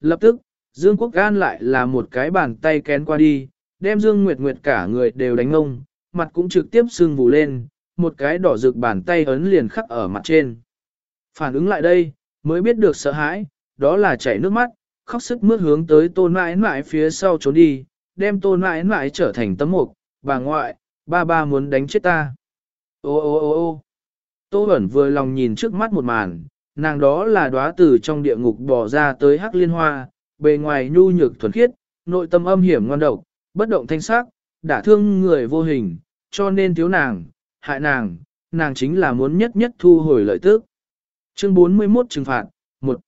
Lập tức, Dương Quốc Gan lại là một cái bàn tay kén qua đi, đem Dương Nguyệt Nguyệt cả người đều đánh ngông, mặt cũng trực tiếp sưng vù lên, một cái đỏ rực bàn tay ấn liền khắc ở mặt trên. Phản ứng lại đây, mới biết được sợ hãi, đó là chảy nước mắt, khóc sức mướt hướng tới tôn mãi mãi phía sau trốn đi, đem tôn mãi mãi trở thành tấm mục, bà ngoại, ba ba muốn đánh chết ta. Ô ô ô ô Tô Bẩn vừa lòng nhìn trước mắt một màn, nàng đó là đóa tử trong địa ngục bỏ ra tới hắc liên hoa, bề ngoài nhu nhược thuần khiết, nội tâm âm hiểm ngoan độc, bất động thanh sắc, đả thương người vô hình, cho nên thiếu nàng, hại nàng, nàng chính là muốn nhất nhất thu hồi lợi tức. Chương 41 trừng phạt, 1.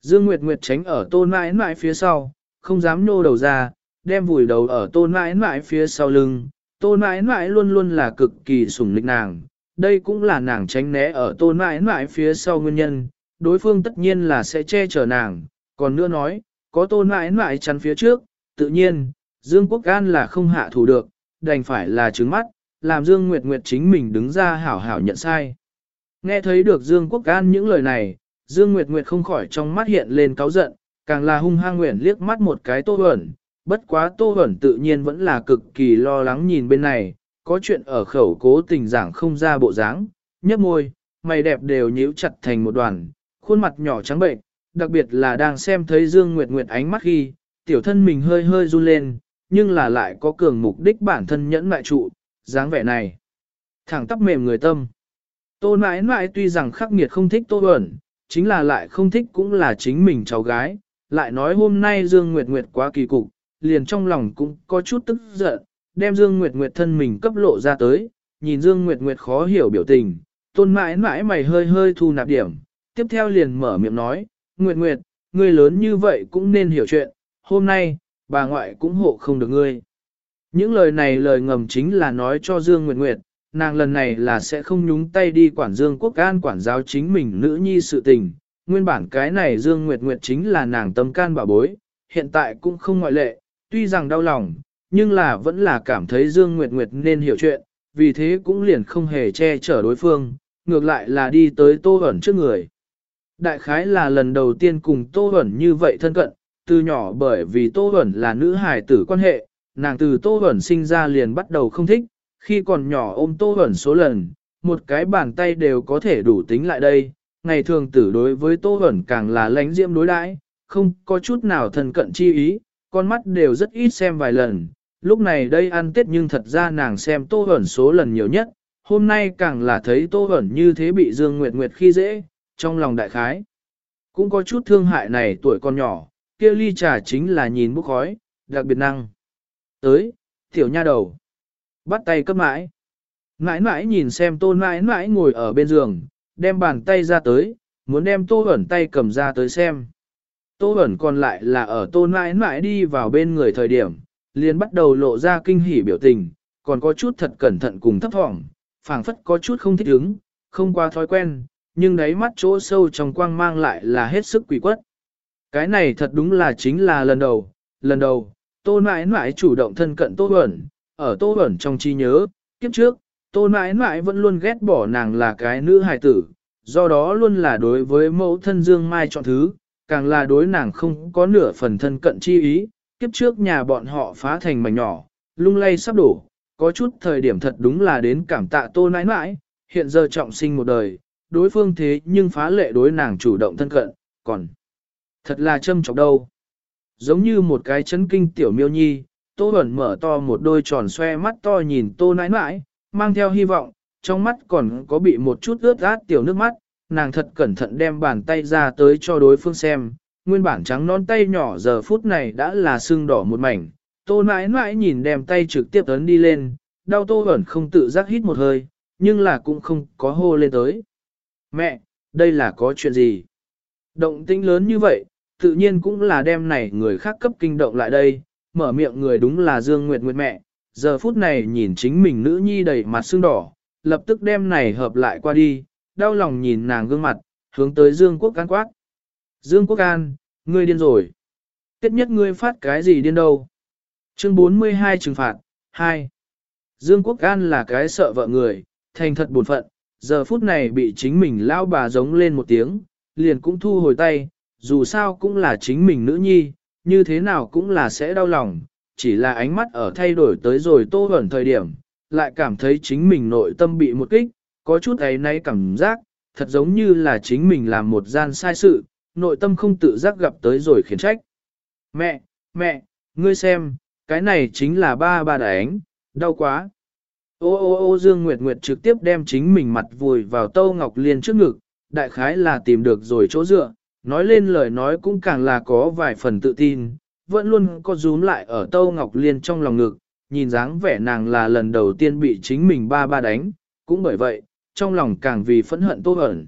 Dương Nguyệt Nguyệt tránh ở tôn mãi mãi phía sau, không dám nô đầu ra, đem vùi đầu ở tôn mãi mãi phía sau lưng. Tôn mãi mãi luôn luôn là cực kỳ sủng lịch nàng, đây cũng là nàng tránh né ở tôn mãi mãi phía sau nguyên nhân, đối phương tất nhiên là sẽ che chở nàng, còn nữa nói, có tôn mãi mãi chắn phía trước, tự nhiên, Dương Quốc An là không hạ thủ được, đành phải là trứng mắt, làm Dương Nguyệt Nguyệt chính mình đứng ra hảo hảo nhận sai. Nghe thấy được Dương Quốc An những lời này, Dương Nguyệt Nguyệt không khỏi trong mắt hiện lên cáu giận, càng là hung hăng nguyện liếc mắt một cái Tô ẩn, bất quá Tô ẩn tự nhiên vẫn là cực kỳ lo lắng nhìn bên này, có chuyện ở khẩu cố tình giảng không ra bộ dáng, nhấp môi, mày đẹp đều nhíu chặt thành một đoàn, khuôn mặt nhỏ trắng bệnh, đặc biệt là đang xem thấy Dương Nguyệt Nguyệt ánh mắt khi, tiểu thân mình hơi hơi run lên, nhưng là lại có cường mục đích bản thân nhẫn lại trụ, dáng vẻ này. Thẳng tắp mềm người tâm. Tô nãi nãi tuy rằng khắc nghiệt không thích Tô bẩn chính là lại không thích cũng là chính mình cháu gái, lại nói hôm nay Dương Nguyệt Nguyệt quá kỳ cục, liền trong lòng cũng có chút tức giận, đem Dương Nguyệt Nguyệt thân mình cấp lộ ra tới, nhìn Dương Nguyệt Nguyệt khó hiểu biểu tình, tôn mãi mãi mày hơi hơi thu nạp điểm, tiếp theo liền mở miệng nói, Nguyệt Nguyệt, ngươi lớn như vậy cũng nên hiểu chuyện, hôm nay, bà ngoại cũng hộ không được ngươi. Những lời này lời ngầm chính là nói cho Dương Nguyệt Nguyệt, nàng lần này là sẽ không nhúng tay đi quản Dương Quốc An quản giáo chính mình nữ nhi sự tình. Nguyên bản cái này Dương Nguyệt Nguyệt chính là nàng tâm can bảo bối, hiện tại cũng không ngoại lệ, tuy rằng đau lòng, nhưng là vẫn là cảm thấy Dương Nguyệt Nguyệt nên hiểu chuyện, vì thế cũng liền không hề che chở đối phương, ngược lại là đi tới Tô Hẩn trước người. Đại khái là lần đầu tiên cùng Tô Hẩn như vậy thân cận, từ nhỏ bởi vì Tô Hẩn là nữ hài tử quan hệ, nàng từ Tô Hẩn sinh ra liền bắt đầu không thích, khi còn nhỏ ôm Tô Hẩn số lần, một cái bàn tay đều có thể đủ tính lại đây, ngày thường tử đối với Tô Hẩn càng là lánh diễm đối đãi, không có chút nào thân cận chi ý, con mắt đều rất ít xem vài lần, lúc này đây ăn tết nhưng thật ra nàng xem Tô Hẩn số lần nhiều nhất, hôm nay càng là thấy Tô Hẩn như thế bị Dương Nguyệt Nguyệt khi dễ, trong lòng đại khái. Cũng có chút thương hại này tuổi con nhỏ, kia ly trà chính là nhìn bốc khói, đặc biệt năng. Tới, tiểu nha đầu. Bắt tay cấp mãi. Mãi mãi nhìn xem tô mãi mãi ngồi ở bên giường, đem bàn tay ra tới, muốn đem tô ẩn tay cầm ra tới xem. Tô ẩn còn lại là ở tô mãi mãi đi vào bên người thời điểm, liền bắt đầu lộ ra kinh hỉ biểu tình, còn có chút thật cẩn thận cùng thấp thỏm, phảng phất có chút không thích ứng, không qua thói quen, nhưng đáy mắt chỗ sâu trong quang mang lại là hết sức quỷ quất. Cái này thật đúng là chính là lần đầu, lần đầu, tô mãi mãi chủ động thân cận tô ẩn, ở tô ẩn trong trí nhớ, kiếp trước, tô mãi mãi vẫn luôn ghét bỏ nàng là cái nữ hài tử, do đó luôn là đối với mẫu thân Dương Mai chọn thứ, càng là đối nàng không có nửa phần thân cận chi ý, kiếp trước nhà bọn họ phá thành mảnh nhỏ, lung lay sắp đổ, có chút thời điểm thật đúng là đến cảm tạ tô nãi nãi, hiện giờ trọng sinh một đời, đối phương thế nhưng phá lệ đối nàng chủ động thân cận, còn thật là châm chọc đâu. Giống như một cái chấn kinh tiểu miêu nhi, tô ẩn mở to một đôi tròn xoe mắt to nhìn tô nãi nãi, mang theo hy vọng, trong mắt còn có bị một chút ướt át tiểu nước mắt, nàng thật cẩn thận đem bàn tay ra tới cho đối phương xem, nguyên bản trắng non tay nhỏ giờ phút này đã là sưng đỏ một mảnh, tô mãi mãi nhìn đem tay trực tiếp ấn đi lên, đau tô ẩn không tự giác hít một hơi, nhưng là cũng không có hô lên tới. Mẹ, đây là có chuyện gì? Động tĩnh lớn như vậy, tự nhiên cũng là đem này người khác cấp kinh động lại đây, mở miệng người đúng là Dương Nguyệt Nguyệt mẹ, giờ phút này nhìn chính mình nữ nhi đầy mặt sưng đỏ, lập tức đem này hợp lại qua đi, đau lòng nhìn nàng gương mặt, hướng tới Dương Quốc cán quát. Dương Quốc An, ngươi điên rồi. Tiết nhất ngươi phát cái gì điên đâu. Chương 42 trừng phạt, 2. Dương Quốc An là cái sợ vợ người, thành thật buồn phận, giờ phút này bị chính mình lao bà giống lên một tiếng, liền cũng thu hồi tay, dù sao cũng là chính mình nữ nhi, như thế nào cũng là sẽ đau lòng, chỉ là ánh mắt ở thay đổi tới rồi tô hẩn thời điểm, lại cảm thấy chính mình nội tâm bị một kích, có chút ấy nay cảm giác, thật giống như là chính mình làm một gian sai sự, nội tâm không tự giác gặp tới rồi khiến trách. Mẹ, mẹ, ngươi xem, cái này chính là ba ba đánh, đau quá. Ô ô ô Dương Nguyệt Nguyệt trực tiếp đem chính mình mặt vùi vào Tâu Ngọc Liên trước ngực, đại khái là tìm được rồi chỗ dựa, nói lên lời nói cũng càng là có vài phần tự tin, vẫn luôn có rúm lại ở Tâu Ngọc Liên trong lòng ngực, nhìn dáng vẻ nàng là lần đầu tiên bị chính mình ba ba đánh, cũng bởi vậy, trong lòng càng vì phẫn hận Tô ẩn.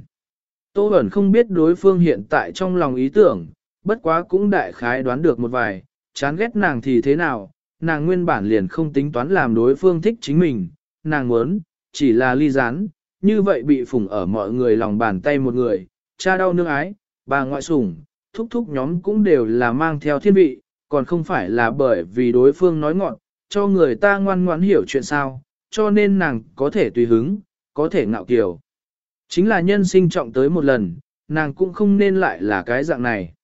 Tô Bẩn không biết đối phương hiện tại trong lòng ý tưởng, bất quá cũng đại khái đoán được một vài, chán ghét nàng thì thế nào, nàng nguyên bản liền không tính toán làm đối phương thích chính mình, nàng muốn, chỉ là ly gián, như vậy bị phủng ở mọi người lòng bàn tay một người, cha đau nương ái, bà ngoại sủng, thúc thúc nhóm cũng đều là mang theo thiên vị, còn không phải là bởi vì đối phương nói ngọn, cho người ta ngoan ngoãn hiểu chuyện sao, cho nên nàng có thể tùy hứng, có thể ngạo kiều. Chính là nhân sinh trọng tới một lần, nàng cũng không nên lại là cái dạng này.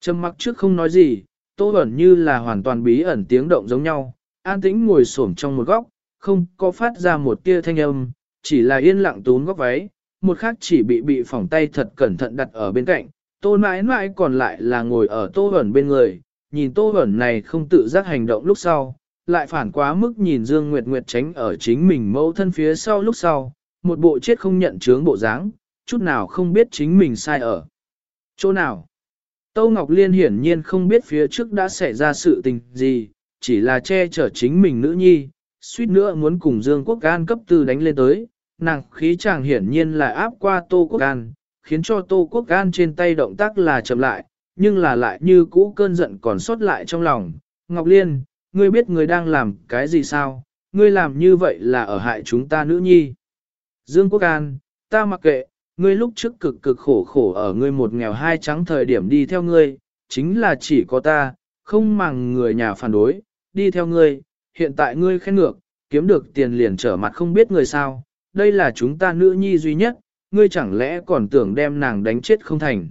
Trầm mặc trước không nói gì, tô ẩn như là hoàn toàn bí ẩn tiếng động giống nhau, an tĩnh ngồi xổm trong một góc, không có phát ra một tia thanh âm, chỉ là yên lặng tún góc váy, một khác chỉ bị bị phỏng tay thật cẩn thận đặt ở bên cạnh, tô mãi mãi còn lại là ngồi ở tô ẩn bên người, nhìn tô ẩn này không tự giác hành động lúc sau, lại phản quá mức nhìn Dương Nguyệt Nguyệt tránh ở chính mình mẫu thân phía sau lúc sau, một bộ chết không nhận chướng bộ dáng, chút nào không biết chính mình sai ở. Chỗ nào? Tâu Ngọc Liên hiển nhiên không biết phía trước đã xảy ra sự tình gì, chỉ là che chở chính mình nữ nhi, suýt nữa muốn cùng Dương Quốc An cấp tư đánh lên tới, nàng khí chàng hiển nhiên là áp qua Tô Quốc An, khiến cho Tô Quốc An trên tay động tác là chậm lại, nhưng là lại như cũ cơn giận còn sót lại trong lòng. Ngọc Liên, ngươi biết ngươi đang làm cái gì sao? Ngươi làm như vậy là ở hại chúng ta nữ nhi. Dương Quốc An, ta mặc kệ, ngươi lúc trước cực cực khổ khổ ở ngươi một nghèo hai trắng thời điểm đi theo ngươi, chính là chỉ có ta, không màng người nhà phản đối, đi theo ngươi, hiện tại ngươi khen ngược, kiếm được tiền liền trở mặt không biết người sao, đây là chúng ta nữ nhi duy nhất, ngươi chẳng lẽ còn tưởng đem nàng đánh chết không thành.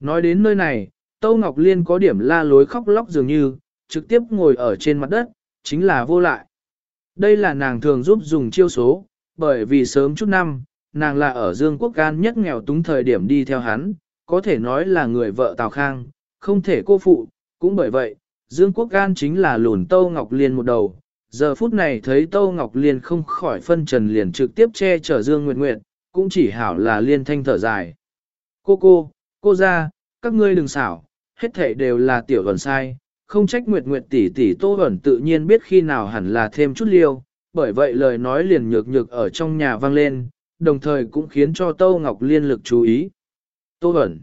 Nói đến nơi này, Tâu Ngọc Liên có điểm la lối khóc lóc dường như, trực tiếp ngồi ở trên mặt đất, chính là vô lại. Đây là nàng thường giúp dùng chiêu số, bởi vì sớm chút năm, nàng là ở Dương Quốc Gan nhất nghèo túng thời điểm đi theo hắn, có thể nói là người vợ Tào Khang, không thể cô phụ, cũng bởi vậy, Dương Quốc Gan chính là lùn Tâu Ngọc Liên một đầu. Giờ phút này thấy Tâu Ngọc Liên không khỏi phân trần liền trực tiếp che chở Dương Nguyệt Nguyệt, cũng chỉ hảo là liên thanh thở dài. Cô cô, cô ra, các ngươi đừng xảo, hết thảy đều là tiểu ẩn sai, không trách Nguyệt Nguyệt tỷ tỷ Tô ẩn tự nhiên biết khi nào hẳn là thêm chút liêu, bởi vậy lời nói liền nhược nhược ở trong nhà vang lên, đồng thời cũng khiến cho Tô Ngọc Liên lực chú ý. Tô ẩn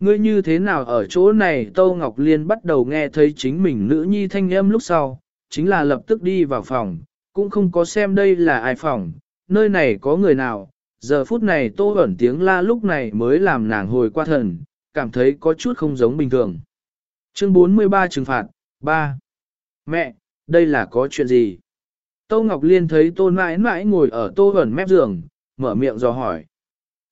Ngươi như thế nào ở chỗ này Tô Ngọc Liên bắt đầu nghe thấy chính mình nữ nhi thanh âm lúc sau, chính là lập tức đi vào phòng, cũng không có xem đây là ai phòng, nơi này có người nào, giờ phút này Tô ẩn tiếng la lúc này mới làm nàng hồi qua thần, cảm thấy có chút không giống bình thường. Chương 43 trừng phạt, 3. Mẹ, đây là có chuyện gì? Tô Ngọc Liên thấy Tô mãi mãi ngồi ở Tô ẩn mép giường, mở miệng dò hỏi.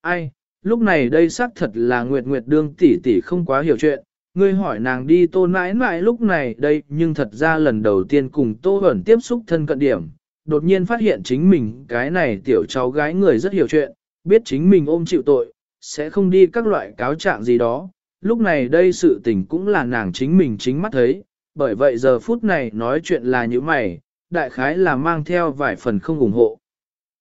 Ai, lúc này đây xác thật là Nguyệt Nguyệt đương tỷ tỷ không quá hiểu chuyện, ngươi hỏi nàng đi Tô mãi mãi lúc này đây nhưng thật ra lần đầu tiên cùng Tô ẩn tiếp xúc thân cận điểm, đột nhiên phát hiện chính mình cái này tiểu cháu gái người rất hiểu chuyện, biết chính mình ôm chịu tội, sẽ không đi các loại cáo trạng gì đó. Lúc này đây sự tình cũng là nàng chính mình chính mắt thấy, bởi vậy giờ phút này nói chuyện là như mày, đại khái là mang theo vài phần không ủng hộ.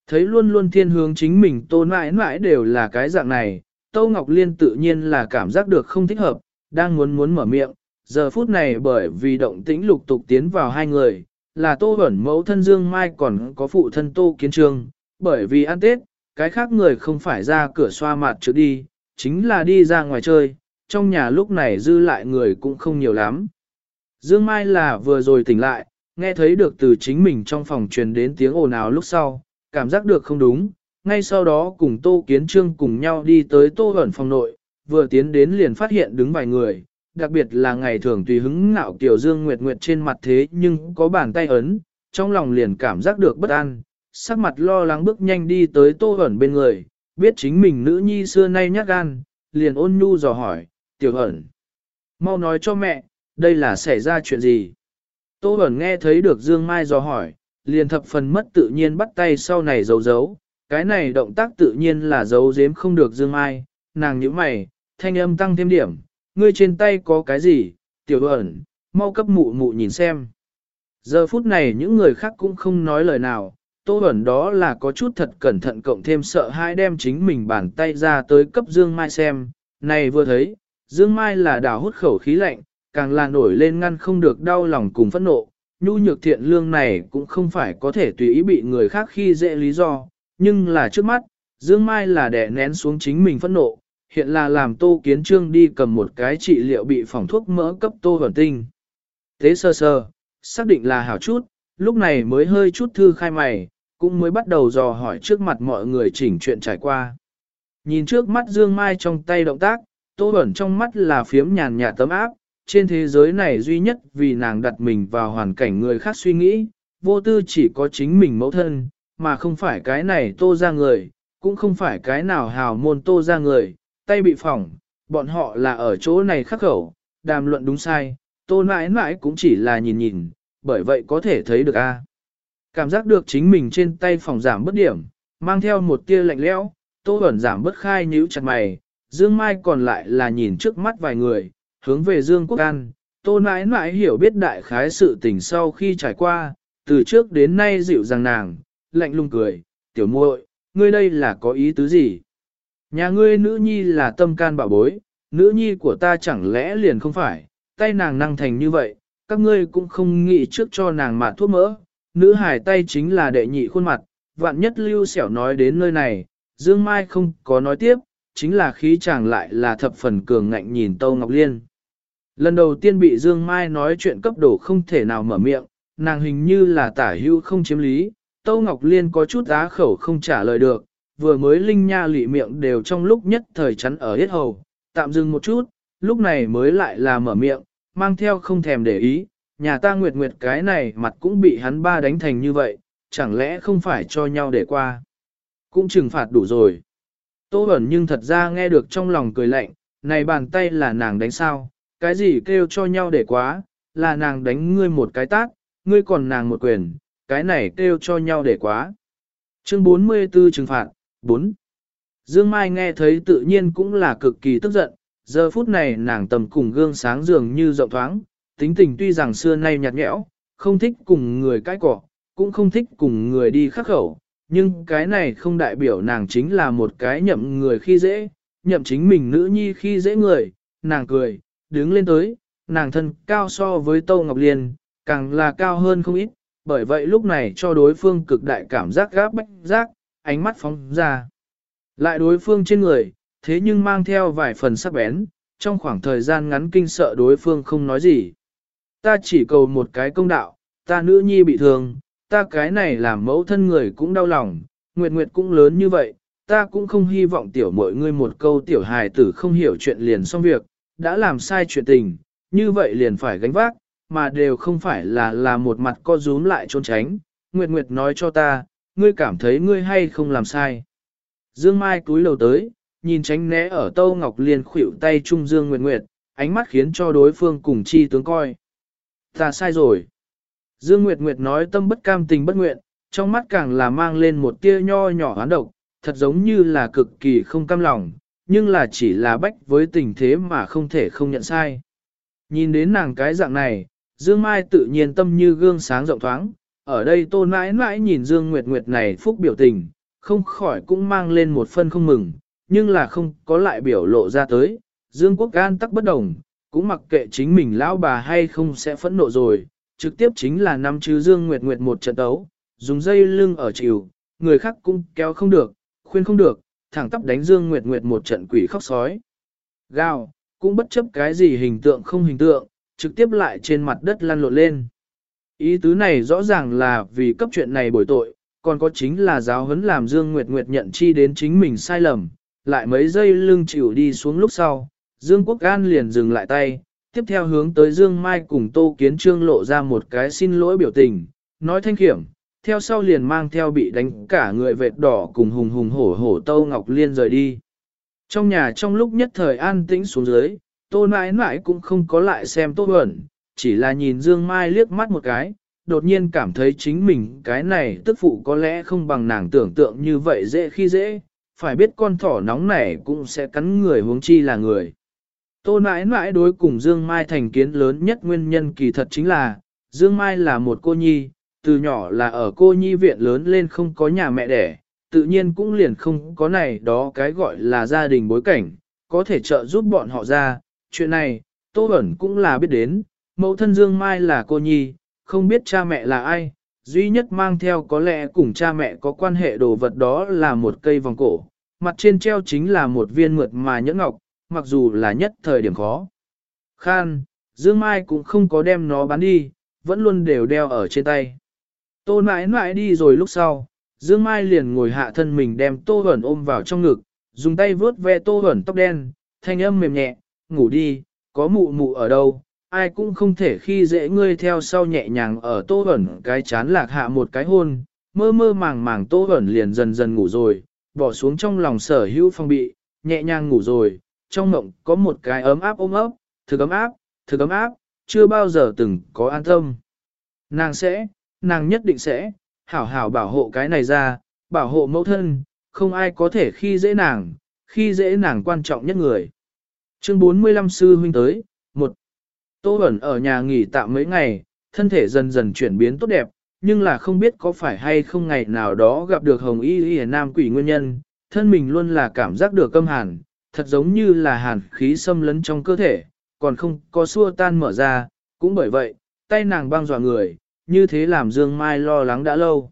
Thấy luôn luôn thiên hướng chính mình tôn mãi mãi đều là cái dạng này, Tô Ngọc Liên tự nhiên là cảm giác được không thích hợp, đang muốn muốn mở miệng, giờ phút này bởi vì động tĩnh lục tục tiến vào hai người, là Tô Bẩn mẫu thân Dương Mai còn có phụ thân Tô Kiến Trương, bởi vì ăn Tết, cái khác người không phải ra cửa xoa mặt trước đi, chính là đi ra ngoài chơi, trong nhà lúc này dư lại người cũng không nhiều lắm. Dương Mai là vừa rồi tỉnh lại, nghe thấy được từ chính mình trong phòng truyền đến tiếng ồn ào lúc sau, cảm giác được không đúng, ngay sau đó cùng Tô Kiến Trương cùng nhau đi tới Tô Bẩn phòng nội, vừa tiến đến liền phát hiện đứng vài người, đặc biệt là ngày thường tùy hứng ngạo kiểu Dương Nguyệt Nguyệt trên mặt thế nhưng có bàn tay ấn, trong lòng liền cảm giác được bất an, sắc mặt lo lắng bước nhanh đi tới tô ẩn bên người, biết chính mình nữ nhi xưa nay nhát gan, liền ôn nhu dò hỏi, tiểu ẩn. Mau nói cho mẹ, đây là xảy ra chuyện gì? Tô Bẩn nghe thấy được Dương Mai dò hỏi, liền thập phần mất tự nhiên bắt tay sau này giấu giấu. Cái này động tác tự nhiên là giấu giếm không được Dương Mai, nàng nhíu mày, thanh âm tăng thêm điểm, ngươi trên tay có cái gì, tiểu Bẩn, mau cấp mụ mụ nhìn xem. Giờ phút này những người khác cũng không nói lời nào, Tô Bẩn đó là có chút thật cẩn thận cộng thêm sợ hai đem chính mình bàn tay ra tới cấp Dương Mai xem, này vừa thấy, Dương Mai là đào hút khẩu khí lạnh, càng là nổi lên ngăn không được đau lòng cùng phẫn nộ, nhu nhược thiện lương này cũng không phải có thể tùy ý bị người khác khi dễ lý do, nhưng là trước mắt, Dương Mai là đè nén xuống chính mình phẫn nộ, hiện là làm Tô Kiến Trương đi cầm một cái trị liệu bị phòng thuốc mỡ cấp Tô Vẩn Tinh. Thế sơ sơ, xác định là hảo chút, lúc này mới hơi chút thư khai mày, cũng mới bắt đầu dò hỏi trước mặt mọi người chỉnh chuyện trải qua. Nhìn trước mắt Dương Mai trong tay động tác, Tô Bẩn trong mắt là phiếm nhàn nhạt tấm áp, trên thế giới này duy nhất vì nàng đặt mình vào hoàn cảnh người khác suy nghĩ, vô tư chỉ có chính mình mẫu thân, mà không phải cái này tô ra người, cũng không phải cái nào hào môn tô ra người, tay bị phỏng, bọn họ là ở chỗ này khắc khẩu, đàm luận đúng sai, tô mãi mãi cũng chỉ là nhìn nhìn, bởi vậy có thể thấy được a. Cảm giác được chính mình trên tay phòng giảm bất điểm, mang theo một tia lạnh lẽo, tô ẩn giảm bất khai nhíu chặt mày, Dương Mai còn lại là nhìn trước mắt vài người, hướng về Dương Quốc An, tô nãi nãi hiểu biết đại khái sự tình sau khi trải qua, từ trước đến nay dịu dàng nàng, lạnh lùng cười, tiểu muội, ngươi đây là có ý tứ gì? Nhà ngươi nữ nhi là tâm can bảo bối, nữ nhi của ta chẳng lẽ liền không phải, tay nàng năng thành như vậy, các ngươi cũng không nghĩ trước cho nàng mạt thuốc mỡ, nữ hải tay chính là đệ nhị khuôn mặt, vạn nhất lưu xẻo nói đến nơi này, Dương Mai không có nói tiếp, chính là khí chàng lại là thập phần cường ngạnh nhìn Tâu Ngọc Liên. Lần đầu tiên bị Dương Mai nói chuyện cấp độ không thể nào mở miệng, nàng hình như là tả hưu không chiếm lý, Tâu Ngọc Liên có chút á khẩu không trả lời được, vừa mới linh nha lị miệng đều trong lúc nhất thời chắn ở hết hầu, tạm dừng một chút, lúc này mới lại là mở miệng, mang theo không thèm để ý, nhà ta nguyệt nguyệt cái này mặt cũng bị hắn ba đánh thành như vậy, chẳng lẽ không phải cho nhau để qua. Cũng trừng phạt đủ rồi. Tô ẩn nhưng thật ra nghe được trong lòng cười lạnh, này bàn tay là nàng đánh sao, cái gì kêu cho nhau để quá, là nàng đánh ngươi một cái tát, ngươi còn nàng một quyền, cái này kêu cho nhau để quá. Chương 44 trừng phạt, 4. Dương Mai nghe thấy tự nhiên cũng là cực kỳ tức giận, giờ phút này nàng tầm cùng gương sáng dường như rộng thoáng, tính tình tuy rằng xưa nay nhạt nhẽo, không thích cùng người cãi cọ, cũng không thích cùng người đi khắc khẩu, nhưng cái này không đại biểu nàng chính là một cái nhậm người khi dễ, nhậm chính mình nữ nhi khi dễ người, nàng cười, đứng lên tới, nàng thân cao so với Tâu Ngọc Liên, càng là cao hơn không ít, bởi vậy lúc này cho đối phương cực đại cảm giác gáp bách giác, ánh mắt phóng ra. Lại đối phương trên người, thế nhưng mang theo vài phần sắc bén, trong khoảng thời gian ngắn kinh sợ đối phương không nói gì. Ta chỉ cầu một cái công đạo, ta nữ nhi bị thương, ta cái này làm mẫu thân người cũng đau lòng, Nguyệt Nguyệt cũng lớn như vậy, ta cũng không hy vọng tiểu mọi ngươi một câu tiểu hài tử không hiểu chuyện liền xong việc, đã làm sai chuyện tình, như vậy liền phải gánh vác, mà đều không phải là là một mặt co rúm lại trốn tránh. Nguyệt Nguyệt nói cho ta, ngươi cảm thấy ngươi hay không làm sai. Dương Mai cúi đầu tới, nhìn tránh né ở Tâu Ngọc Liên khuỷu tay Trung Dương Nguyệt Nguyệt, ánh mắt khiến cho đối phương cùng chi tướng coi. Ta sai rồi. Dương Nguyệt Nguyệt nói tâm bất cam tình bất nguyện, trong mắt càng là mang lên một tia nho nhỏ hoán độc, thật giống như là cực kỳ không cam lòng, nhưng là chỉ là bách với tình thế mà không thể không nhận sai. Nhìn đến nàng cái dạng này, Dương Mai tự nhiên tâm như gương sáng rộng thoáng, ở đây tôn mãi mãi nhìn Dương Nguyệt Nguyệt này phúc biểu tình, không khỏi cũng mang lên một phân không mừng, nhưng là không có lại biểu lộ ra tới. Dương Quốc gan tắc bất đồng, cũng mặc kệ chính mình lão bà hay không sẽ phẫn nộ rồi, trực tiếp chính là năm chứ Dương Nguyệt Nguyệt một trận đấu, dùng dây lưng ở chịu, người khác cũng kéo không được, khuyên không được, thẳng tắp đánh Dương Nguyệt Nguyệt một trận quỷ khóc sói. Gào, cũng bất chấp cái gì hình tượng không hình tượng, trực tiếp lại trên mặt đất lăn lộn lên. Ý tứ này rõ ràng là vì cấp chuyện này bồi tội, còn có chính là giáo huấn làm Dương Nguyệt Nguyệt nhận chi đến chính mình sai lầm, lại mấy giây lưng chịu đi xuống lúc sau, Dương Quốc An liền dừng lại tay, tiếp theo hướng tới Dương Mai cùng Tô Kiến Trương lộ ra một cái xin lỗi biểu tình, nói thanh khiểm, theo sau liền mang theo bị đánh cả người vệt đỏ cùng hùng hùng hổ hổ Tâu Ngọc Liên rời đi. Trong nhà trong lúc nhất thời an tĩnh xuống dưới, Tô nãi nãi cũng không có lại xem Tô Huẩn, chỉ là nhìn Dương Mai liếc mắt một cái, đột nhiên cảm thấy chính mình cái này tức phụ có lẽ không bằng nàng tưởng tượng như vậy dễ khi dễ, phải biết con thỏ nóng này cũng sẽ cắn người huống chi là người. Tô nãi nãi đối cùng Dương Mai thành kiến lớn nhất nguyên nhân kỳ thật chính là, Dương Mai là một cô nhi, từ nhỏ là ở cô nhi viện lớn lên không có nhà mẹ đẻ, tự nhiên cũng liền không có này đó cái gọi là gia đình bối cảnh, có thể trợ giúp bọn họ ra. Chuyện này, Tô Bẩn cũng là biết đến, mẫu thân Dương Mai là cô nhi, không biết cha mẹ là ai, duy nhất mang theo có lẽ cùng cha mẹ có quan hệ đồ vật đó là một cây vòng cổ, mặt trên treo chính là một viên mượt mà nhẫn ngọc, mặc dù là nhất thời điểm khó. Khan, Dương Mai cũng không có đem nó bán đi, vẫn luôn đều đeo ở trên tay. Tô nãi nãi đi rồi lúc sau, Dương Mai liền ngồi hạ thân mình đem Tô Huẩn ôm vào trong ngực, dùng tay vướt ve Tô Huẩn tóc đen, thanh âm mềm nhẹ, ngủ đi, có mụ mụ ở đâu, ai cũng không thể khi dễ ngươi theo sau nhẹ nhàng ở Tô Huẩn cái chán lạc hạ một cái hôn, mơ mơ màng màng Tô Huẩn liền dần dần ngủ rồi, bỏ xuống trong lòng sở hữu phong bị, nhẹ nhàng ngủ rồi, trong mộng có một cái ấm áp ôm ấp, thực ấm áp, thực ấm áp, chưa bao giờ từng có an tâm. Nàng sẽ, nàng nhất định sẽ, hảo hảo bảo hộ cái này ra, bảo hộ mẫu thân, không ai có thể khi dễ nàng, khi dễ nàng quan trọng nhất người. Chương 45 sư huynh tới, một Tô Bẩn ở nhà nghỉ tạm mấy ngày, thân thể dần dần chuyển biến tốt đẹp, nhưng là không biết có phải hay không ngày nào đó gặp được Hồng Y Y Nam quỷ nguyên nhân, thân mình luôn là cảm giác được câm hàn, thật giống như là hàn khí xâm lấn trong cơ thể, còn không có xua tan mở ra, cũng bởi vậy, tay nàng băng dọa người, như thế làm Dương Mai lo lắng đã lâu.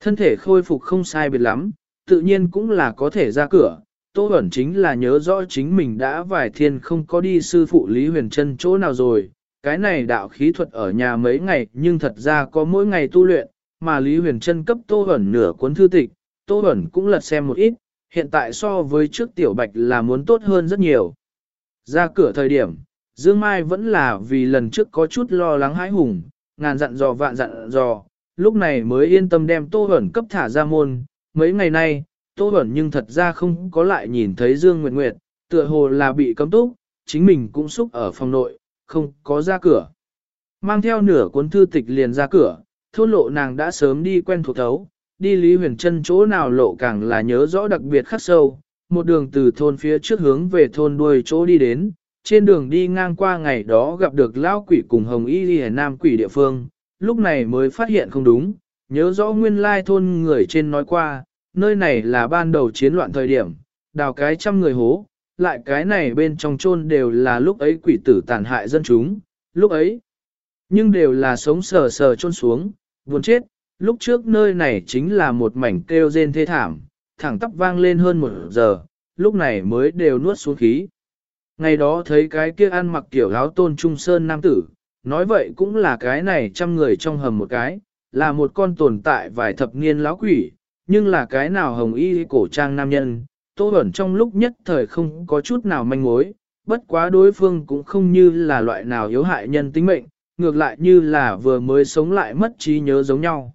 Thân thể khôi phục không sai biệt lắm, tự nhiên cũng là có thể ra cửa. Tô Bẩn chính là nhớ rõ chính mình đã vài thiên không có đi sư phụ Lý Huyền Trân chỗ nào rồi. Cái này đạo khí thuật ở nhà mấy ngày nhưng thật ra có mỗi ngày tu luyện, mà Lý Huyền Trân cấp Tô Bẩn nửa cuốn thư tịch, Tô Bẩn cũng lật xem một ít, hiện tại so với trước tiểu bạch là muốn tốt hơn rất nhiều. Ra cửa thời điểm, Dương Mai vẫn là vì lần trước có chút lo lắng hãi hùng, ngàn dặn dò vạn dặn dò, lúc này mới yên tâm đem Tô Huẩn cấp thả ra môn. Mấy ngày nay, Tô Huẩn nhưng thật ra không có lại nhìn thấy Dương Nguyệt Nguyệt, tựa hồ là bị cấm túc, chính mình cũng xúc ở phòng nội, không có ra cửa. Mang theo nửa cuốn thư tịch liền ra cửa, thôn lộ nàng đã sớm đi quen thuộc thấu, đi Lý Huyền Trân chỗ nào lộ càng là nhớ rõ đặc biệt khắc sâu, một đường từ thôn phía trước hướng về thôn đuôi chỗ đi đến, trên đường đi ngang qua ngày đó gặp được lão quỷ cùng hồng y đi nam quỷ địa phương, lúc này mới phát hiện không đúng, nhớ rõ nguyên lai thôn người trên nói qua, nơi này là ban đầu chiến loạn thời điểm, đào cái trăm người hố, lại cái này bên trong chôn đều là lúc ấy quỷ tử tàn hại dân chúng, lúc ấy, nhưng đều là sống sờ sờ chôn xuống, buồn chết, lúc trước nơi này chính là một mảnh kêu rên thê thảm, thẳng tắp vang lên hơn một giờ, lúc này mới đều nuốt xuống khí. Ngày đó thấy cái kia ăn mặc kiểu áo tôn trung sơn nam tử, nói vậy cũng là cái này trăm người trong hầm một cái, là một con tồn tại vài thập niên lão quỷ, nhưng là cái nào hồng y cổ trang nam nhân, tô ẩn trong lúc nhất thời không có chút nào manh mối, bất quá đối phương cũng không như là loại nào yếu hại nhân tính mệnh, ngược lại như là vừa mới sống lại mất trí nhớ giống nhau.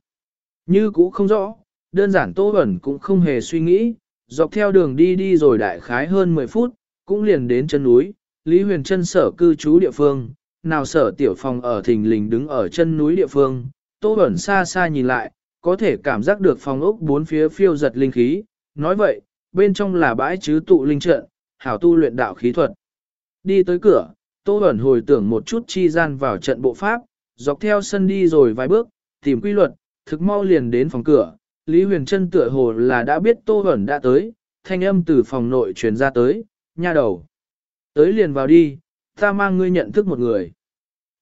Như cũ không rõ, đơn giản tô ẩn cũng không hề suy nghĩ, dọc theo đường đi đi rồi đại khái hơn 10 phút, cũng liền đến chân núi, Lý Huyền Trân sở cư trú địa phương, nào sở tiểu phòng ở thình lình đứng ở chân núi địa phương, Tô Bẩn xa xa nhìn lại, có thể cảm giác được phòng ốc bốn phía phiêu giật linh khí, nói vậy, bên trong là bãi chứ tụ linh trận, hảo tu luyện đạo khí thuật. Đi tới cửa, Tô Bẩn hồi tưởng một chút chi gian vào trận bộ pháp, dọc theo sân đi rồi vài bước, tìm quy luật, thực mau liền đến phòng cửa. Lý Huyền Trân tựa hồ là đã biết Tô Bẩn đã tới, thanh âm từ phòng nội truyền ra tới, nha đầu. Tới liền vào đi, ta mang ngươi nhận thức một người.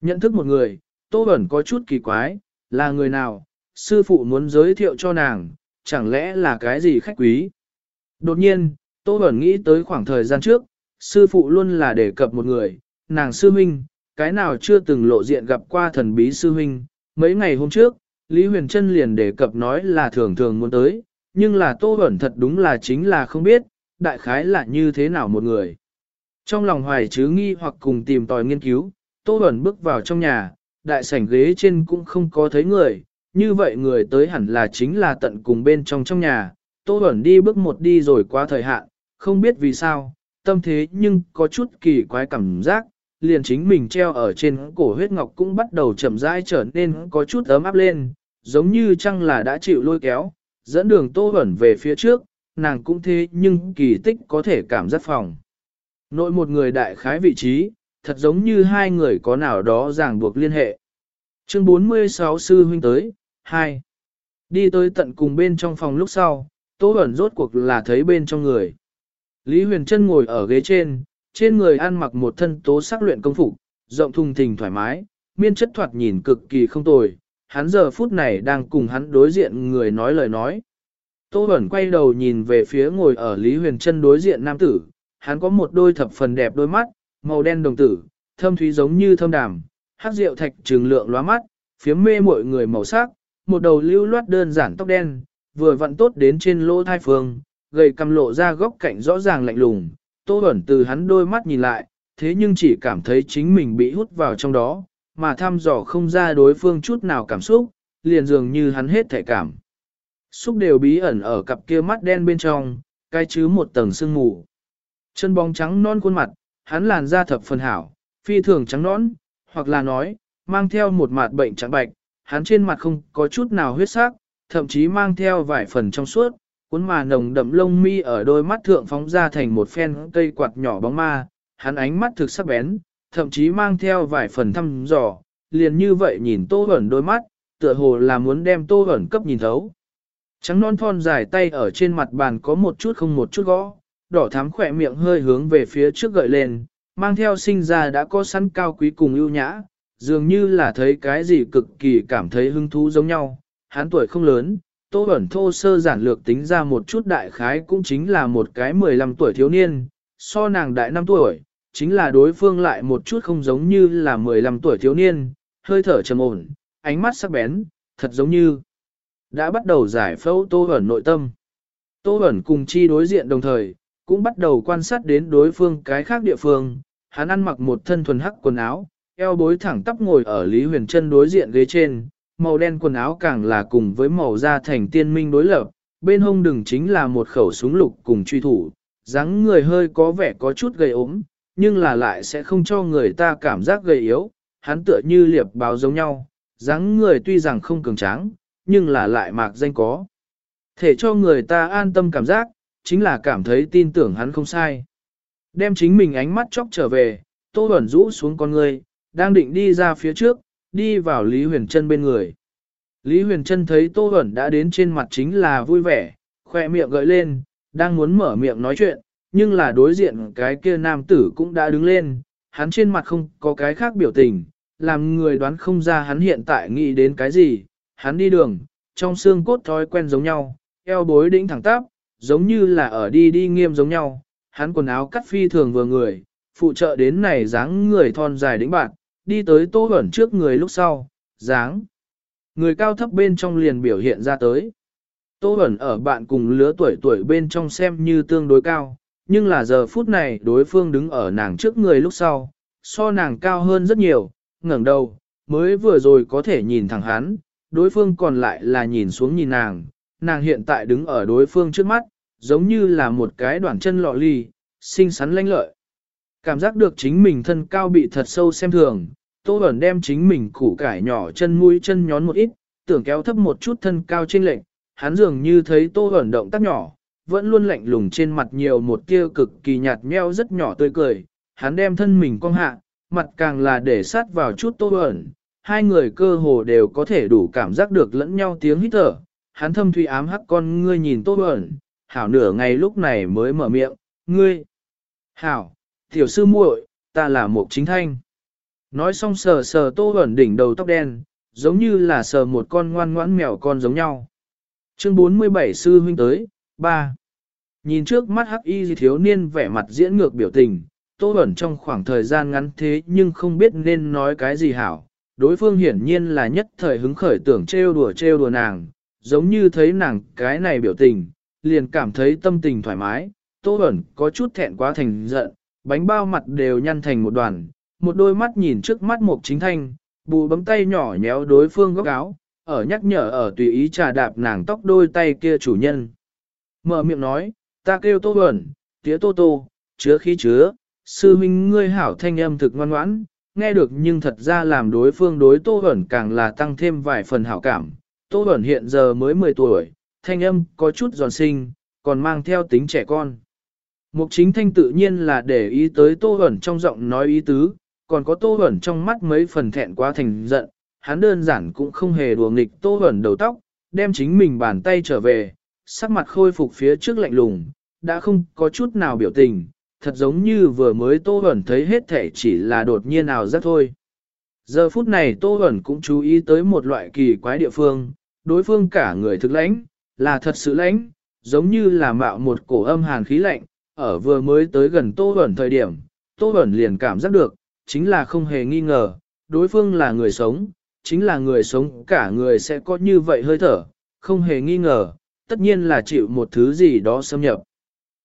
Nhận thức một người, Tô Bẩn có chút kỳ quái, là người nào, sư phụ muốn giới thiệu cho nàng, chẳng lẽ là cái gì khách quý. Đột nhiên, Tô Bẩn nghĩ tới khoảng thời gian trước, sư phụ luôn là đề cập một người, nàng sư huynh, cái nào chưa từng lộ diện gặp qua thần bí sư huynh. Mấy ngày hôm trước, Lý Huyền Trân liền đề cập nói là thường thường muốn tới, nhưng là Tô Bẩn thật đúng là chính là không biết, đại khái là như thế nào một người. Trong lòng hoài chứ nghi hoặc cùng tìm tòi nghiên cứu, Tô Bẩn bước vào trong nhà, đại sảnh ghế trên cũng không có thấy người, như vậy người tới hẳn là chính là tận cùng bên trong trong nhà. Tô Bẩn đi bước một đi rồi qua thời hạn, không biết vì sao, tâm thế nhưng có chút kỳ quái cảm giác, liền chính mình treo ở trên cổ huyết ngọc cũng bắt đầu chậm rãi trở nên có chút ấm áp lên, giống như chăng là đã chịu lôi kéo, dẫn đường tô Bẩn về phía trước, nàng cũng thế nhưng kỳ tích có thể cảm giác phòng. Nội một người đại khái vị trí, thật giống như hai người có nào đó ràng buộc liên hệ. Chương 46 Sư Huynh tới, 2. Đi tới tận cùng bên trong phòng lúc sau, Tô Bẩn rốt cuộc là thấy bên trong người. Lý Huyền Trân ngồi ở ghế trên, trên người ăn mặc một thân tố sắc luyện công phục, rộng thùng thình thoải mái, miên chất thoạt nhìn cực kỳ không tồi. Hắn giờ phút này đang cùng hắn đối diện người nói lời nói. Tô Bẩn quay đầu nhìn về phía ngồi ở Lý Huyền Trân đối diện nam tử, hắn có một đôi thập phần đẹp đôi mắt, màu đen đồng tử, thâm thúy giống như thâm đàm, hát rượu thạch trừng lượng lóa mắt, phiếm mê mọi người màu sắc, một đầu lưu loát đơn giản tóc đen, vừa vặn tốt đến trên lỗ thai phương, gầy cầm lộ ra góc cạnh rõ ràng lạnh lùng, tô Bẩn từ hắn đôi mắt nhìn lại, thế nhưng chỉ cảm thấy chính mình bị hút vào trong đó, mà thăm dò không ra đối phương chút nào cảm xúc, liền dường như hắn hết thể cảm. Xúc đều bí ẩn ở cặp kia mắt đen bên trong, cai chứ một tầng sương mù. Chân bóng trắng non khuôn mặt, hắn làn da thập phần hảo, phi thường trắng nõn, hoặc là nói, mang theo một mặt bệnh trắng bạch, hắn trên mặt không có chút nào huyết sắc, thậm chí mang theo vài phần trong suốt, cuốn mà nồng đậm lông mi ở đôi mắt thượng phóng ra thành một phen cây quạt nhỏ bóng ma, hắn ánh mắt thực sắc bén, thậm chí mang theo vài phần thăm dò, liền như vậy nhìn tô ẩn đôi mắt, tựa hồ là muốn đem tô ẩn cấp nhìn thấu. Trắng non thon dài tay ở trên mặt bàn có một chút không một chút gõ, đỏ thắm khỏe miệng hơi hướng về phía trước gợi lên, mang theo sinh ra đã có sẵn cao quý cùng ưu nhã, dường như là thấy cái gì cực kỳ cảm thấy hứng thú giống nhau. Hắn tuổi không lớn, tô ẩn thô sơ giản lược tính ra một chút đại khái cũng chính là một cái 15 tuổi thiếu niên, so nàng đại 5 tuổi, chính là đối phương lại một chút không giống như là 15 tuổi thiếu niên, hơi thở trầm ổn, ánh mắt sắc bén, thật giống như đã bắt đầu giải phẫu tô hẩn nội tâm. Tô hẩn cùng chi đối diện đồng thời, cũng bắt đầu quan sát đến đối phương cái khác địa phương, hắn ăn mặc một thân thuần hắc quần áo, eo bối thẳng tắp ngồi ở Lý Huyền Trân đối diện ghế trên, màu đen quần áo càng là cùng với màu da thành tiên minh đối lập, bên hông đừng chính là một khẩu súng lục cùng truy thủ, dáng người hơi có vẻ có chút gầy ốm, nhưng là lại sẽ không cho người ta cảm giác gầy yếu, hắn tựa như liệp báo giống nhau, dáng người tuy rằng không cường tráng, nhưng là lại mạc danh có. Thể cho người ta an tâm cảm giác, chính là cảm thấy tin tưởng hắn không sai. Đem chính mình ánh mắt chóc trở về, Tô Bẩn rũ xuống con người, đang định đi ra phía trước, đi vào Lý Huyền Trân bên người. Lý Huyền Trân thấy Tô Bẩn đã đến trên mặt chính là vui vẻ, khoe miệng gợi lên, đang muốn mở miệng nói chuyện, nhưng là đối diện cái kia nam tử cũng đã đứng lên, hắn trên mặt không có cái khác biểu tình, làm người đoán không ra hắn hiện tại nghĩ đến cái gì, hắn đi đường, trong xương cốt thói quen giống nhau, eo bối đĩnh thẳng tắp, giống như là ở đi đi nghiêm giống nhau, hắn quần áo cắt phi thường vừa người, phụ trợ đến này dáng người thon dài đĩnh bạn, đi tới tô ẩn trước người lúc sau, dáng. Người cao thấp bên trong liền biểu hiện ra tới. Tô ẩn ở bạn cùng lứa tuổi tuổi bên trong xem như tương đối cao, nhưng là giờ phút này đối phương đứng ở nàng trước người lúc sau, so nàng cao hơn rất nhiều, ngẩng đầu, mới vừa rồi có thể nhìn thẳng hắn, đối phương còn lại là nhìn xuống nhìn nàng, nàng hiện tại đứng ở đối phương trước mắt, giống như là một cái đoạn chân lọ ly, xinh xắn lanh lợi. Cảm giác được chính mình thân cao bị thật sâu xem thường, Tô Bẩn đem chính mình củ cải nhỏ chân mũi chân nhón một ít, tưởng kéo thấp một chút thân cao trên lệnh, hắn dường như thấy Tô Bẩn động tác nhỏ, vẫn luôn lạnh lùng trên mặt nhiều một tia cực kỳ nhạt nheo rất nhỏ tươi cười, hắn đem thân mình cong hạ, mặt càng là để sát vào chút Tô Bẩn, hai người cơ hồ đều có thể đủ cảm giác được lẫn nhau tiếng hít thở, hắn thâm thủy ám hắc con ngươi nhìn Tô Bẩn, hảo nửa ngày lúc này mới mở miệng, ngươi. Hảo, tiểu sư muội, ta là một chính thanh. Nói xong sờ sờ tô ẩn đỉnh đầu tóc đen, giống như là sờ một con ngoan ngoãn mèo con giống nhau. Chương 47 sư huynh tới, 3. Nhìn trước mắt hắc y thiếu niên vẻ mặt diễn ngược biểu tình, tô ẩn trong khoảng thời gian ngắn thế nhưng không biết nên nói cái gì hảo. Đối phương hiển nhiên là nhất thời hứng khởi tưởng trêu đùa trêu đùa nàng, giống như thấy nàng cái này biểu tình, liền cảm thấy tâm tình thoải mái, Tô Bẩn có chút thẹn quá thành giận, bánh bao mặt đều nhăn thành một đoàn, một đôi mắt nhìn trước mắt Mục Chính Thanh, bù bấm tay nhỏ nhéo đối phương góc áo, ở nhắc nhở ở tùy ý trà đạp nàng tóc đôi tay kia chủ nhân. Mở miệng nói, ta kêu Tô Bẩn, tía Tô Tô, chứa khí chứa, sư huynh ngươi hảo thanh âm thực ngoan ngoãn, nghe được nhưng thật ra làm đối phương đối Tô Bẩn càng là tăng thêm vài phần hảo cảm. Tô Bẩn hiện giờ mới 10 tuổi, thanh âm có chút giòn sinh, còn mang theo tính trẻ con. Mục chính thanh tự nhiên là để ý tới Tô Bẩn trong giọng nói ý tứ, còn có Tô Bẩn trong mắt mấy phần thẹn quá thành giận, hắn đơn giản cũng không hề đùa nghịch Tô Bẩn đầu tóc, đem chính mình bàn tay trở về, sắc mặt khôi phục phía trước lạnh lùng, đã không có chút nào biểu tình, thật giống như vừa mới Tô Huẩn thấy hết thể chỉ là đột nhiên nào rất thôi. Giờ phút này Tô Huẩn cũng chú ý tới một loại kỳ quái địa phương, đối phương cả người thực lãnh, là thật sự lãnh, giống như là mạo một cổ âm hàn khí lạnh, ở vừa mới tới gần Tô Huẩn thời điểm, Tô Huẩn liền cảm giác được, chính là không hề nghi ngờ, đối phương là người sống, chính là người sống cả người sẽ có như vậy hơi thở, không hề nghi ngờ, tất nhiên là chịu một thứ gì đó xâm nhập.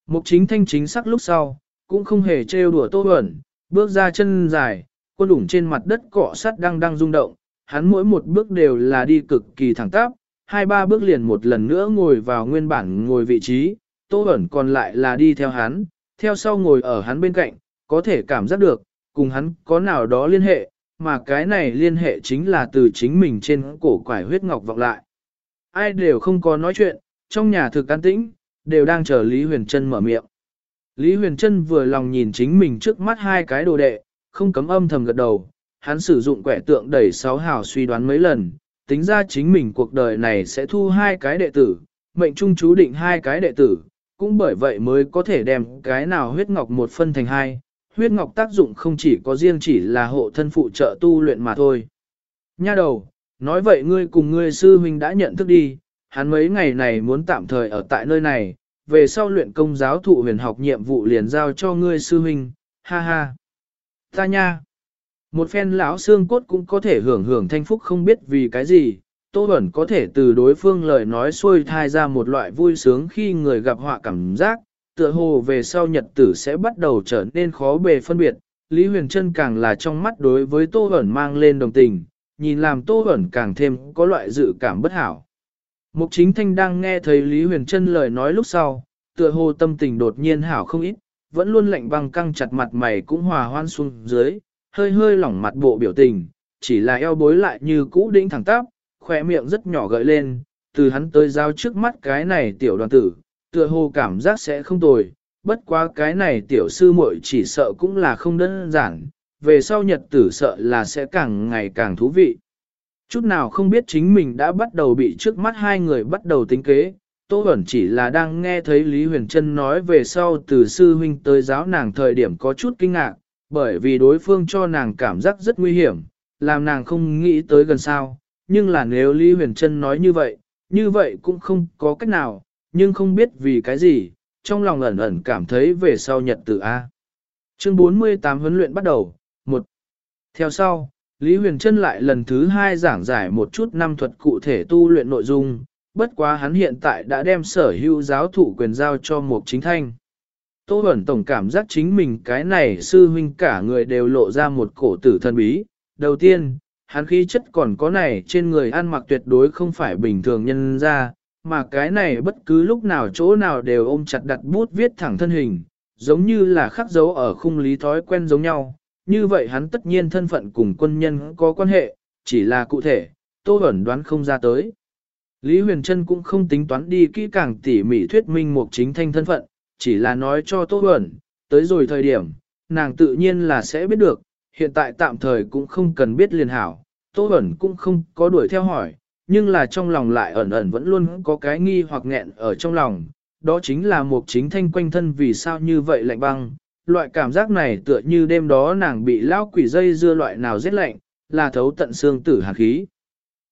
Mục chính thanh chính sắc lúc sau, cũng không hề trêu đùa Tô Huẩn, bước ra chân dài, quân đủng trên mặt đất cọ sắt đang đang rung động, hắn mỗi một bước đều là đi cực kỳ thẳng tắp, hai ba bước liền một lần nữa ngồi vào nguyên bản ngồi vị trí, Tô Huẩn còn lại là đi theo hắn, theo sau ngồi ở hắn bên cạnh, có thể cảm giác được, cùng hắn có nào đó liên hệ, mà cái này liên hệ chính là từ chính mình trên cổ quải huyết ngọc vọng lại. Ai đều không có nói chuyện, trong nhà thực an tĩnh, đều đang chờ Lý Huyền Trân mở miệng. Lý Huyền Trân vừa lòng nhìn chính mình trước mắt hai cái đồ đệ, không cấm âm thầm gật đầu, hắn sử dụng quẻ tượng đẩy sáu hào suy đoán mấy lần, tính ra chính mình cuộc đời này sẽ thu hai cái đệ tử, mệnh trung chú định hai cái đệ tử, cũng bởi vậy mới có thể đem cái nào huyết ngọc một phân thành hai, huyết ngọc tác dụng không chỉ có riêng chỉ là hộ thân phụ trợ tu luyện mà thôi. Nha đầu, nói vậy ngươi cùng ngươi sư huynh đã nhận thức đi, hắn mấy ngày này muốn tạm thời ở tại nơi này, về sau luyện công giáo thụ huyền học nhiệm vụ liền giao cho ngươi sư huynh, ha ha. Ta nha. Một phen lão xương cốt cũng có thể hưởng hưởng thanh phúc không biết vì cái gì, Tô Bẩn có thể từ đối phương lời nói xuôi thai ra một loại vui sướng khi người gặp họa cảm giác, tựa hồ về sau nhật tử sẽ bắt đầu trở nên khó bề phân biệt. Lý Huyền Trân càng là trong mắt đối với Tô Bẩn mang lên đồng tình, nhìn làm Tô Bẩn càng thêm có loại dự cảm bất hảo. Mục chính thanh đang nghe thấy Lý Huyền Trân lời nói lúc sau, tựa hồ tâm tình đột nhiên hảo không ít, vẫn luôn lạnh băng căng chặt mặt mày cũng hòa hoan xuống dưới, hơi hơi lỏng mặt bộ biểu tình, chỉ là eo bối lại như cũ đĩnh thẳng tắp, khỏe miệng rất nhỏ gợi lên, từ hắn tới giao trước mắt cái này tiểu đoàn tử, tựa hồ cảm giác sẽ không tồi, bất quá cái này tiểu sư muội chỉ sợ cũng là không đơn giản, về sau nhật tử sợ là sẽ càng ngày càng thú vị. Chút nào không biết chính mình đã bắt đầu bị trước mắt hai người bắt đầu tính kế, Tô Bẩn chỉ là đang nghe thấy Lý Huyền Trân nói về sau từ sư huynh tới giáo nàng thời điểm có chút kinh ngạc, bởi vì đối phương cho nàng cảm giác rất nguy hiểm, làm nàng không nghĩ tới gần sao, nhưng là nếu Lý Huyền Trân nói như vậy, như vậy cũng không có cách nào, nhưng không biết vì cái gì, trong lòng ẩn ẩn cảm thấy về sau nhật tử A. Chương 48 huấn luyện bắt đầu, 1. Theo sau, Lý Huyền Trân lại lần thứ hai giảng giải một chút năm thuật cụ thể tu luyện nội dung, bất quá hắn hiện tại đã đem sở hữu giáo thụ quyền giao cho một chính thanh. Tô Bẩn Tổng cảm giác chính mình cái này sư huynh cả người đều lộ ra một cổ tử thân bí. Đầu tiên, hắn khí chất còn có này trên người ăn mặc tuyệt đối không phải bình thường nhân ra, mà cái này bất cứ lúc nào chỗ nào đều ôm chặt đặt bút viết thẳng thân hình, giống như là khắc dấu ở khung lý thói quen giống nhau. Như vậy hắn tất nhiên thân phận cùng quân nhân có quan hệ, chỉ là cụ thể, Tô Bẩn đoán không ra tới. Lý Huyền Trân cũng không tính toán đi kỹ càng tỉ mỉ thuyết minh một chính thanh thân phận, chỉ là nói cho Tô Bẩn, tới rồi thời điểm, nàng tự nhiên là sẽ biết được, hiện tại tạm thời cũng không cần biết liền hảo, Tô Bẩn cũng không có đuổi theo hỏi, nhưng là trong lòng lại ẩn ẩn vẫn luôn có cái nghi hoặc nghẹn ở trong lòng, đó chính là một chính thanh quanh thân vì sao như vậy lạnh băng, loại cảm giác này tựa như đêm đó nàng bị lao quỷ dây dưa loại nào rét lạnh, là thấu tận xương tử hạt khí.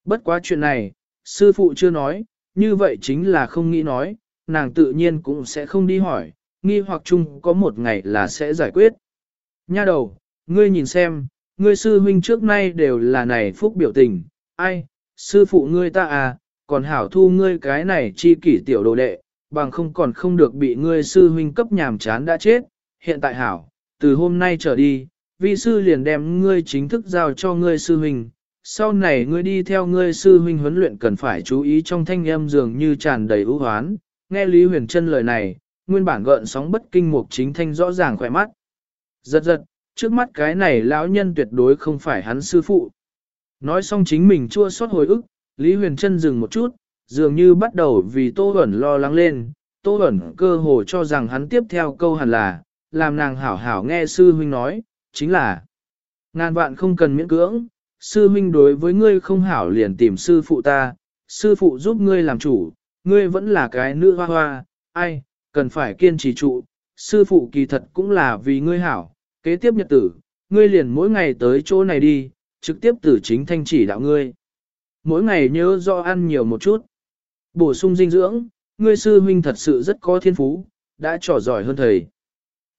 Bất quá chuyện này, sư phụ chưa nói, như vậy chính là không nghĩ nói, nàng tự nhiên cũng sẽ không đi hỏi, nghi hoặc chung có một ngày là sẽ giải quyết. Nha đầu, ngươi nhìn xem, ngươi sư huynh trước nay đều là này phúc biểu tình, ai, sư phụ ngươi ta à, còn hảo thu ngươi cái này chi kỷ tiểu đồ đệ, bằng không còn không được bị ngươi sư huynh cấp nhàm chán đã chết, hiện tại hảo, từ hôm nay trở đi, vi sư liền đem ngươi chính thức giao cho ngươi sư huynh, sau này ngươi đi theo ngươi sư huynh huấn luyện cần phải chú ý trong thanh âm dường như tràn đầy ưu hoán, nghe Lý Huyền Trân lời này, nguyên bản gợn sóng bất kinh mục chính thanh rõ ràng khỏe mắt. Giật giật, trước mắt cái này lão nhân tuyệt đối không phải hắn sư phụ. Nói xong chính mình chua xót hồi ức, Lý Huyền Trân dừng một chút, dường như bắt đầu vì Tô Huẩn lo lắng lên, Tô Huẩn cơ hồ cho rằng hắn tiếp theo câu hẳn là, làm nàng hảo hảo nghe sư huynh nói, chính là ngàn vạn không cần miễn cưỡng, sư huynh đối với ngươi không hảo liền tìm sư phụ ta, sư phụ giúp ngươi làm chủ, ngươi vẫn là cái nữ hoa hoa, ai, cần phải kiên trì trụ, sư phụ kỳ thật cũng là vì ngươi hảo, kế tiếp nhật tử, ngươi liền mỗi ngày tới chỗ này đi, trực tiếp tử chính thanh chỉ đạo ngươi. Mỗi ngày nhớ do ăn nhiều một chút, bổ sung dinh dưỡng, ngươi sư huynh thật sự rất có thiên phú, đã trò giỏi hơn thầy.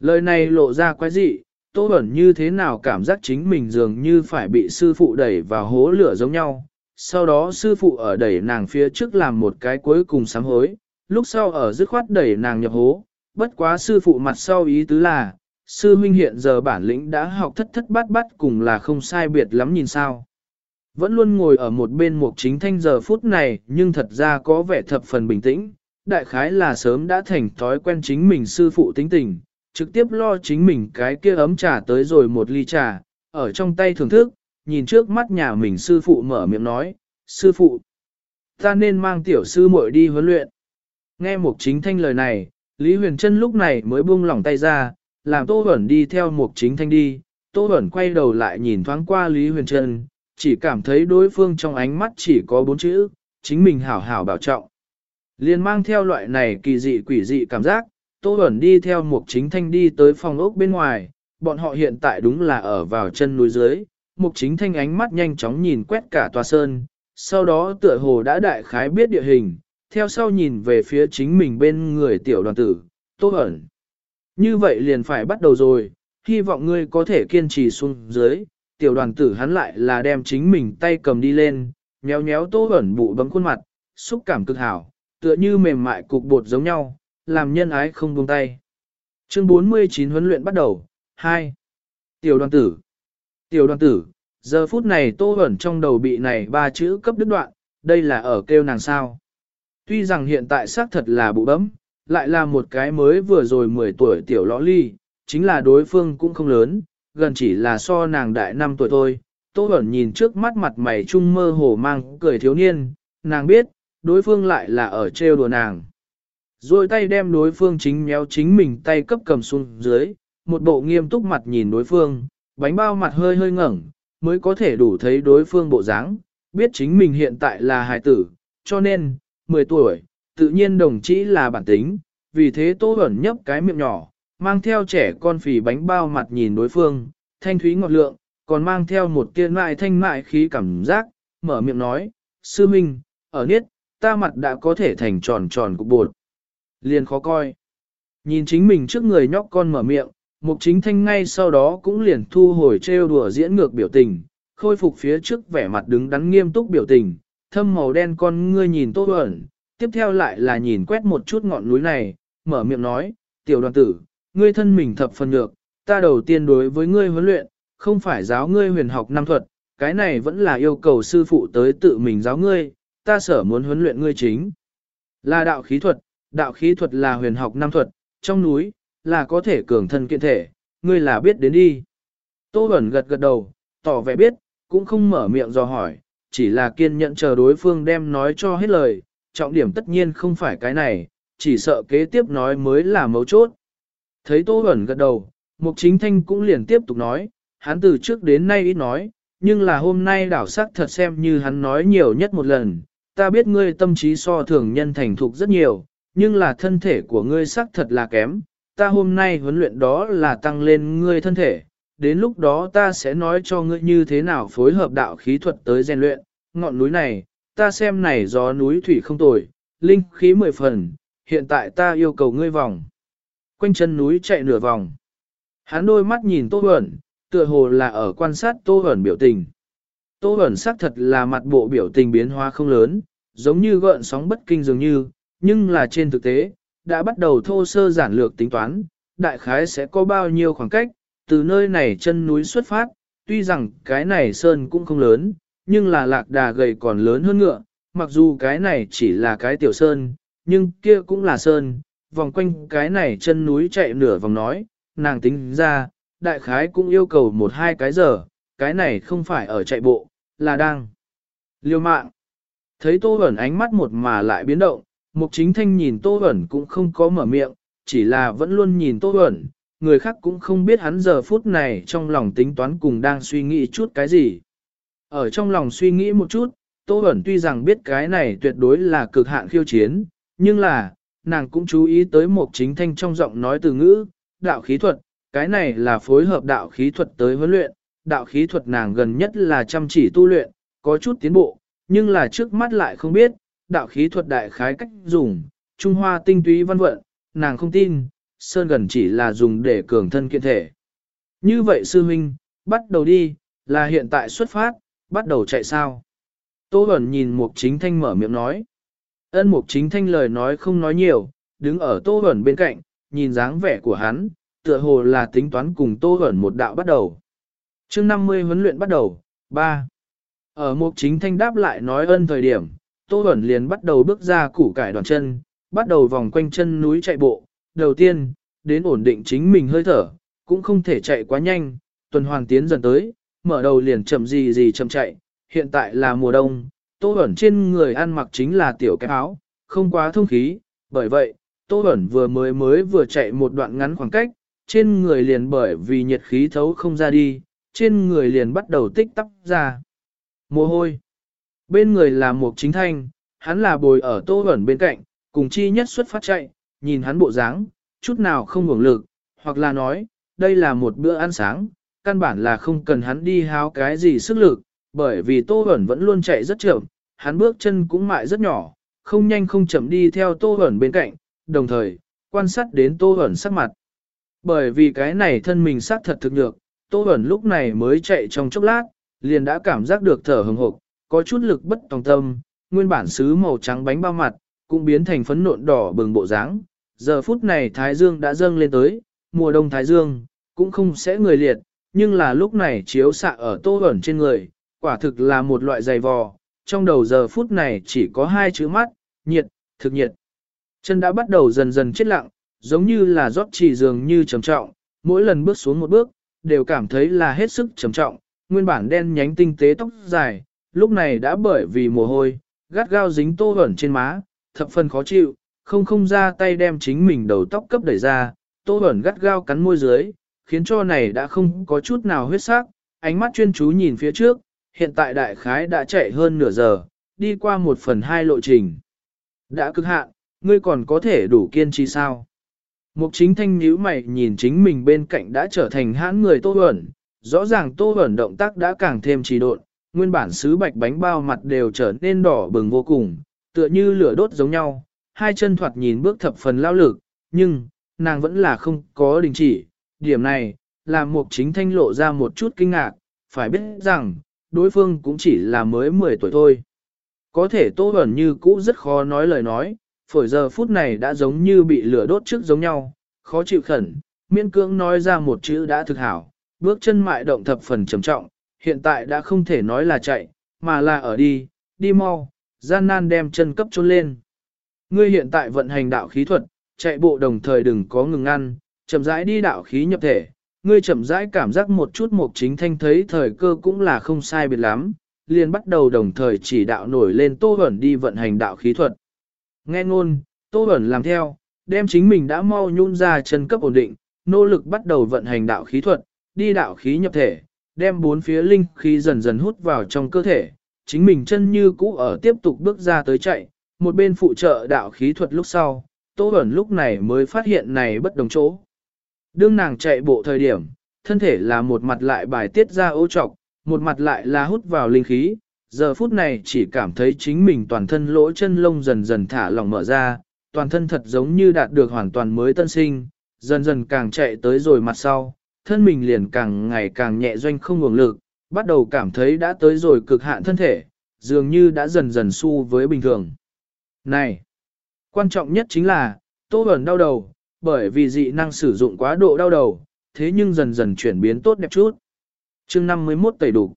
Lời này lộ ra quái dị, Tô Bẩn như thế nào cảm giác chính mình dường như phải bị sư phụ đẩy vào hố lửa giống nhau. Sau đó sư phụ ở đẩy nàng phía trước làm một cái cuối cùng sám hối, lúc sau ở dứt khoát đẩy nàng nhập hố. Bất quá sư phụ mặt sau ý tứ là, sư huynh hiện giờ bản lĩnh đã học thất thất bát bát cùng là không sai biệt lắm nhìn sao. Vẫn luôn ngồi ở một bên một chính thanh giờ phút này nhưng thật ra có vẻ thập phần bình tĩnh, đại khái là sớm đã thành thói quen chính mình sư phụ tính tình, trực tiếp lo chính mình cái kia ấm trà tới rồi một ly trà, ở trong tay thưởng thức, nhìn trước mắt nhà mình sư phụ mở miệng nói, sư phụ, ta nên mang tiểu sư muội đi huấn luyện. Nghe mục chính thanh lời này, Lý Huyền Trân lúc này mới buông lỏng tay ra, làm Tô Bẩn đi theo mục chính thanh đi, Tô Bẩn quay đầu lại nhìn thoáng qua Lý Huyền Trân, chỉ cảm thấy đối phương trong ánh mắt chỉ có bốn chữ, chính mình hảo hảo bảo trọng. Liên mang theo loại này kỳ dị quỷ dị cảm giác, Tô Bẩn đi theo Mục chính thanh đi tới phòng ốc bên ngoài, bọn họ hiện tại đúng là ở vào chân núi dưới, mục chính thanh ánh mắt nhanh chóng nhìn quét cả tòa sơn, sau đó tựa hồ đã đại khái biết địa hình, theo sau nhìn về phía chính mình bên người tiểu đoàn tử, Tô Bẩn. Như vậy liền phải bắt đầu rồi, hy vọng ngươi có thể kiên trì xuống dưới, tiểu đoàn tử hắn lại là đem chính mình tay cầm đi lên, nhéo nhéo Tô Bẩn bụ bấm khuôn mặt, xúc cảm cực hảo, tựa như mềm mại cục bột giống nhau, làm nhân ái không buông tay. Chương 49 huấn luyện bắt đầu, 2. Tiểu đoàn tử. Tiểu đoàn tử, giờ phút này tô ẩn trong đầu bị này ba chữ cấp đứt đoạn, đây là ở kêu nàng sao. Tuy rằng hiện tại xác thật là bụ bấm, lại là một cái mới vừa rồi 10 tuổi tiểu lõ ly, chính là đối phương cũng không lớn, gần chỉ là so nàng đại 5 tuổi thôi. Tô ẩn nhìn trước mắt mặt mày trung mơ hồ mang cười thiếu niên, nàng biết, đối phương lại là ở trêu đùa nàng. Rồi tay đem đối phương chính méo chính mình tay cấp cầm xuống dưới, một bộ nghiêm túc mặt nhìn đối phương, bánh bao mặt hơi hơi ngẩng, mới có thể đủ thấy đối phương bộ dáng, biết chính mình hiện tại là hài tử, cho nên, 10 tuổi, tự nhiên đồng chí là bản tính, vì thế Tô Bẩn nhấp cái miệng nhỏ, mang theo trẻ con phì bánh bao mặt nhìn đối phương, thanh thúy ngọt lượng, còn mang theo một tiên mại thanh mại khí cảm giác, mở miệng nói, sư minh, ở niết, ta mặt đã có thể thành tròn tròn cục bột liền khó coi. Nhìn chính mình trước người nhóc con mở miệng, mục chính thanh ngay sau đó cũng liền thu hồi trêu đùa diễn ngược biểu tình, khôi phục phía trước vẻ mặt đứng đắn nghiêm túc biểu tình, thâm màu đen con ngươi nhìn tô ẩn, tiếp theo lại là nhìn quét một chút ngọn núi này, mở miệng nói, tiểu đoàn tử, ngươi thân mình thập phần được, ta đầu tiên đối với ngươi huấn luyện, không phải giáo ngươi huyền học năm thuật, cái này vẫn là yêu cầu sư phụ tới tự mình giáo ngươi, ta sở muốn huấn luyện ngươi chính. Là đạo khí thuật, Đạo khí thuật là huyền học nam thuật, trong núi, là có thể cường thân kiện thể, ngươi là biết đến đi. Tô Bẩn gật gật đầu, tỏ vẻ biết, cũng không mở miệng do hỏi, chỉ là kiên nhẫn chờ đối phương đem nói cho hết lời, trọng điểm tất nhiên không phải cái này, chỉ sợ kế tiếp nói mới là mấu chốt. Thấy Tô Bẩn gật đầu, Mục Chính Thanh cũng liền tiếp tục nói, hắn từ trước đến nay ít nói, nhưng là hôm nay đảo sắc thật xem như hắn nói nhiều nhất một lần, ta biết ngươi tâm trí so thường nhân thành thục rất nhiều, nhưng là thân thể của ngươi xác thật là kém, ta hôm nay huấn luyện đó là tăng lên ngươi thân thể, đến lúc đó ta sẽ nói cho ngươi như thế nào phối hợp đạo khí thuật tới rèn luyện, ngọn núi này, ta xem này gió núi thủy không tồi, linh khí mười phần, hiện tại ta yêu cầu ngươi vòng. Quanh chân núi chạy nửa vòng. Hắn đôi mắt nhìn Tô Huẩn, tựa hồ là ở quan sát Tô Huẩn biểu tình. Tô Huẩn xác thật là mặt bộ biểu tình biến hóa không lớn, giống như gợn sóng bất kinh dường như, nhưng là trên thực tế, đã bắt đầu thô sơ giản lược tính toán, đại khái sẽ có bao nhiêu khoảng cách, từ nơi này chân núi xuất phát, tuy rằng cái này sơn cũng không lớn, nhưng là lạc đà gầy còn lớn hơn ngựa, mặc dù cái này chỉ là cái tiểu sơn, nhưng kia cũng là sơn, vòng quanh cái này chân núi chạy nửa vòng nói, nàng tính ra, đại khái cũng yêu cầu một hai cái giờ, cái này không phải ở chạy bộ, là đang liêu mạng. Thấy Tô ẩn ánh mắt một mà lại biến động, Mục Chính Thanh nhìn Tô Bẩn cũng không có mở miệng, chỉ là vẫn luôn nhìn Tô Bẩn, người khác cũng không biết hắn giờ phút này trong lòng tính toán cùng đang suy nghĩ chút cái gì. Ở trong lòng suy nghĩ một chút, Tô Bẩn tuy rằng biết cái này tuyệt đối là cực hạn khiêu chiến, nhưng là, nàng cũng chú ý tới một chính thanh trong giọng nói từ ngữ, đạo khí thuật, cái này là phối hợp đạo khí thuật tới huấn luyện, đạo khí thuật nàng gần nhất là chăm chỉ tu luyện, có chút tiến bộ, nhưng là trước mắt lại không biết, đạo khí thuật đại khái cách dùng, Trung Hoa tinh túy văn vận, nàng không tin, Sơn gần chỉ là dùng để cường thân kiện thể. Như vậy sư huynh, bắt đầu đi, là hiện tại xuất phát, bắt đầu chạy sao. Tô Bẩn nhìn Mục Chính Thanh mở miệng nói. Ân Mục Chính Thanh lời nói không nói nhiều, đứng ở Tô Bẩn bên cạnh, nhìn dáng vẻ của hắn, tựa hồ là tính toán cùng Tô Bẩn một đạo bắt đầu. chương 50 huấn luyện bắt đầu, 3. Ở Mục Chính Thanh đáp lại nói ân thời điểm, Tô Bẩn liền bắt đầu bước ra củ cải đoàn chân, bắt đầu vòng quanh chân núi chạy bộ. Đầu tiên, đến ổn định chính mình hơi thở, cũng không thể chạy quá nhanh, tuần hoàn tiến dần tới, mở đầu liền chậm gì gì chậm chạy, hiện tại là mùa đông, tô ẩn trên người ăn mặc chính là tiểu cái áo, không quá thông khí, bởi vậy, tô ẩn vừa mới mới vừa chạy một đoạn ngắn khoảng cách, trên người liền bởi vì nhiệt khí thấu không ra đi, trên người liền bắt đầu tích tắp ra. Mồ hôi. Bên người là một chính thanh, hắn là bồi ở tô ẩn bên cạnh, cùng chi nhất xuất phát chạy, nhìn hắn bộ dáng, chút nào không hưởng lực, hoặc là nói, đây là một bữa ăn sáng, căn bản là không cần hắn đi háo cái gì sức lực, bởi vì Tô ẩn vẫn luôn chạy rất chậm, hắn bước chân cũng mại rất nhỏ, không nhanh không chậm đi theo Tô ẩn bên cạnh, đồng thời, quan sát đến Tô ẩn sắc mặt. Bởi vì cái này thân mình sát thật thực được, Tô Bẩn lúc này mới chạy trong chốc lát, liền đã cảm giác được thở hừng hộp, có chút lực bất tòng tâm, nguyên bản sứ màu trắng bánh bao mặt, cũng biến thành phấn nộn đỏ bừng bộ dáng. Giờ phút này Thái Dương đã dâng lên tới, mùa đông Thái Dương, cũng không sẽ người liệt, nhưng là lúc này chiếu xạ ở tô ẩn trên người, quả thực là một loại dày vò, trong đầu giờ phút này chỉ có hai chữ mắt, nhiệt, thực nhiệt. Chân đã bắt đầu dần dần chết lặng, giống như là rót chỉ dường như trầm trọng, mỗi lần bước xuống một bước, đều cảm thấy là hết sức trầm trọng, nguyên bản đen nhánh tinh tế tóc dài, lúc này đã bởi vì mồ hôi, gắt gao dính tô ẩn trên má, thập phần khó chịu, không không ra tay đem chính mình đầu tóc cấp đẩy ra, tô ẩn gắt gao cắn môi dưới, khiến cho này đã không có chút nào huyết sắc, ánh mắt chuyên chú nhìn phía trước, hiện tại đại khái đã chạy hơn nửa giờ, đi qua một phần hai lộ trình. Đã cực hạn, ngươi còn có thể đủ kiên trì sao? Mục chính thanh nhíu mày nhìn chính mình bên cạnh đã trở thành hãn người tô ẩn, rõ ràng tô ẩn động tác đã càng thêm trì độn, nguyên bản sứ bạch bánh bao mặt đều trở nên đỏ bừng vô cùng, tựa như lửa đốt giống nhau, hai chân thoạt nhìn bước thập phần lao lực, nhưng, nàng vẫn là không có đình chỉ, điểm này, làm mục chính thanh lộ ra một chút kinh ngạc, phải biết rằng, đối phương cũng chỉ là mới 10 tuổi thôi. Có thể Tô ẩn như cũ rất khó nói lời nói, phổi giờ phút này đã giống như bị lửa đốt trước giống nhau, khó chịu khẩn, Miên cưỡng nói ra một chữ đã thực hảo, bước chân mại động thập phần trầm trọng, hiện tại đã không thể nói là chạy, mà là ở đi, đi mau, gian nan đem chân cấp trốn lên. Ngươi hiện tại vận hành đạo khí thuật, chạy bộ đồng thời đừng có ngừng ăn chậm rãi đi đạo khí nhập thể, ngươi chậm rãi cảm giác một chút mục chính thanh thấy thời cơ cũng là không sai biệt lắm, liền bắt đầu đồng thời chỉ đạo nổi lên Tô Bẩn đi vận hành đạo khí thuật. Nghe ngôn, Tô Bẩn làm theo, đem chính mình đã mau nhún ra chân cấp ổn định, nỗ lực bắt đầu vận hành đạo khí thuật, đi đạo khí nhập thể, đem bốn phía linh khí dần dần hút vào trong cơ thể, chính mình chân như cũ ở tiếp tục bước ra tới chạy, một bên phụ trợ đạo khí thuật lúc sau, Tô Bẩn lúc này mới phát hiện này bất đồng chỗ. Đương nàng chạy bộ thời điểm, thân thể là một mặt lại bài tiết ra ô trọc, một mặt lại là hút vào linh khí, giờ phút này chỉ cảm thấy chính mình toàn thân lỗ chân lông dần dần thả lỏng mở ra, toàn thân thật giống như đạt được hoàn toàn mới tân sinh, dần dần càng chạy tới rồi mặt sau, thân mình liền càng ngày càng nhẹ doanh không nguồn lực, bắt đầu cảm thấy đã tới rồi cực hạn thân thể, dường như đã dần dần xu với bình thường. Này, quan trọng nhất chính là, tô ẩn đau đầu, bởi vì dị năng sử dụng quá độ đau đầu, thế nhưng dần dần chuyển biến tốt đẹp chút. chương 51 tẩy đủ.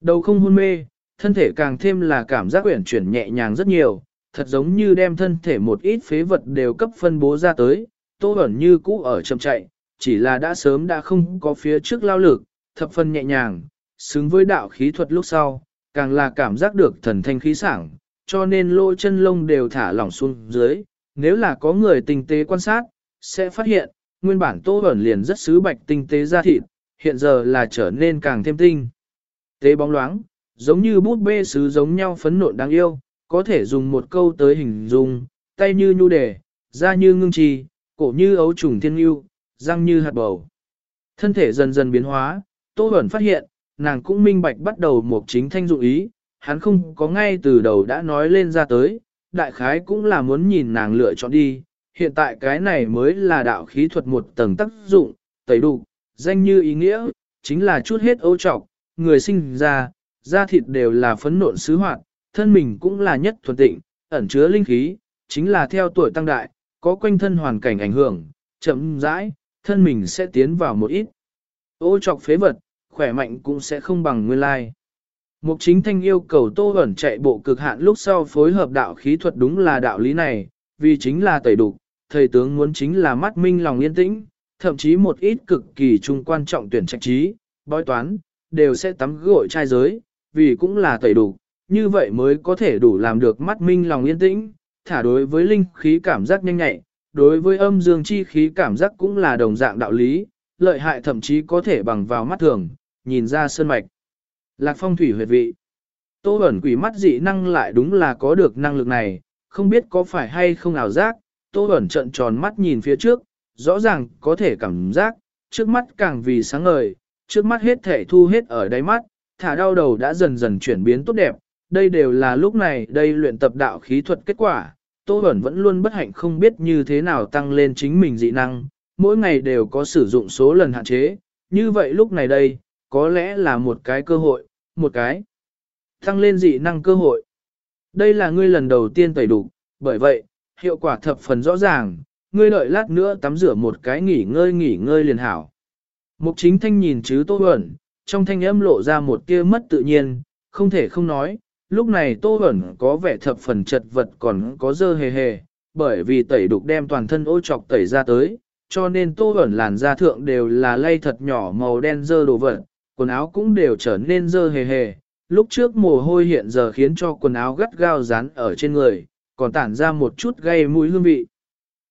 Đầu không hôn mê, thân thể càng thêm là cảm giác quyển chuyển nhẹ nhàng rất nhiều, thật giống như đem thân thể một ít phế vật đều cấp phân bố ra tới, Tô Bẩn như cũ ở chậm chạy, chỉ là đã sớm đã không có phía trước lao lực, thập phần nhẹ nhàng, xứng với đạo khí thuật lúc sau, càng là cảm giác được thần thanh khí sảng, cho nên lỗ chân lông đều thả lỏng xuống dưới, nếu là có người tinh tế quan sát, sẽ phát hiện, nguyên bản Tô ẩn liền rất sứ bạch tinh tế ra thịt, hiện giờ là trở nên càng thêm tinh. Tế bóng loáng, giống như bút bê sứ giống nhau phấn nộn đáng yêu, có thể dùng một câu tới hình dung, tay như nhu đề, da như ngưng trì, cổ như ấu trùng thiên yêu, răng như hạt bầu. Thân thể dần dần biến hóa, Tô Bẩn phát hiện, nàng cũng minh bạch bắt đầu một chính thanh dụng ý, hắn không có ngay từ đầu đã nói lên ra tới, đại khái cũng là muốn nhìn nàng lựa chọn đi, hiện tại cái này mới là đạo khí thuật một tầng tác dụng, tẩy đủ, danh như ý nghĩa, chính là chút hết âu trọc, người sinh ra, da thịt đều là phấn nộn sứ hoạt, thân mình cũng là nhất thuần tịnh, ẩn chứa linh khí, chính là theo tuổi tăng đại, có quanh thân hoàn cảnh ảnh hưởng, chậm rãi, thân mình sẽ tiến vào một ít. Ô trọc phế vật, khỏe mạnh cũng sẽ không bằng nguyên lai. Mục chính thanh yêu cầu tô ẩn chạy bộ cực hạn lúc sau phối hợp đạo khí thuật đúng là đạo lý này, vì chính là tẩy đục, thầy tướng muốn chính là mắt minh lòng yên tĩnh, thậm chí một ít cực kỳ trung quan trọng tuyển trạch trí, bói toán, đều sẽ tắm gội trai giới, vì cũng là tẩy đục, như vậy mới có thể đủ làm được mắt minh lòng yên tĩnh, thả đối với linh khí cảm giác nhanh nhạy, đối với âm dương chi khí cảm giác cũng là đồng dạng đạo lý, lợi hại thậm chí có thể bằng vào mắt thường, nhìn ra sơn mạch. Lạc phong thủy huyệt vị. Tô ẩn quỷ mắt dị năng lại đúng là có được năng lực này, không biết có phải hay không ảo giác, tô ẩn trận tròn mắt nhìn phía trước, rõ ràng có thể cảm giác, trước mắt càng vì sáng ngời, trước mắt hết thể thu hết ở đáy mắt, thả đau đầu đã dần dần chuyển biến tốt đẹp, đây đều là lúc này đây luyện tập đạo khí thuật kết quả, Tô Bẩn vẫn luôn bất hạnh không biết như thế nào tăng lên chính mình dị năng, mỗi ngày đều có sử dụng số lần hạn chế, như vậy lúc này đây, có lẽ là một cái cơ hội, một cái tăng lên dị năng cơ hội. Đây là ngươi lần đầu tiên tẩy đủ, bởi vậy, hiệu quả thập phần rõ ràng, ngươi đợi lát nữa tắm rửa một cái nghỉ ngơi nghỉ ngơi liền hảo. Mục chính thanh nhìn chứ Tô Bẩn, trong thanh âm lộ ra một tia mất tự nhiên, không thể không nói, lúc này Tô Bẩn có vẻ thập phần chật vật còn có dơ hề hề, bởi vì tẩy đục đem toàn thân ô trọc tẩy ra tới, cho nên Tô Bẩn làn da thượng đều là lay thật nhỏ màu đen dơ đồ vật, quần áo cũng đều trở nên dơ hề hề. Lúc trước mồ hôi hiện giờ khiến cho quần áo gắt gao dán ở trên người, còn tản ra một chút gây mũi hương vị.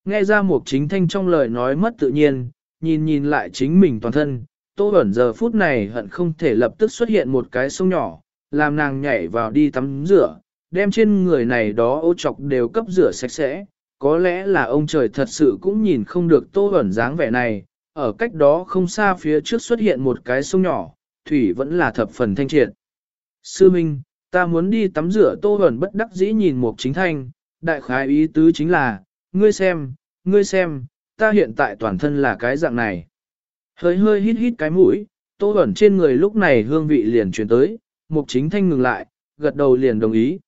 Nghe ra một chính thanh trong lời nói mất tự nhiên, nhìn nhìn lại chính mình toàn thân, Tô Bẩn giờ phút này hận không thể lập tức xuất hiện một cái sông nhỏ, làm nàng nhảy vào đi tắm rửa, đem trên người này đó ô chọc đều cấp rửa sạch sẽ. Có lẽ là ông trời thật sự cũng nhìn không được tô ẩn dáng vẻ này, ở cách đó không xa phía trước xuất hiện một cái sông nhỏ, thủy vẫn là thập phần thanh triệt. Sư Minh, ta muốn đi tắm rửa tô ẩn bất đắc dĩ nhìn một chính thanh, đại khái ý tứ chính là, ngươi xem, ngươi xem, ta hiện tại toàn thân là cái dạng này. Hơi hơi hít hít cái mũi, tô ẩn trên người lúc này hương vị liền chuyển tới, Mục Chính Thanh ngừng lại, gật đầu liền đồng ý.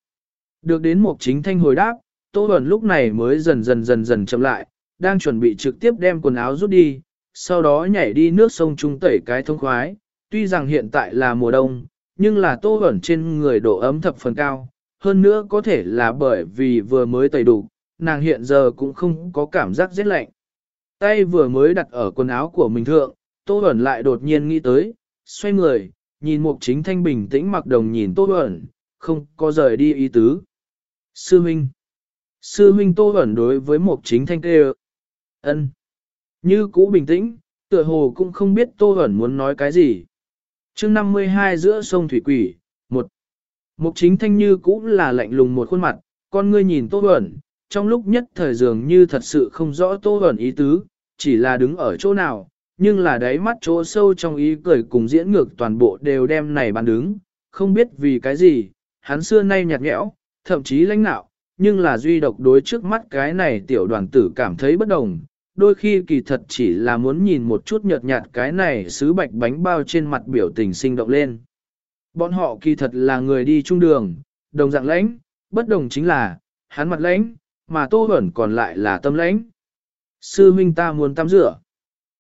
Được đến Mục Chính Thanh hồi đáp, Tô Bẩn lúc này mới dần dần dần dần chậm lại, đang chuẩn bị trực tiếp đem quần áo rút đi, sau đó nhảy đi nước sông trung tẩy cái thông khoái. Tuy rằng hiện tại là mùa đông, nhưng là Tô Bẩn trên người độ ấm thập phần cao, hơn nữa có thể là bởi vì vừa mới tẩy đủ, nàng hiện giờ cũng không có cảm giác rét lạnh. Tay vừa mới đặt ở quần áo của mình thượng, Tô Bẩn lại đột nhiên nghĩ tới, xoay người, nhìn mục chính thanh bình tĩnh mặc đồng nhìn tô ẩn, không có rời đi ý tứ. Sư huynh. Sư huynh tô ẩn đối với mục chính thanh kêu. ân Như cũ bình tĩnh, tựa hồ cũng không biết tô ẩn muốn nói cái gì. chương 52 giữa sông Thủy Quỷ, một Mục chính thanh như cũ là lạnh lùng một khuôn mặt, con ngươi nhìn tô ẩn, trong lúc nhất thời dường như thật sự không rõ tô ẩn ý tứ, chỉ là đứng ở chỗ nào, nhưng là đáy mắt chỗ sâu trong ý cười cùng diễn ngược toàn bộ đều đem này bàn đứng, không biết vì cái gì, hắn xưa nay nhạt nhẽo, thậm chí lãnh nạo, nhưng là duy độc đối trước mắt cái này tiểu đoàn tử cảm thấy bất đồng, đôi khi kỳ thật chỉ là muốn nhìn một chút nhợt nhạt cái này sứ bạch bánh bao trên mặt biểu tình sinh động lên. Bọn họ kỳ thật là người đi chung đường, đồng dạng lãnh, bất đồng chính là, hắn mặt lãnh, mà tô ẩn còn lại là tâm lãnh. Sư huynh ta muốn tắm rửa.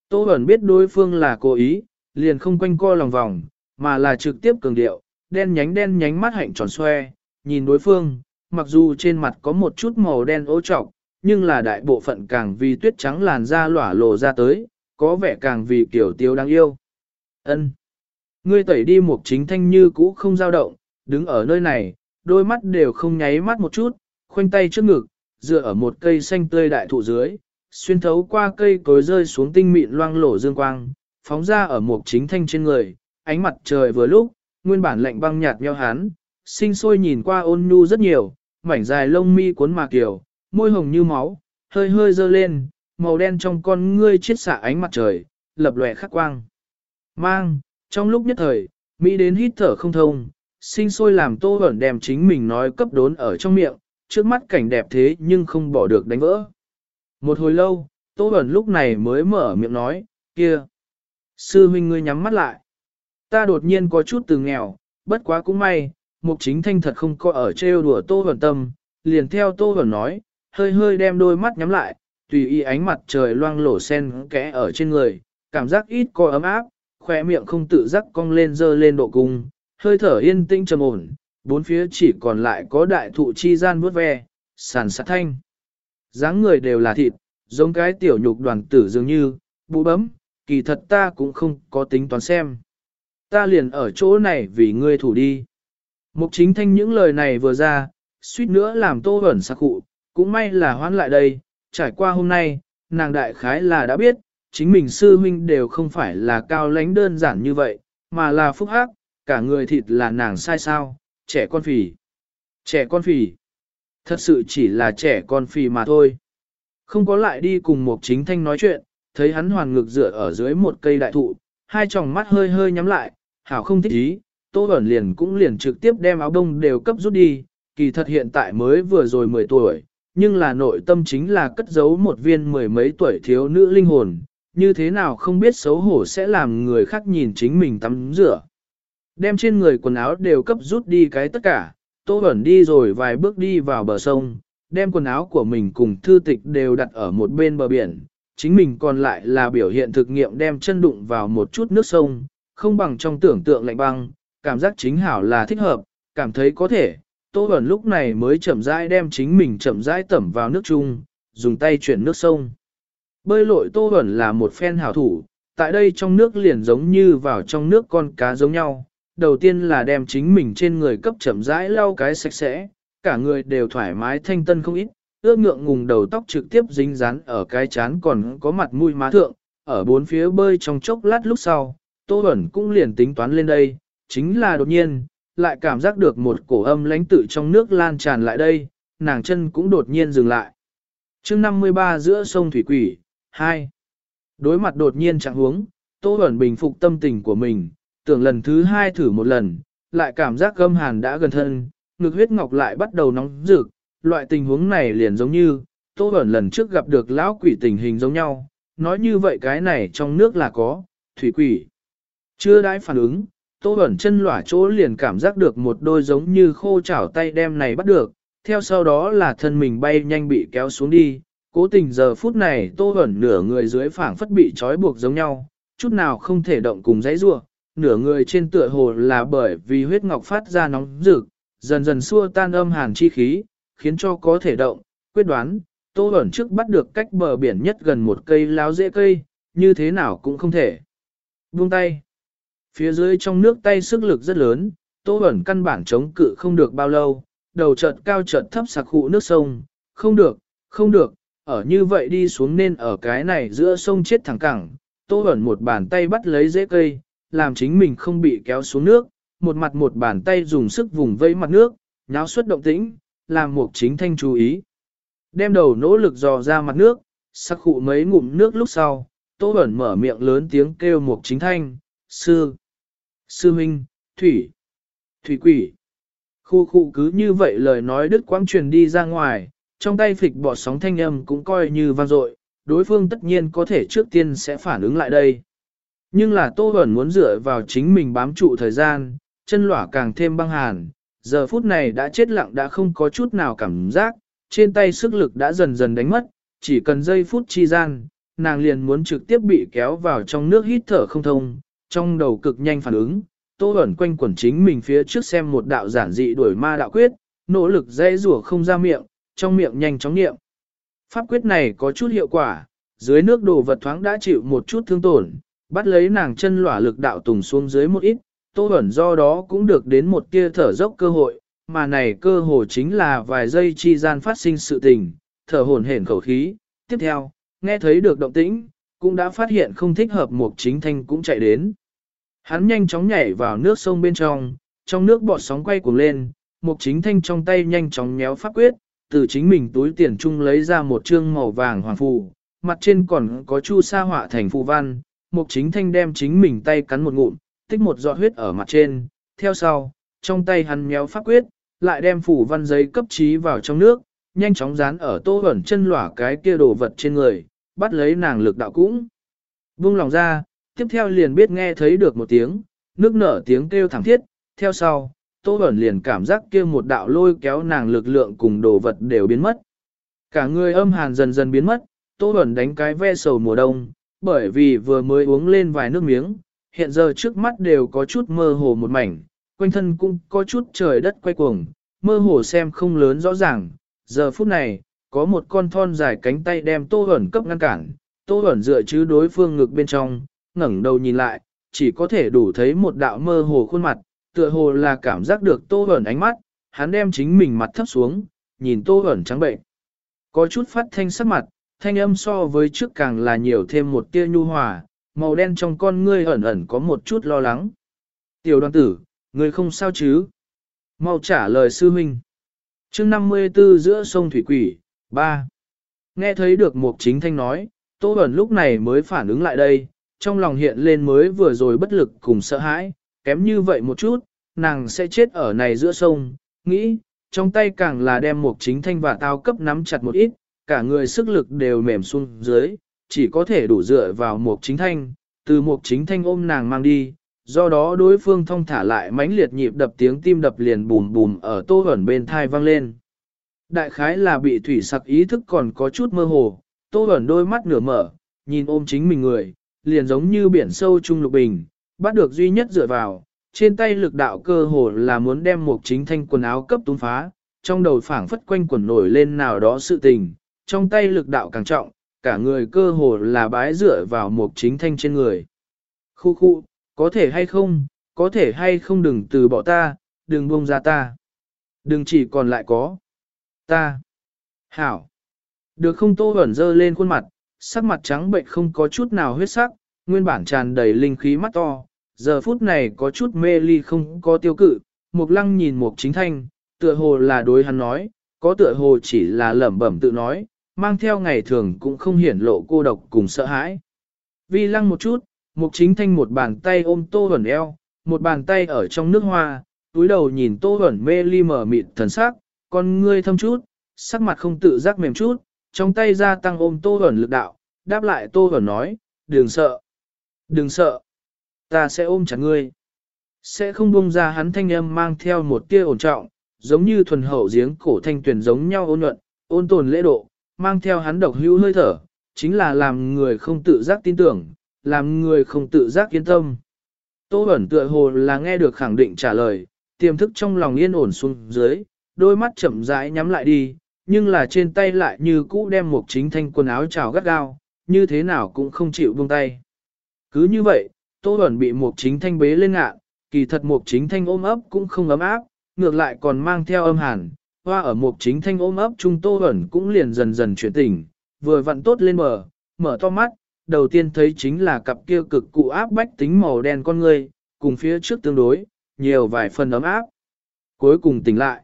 Tô Bẩn biết đối phương là cố ý, liền không quanh co lòng vòng, mà là trực tiếp cường điệu, đen nhánh đen nhánh mắt hạnh tròn xoe, nhìn đối phương, mặc dù trên mặt có một chút màu đen ố trọc, nhưng là đại bộ phận càng vì tuyết trắng làn da lỏa lộ ra tới, có vẻ càng vì kiểu tiêu đáng yêu. Ân, Ngươi tẩy đi một chính thanh như cũ không dao động, đứng ở nơi này, đôi mắt đều không nháy mắt một chút, khoanh tay trước ngực, dựa ở một cây xanh tươi đại thụ dưới, xuyên thấu qua cây cối rơi xuống tinh mịn loang lổ dương quang, phóng ra ở một chính thanh trên người, ánh mặt trời vừa lúc, nguyên bản lạnh băng nhạt nheo hán sinh sôi nhìn qua ôn nhu rất nhiều, mảnh dài lông mi cuốn mạc kiểu, môi hồng như máu, hơi hơi dơ lên, màu đen trong con ngươi chiết xạ ánh mặt trời, lập lòe khắc quang. Mang, trong lúc nhất thời, Mỹ đến hít thở không thông, sinh sôi làm tô ẩn đem chính mình nói cấp đốn ở trong miệng, trước mắt cảnh đẹp thế nhưng không bỏ được đánh vỡ. Một hồi lâu, tô Bẩn lúc này mới mở miệng nói, kia. Sư huynh ngươi nhắm mắt lại. Ta đột nhiên có chút từ nghèo, bất quá cũng may, mục chính thanh thật không có ở trêu đùa tô Bẩn tâm, liền theo tô Bẩn nói, hơi hơi đem đôi mắt nhắm lại, tùy ý ánh mặt trời loang lổ sen kẽ ở trên người, cảm giác ít có ấm áp, khỏe miệng không tự giác cong lên dơ lên độ cung, hơi thở yên tĩnh trầm ổn, bốn phía chỉ còn lại có đại thụ chi gian vuốt ve, sàn sát thanh dáng người đều là thịt, giống cái tiểu nhục đoàn tử dường như, bụ bấm, kỳ thật ta cũng không có tính toán xem. Ta liền ở chỗ này vì ngươi thủ đi. Mục chính thanh những lời này vừa ra, suýt nữa làm tô ẩn sạc cụ, cũng may là hoán lại đây, trải qua hôm nay, nàng đại khái là đã biết, chính mình sư huynh đều không phải là cao lãnh đơn giản như vậy, mà là phúc hắc, cả người thịt là nàng sai sao, trẻ con phì. Trẻ con phì. Thật sự chỉ là trẻ con phì mà thôi. Không có lại đi cùng một chính thanh nói chuyện, thấy hắn hoàn ngực dựa ở dưới một cây đại thụ, hai tròng mắt hơi hơi nhắm lại, hảo không thích ý, tô ẩn liền cũng liền trực tiếp đem áo đông đều cấp rút đi, kỳ thật hiện tại mới vừa rồi 10 tuổi, nhưng là nội tâm chính là cất giấu một viên mười mấy tuổi thiếu nữ linh hồn, như thế nào không biết xấu hổ sẽ làm người khác nhìn chính mình tắm rửa. Đem trên người quần áo đều cấp rút đi cái tất cả, Tô Bẩn đi rồi vài bước đi vào bờ sông, đem quần áo của mình cùng thư tịch đều đặt ở một bên bờ biển, chính mình còn lại là biểu hiện thực nghiệm đem chân đụng vào một chút nước sông, không bằng trong tưởng tượng lạnh băng, cảm giác chính hảo là thích hợp, cảm thấy có thể. Tô Bẩn lúc này mới chậm rãi đem chính mình chậm rãi tẩm vào nước chung, dùng tay chuyển nước sông. Bơi lội Tô Bẩn là một phen hảo thủ, tại đây trong nước liền giống như vào trong nước con cá giống nhau, đầu tiên là đem chính mình trên người cấp chậm rãi lau cái sạch sẽ, cả người đều thoải mái thanh tân không ít, ước ngượng ngùng đầu tóc trực tiếp dính dán ở cái chán còn có mặt mũi má thượng, ở bốn phía bơi trong chốc lát lúc sau, Tô Bẩn cũng liền tính toán lên đây, chính là đột nhiên, lại cảm giác được một cổ âm lãnh tự trong nước lan tràn lại đây, nàng chân cũng đột nhiên dừng lại. chương 53 giữa sông Thủy Quỷ, 2. Đối mặt đột nhiên chẳng huống, Tô Bẩn bình phục tâm tình của mình, tưởng lần thứ hai thử một lần, lại cảm giác gâm hàn đã gần thân, ngực huyết ngọc lại bắt đầu nóng rực, loại tình huống này liền giống như, Tô Bẩn lần trước gặp được lão quỷ tình hình giống nhau, nói như vậy cái này trong nước là có, thủy quỷ. Chưa đãi phản ứng, Tô Bẩn chân lỏa chỗ liền cảm giác được một đôi giống như khô chảo tay đem này bắt được, theo sau đó là thân mình bay nhanh bị kéo xuống đi, cố tình giờ phút này Tô Bẩn nửa người dưới phảng phất bị trói buộc giống nhau, chút nào không thể động cùng dãy rua, nửa người trên tựa hồ là bởi vì huyết ngọc phát ra nóng rực, dần dần xua tan âm hàn chi khí, khiến cho có thể động, quyết đoán, Tô ẩn trước bắt được cách bờ biển nhất gần một cây láo dễ cây, như thế nào cũng không thể. Buông tay. Phía dưới trong nước tay sức lực rất lớn, Tô ẩn căn bản chống cự không được bao lâu, đầu chợt cao chợt thấp sạc hụ nước sông, không được, không được, ở như vậy đi xuống nên ở cái này giữa sông chết thẳng cẳng. Tô ẩn một bàn tay bắt lấy dễ cây, làm chính mình không bị kéo xuống nước, một mặt một bàn tay dùng sức vùng vây mặt nước, nháo xuất động tĩnh, làm mục chính thanh chú ý. Đem đầu nỗ lực dò ra mặt nước, sắc khụ mấy ngụm nước lúc sau, Tô Bẩn mở miệng lớn tiếng kêu mục chính thanh, sư, sư minh, thủy, thủy quỷ. Khu khu cứ như vậy lời nói đứt quãng truyền đi ra ngoài, trong tay phịch bọt sóng thanh âm cũng coi như vang dội, đối phương tất nhiên có thể trước tiên sẽ phản ứng lại đây. Nhưng là Tô Bẩn muốn dựa vào chính mình bám trụ thời gian, chân lỏa càng thêm băng hàn, giờ phút này đã chết lặng đã không có chút nào cảm giác, trên tay sức lực đã dần dần đánh mất, chỉ cần giây phút chi gian, nàng liền muốn trực tiếp bị kéo vào trong nước hít thở không thông, trong đầu cực nhanh phản ứng. Tô Bẩn quanh quẩn chính mình phía trước xem một đạo giản dị đuổi ma đạo quyết, nỗ lực dễ rủa không ra miệng, trong miệng nhanh chóng niệm. Pháp quyết này có chút hiệu quả, dưới nước đồ vật thoáng đã chịu một chút thương tổn, bắt lấy nàng chân lỏa lực đạo tùng xuống dưới một ít, Tô Bẩn do đó cũng được đến một tia thở dốc cơ hội, mà này cơ hồ chính là vài giây chi gian phát sinh sự tình, thở hổn hển khẩu khí. Tiếp theo, nghe thấy được động tĩnh, cũng đã phát hiện không thích hợp Mục Chính Thanh cũng chạy đến. Hắn nhanh chóng nhảy vào nước sông bên trong, trong nước bọt sóng quay cuồng lên, Mục Chính Thanh trong tay nhanh chóng nhéo pháp quyết, từ chính mình túi tiền chung lấy ra một trương màu vàng hoàng phù, mặt trên còn có chu sa họa thành phù văn, Mục Chính Thanh đem chính mình tay cắn một ngụm, tích một giọt huyết ở mặt trên, theo sau, trong tay hắn méo pháp quyết, lại đem phủ văn giấy cấp trí vào trong nước, nhanh chóng dán ở tô ẩn chân lỏa cái kia đồ vật trên người, bắt lấy nàng lực đạo cũng. Vung lòng ra, tiếp theo liền biết nghe thấy được một tiếng, nước nở tiếng kêu thẳng thiết, theo sau, tô ẩn liền cảm giác kia một đạo lôi kéo nàng lực lượng cùng đồ vật đều biến mất. Cả người âm hàn dần dần biến mất, tô ẩn đánh cái ve sầu mùa đông, bởi vì vừa mới uống lên vài nước miếng, hiện giờ trước mắt đều có chút mơ hồ một mảnh, quanh thân cũng có chút trời đất quay cuồng, mơ hồ xem không lớn rõ ràng. Giờ phút này, có một con thon dài cánh tay đem Tô ẩn cấp ngăn cản, Tô ẩn dựa chứ đối phương ngực bên trong, ngẩng đầu nhìn lại, chỉ có thể đủ thấy một đạo mơ hồ khuôn mặt, tựa hồ là cảm giác được Tô ẩn ánh mắt, hắn đem chính mình mặt thấp xuống, nhìn Tô ẩn trắng bệnh. Có chút phát thanh sắc mặt, thanh âm so với trước càng là nhiều thêm một tia nhu hòa, màu đen trong con ngươi ẩn ẩn có một chút lo lắng. Tiểu đoàn tử, ngươi không sao chứ? Mau trả lời sư huynh. chương 54 giữa sông Thủy Quỷ, 3. Nghe thấy được một chính thanh nói, Tô ẩn lúc này mới phản ứng lại đây, trong lòng hiện lên mới vừa rồi bất lực cùng sợ hãi, kém như vậy một chút, nàng sẽ chết ở này giữa sông, nghĩ, trong tay càng là đem một chính thanh và tao cấp nắm chặt một ít, cả người sức lực đều mềm xuống dưới, chỉ có thể đủ dựa vào một chính thanh, từ một chính thanh ôm nàng mang đi, do đó đối phương thông thả lại mãnh liệt nhịp đập tiếng tim đập liền bùm bùm ở tô ẩn bên thai vang lên. Đại khái là bị thủy sặc ý thức còn có chút mơ hồ, tô ẩn đôi mắt nửa mở, nhìn ôm chính mình người, liền giống như biển sâu trung lục bình, bắt được duy nhất dựa vào, trên tay lực đạo cơ hồ là muốn đem một chính thanh quần áo cấp túng phá, trong đầu phảng phất quanh quần nổi lên nào đó sự tình, trong tay lực đạo càng trọng, cả người cơ hồ là bái dựa vào một chính thanh trên người. Khu khu, có thể hay không, có thể hay không đừng từ bỏ ta, đừng buông ra ta. Đừng chỉ còn lại có ta. Hảo. Được không tô ẩn dơ lên khuôn mặt, sắc mặt trắng bệnh không có chút nào huyết sắc, nguyên bản tràn đầy linh khí mắt to, giờ phút này có chút mê ly không có tiêu cự, mục lăng nhìn mục chính thanh, tựa hồ là đối hắn nói, có tựa hồ chỉ là lẩm bẩm tự nói, mang theo ngày thường cũng không hiển lộ cô độc cùng sợ hãi. Vi lăng một chút, mục chính thanh một bàn tay ôm tô hẩn eo, một bàn tay ở trong nước hoa, túi đầu nhìn tô hẩn mê ly mở mịt thần sắc, con ngươi thâm chút, sắc mặt không tự giác mềm chút, trong tay ra tăng ôm tô hẩn lực đạo, đáp lại tô hẩn nói, đừng sợ, đừng sợ, ta sẽ ôm chặt ngươi. Sẽ không buông ra hắn thanh âm mang theo một tia ổn trọng, giống như thuần hậu giếng cổ thanh tuyển giống nhau ôn nhuận, ôn tồn lễ độ, mang theo hắn độc hữu hơi thở, chính là làm người không tự giác tin tưởng, làm người không tự giác yên tâm. Tô Bẩn tựa hồ là nghe được khẳng định trả lời, tiềm thức trong lòng yên ổn xuống dưới, đôi mắt chậm rãi nhắm lại đi, nhưng là trên tay lại như cũ đem một chính thanh quần áo trào gắt gao, như thế nào cũng không chịu buông tay. Cứ như vậy, Tô Bẩn bị một chính thanh bế lên ngạ, kỳ thật một chính thanh ôm ấp cũng không ấm áp, ngược lại còn mang theo âm hàn, hoa ở một chính thanh ôm ấp trung Tô ẩn cũng liền dần dần chuyển tỉnh, vừa vặn tốt lên bờ, mở to mắt, đầu tiên thấy chính là cặp kia cực cụ áp bách tính màu đen con người, cùng phía trước tương đối, nhiều vài phần ấm áp. Cuối cùng tỉnh lại.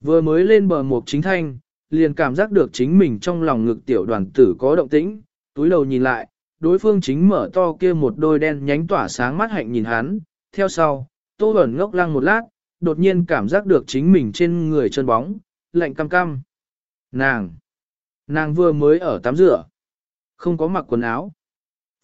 Vừa mới lên bờ một chính thanh, liền cảm giác được chính mình trong lòng ngực tiểu đoàn tử có động tĩnh, túi đầu nhìn lại, đối phương chính mở to kia một đôi đen nhánh tỏa sáng mắt hạnh nhìn hắn, theo sau, tô ẩn ngốc lăng một lát, đột nhiên cảm giác được chính mình trên người chân bóng, lạnh cam cam. Nàng! Nàng vừa mới ở tắm rửa. Không có mặc quần áo.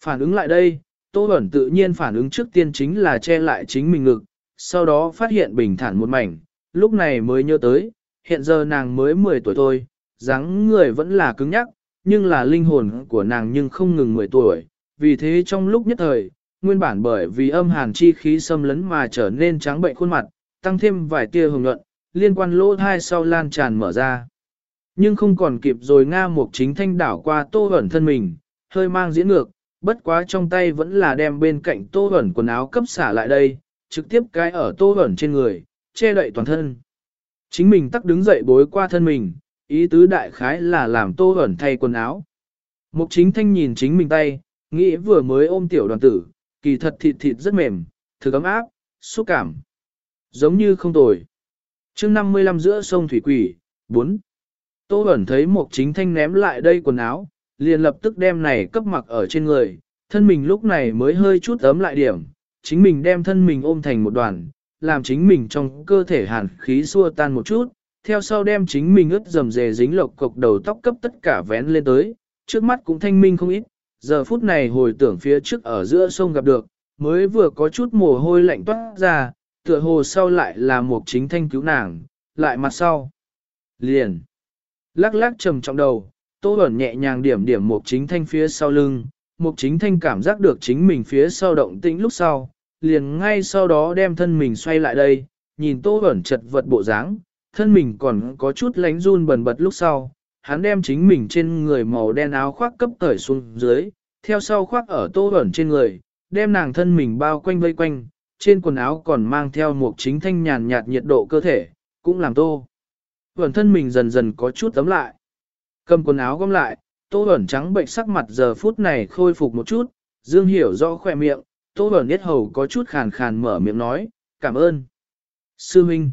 Phản ứng lại đây, Tô Bẩn tự nhiên phản ứng trước tiên chính là che lại chính mình ngực, sau đó phát hiện bình thản một mảnh, lúc này mới nhớ tới, hiện giờ nàng mới 10 tuổi thôi, dáng người vẫn là cứng nhắc, nhưng là linh hồn của nàng nhưng không ngừng 10 tuổi, vì thế trong lúc nhất thời, nguyên bản bởi vì âm hàn chi khí xâm lấn mà trở nên trắng bệnh khuôn mặt, tăng thêm vài tia hồng nhuận, liên quan lỗ thai sau lan tràn mở ra. Nhưng không còn kịp rồi Nga Mục chính thanh đảo qua tô ẩn thân mình, hơi mang diễn ngược, bất quá trong tay vẫn là đem bên cạnh tô ẩn quần áo cấp xả lại đây, trực tiếp cái ở tô ẩn trên người, che đậy toàn thân. Chính mình tắc đứng dậy bối qua thân mình, ý tứ đại khái là làm tô ẩn thay quần áo. Mục chính thanh nhìn chính mình tay, nghĩ vừa mới ôm tiểu đoàn tử, kỳ thật thịt thịt rất mềm, thực ấm áp, xúc cảm. Giống như không tồi. chương 55 giữa sông Thủy Quỷ, 4. Tô ẩn thấy một chính thanh ném lại đây quần áo, liền lập tức đem này cấp mặc ở trên người, thân mình lúc này mới hơi chút ấm lại điểm, chính mình đem thân mình ôm thành một đoàn, làm chính mình trong cơ thể hàn khí xua tan một chút, theo sau đem chính mình ướt dầm dề dính lộc cục đầu tóc cấp tất cả vén lên tới, trước mắt cũng thanh minh không ít, giờ phút này hồi tưởng phía trước ở giữa sông gặp được, mới vừa có chút mồ hôi lạnh toát ra, tựa hồ sau lại là một chính thanh cứu nàng, lại mặt sau. Liền. Lắc lắc trầm trọng đầu, tô ẩn nhẹ nhàng điểm điểm một chính thanh phía sau lưng, một chính thanh cảm giác được chính mình phía sau động tĩnh lúc sau, liền ngay sau đó đem thân mình xoay lại đây, nhìn tô ẩn chật vật bộ dáng, thân mình còn có chút lánh run bần bật lúc sau, hắn đem chính mình trên người màu đen áo khoác cấp cởi xuống dưới, theo sau khoác ở tô ẩn trên người, đem nàng thân mình bao quanh vây quanh, trên quần áo còn mang theo một chính thanh nhàn nhạt nhiệt độ cơ thể, cũng làm tô. Vẩn thân mình dần dần có chút tấm lại. Cầm quần áo gom lại, tô vẩn trắng bệnh sắc mặt giờ phút này khôi phục một chút, dương hiểu rõ khỏe miệng, tô vẩn biết hầu có chút khàn khàn mở miệng nói, cảm ơn. Sư Minh,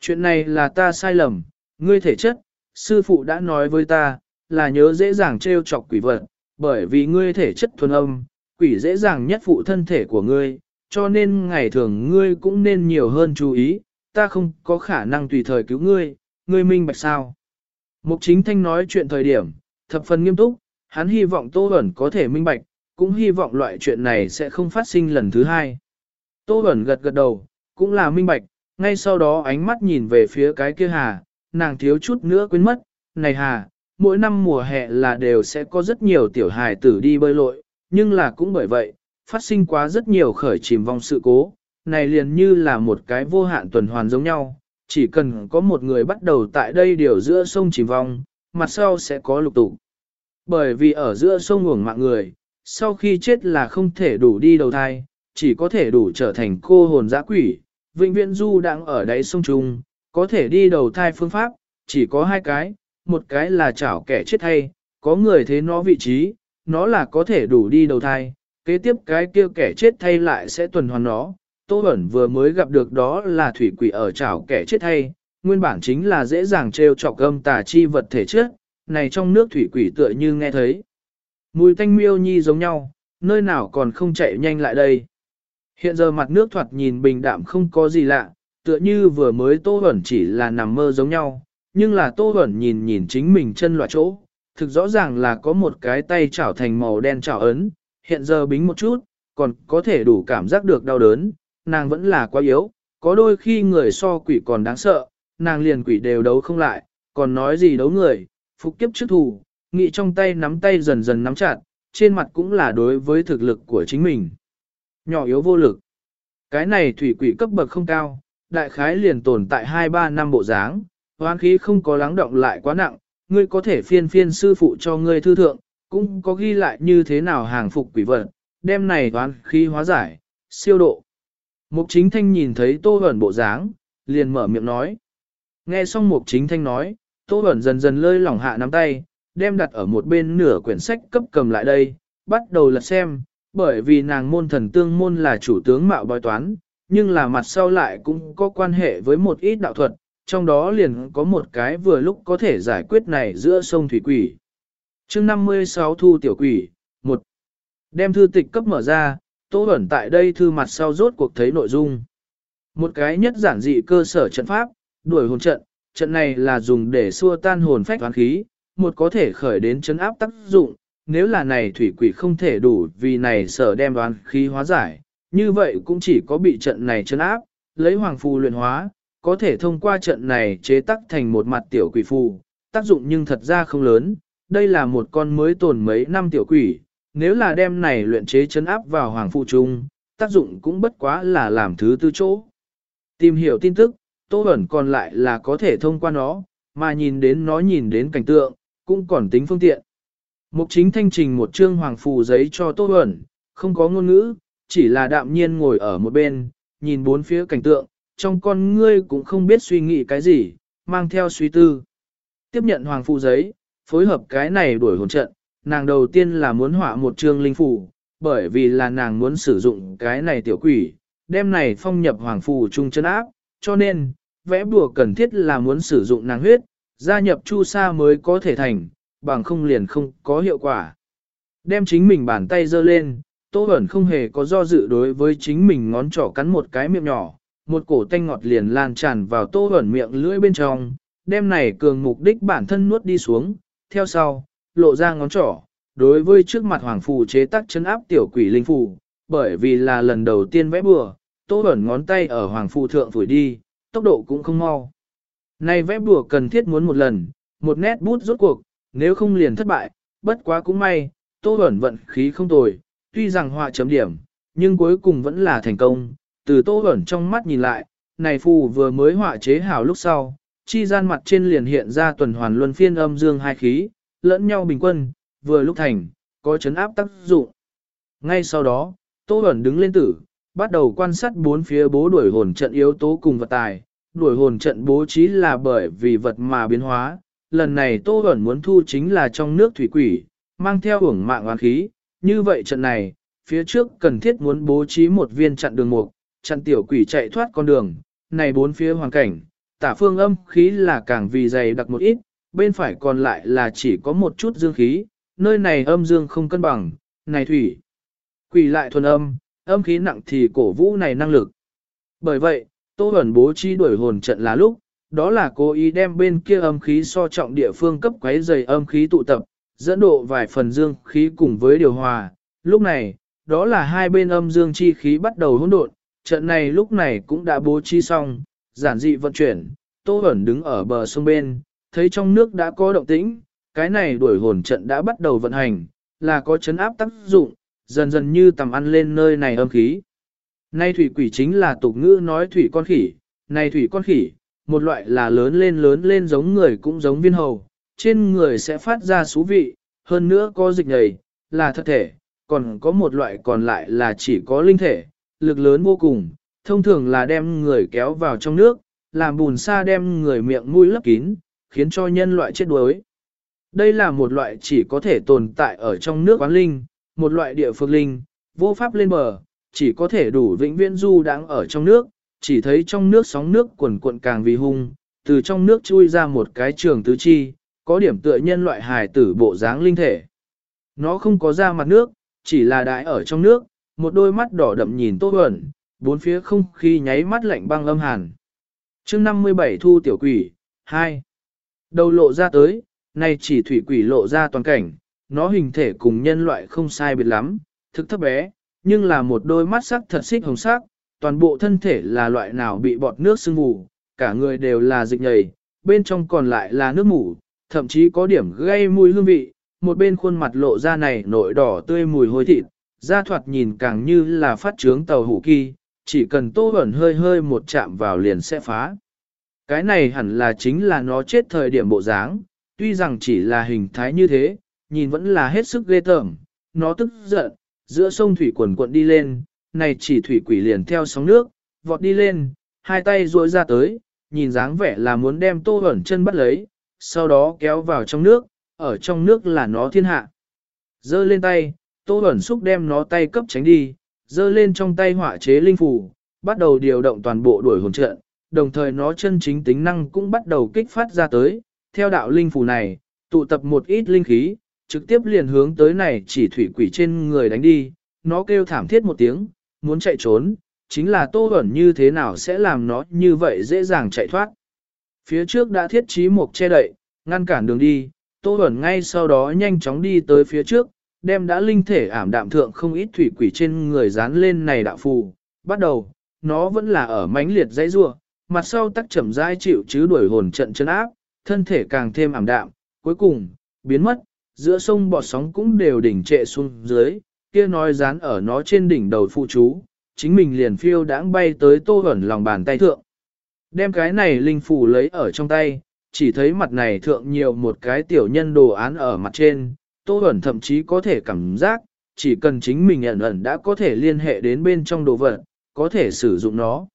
chuyện này là ta sai lầm, ngươi thể chất, sư phụ đã nói với ta, là nhớ dễ dàng trêu chọc quỷ vật, bởi vì ngươi thể chất thuần âm, quỷ dễ dàng nhất phụ thân thể của ngươi, cho nên ngày thường ngươi cũng nên nhiều hơn chú ý, ta không có khả năng tùy thời cứu ngươi, ngươi minh bạch sao. Mục chính thanh nói chuyện thời điểm, thập phần nghiêm túc, hắn hy vọng Tô Bẩn có thể minh bạch, cũng hy vọng loại chuyện này sẽ không phát sinh lần thứ hai. Tô Bẩn gật gật đầu, cũng là minh bạch, ngay sau đó ánh mắt nhìn về phía cái kia hà, nàng thiếu chút nữa quên mất, này hà, mỗi năm mùa hè là đều sẽ có rất nhiều tiểu hài tử đi bơi lội, nhưng là cũng bởi vậy, phát sinh quá rất nhiều khởi chìm vong sự cố, này liền như là một cái vô hạn tuần hoàn giống nhau, chỉ cần có một người bắt đầu tại đây điều giữa sông chìm vong, mặt sau sẽ có lục tụ Bởi vì ở giữa sông uổng mạng người, sau khi chết là không thể đủ đi đầu thai, chỉ có thể đủ trở thành cô hồn giã quỷ, vĩnh viễn du đang ở đáy sông Trung, có thể đi đầu thai phương pháp, chỉ có hai cái, một cái là chảo kẻ chết hay, có người thế nó vị trí, nó là có thể đủ đi đầu thai, kế tiếp cái kia kẻ chết thay lại sẽ tuần hoàn nó. Tô Bẩn vừa mới gặp được đó là thủy quỷ ở chảo kẻ chết thay, nguyên bản chính là dễ dàng trêu chọc âm tà chi vật thể trước. này trong nước thủy quỷ tựa như nghe thấy. Mùi thanh miêu nhi giống nhau, nơi nào còn không chạy nhanh lại đây. Hiện giờ mặt nước thoạt nhìn bình đạm không có gì lạ, tựa như vừa mới Tô Bẩn chỉ là nằm mơ giống nhau, nhưng là Tô Bẩn nhìn nhìn chính mình chân loại chỗ, thực rõ ràng là có một cái tay chảo thành màu đen chảo ấn, hiện giờ bính một chút, còn có thể đủ cảm giác được đau đớn, nàng vẫn là quá yếu, có đôi khi người so quỷ còn đáng sợ, nàng liền quỷ đều đấu không lại, còn nói gì đấu người, phục kiếp trước thù, nghị trong tay nắm tay dần dần nắm chặt, trên mặt cũng là đối với thực lực của chính mình. Nhỏ yếu vô lực. Cái này thủy quỷ cấp bậc không cao, đại khái liền tồn tại 2-3 năm bộ dáng, hoang khí không có lắng động lại quá nặng, ngươi có thể phiên phiên sư phụ cho ngươi thư thượng, cũng có ghi lại như thế nào hàng phục quỷ vật, đem này toán khí hóa giải, siêu độ. Mục chính thanh nhìn thấy tô ẩn bộ dáng, liền mở miệng nói. Nghe xong mục chính thanh nói, tô ẩn dần dần lơi lỏng hạ nắm tay, đem đặt ở một bên nửa quyển sách cấp cầm lại đây, bắt đầu lật xem, bởi vì nàng môn thần tương môn là chủ tướng mạo bói toán, nhưng là mặt sau lại cũng có quan hệ với một ít đạo thuật, trong đó liền có một cái vừa lúc có thể giải quyết này giữa sông thủy quỷ chương 56 thu tiểu quỷ, một. Đem thư tịch cấp mở ra, Tô Bẩn tại đây thư mặt sau rốt cuộc thấy nội dung. Một cái nhất giản dị cơ sở trận pháp, đuổi hồn trận, trận này là dùng để xua tan hồn phách toán khí, một có thể khởi đến chấn áp tác dụng, nếu là này thủy quỷ không thể đủ vì này sở đem đoán khí hóa giải, như vậy cũng chỉ có bị trận này chấn áp, lấy hoàng phù luyện hóa, có thể thông qua trận này chế tác thành một mặt tiểu quỷ phù, tác dụng nhưng thật ra không lớn, đây là một con mới tồn mấy năm tiểu quỷ, nếu là đem này luyện chế chấn áp vào hoàng phụ trung, tác dụng cũng bất quá là làm thứ tư chỗ. Tìm hiểu tin tức, Tô Bẩn còn lại là có thể thông qua nó, mà nhìn đến nó nhìn đến cảnh tượng, cũng còn tính phương tiện. Mục chính thanh trình một chương hoàng phù giấy cho Tô Bẩn, không có ngôn ngữ, chỉ là đạm nhiên ngồi ở một bên, nhìn bốn phía cảnh tượng, trong con ngươi cũng không biết suy nghĩ cái gì, mang theo suy tư. Tiếp nhận hoàng phù giấy, phối hợp cái này đuổi hồn trận, nàng đầu tiên là muốn họa một chương linh phủ bởi vì là nàng muốn sử dụng cái này tiểu quỷ, đem này phong nhập hoàng phù trung chân áp, cho nên, vẽ bùa cần thiết là muốn sử dụng nàng huyết, gia nhập chu sa mới có thể thành, bằng không liền không có hiệu quả. Đem chính mình bàn tay giơ lên, Tô Bẩn không hề có do dự đối với chính mình ngón trỏ cắn một cái miệng nhỏ, một cổ tanh ngọt liền lan tràn vào Tô Bẩn miệng lưỡi bên trong, đem này cường mục đích bản thân nuốt đi xuống, theo sau, lộ ra ngón trỏ, đối với trước mặt hoàng phù chế tác chấn áp tiểu quỷ linh phù, bởi vì là lần đầu tiên vẽ bừa, Tô ẩn ngón tay ở hoàng phù thượng phủi đi, tốc độ cũng không mau. Này vẽ bùa cần thiết muốn một lần, một nét bút rốt cuộc, nếu không liền thất bại, bất quá cũng may, Tô ẩn vận khí không tồi, tuy rằng họa chấm điểm, nhưng cuối cùng vẫn là thành công. Từ Tô ẩn trong mắt nhìn lại, này phù vừa mới họa chế hảo lúc sau, chi gian mặt trên liền hiện ra tuần hoàn luân phiên âm dương hai khí, lẫn nhau bình quân, vừa lúc thành, có chấn áp tác dụng. Ngay sau đó, Tô Bẩn đứng lên tử, bắt đầu quan sát bốn phía bố đuổi hồn trận yếu tố cùng vật tài. Đuổi hồn trận bố trí là bởi vì vật mà biến hóa, lần này Tô Bẩn muốn thu chính là trong nước thủy quỷ, mang theo hưởng mạng oán khí, như vậy trận này, phía trước cần thiết muốn bố trí một viên chặn đường mục, chặn tiểu quỷ chạy thoát con đường, này bốn phía hoàn cảnh, tả phương âm khí là càng vì dày đặc một ít, bên phải còn lại là chỉ có một chút dương khí, nơi này âm dương không cân bằng, này thủy. Quỷ lại thuần âm, âm khí nặng thì cổ vũ này năng lực. Bởi vậy, Tô Bẩn bố trí đuổi hồn trận là lúc, đó là cố ý đem bên kia âm khí so trọng địa phương cấp quấy dày âm khí tụ tập, dẫn độ vài phần dương khí cùng với điều hòa. Lúc này, đó là hai bên âm dương chi khí bắt đầu hỗn độn, trận này lúc này cũng đã bố trí xong, giản dị vận chuyển, Tô Bẩn đứng ở bờ sông bên, thấy trong nước đã có động tĩnh, cái này đuổi hồn trận đã bắt đầu vận hành, là có chấn áp tác dụng, dần dần như tầm ăn lên nơi này âm khí. Nay thủy quỷ chính là tục ngữ nói thủy con khỉ, này thủy con khỉ, một loại là lớn lên lớn lên giống người cũng giống viên hầu, trên người sẽ phát ra xú vị, hơn nữa có dịch nhầy, là thật thể, còn có một loại còn lại là chỉ có linh thể, lực lớn vô cùng, thông thường là đem người kéo vào trong nước, làm bùn sa đem người miệng mũi lấp kín, khiến cho nhân loại chết đuối. Đây là một loại chỉ có thể tồn tại ở trong nước quán linh, một loại địa phương linh, vô pháp lên bờ, chỉ có thể đủ vĩnh viễn du đang ở trong nước, chỉ thấy trong nước sóng nước cuồn cuộn càng vì hung, từ trong nước chui ra một cái trường tứ chi, có điểm tựa nhân loại hài tử bộ dáng linh thể. Nó không có ra mặt nước, chỉ là đại ở trong nước, một đôi mắt đỏ đậm nhìn tô ẩn, bốn phía không khí nháy mắt lạnh băng âm hàn. chương 57 thu tiểu quỷ, 2. Đầu lộ ra tới, nay chỉ thủy quỷ lộ ra toàn cảnh, nó hình thể cùng nhân loại không sai biệt lắm, thực thấp bé, nhưng là một đôi mắt sắc thật xích hồng sắc, toàn bộ thân thể là loại nào bị bọt nước sưng mù cả người đều là dịch nhầy, bên trong còn lại là nước mủ, thậm chí có điểm gây mùi hương vị, một bên khuôn mặt lộ ra này nổi đỏ tươi mùi hôi thịt, da thoạt nhìn càng như là phát trướng tàu hủ kỳ, chỉ cần tô ẩn hơi hơi một chạm vào liền sẽ phá. Cái này hẳn là chính là nó chết thời điểm bộ dáng, tuy rằng chỉ là hình thái như thế, nhìn vẫn là hết sức ghê tởm, nó tức giận, giữa sông thủy quần cuộn đi lên, này chỉ thủy quỷ liền theo sóng nước, vọt đi lên, hai tay duỗi ra tới, nhìn dáng vẻ là muốn đem tô ẩn chân bắt lấy, sau đó kéo vào trong nước, ở trong nước là nó thiên hạ. Dơ lên tay, tô ẩn xúc đem nó tay cấp tránh đi, dơ lên trong tay họa chế linh phù, bắt đầu điều động toàn bộ đuổi hồn trận, đồng thời nó chân chính tính năng cũng bắt đầu kích phát ra tới, theo đạo linh phù này, tụ tập một ít linh khí, trực tiếp liền hướng tới này chỉ thủy quỷ trên người đánh đi, nó kêu thảm thiết một tiếng, muốn chạy trốn, chính là tô ẩn như thế nào sẽ làm nó như vậy dễ dàng chạy thoát. Phía trước đã thiết trí một che đậy, ngăn cản đường đi, tô ẩn ngay sau đó nhanh chóng đi tới phía trước, đem đã linh thể ảm đạm thượng không ít thủy quỷ trên người dán lên này đạo phù. Bắt đầu, nó vẫn là ở mãnh liệt dãy rua, mặt sau tắc chậm rãi chịu chứ đuổi hồn trận chân áp, thân thể càng thêm ảm đạm, cuối cùng, biến mất, giữa sông bọt sóng cũng đều đỉnh trệ xuống dưới, kia nói dán ở nó trên đỉnh đầu phụ chú, chính mình liền phiêu đãng bay tới tô ẩn lòng bàn tay thượng. Đem cái này linh phù lấy ở trong tay, chỉ thấy mặt này thượng nhiều một cái tiểu nhân đồ án ở mặt trên, Tô Bẩn thậm chí có thể cảm giác, chỉ cần chính mình ẩn ẩn đã có thể liên hệ đến bên trong đồ vật, có thể sử dụng nó.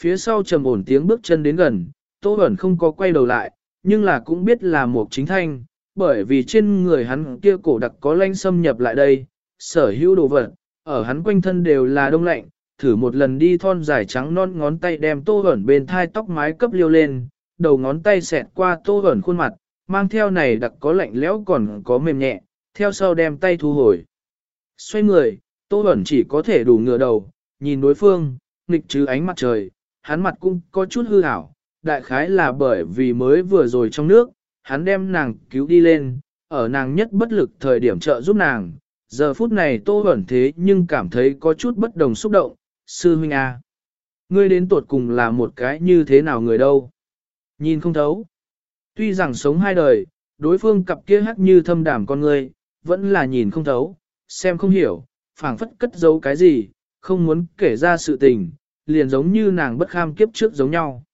Phía sau trầm ổn tiếng bước chân đến gần, Tô Bẩn không có quay đầu lại, nhưng là cũng biết là một chính thanh, bởi vì trên người hắn kia cổ đặc có lanh xâm nhập lại đây, sở hữu đồ vật, ở hắn quanh thân đều là đông lạnh, thử một lần đi thon dài trắng non ngón tay đem Tô Bẩn bên thai tóc mái cấp liêu lên, đầu ngón tay xẹt qua Tô Bẩn khuôn mặt, mang theo này đặc có lạnh lẽo còn có mềm nhẹ, theo sau đem tay thu hồi. Xoay người, Tô Bẩn chỉ có thể đủ ngửa đầu, nhìn đối phương, nghịch chứ ánh mặt trời, hắn mặt cũng có chút hư hảo, đại khái là bởi vì mới vừa rồi trong nước, hắn đem nàng cứu đi lên, ở nàng nhất bất lực thời điểm trợ giúp nàng. Giờ phút này Tô Bẩn thế nhưng cảm thấy có chút bất đồng xúc động, sư huynh a, Ngươi đến tuột cùng là một cái như thế nào người đâu? Nhìn không thấu. Tuy rằng sống hai đời, đối phương cặp kia hắc như thâm đảm con người, vẫn là nhìn không thấu, xem không hiểu, phảng phất cất giấu cái gì, không muốn kể ra sự tình, liền giống như nàng bất kham kiếp trước giống nhau.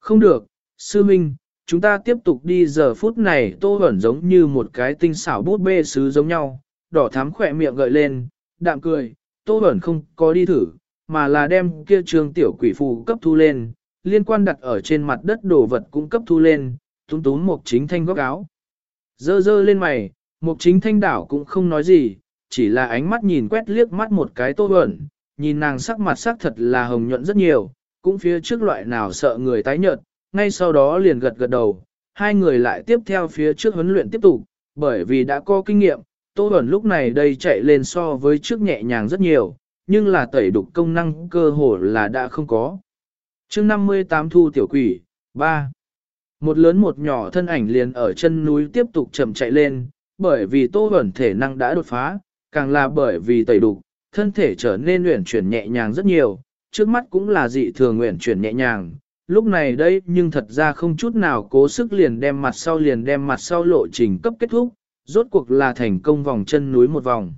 Không được, sư minh, chúng ta tiếp tục đi giờ phút này tô ẩn giống như một cái tinh xảo bút bê sứ giống nhau, đỏ thắm khỏe miệng gợi lên, đạm cười, tô ẩn không có đi thử, mà là đem kia trường tiểu quỷ phù cấp thu lên, liên quan đặt ở trên mặt đất đồ vật cũng cấp thu lên, túm túm một chính thanh góc áo. Dơ dơ lên mày, một chính thanh đảo cũng không nói gì, chỉ là ánh mắt nhìn quét liếc mắt một cái tô ẩn, nhìn nàng sắc mặt sắc thật là hồng nhuận rất nhiều, cũng phía trước loại nào sợ người tái nhợt, ngay sau đó liền gật gật đầu, hai người lại tiếp theo phía trước huấn luyện tiếp tục, bởi vì đã có kinh nghiệm, Tô Bẩn lúc này đây chạy lên so với trước nhẹ nhàng rất nhiều, nhưng là tẩy đục công năng cơ hồ là đã không có. chương 58 thu tiểu quỷ, 3. Một lớn một nhỏ thân ảnh liền ở chân núi tiếp tục chậm chạy lên, bởi vì Tô ẩn thể năng đã đột phá, càng là bởi vì tẩy đục, thân thể trở nên luyện chuyển nhẹ nhàng rất nhiều, trước mắt cũng là dị thường nguyện chuyển nhẹ nhàng. Lúc này đây nhưng thật ra không chút nào cố sức liền đem mặt sau liền đem mặt sau lộ trình cấp kết thúc, rốt cuộc là thành công vòng chân núi một vòng.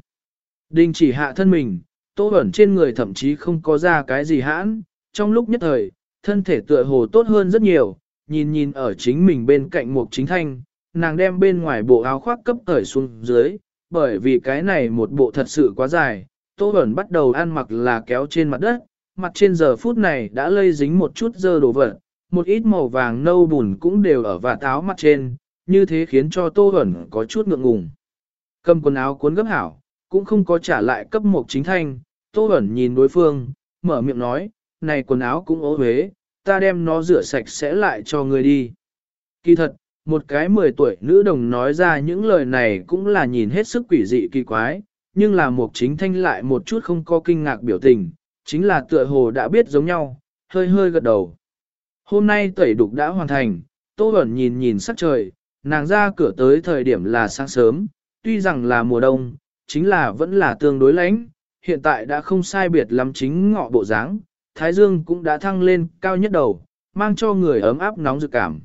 Đình chỉ hạ thân mình, tô ẩn trên người thậm chí không có ra cái gì hãn, trong lúc nhất thời, thân thể tựa hồ tốt hơn rất nhiều, nhìn nhìn ở chính mình bên cạnh một chính thanh, nàng đem bên ngoài bộ áo khoác cấp cởi xuống dưới, bởi vì cái này một bộ thật sự quá dài, tô Bẩn bắt đầu ăn mặc là kéo trên mặt đất, mặt trên giờ phút này đã lây dính một chút dơ đồ vật, một ít màu vàng nâu bùn cũng đều ở và táo mặt trên, như thế khiến cho Tô Bẩn có chút ngượng ngùng. Cầm quần áo cuốn gấp hảo, cũng không có trả lại cấp một chính thanh, Tô Bẩn nhìn đối phương, mở miệng nói, này quần áo cũng ố huế, ta đem nó rửa sạch sẽ lại cho người đi. Kỳ thật, một cái 10 tuổi nữ đồng nói ra những lời này cũng là nhìn hết sức quỷ dị kỳ quái, nhưng là một chính thanh lại một chút không có kinh ngạc biểu tình, chính là tựa hồ đã biết giống nhau, hơi hơi gật đầu. Hôm nay tẩy đục đã hoàn thành, Tô Bẩn nhìn nhìn sắc trời, nàng ra cửa tới thời điểm là sáng sớm, tuy rằng là mùa đông, chính là vẫn là tương đối lạnh, hiện tại đã không sai biệt lắm chính ngọ bộ dáng, Thái Dương cũng đã thăng lên cao nhất đầu, mang cho người ấm áp nóng dự cảm.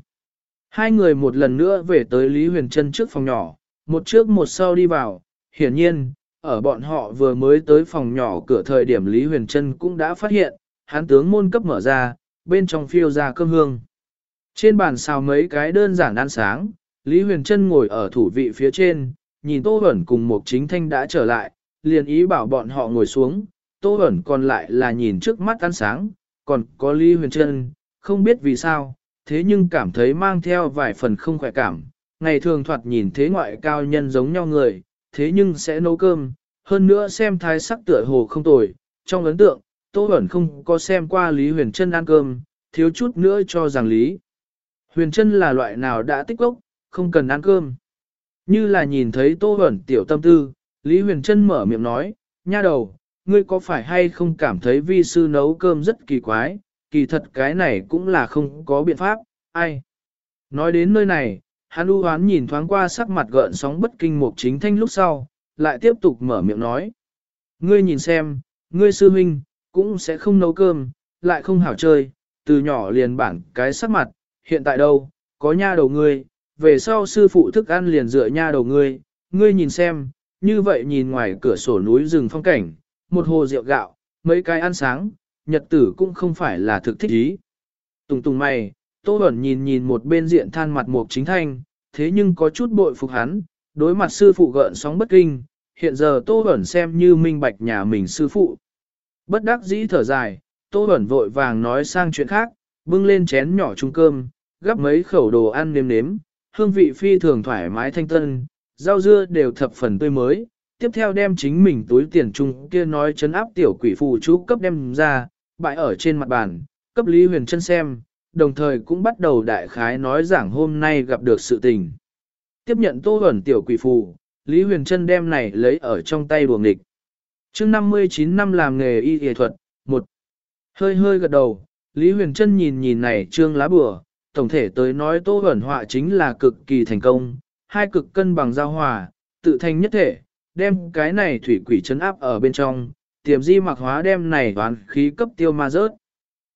Hai người một lần nữa về tới Lý Huyền Trân trước phòng nhỏ, một trước một sau đi vào, hiển nhiên, ở bọn họ vừa mới tới phòng nhỏ cửa thời điểm Lý Huyền Trân cũng đã phát hiện, hán tướng môn cấp mở ra, bên trong phiêu ra cơm hương. Trên bàn xào mấy cái đơn giản ăn sáng, Lý Huyền Trân ngồi ở thủ vị phía trên, nhìn Tô Hẩn cùng một chính thanh đã trở lại, liền ý bảo bọn họ ngồi xuống, Tô Bẩn còn lại là nhìn trước mắt ăn sáng, còn có Lý Huyền Trân, không biết vì sao, thế nhưng cảm thấy mang theo vài phần không khỏe cảm. Ngày thường thoạt nhìn thế ngoại cao nhân giống nhau người, thế nhưng sẽ nấu cơm, hơn nữa xem thái sắc tựa hồ không tồi, trong ấn tượng, Tô Bẩn không có xem qua Lý Huyền Trân ăn cơm, thiếu chút nữa cho rằng Lý. Huyền Trân là loại nào đã tích gốc, không cần ăn cơm. Như là nhìn thấy Tô Bẩn tiểu tâm tư, Lý Huyền Trân mở miệng nói, nha đầu, ngươi có phải hay không cảm thấy vi sư nấu cơm rất kỳ quái, kỳ thật cái này cũng là không có biện pháp, ai. Nói đến nơi này, hắn u hoán nhìn thoáng qua sắc mặt gợn sóng bất kinh mục chính thanh lúc sau, lại tiếp tục mở miệng nói. Ngươi nhìn xem, ngươi sư huynh, cũng sẽ không nấu cơm, lại không hảo chơi, từ nhỏ liền bản cái sắc mặt, hiện tại đâu, có nha đầu ngươi, về sau sư phụ thức ăn liền dựa nha đầu ngươi, ngươi nhìn xem, như vậy nhìn ngoài cửa sổ núi rừng phong cảnh, một hồ rượu gạo, mấy cái ăn sáng, nhật tử cũng không phải là thực thích ý. Tùng tùng mày, Tô Bẩn nhìn nhìn một bên diện than mặt mục chính thanh, thế nhưng có chút bội phục hắn, đối mặt sư phụ gợn sóng bất kinh, hiện giờ Tô Bẩn xem như minh bạch nhà mình sư phụ. Bất đắc dĩ thở dài, Tô Bẩn vội vàng nói sang chuyện khác, bưng lên chén nhỏ chung cơm, gắp mấy khẩu đồ ăn nếm nếm, hương vị phi thường thoải mái thanh tân, rau dưa đều thập phần tươi mới. Tiếp theo đem chính mình túi tiền chung kia nói chấn áp tiểu quỷ phù chú cấp đem ra, bại ở trên mặt bàn, cấp Lý Huyền chân xem, đồng thời cũng bắt đầu đại khái nói giảng hôm nay gặp được sự tình. Tiếp nhận tô ẩn tiểu quỷ phù, Lý Huyền Trân đem này lấy ở trong tay đùa địch. chương 59 năm làm nghề y y thuật, một Hơi hơi gật đầu, Lý Huyền Trân nhìn nhìn này trương lá bừa, tổng thể tới nói tô ẩn họa chính là cực kỳ thành công, hai cực cân bằng giao hòa, tự thành nhất thể, đem cái này thủy quỷ chấn áp ở bên trong, tiềm di mặc hóa đem này toán khí cấp tiêu ma rớt.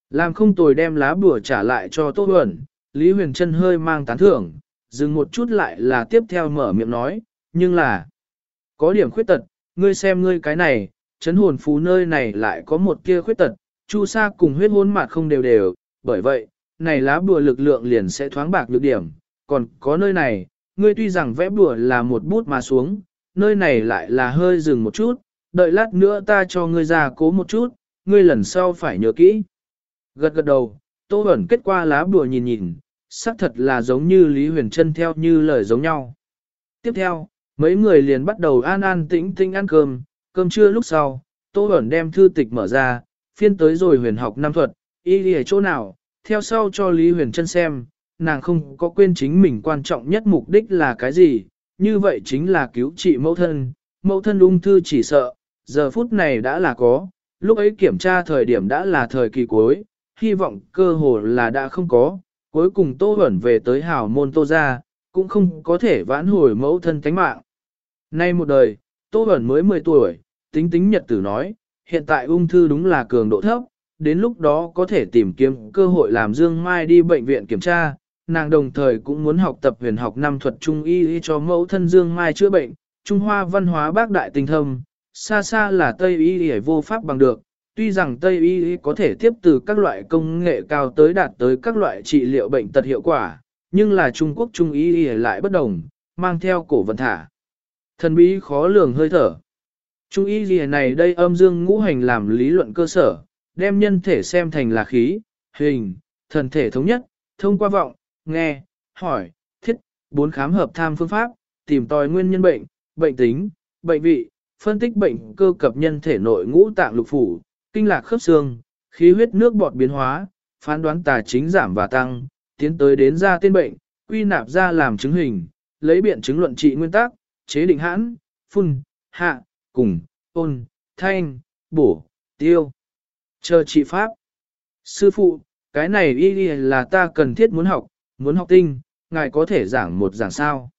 Làm không tồi đem lá bùa trả lại cho Tô Huẩn, Lý Huyền Trân hơi mang tán thưởng, dừng một chút lại là tiếp theo mở miệng nói, nhưng là, có điểm khuyết tật, ngươi xem ngươi cái này, chấn hồn phú nơi này lại có một kia khuyết tật, chu sa cùng huyết hôn mặt không đều đều, bởi vậy, này lá bùa lực lượng liền sẽ thoáng bạc lực điểm, còn có nơi này, ngươi tuy rằng vẽ bùa là một bút mà xuống, nơi này lại là hơi dừng một chút, đợi lát nữa ta cho ngươi ra cố một chút, ngươi lần sau phải nhớ kỹ. Gật gật đầu, Tô Bẩn kết qua lá bùa nhìn nhìn, xác thật là giống như Lý Huyền Trân theo như lời giống nhau. Tiếp theo, mấy người liền bắt đầu an an tĩnh tĩnh ăn cơm, cơm trưa lúc sau, Tô Bẩn đem thư tịch mở ra, phiên tới rồi huyền học nam thuật, y đi ở chỗ nào, theo sau cho Lý Huyền Trân xem, nàng không có quên chính mình quan trọng nhất mục đích là cái gì, như vậy chính là cứu trị mẫu thân, mẫu thân ung thư chỉ sợ, giờ phút này đã là có, lúc ấy kiểm tra thời điểm đã là thời kỳ cuối, hy vọng cơ hồ là đã không có, cuối cùng Tô Huẩn về tới hào môn Tô gia, cũng không có thể vãn hồi mẫu thân tánh mạng. Nay một đời, Tô Huẩn mới 10 tuổi, tính tính nhật tử nói, hiện tại ung thư đúng là cường độ thấp, đến lúc đó có thể tìm kiếm cơ hội làm Dương Mai đi bệnh viện kiểm tra, nàng đồng thời cũng muốn học tập huyền học năm thuật trung y cho mẫu thân Dương Mai chữa bệnh, Trung Hoa văn hóa bác đại tinh thâm, xa xa là Tây y vô pháp bằng được, tuy rằng Tây y có thể tiếp từ các loại công nghệ cao tới đạt tới các loại trị liệu bệnh tật hiệu quả, nhưng là Trung Quốc Trung y lại bất đồng, mang theo cổ vận thả. Thần bí khó lường hơi thở. Trung y gì này đây âm dương ngũ hành làm lý luận cơ sở, đem nhân thể xem thành là khí, hình, thần thể thống nhất, thông qua vọng, nghe, hỏi, thiết, bốn khám hợp tham phương pháp, tìm tòi nguyên nhân bệnh, bệnh tính, bệnh vị, phân tích bệnh cơ cập nhân thể nội ngũ tạng lục phủ, kinh lạc khớp xương, khí huyết nước bọt biến hóa, phán đoán tà chính giảm và tăng, tiến tới đến ra tên bệnh, quy nạp ra làm chứng hình, lấy biện chứng luận trị nguyên tắc, chế định hãn, phun, hạ, cùng, ôn, thanh, bổ, tiêu. Chờ trị pháp. Sư phụ, cái này y là ta cần thiết muốn học, muốn học tinh, ngài có thể giảng một giảng sao.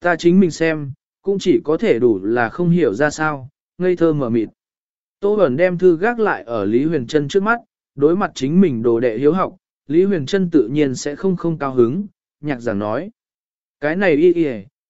Ta chính mình xem, cũng chỉ có thể đủ là không hiểu ra sao, ngây thơ mở mịt. Tô Bẩn đem thư gác lại ở Lý Huyền Trân trước mắt, đối mặt chính mình đồ đệ hiếu học, Lý Huyền Trân tự nhiên sẽ không không cao hứng, nhạc giảng nói. Cái này y y,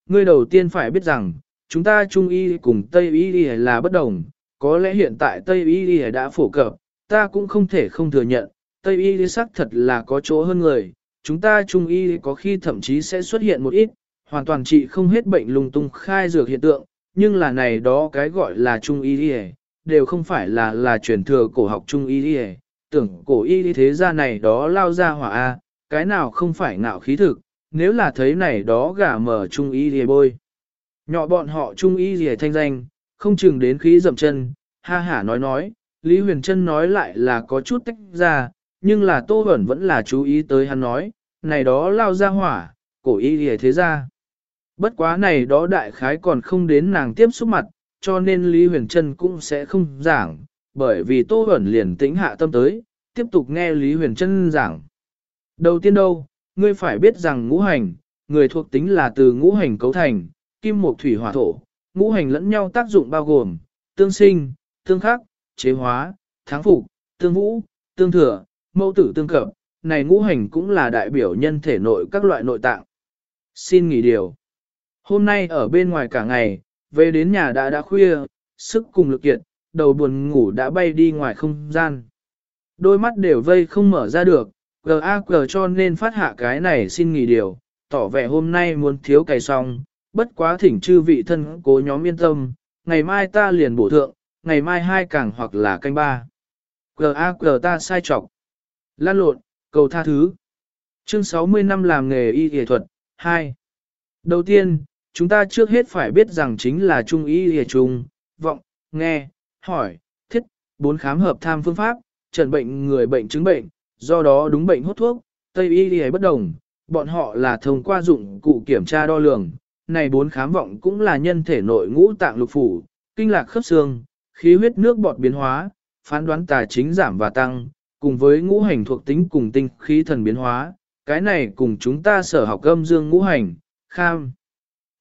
ngươi đầu tiên phải biết rằng, chúng ta Trung y cùng Tây y y là bất đồng, có lẽ hiện tại Tây y y đã phổ cập, ta cũng không thể không thừa nhận, Tây y y sắc thật là có chỗ hơn người, chúng ta Trung y có khi thậm chí sẽ xuất hiện một ít, hoàn toàn trị không hết bệnh lung tung khai dược hiện tượng, nhưng là này đó cái gọi là Trung y y đều không phải là là truyền thừa cổ học trung y y, tưởng cổ y thế gia này đó lao ra hỏa A, cái nào không phải ngạo khí thực, nếu là thấy này đó gả mở trung y y bôi. Nhọ bọn họ trung y y thanh danh, không chừng đến khí dậm chân, ha hả nói nói, Lý Huyền Trân nói lại là có chút tách ra, nhưng là Tô Bẩn vẫn là chú ý tới hắn nói, này đó lao ra hỏa, cổ y hề thế ra. Bất quá này đó đại khái còn không đến nàng tiếp xúc mặt, cho nên Lý Huyền Trân cũng sẽ không giảng, bởi vì Tô Bẩn liền tĩnh hạ tâm tới, tiếp tục nghe Lý Huyền Trân giảng. Đầu tiên đâu, ngươi phải biết rằng ngũ hành, người thuộc tính là từ ngũ hành cấu thành, kim mộc thủy hỏa thổ, ngũ hành lẫn nhau tác dụng bao gồm, tương sinh, tương khắc, chế hóa, tháng phục, tương vũ, tương thừa, mẫu tử tương cập, này ngũ hành cũng là đại biểu nhân thể nội các loại nội tạng. Xin nghỉ điều. Hôm nay ở bên ngoài cả ngày, về đến nhà đã đã khuya, sức cùng lực kiệt, đầu buồn ngủ đã bay đi ngoài không gian. Đôi mắt đều vây không mở ra được, GAG cho nên phát hạ cái này xin nghỉ điều, tỏ vẻ hôm nay muốn thiếu cày xong, bất quá thỉnh chư vị thân cố nhóm yên tâm, ngày mai ta liền bổ thượng, ngày mai hai càng hoặc là canh ba. GAG ta sai trọc. Lan lộn, cầu tha thứ. Chương 60 năm làm nghề y y thuật, 2. Đầu tiên, chúng ta trước hết phải biết rằng chính là trung y y trung, vọng, nghe, hỏi, thiết, bốn khám hợp tham phương pháp, trần bệnh người bệnh chứng bệnh, do đó đúng bệnh hút thuốc, tây y y bất đồng, bọn họ là thông qua dụng cụ kiểm tra đo lường, này bốn khám vọng cũng là nhân thể nội ngũ tạng lục phủ, kinh lạc khớp xương, khí huyết nước bọt biến hóa, phán đoán tài chính giảm và tăng, cùng với ngũ hành thuộc tính cùng tinh khí thần biến hóa, cái này cùng chúng ta sở học âm dương ngũ hành, kham.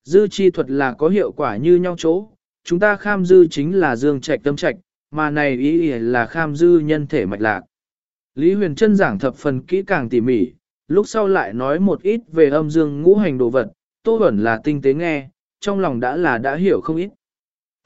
Dư chi thuật là có hiệu quả như nhau chỗ, chúng ta kham dư chính là dương trạch tâm trạch, mà này ý, ý là kham dư nhân thể mạch lạc. Lý Huyền Trân giảng thập phần kỹ càng tỉ mỉ, lúc sau lại nói một ít về âm dương ngũ hành đồ vật, Tô Bẩn là tinh tế nghe, trong lòng đã là đã hiểu không ít.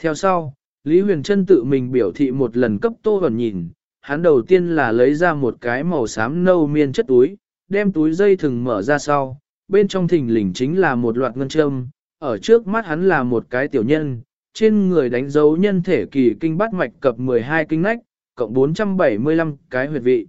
Theo sau, Lý Huyền Trân tự mình biểu thị một lần cấp Tô Bẩn nhìn, hắn đầu tiên là lấy ra một cái màu xám nâu miên chất túi, đem túi dây thừng mở ra sau, bên trong thình lình chính là một loạt ngân châm, ở trước mắt hắn là một cái tiểu nhân, trên người đánh dấu nhân thể kỳ kinh bát mạch cập 12 kinh nách, cộng 475 cái huyệt vị.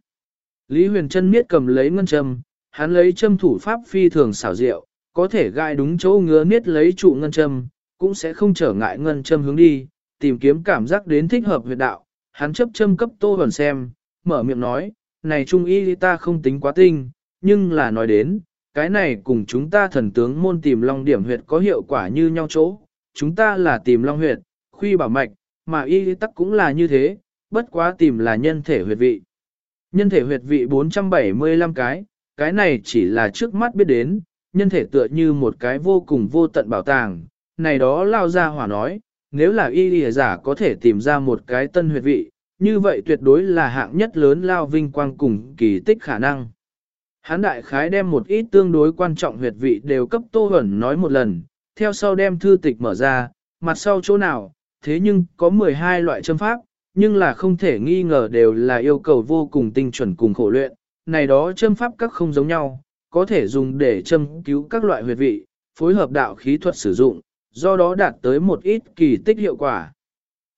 Lý Huyền Trân miết cầm lấy ngân châm, hắn lấy châm thủ pháp phi thường xảo diệu, có thể gai đúng chỗ ngứa niết lấy trụ ngân châm, cũng sẽ không trở ngại ngân châm hướng đi, tìm kiếm cảm giác đến thích hợp huyệt đạo. Hắn chấp châm cấp tô vần xem, mở miệng nói, này trung y ta không tính quá tinh, nhưng là nói đến, cái này cùng chúng ta thần tướng môn tìm long điểm huyệt có hiệu quả như nhau chỗ, chúng ta là tìm long huyệt, khuy bảo mạch, mà y tắc cũng là như thế, bất quá tìm là nhân thể huyệt vị. Nhân thể huyệt vị 475 cái, cái này chỉ là trước mắt biết đến, nhân thể tựa như một cái vô cùng vô tận bảo tàng, này đó lao ra hỏa nói, nếu là y lìa giả có thể tìm ra một cái tân huyệt vị, như vậy tuyệt đối là hạng nhất lớn lao vinh quang cùng kỳ tích khả năng. Hán đại khái đem một ít tương đối quan trọng huyệt vị đều cấp Tô Hẩn nói một lần, theo sau đem thư tịch mở ra, mặt sau chỗ nào, thế nhưng có 12 loại châm pháp, nhưng là không thể nghi ngờ đều là yêu cầu vô cùng tinh chuẩn cùng khổ luyện, này đó châm pháp các không giống nhau, có thể dùng để châm cứu các loại huyệt vị, phối hợp đạo khí thuật sử dụng, do đó đạt tới một ít kỳ tích hiệu quả.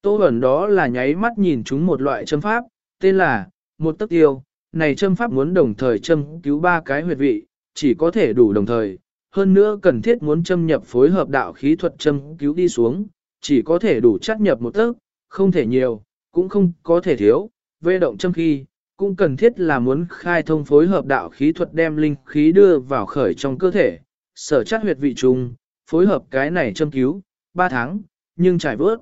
Tô ẩn đó là nháy mắt nhìn chúng một loại châm pháp, tên là một tấc tiêu, này châm pháp muốn đồng thời châm cứu ba cái huyệt vị, chỉ có thể đủ đồng thời, hơn nữa cần thiết muốn châm nhập phối hợp đạo khí thuật châm cứu đi xuống, chỉ có thể đủ chắc nhập một tấc, không thể nhiều, cũng không có thể thiếu, về động châm khi, cũng cần thiết là muốn khai thông phối hợp đạo khí thuật đem linh khí đưa vào khởi trong cơ thể, sở chắc huyệt vị trùng, phối hợp cái này châm cứu, 3 tháng, nhưng trải vớt.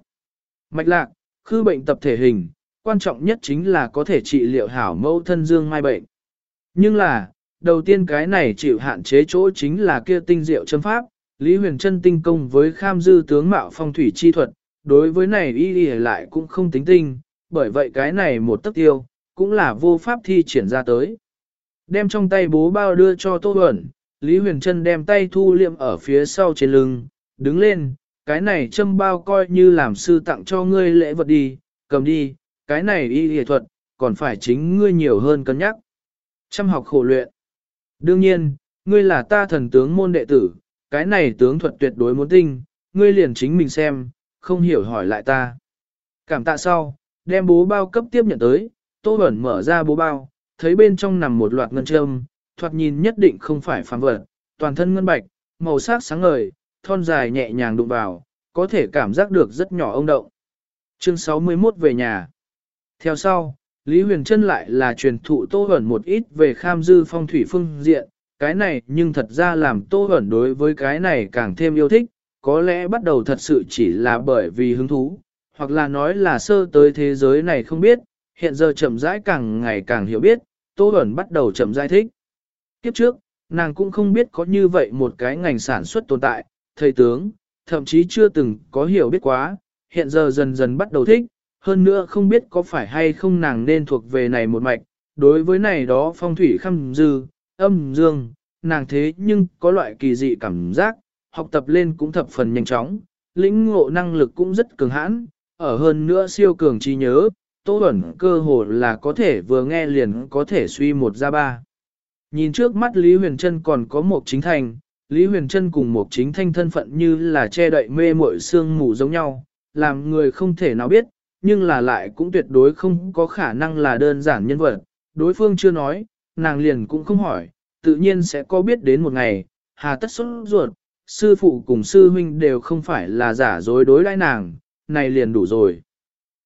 Mạch lạc, khư bệnh tập thể hình, quan trọng nhất chính là có thể trị liệu hảo mẫu thân dương mai bệnh. Nhưng là, đầu tiên cái này chịu hạn chế chỗ chính là kia tinh diệu châm pháp, Lý Huyền Trân tinh công với kham dư tướng mạo phong thủy chi thuật, đối với này y đi lại cũng không tính tinh, bởi vậy cái này một tấc tiêu, cũng là vô pháp thi triển ra tới. Đem trong tay bố bao đưa cho Tô Huẩn, Lý Huyền Trân đem tay thu liệm ở phía sau trên lưng, đứng lên, cái này châm bao coi như làm sư tặng cho ngươi lễ vật đi, cầm đi, cái này y y thuật, còn phải chính ngươi nhiều hơn cân nhắc. Chăm học khổ luyện. Đương nhiên, ngươi là ta thần tướng môn đệ tử, cái này tướng thuật tuyệt đối muốn tinh, ngươi liền chính mình xem, không hiểu hỏi lại ta. Cảm tạ sau, đem bố bao cấp tiếp nhận tới, Tô Bẩn mở ra bố bao, thấy bên trong nằm một loạt ngân châm, thoạt nhìn nhất định không phải phàm vật, toàn thân ngân bạch, màu sắc sáng ngời, thon dài nhẹ nhàng đụng vào, có thể cảm giác được rất nhỏ ông động. Chương 61 về nhà. Theo sau, Lý Huyền Trân lại là truyền thụ Tô Bẩn một ít về kham dư phong thủy phương diện, cái này nhưng thật ra làm Tô Bẩn đối với cái này càng thêm yêu thích, có lẽ bắt đầu thật sự chỉ là bởi vì hứng thú, hoặc là nói là sơ tới thế giới này không biết, hiện giờ chậm rãi càng ngày càng hiểu biết, Tô Bẩn bắt đầu chậm rãi thích. Kiếp trước, nàng cũng không biết có như vậy một cái ngành sản xuất tồn tại, thầy tướng, thậm chí chưa từng có hiểu biết quá, hiện giờ dần dần bắt đầu thích, hơn nữa không biết có phải hay không nàng nên thuộc về này một mạch, đối với này đó phong thủy khăm dư, âm dương, nàng thế nhưng có loại kỳ dị cảm giác, học tập lên cũng thập phần nhanh chóng, lĩnh ngộ năng lực cũng rất cường hãn, ở hơn nữa siêu cường trí nhớ, Tô Bẩn cơ hồ là có thể vừa nghe liền có thể suy một ra ba. Nhìn trước mắt Lý Huyền Trân còn có một chính thành, Lý Huyền Trân cùng một chính thanh thân phận như là che đậy mê muội xương mù giống nhau, làm người không thể nào biết, nhưng là lại cũng tuyệt đối không có khả năng là đơn giản nhân vật. Đối phương chưa nói, nàng liền cũng không hỏi, tự nhiên sẽ có biết đến một ngày, hà tất xuất ruột, sư phụ cùng sư huynh đều không phải là giả dối đối đãi nàng, này liền đủ rồi.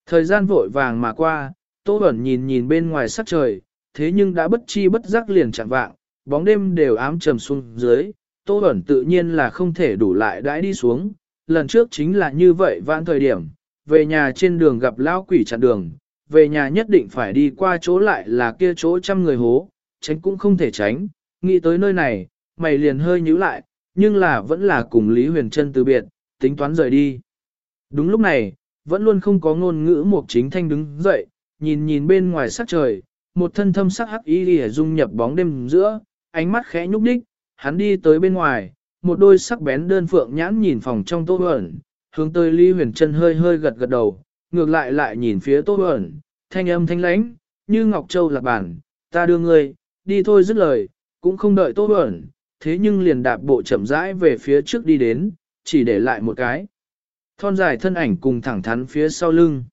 Thời gian vội vàng mà qua, Tô Bẩn nhìn nhìn bên ngoài sắc trời, thế nhưng đã bất chi bất giác liền chẳng vạng, bóng đêm đều ám trầm xuống dưới, Tô Bẩn tự nhiên là không thể đủ lại đãi đi xuống, lần trước chính là như vậy vãn thời điểm, về nhà trên đường gặp lão quỷ chặn đường, về nhà nhất định phải đi qua chỗ lại là kia chỗ trăm người hố, tránh cũng không thể tránh, nghĩ tới nơi này, mày liền hơi nhíu lại, nhưng là vẫn là cùng Lý Huyền Trân từ biệt, tính toán rời đi. Đúng lúc này, vẫn luôn không có ngôn ngữ một chính thanh đứng dậy, nhìn nhìn bên ngoài sắc trời, một thân thâm sắc hắc y lìa dung nhập bóng đêm giữa, ánh mắt khẽ nhúc đích, hắn đi tới bên ngoài, một đôi sắc bén đơn phượng nhãn nhìn phòng trong tô ẩn, hướng tới ly Huyền Trân hơi hơi gật gật đầu, ngược lại lại nhìn phía tô ẩn, thanh âm thanh lãnh, như Ngọc Châu lạc bản, ta đưa ngươi, đi thôi dứt lời, cũng không đợi tô ẩn, thế nhưng liền đạp bộ chậm rãi về phía trước đi đến, chỉ để lại một cái. Thon dài thân ảnh cùng thẳng thắn phía sau lưng.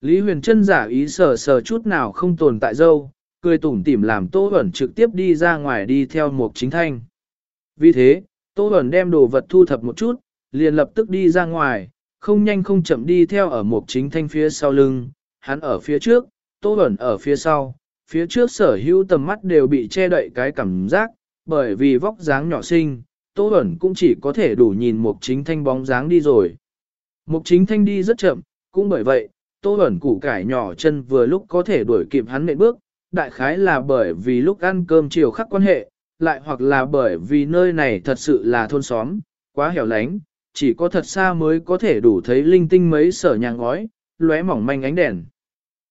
Lý Huyền Trân giả ý sờ sờ chút nào không tồn tại dâu, cười tủm tỉm làm Tô Bẩn trực tiếp đi ra ngoài đi theo Mục chính thanh. Vì thế, Tô Bẩn đem đồ vật thu thập một chút, liền lập tức đi ra ngoài, không nhanh không chậm đi theo ở Mục chính thanh phía sau lưng, hắn ở phía trước, Tô Bẩn ở phía sau, phía trước sở hữu tầm mắt đều bị che đậy cái cảm giác, bởi vì vóc dáng nhỏ xinh, Tô Bẩn cũng chỉ có thể đủ nhìn Mục chính thanh bóng dáng đi rồi. Mục chính thanh đi rất chậm, cũng bởi vậy, tô ẩn củ cải nhỏ chân vừa lúc có thể đuổi kịp hắn nện bước, đại khái là bởi vì lúc ăn cơm chiều khắc quan hệ, lại hoặc là bởi vì nơi này thật sự là thôn xóm, quá hẻo lánh, chỉ có thật xa mới có thể đủ thấy linh tinh mấy sở nhà ngói, lóe mỏng manh ánh đèn.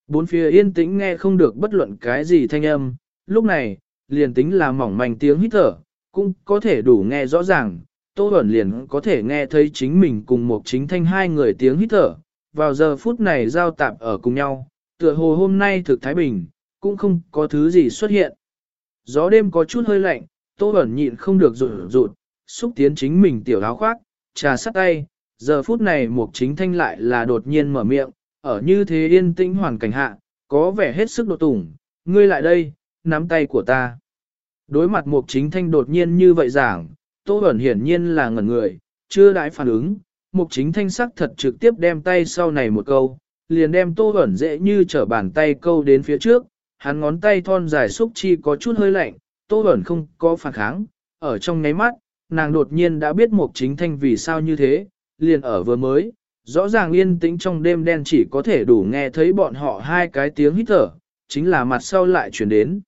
Bốn phía yên tĩnh nghe không được bất luận cái gì thanh âm, lúc này, liền tính là mỏng manh tiếng hít thở, cũng có thể đủ nghe rõ ràng, Tô Bẩn liền có thể nghe thấy chính mình cùng một chính thanh hai người tiếng hít thở, vào giờ phút này giao tạp ở cùng nhau, tựa hồ hôm nay thực Thái Bình, cũng không có thứ gì xuất hiện. Gió đêm có chút hơi lạnh, Tô Bẩn nhịn không được rụt rụt, xúc tiến chính mình tiểu áo khoác, trà sắt tay, giờ phút này mục chính thanh lại là đột nhiên mở miệng, ở như thế yên tĩnh hoàn cảnh hạ, có vẻ hết sức đột tủng, ngươi lại đây, nắm tay của ta. Đối mặt mục chính thanh đột nhiên như vậy giảng, Tô Bẩn hiển nhiên là ngẩn người, chưa đãi phản ứng, mục chính thanh sắc thật trực tiếp đem tay sau này một câu, liền đem Tô ẩn dễ như trở bàn tay câu đến phía trước, hắn ngón tay thon dài xúc chi có chút hơi lạnh, Tô ẩn không có phản kháng, ở trong ngáy mắt, nàng đột nhiên đã biết mục chính thanh vì sao như thế, liền ở vừa mới, rõ ràng yên tĩnh trong đêm đen chỉ có thể đủ nghe thấy bọn họ hai cái tiếng hít thở, chính là mặt sau lại chuyển đến.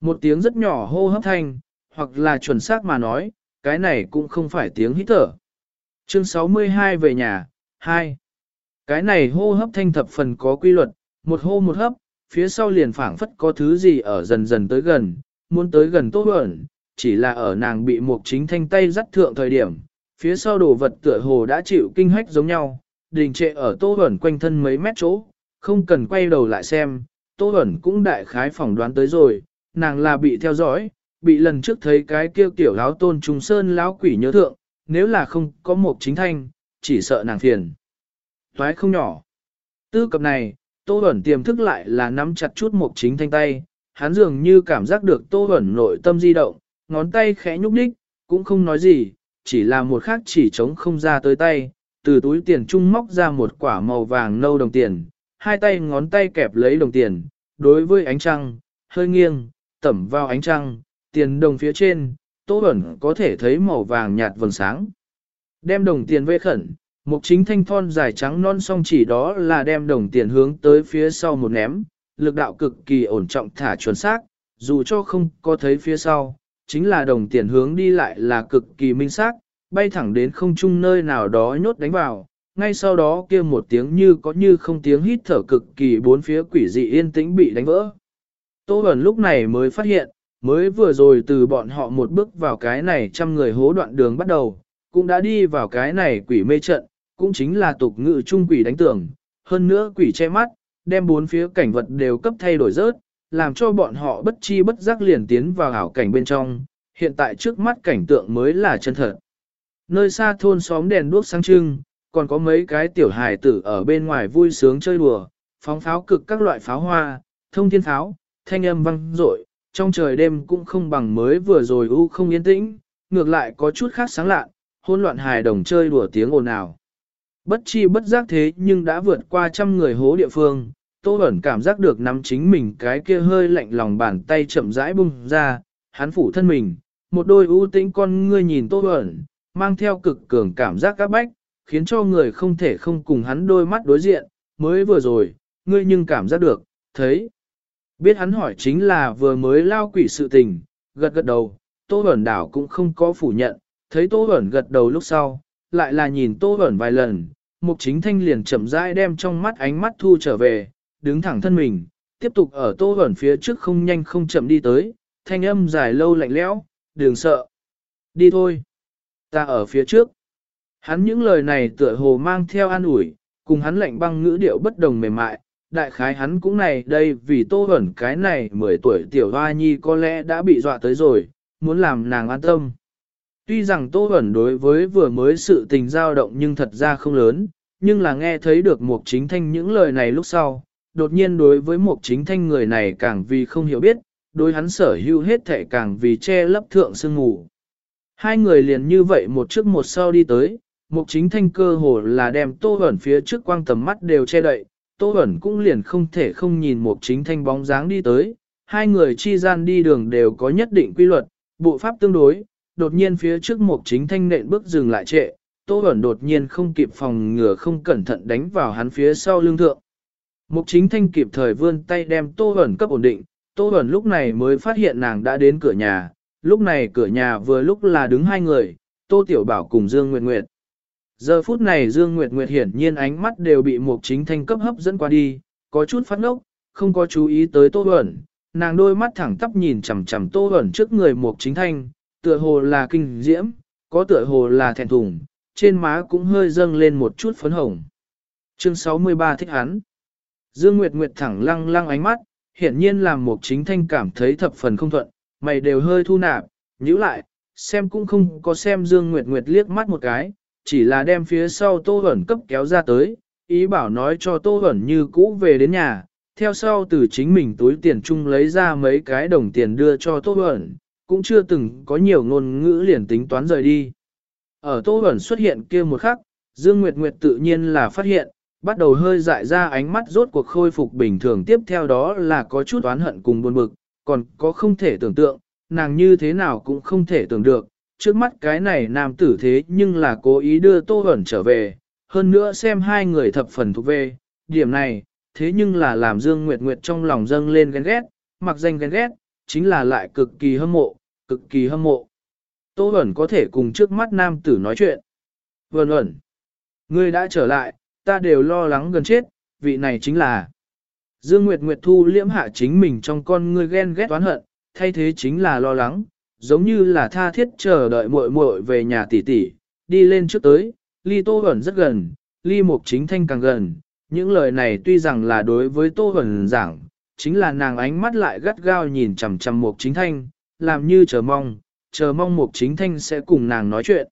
Một tiếng rất nhỏ hô hấp thanh, hoặc là chuẩn xác mà nói, cái này cũng không phải tiếng hít thở. Chương 62 về nhà, 2. Cái này hô hấp thanh thập phần có quy luật, một hô một hấp, phía sau liền phảng phất có thứ gì ở dần dần tới gần, muốn tới gần tốt ẩn, chỉ là ở nàng bị một chính thanh tay dắt thượng thời điểm, phía sau đồ vật tựa hồ đã chịu kinh hách giống nhau, đình trệ ở tô ẩn quanh thân mấy mét chỗ, không cần quay đầu lại xem, tô ẩn cũng đại khái phỏng đoán tới rồi, nàng là bị theo dõi, bị lần trước thấy cái kêu tiểu láo tôn trùng sơn lão quỷ nhớ thượng, nếu là không có một chính thanh, chỉ sợ nàng phiền. Toái không nhỏ. Tư cập này, Tô Bẩn tiềm thức lại là nắm chặt chút một chính thanh tay, hắn dường như cảm giác được Tô Bẩn nội tâm di động, ngón tay khẽ nhúc nhích, cũng không nói gì, chỉ là một khắc chỉ trống không ra tới tay, từ túi tiền trung móc ra một quả màu vàng nâu đồng tiền, hai tay ngón tay kẹp lấy đồng tiền, đối với ánh trăng, hơi nghiêng, tẩm vào ánh trăng, tiền đồng phía trên, Tô Bẩn có thể thấy màu vàng nhạt vầng sáng. Đem đồng tiền vê khẩn, mục chính thanh thon dài trắng non song chỉ đó là đem đồng tiền hướng tới phía sau một ném, lực đạo cực kỳ ổn trọng thả chuẩn xác, dù cho không có thấy phía sau, chính là đồng tiền hướng đi lại là cực kỳ minh xác, bay thẳng đến không trung nơi nào đó nhốt đánh vào, ngay sau đó kia một tiếng như có như không tiếng hít thở cực kỳ bốn phía quỷ dị yên tĩnh bị đánh vỡ. Tô Bẩn lúc này mới phát hiện, Mới vừa rồi từ bọn họ một bước vào cái này trăm người hố đoạn đường bắt đầu, cũng đã đi vào cái này quỷ mê trận, cũng chính là tục ngự trung quỷ đánh tưởng, Hơn nữa quỷ che mắt, đem bốn phía cảnh vật đều cấp thay đổi rớt, làm cho bọn họ bất chi bất giác liền tiến vào ảo cảnh bên trong, hiện tại trước mắt cảnh tượng mới là chân thật. Nơi xa thôn xóm đèn đuốc sáng trưng, còn có mấy cái tiểu hài tử ở bên ngoài vui sướng chơi đùa, phóng pháo cực các loại pháo hoa, thông thiên pháo, thanh âm vang rội, trong trời đêm cũng không bằng mới vừa rồi u không yên tĩnh, ngược lại có chút khác sáng lạ, hỗn loạn hài đồng chơi đùa tiếng ồn ào. Bất chi bất giác thế nhưng đã vượt qua trăm người hố địa phương, Tô Bẩn cảm giác được nắm chính mình cái kia hơi lạnh lòng bàn tay chậm rãi bung ra, hắn phủ thân mình, một đôi ưu tĩnh con ngươi nhìn Tô Bẩn, mang theo cực cường cảm giác các bách, khiến cho người không thể không cùng hắn đôi mắt đối diện, mới vừa rồi, ngươi nhưng cảm giác được, thấy. Biết hắn hỏi chính là vừa mới lao quỷ sự tình, gật gật đầu, Tô Bẩn đảo cũng không có phủ nhận, thấy Tô Bẩn gật đầu lúc sau, lại là nhìn Tô Bẩn vài lần, Mục Chính Thanh liền chậm rãi đem trong mắt ánh mắt thu trở về, đứng thẳng thân mình, tiếp tục ở Tô Bẩn phía trước không nhanh không chậm đi tới, thanh âm dài lâu lạnh lẽo, đừng sợ. Đi thôi. Ta ở phía trước. Hắn những lời này tựa hồ mang theo an ủi, cùng hắn lạnh băng ngữ điệu bất đồng mềm mại, đại khái hắn cũng này đây vì tô ẩn cái này 10 tuổi tiểu hoa nhi có lẽ đã bị dọa tới rồi, muốn làm nàng an tâm. Tuy rằng tô ẩn đối với vừa mới sự tình dao động nhưng thật ra không lớn, nhưng là nghe thấy được một chính thanh những lời này lúc sau, đột nhiên đối với một chính thanh người này càng vì không hiểu biết, đối hắn sở hữu hết thể càng vì che lấp thượng sương ngủ. Hai người liền như vậy một trước một sau đi tới, một chính thanh cơ hồ là đem tô ẩn phía trước quang tầm mắt đều che đậy, tô Bẩn cũng liền không thể không nhìn một chính thanh bóng dáng đi tới, hai người chi gian đi đường đều có nhất định quy luật, bộ pháp tương đối, đột nhiên phía trước một chính thanh nện bước dừng lại trệ, tô Bẩn đột nhiên không kịp phòng ngừa không cẩn thận đánh vào hắn phía sau lưng thượng. Mục chính thanh kịp thời vươn tay đem tô Bẩn cấp ổn định, tô Bẩn lúc này mới phát hiện nàng đã đến cửa nhà, lúc này cửa nhà vừa lúc là đứng hai người, tô tiểu bảo cùng Dương Nguyệt Nguyệt. Giờ phút này Dương Nguyệt Nguyệt hiển nhiên ánh mắt đều bị mục chính thanh cấp hấp dẫn qua đi, có chút phát ngốc, không có chú ý tới tô ẩn, nàng đôi mắt thẳng tắp nhìn chằm chằm tô ẩn trước người mục chính thanh, tựa hồ là kinh diễm, có tựa hồ là thẹn thùng, trên má cũng hơi dâng lên một chút phấn hồng. Chương 63 thích hắn. Dương Nguyệt Nguyệt thẳng lăng lăng ánh mắt, hiển nhiên làm Mục Chính Thanh cảm thấy thập phần không thuận, mày đều hơi thu nạp, nhíu lại, xem cũng không có xem Dương Nguyệt Nguyệt liếc mắt một cái, chỉ là đem phía sau Tô Huẩn cấp kéo ra tới, ý bảo nói cho Tô Huẩn như cũ về đến nhà, theo sau từ chính mình túi tiền chung lấy ra mấy cái đồng tiền đưa cho Tô Huẩn, cũng chưa từng có nhiều ngôn ngữ liền tính toán rời đi. Ở Tô Huẩn xuất hiện kia một khắc, Dương Nguyệt Nguyệt tự nhiên là phát hiện, bắt đầu hơi dại ra ánh mắt rốt cuộc khôi phục bình thường tiếp theo đó là có chút oán hận cùng buồn bực, còn có không thể tưởng tượng, nàng như thế nào cũng không thể tưởng được, trước mắt cái này nam tử thế nhưng là cố ý đưa Tô Huẩn trở về, hơn nữa xem hai người thập phần thuộc về, điểm này, thế nhưng là làm Dương Nguyệt Nguyệt trong lòng dâng lên ghen ghét, mặc danh ghen ghét, chính là lại cực kỳ hâm mộ, cực kỳ hâm mộ. Tô Huẩn có thể cùng trước mắt nam tử nói chuyện. Vân ẩn, ngươi đã trở lại, ta đều lo lắng gần chết, vị này chính là. Dương Nguyệt Nguyệt thu liễm hạ chính mình trong con ngươi ghen ghét toán hận, thay thế chính là lo lắng, giống như là tha thiết chờ đợi muội muội về nhà tỷ tỷ, đi lên trước tới, ly Tô Huẩn rất gần, ly Mục Chính Thanh càng gần, những lời này tuy rằng là đối với Tô Huẩn giảng, chính là nàng ánh mắt lại gắt gao nhìn chằm chằm Mục Chính Thanh, làm như chờ mong, chờ mong Mục Chính Thanh sẽ cùng nàng nói chuyện.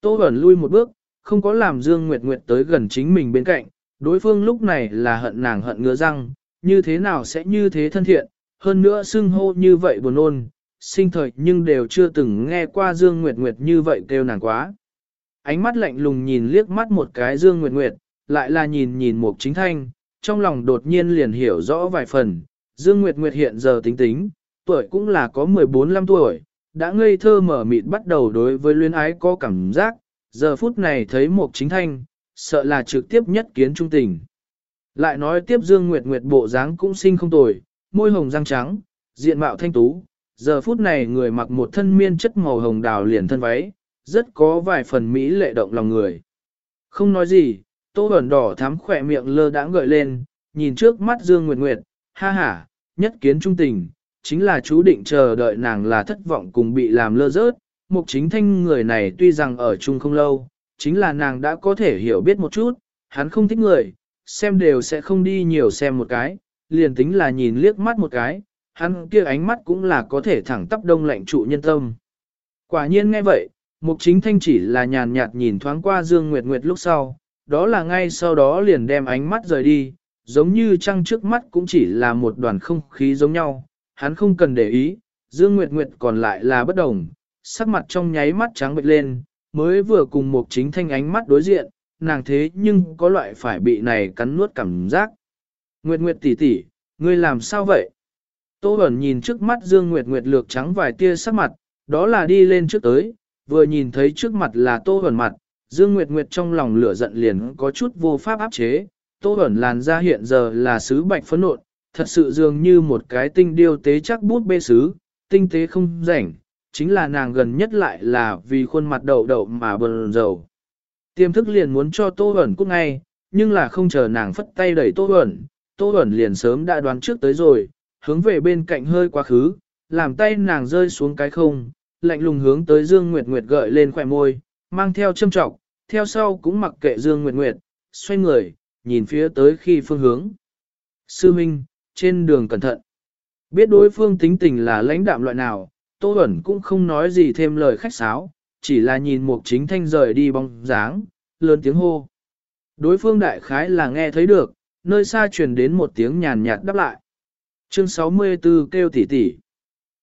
Tô Huẩn lui một bước, không có làm Dương Nguyệt Nguyệt tới gần chính mình bên cạnh, đối phương lúc này là hận nàng hận ngứa răng, như thế nào sẽ như thế thân thiện, hơn nữa xưng hô như vậy buồn ôn, sinh thời nhưng đều chưa từng nghe qua Dương Nguyệt Nguyệt như vậy kêu nàng quá. Ánh mắt lạnh lùng nhìn liếc mắt một cái Dương Nguyệt Nguyệt, lại là nhìn nhìn Mục Chính Thanh, trong lòng đột nhiên liền hiểu rõ vài phần, Dương Nguyệt Nguyệt hiện giờ tính tính, tuổi cũng là có 14-15 tuổi, đã ngây thơ mở mịt bắt đầu đối với luyến ái có cảm giác, giờ phút này thấy Mục Chính Thanh, sợ là trực tiếp nhất kiến trung tình. Lại nói tiếp Dương Nguyệt Nguyệt bộ dáng cũng xinh không tồi, môi hồng răng trắng, diện mạo thanh tú, giờ phút này người mặc một thân miên chất màu hồng đào liền thân váy, rất có vài phần mỹ lệ động lòng người. Không nói gì, tô ẩn đỏ thắm khỏe miệng lơ đãng gợi lên, nhìn trước mắt Dương Nguyệt Nguyệt, ha ha, nhất kiến trung tình, chính là chú định chờ đợi nàng là thất vọng cùng bị làm lơ rớt. Mục chính thanh người này tuy rằng ở chung không lâu, chính là nàng đã có thể hiểu biết một chút, hắn không thích người, xem đều sẽ không đi nhiều xem một cái, liền tính là nhìn liếc mắt một cái, hắn kia ánh mắt cũng là có thể thẳng tắp đông lạnh trụ nhân tâm. Quả nhiên nghe vậy, Mục Chính Thanh chỉ là nhàn nhạt nhìn thoáng qua Dương Nguyệt Nguyệt lúc sau, đó là ngay sau đó liền đem ánh mắt rời đi, giống như trăng trước mắt cũng chỉ là một đoàn không khí giống nhau, hắn không cần để ý, Dương Nguyệt Nguyệt còn lại là bất đồng, sắc mặt trong nháy mắt trắng bệch lên, mới vừa cùng một chính thanh ánh mắt đối diện, nàng thế nhưng có loại phải bị này cắn nuốt cảm giác. Nguyệt Nguyệt tỷ tỷ, ngươi làm sao vậy? Tô Bẩn nhìn trước mắt Dương Nguyệt Nguyệt lược trắng vài tia sắc mặt, đó là đi lên trước tới, vừa nhìn thấy trước mặt là Tô Bẩn mặt, Dương Nguyệt Nguyệt trong lòng lửa giận liền có chút vô pháp áp chế, Tô Bẩn làn da hiện giờ là sứ bạch phấn nộn, thật sự dường như một cái tinh điêu tế chắc bút bê sứ, tinh tế không rảnh, chính là nàng gần nhất lại là vì khuôn mặt đậu đậu mà bần dầu. Tiềm thức liền muốn cho Tô Bẩn cút ngay, nhưng là không chờ nàng phất tay đẩy Tô Bẩn, Tô Bẩn liền sớm đã đoán trước tới rồi, hướng về bên cạnh hơi quá khứ, làm tay nàng rơi xuống cái không, lạnh lùng hướng tới Dương Nguyệt Nguyệt gợi lên khỏe môi, mang theo châm trọng, theo sau cũng mặc kệ Dương Nguyệt Nguyệt, xoay người, nhìn phía tới khi phương hướng. Sư Minh, trên đường cẩn thận. Biết đối phương tính tình là lãnh đạm loại nào, Tô Bẩn cũng không nói gì thêm lời khách sáo, chỉ là nhìn Mục Chính Thanh rời đi bóng dáng, lớn tiếng hô. Đối phương đại khái là nghe thấy được, nơi xa truyền đến một tiếng nhàn nhạt đáp lại. Chương 64 kêu tỉ tỉ.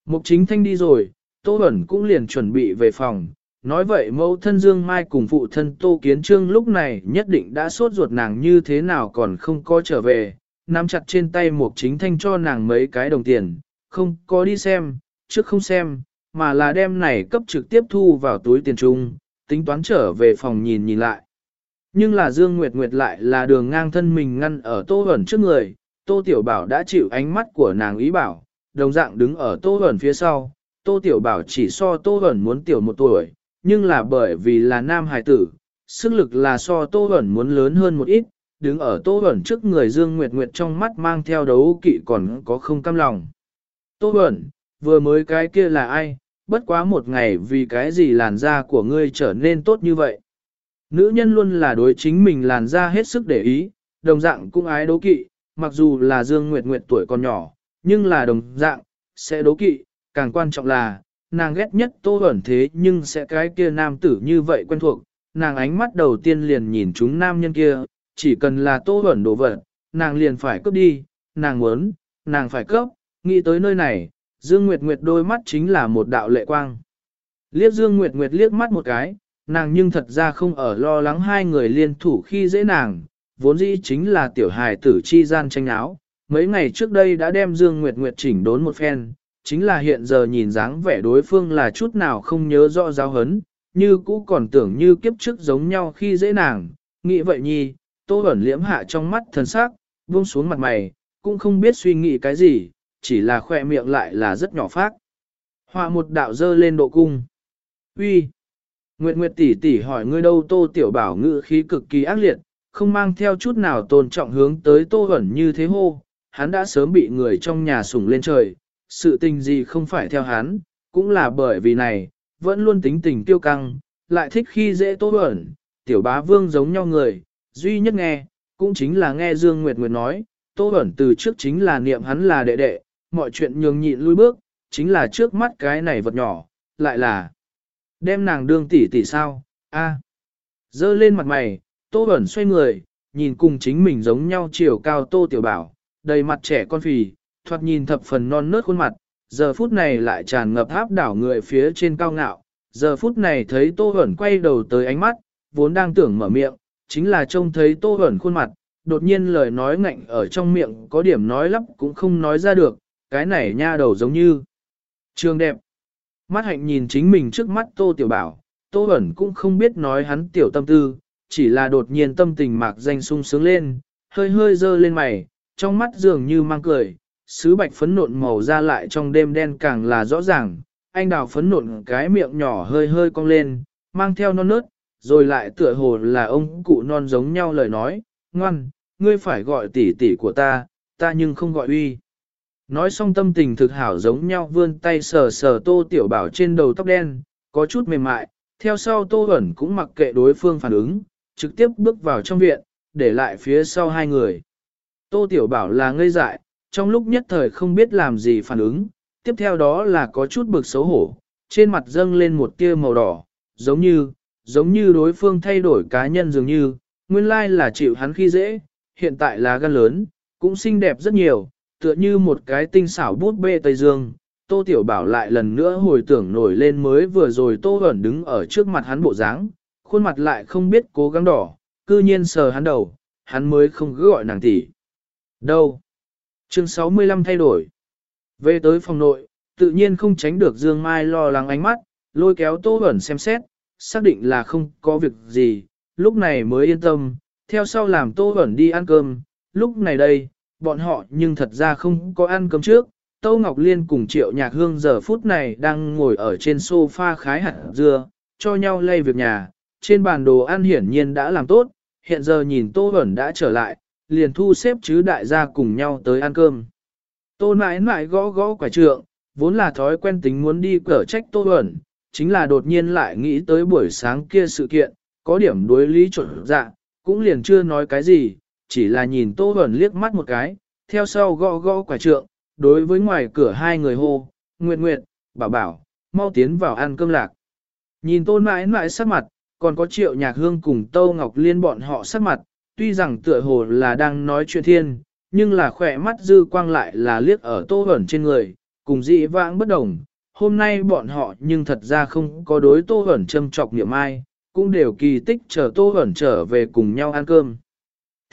Mục Chính Thanh đi rồi, Tô Bẩn cũng liền chuẩn bị về phòng. Nói vậy mẫu thân Dương Mai cùng phụ thân Tô Kiến Trương lúc này nhất định đã sốt ruột nàng như thế nào còn không có trở về, nắm chặt trên tay Mục Chính Thanh cho nàng mấy cái đồng tiền, không có đi xem, trước không xem, mà là đem này cấp trực tiếp thu vào túi tiền trung, tính toán trở về phòng nhìn nhìn lại. Nhưng là Dương Nguyệt Nguyệt lại là đường ngang thân mình ngăn ở Tô Bẩn trước người, Tô Tiểu Bảo đã chịu ánh mắt của nàng ý bảo, đồng dạng đứng ở Tô Huẩn phía sau, Tô Tiểu Bảo chỉ so Tô Huẩn muốn tiểu một tuổi, nhưng là bởi vì là nam hài tử, sức lực là so Tô Huẩn muốn lớn hơn một ít, đứng ở Tô Huẩn trước người Dương Nguyệt Nguyệt trong mắt mang theo đấu kỵ còn có không cam lòng. Tô Huẩn, vừa mới cái kia là ai, bất quá một ngày vì cái gì làn da của ngươi trở nên tốt như vậy. Nữ nhân luôn là đối chính mình làn da hết sức để ý, đồng dạng cũng ái đấu kỵ, mặc dù là Dương Nguyệt Nguyệt tuổi còn nhỏ, nhưng là đồng dạng, sẽ đố kỵ, càng quan trọng là, nàng ghét nhất tô Huẩn thế nhưng sẽ cái kia nam tử như vậy quen thuộc, nàng ánh mắt đầu tiên liền nhìn chúng nam nhân kia, chỉ cần là tô Huẩn đồ vật, nàng liền phải cướp đi, nàng muốn, nàng phải cướp, nghĩ tới nơi này, Dương Nguyệt Nguyệt đôi mắt chính là một đạo lệ quang. Liếc Dương Nguyệt Nguyệt liếc mắt một cái, nàng nhưng thật ra không ở lo lắng hai người liên thủ khi dễ nàng, vốn dĩ chính là tiểu hài tử chi gian tranh áo. Mấy ngày trước đây đã đem Dương Nguyệt Nguyệt chỉnh đốn một phen, chính là hiện giờ nhìn dáng vẻ đối phương là chút nào không nhớ rõ giáo hấn, như cũ còn tưởng như kiếp trước giống nhau khi dễ nàng. Nghĩ vậy nhi, tô ẩn liễm hạ trong mắt thần sắc, buông xuống mặt mày, cũng không biết suy nghĩ cái gì, chỉ là khoe miệng lại là rất nhỏ phát. Họa một đạo dơ lên độ cung. Uy, Nguyệt Nguyệt tỷ tỷ hỏi ngươi đâu Tô Tiểu Bảo ngữ khí cực kỳ ác liệt, không mang theo chút nào tôn trọng hướng tới Tô Hẩn như thế hô, hắn đã sớm bị người trong nhà sủng lên trời, sự tình gì không phải theo hắn, cũng là bởi vì này, vẫn luôn tính tình tiêu căng, lại thích khi dễ Tô Hẩn, Tiểu Bá Vương giống nhau người, duy nhất nghe, cũng chính là nghe Dương Nguyệt Nguyệt nói, Tô Hẩn từ trước chính là niệm hắn là đệ đệ, mọi chuyện nhường nhịn lui bước, chính là trước mắt cái này vật nhỏ, lại là đem nàng đương tỷ tỷ sao, a à. Dơ lên mặt mày, Tô Bẩn xoay người, nhìn cùng chính mình giống nhau chiều cao Tô Tiểu Bảo, đầy mặt trẻ con phì, thoạt nhìn thập phần non nớt khuôn mặt, giờ phút này lại tràn ngập áp đảo người phía trên cao ngạo, giờ phút này thấy Tô Bẩn quay đầu tới ánh mắt, vốn đang tưởng mở miệng, chính là trông thấy Tô Bẩn khuôn mặt, đột nhiên lời nói ngạnh ở trong miệng có điểm nói lắp cũng không nói ra được, cái này nha đầu giống như trường đẹp. Mắt hạnh nhìn chính mình trước mắt Tô Tiểu Bảo, Tô Bẩn cũng không biết nói hắn tiểu tâm tư, chỉ là đột nhiên tâm tình mạc danh sung sướng lên, hơi hơi dơ lên mày, trong mắt dường như mang cười, sứ bạch phấn nộn màu ra lại trong đêm đen càng là rõ ràng, anh đào phấn nộn cái miệng nhỏ hơi hơi cong lên, mang theo non nớt, rồi lại tựa hồ là ông cụ non giống nhau lời nói, ngoan, ngươi phải gọi tỷ tỷ của ta, ta nhưng không gọi uy. Nói xong tâm tình thực hảo giống nhau vươn tay sờ sờ tô tiểu bảo trên đầu tóc đen, có chút mềm mại, theo sau tô ẩn cũng mặc kệ đối phương phản ứng, trực tiếp bước vào trong viện, để lại phía sau hai người. Tô tiểu bảo là ngây dại, trong lúc nhất thời không biết làm gì phản ứng, tiếp theo đó là có chút bực xấu hổ, trên mặt dâng lên một tia màu đỏ, giống như, giống như đối phương thay đổi cá nhân dường như, nguyên lai là chịu hắn khi dễ, hiện tại là gan lớn, cũng xinh đẹp rất nhiều, tựa như một cái tinh xảo bút bê Tây Dương. Tô Tiểu Bảo lại lần nữa hồi tưởng nổi lên mới vừa rồi Tô Hẩn đứng ở trước mặt hắn bộ dáng, khuôn mặt lại không biết cố gắng đỏ, cư nhiên sờ hắn đầu, hắn mới không cứ gọi nàng tỷ. Đâu? Chương 65 thay đổi. Về tới phòng nội, tự nhiên không tránh được Dương Mai lo lắng ánh mắt, lôi kéo Tô Bẩn xem xét, xác định là không có việc gì, lúc này mới yên tâm, theo sau làm Tô Bẩn đi ăn cơm, lúc này đây, bọn họ nhưng thật ra không có ăn cơm trước. Tô Ngọc Liên cùng Triệu Nhạc Hương giờ phút này đang ngồi ở trên sofa khái hạt dưa, cho nhau lay việc nhà, trên bàn đồ ăn hiển nhiên đã làm tốt, hiện giờ nhìn Tô vẩn đã trở lại, liền thu xếp chứ đại gia cùng nhau tới ăn cơm. Tô nãi nãi gõ gõ quả trượng, vốn là thói quen tính muốn đi cở trách Tô vẩn chính là đột nhiên lại nghĩ tới buổi sáng kia sự kiện, có điểm đối lý chuẩn dạ, cũng liền chưa nói cái gì, chỉ là nhìn Tô vẩn liếc mắt một cái, theo sau gõ gõ quả trượng, đối với ngoài cửa hai người hô, Nguyệt Nguyệt, bảo bảo, mau tiến vào ăn cơm lạc. Nhìn Tô mãi mãi sắc mặt, còn có triệu nhạc hương cùng Tô Ngọc Liên bọn họ sắc mặt, tuy rằng tựa hồ là đang nói chuyện thiên, nhưng là khỏe mắt dư quang lại là liếc ở Tô hẩn trên người, cùng dị vãng bất đồng. Hôm nay bọn họ nhưng thật ra không có đối Tô hẩn châm trọc niệm ai, cũng đều kỳ tích chờ Tô hẩn trở về cùng nhau ăn cơm.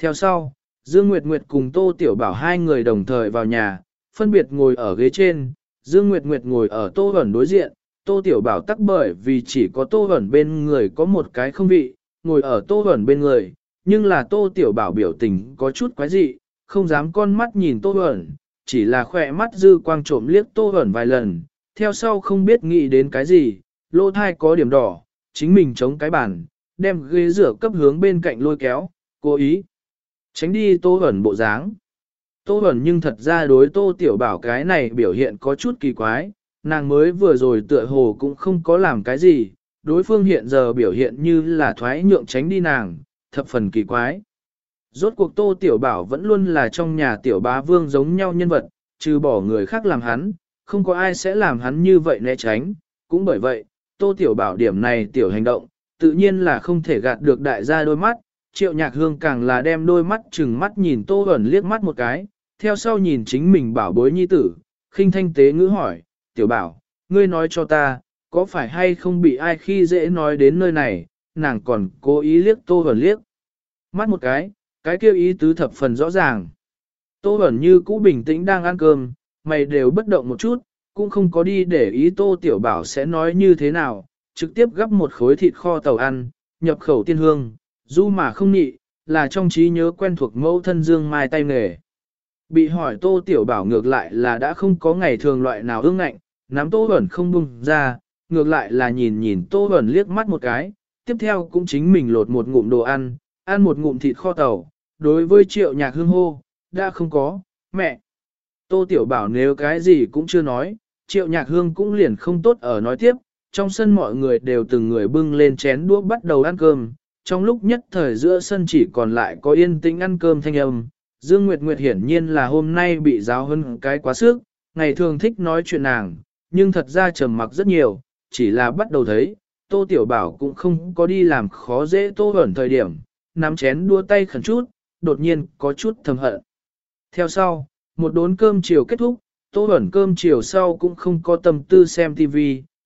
Theo sau, Dương Nguyệt Nguyệt cùng Tô Tiểu Bảo hai người đồng thời vào nhà, phân biệt ngồi ở ghế trên, Dương Nguyệt Nguyệt ngồi ở Tô hẩn đối diện, Tô Tiểu Bảo tắc bởi vì chỉ có Tô Huẩn bên người có một cái không vị, ngồi ở Tô Huẩn bên người, nhưng là Tô Tiểu Bảo biểu tình có chút quái dị, không dám con mắt nhìn Tô Huẩn, chỉ là khỏe mắt dư quang trộm liếc Tô Huẩn vài lần, theo sau không biết nghĩ đến cái gì, lỗ thai có điểm đỏ, chính mình chống cái bàn, đem ghế rửa cấp hướng bên cạnh lôi kéo, cố ý. Tránh đi Tô Huẩn bộ dáng. Tô Huẩn nhưng thật ra đối Tô Tiểu Bảo cái này biểu hiện có chút kỳ quái, nàng mới vừa rồi tựa hồ cũng không có làm cái gì, đối phương hiện giờ biểu hiện như là thoái nhượng tránh đi nàng, thập phần kỳ quái. Rốt cuộc Tô Tiểu Bảo vẫn luôn là trong nhà Tiểu Bá Vương giống nhau nhân vật, trừ bỏ người khác làm hắn, không có ai sẽ làm hắn như vậy né tránh, cũng bởi vậy, Tô Tiểu Bảo điểm này tiểu hành động, tự nhiên là không thể gạt được đại gia đôi mắt, triệu nhạc hương càng là đem đôi mắt chừng mắt nhìn Tô Ẩn liếc mắt một cái, theo sau nhìn chính mình bảo bối nhi tử, khinh thanh tế ngữ hỏi, Tiểu Bảo, ngươi nói cho ta, có phải hay không bị ai khi dễ nói đến nơi này, nàng còn cố ý liếc Tô hẩn liếc. Mắt một cái, cái kêu ý tứ thập phần rõ ràng. Tô hẩn như cũ bình tĩnh đang ăn cơm, mày đều bất động một chút, cũng không có đi để ý Tô Tiểu Bảo sẽ nói như thế nào, trực tiếp gắp một khối thịt kho tàu ăn, nhập khẩu tiên hương, du mà không nhị, là trong trí nhớ quen thuộc mẫu thân Dương Mai tay nghề. Bị hỏi Tô Tiểu Bảo ngược lại là đã không có ngày thường loại nào ương ngạnh, nắm Tô Bẩn không bung ra, ngược lại là nhìn nhìn Tô Bẩn liếc mắt một cái, tiếp theo cũng chính mình lột một ngụm đồ ăn, ăn một ngụm thịt kho tàu, đối với triệu nhạc hương hô, đã không có, mẹ. Tô Tiểu Bảo nếu cái gì cũng chưa nói, triệu nhạc hương cũng liền không tốt ở nói tiếp, trong sân mọi người đều từng người bưng lên chén đũa bắt đầu ăn cơm, trong lúc nhất thời giữa sân chỉ còn lại có yên tĩnh ăn cơm thanh âm. Dương Nguyệt Nguyệt hiển nhiên là hôm nay bị giáo hơn cái quá sức, ngày thường thích nói chuyện nàng, nhưng thật ra trầm mặc rất nhiều, chỉ là bắt đầu thấy, Tô Tiểu Bảo cũng không có đi làm khó dễ Tô Hẩn thời điểm, nắm chén đua tay khẩn chút, đột nhiên có chút thầm hận. Theo sau, một đốn cơm chiều kết thúc, Tô Bẩn cơm chiều sau cũng không có tâm tư xem TV,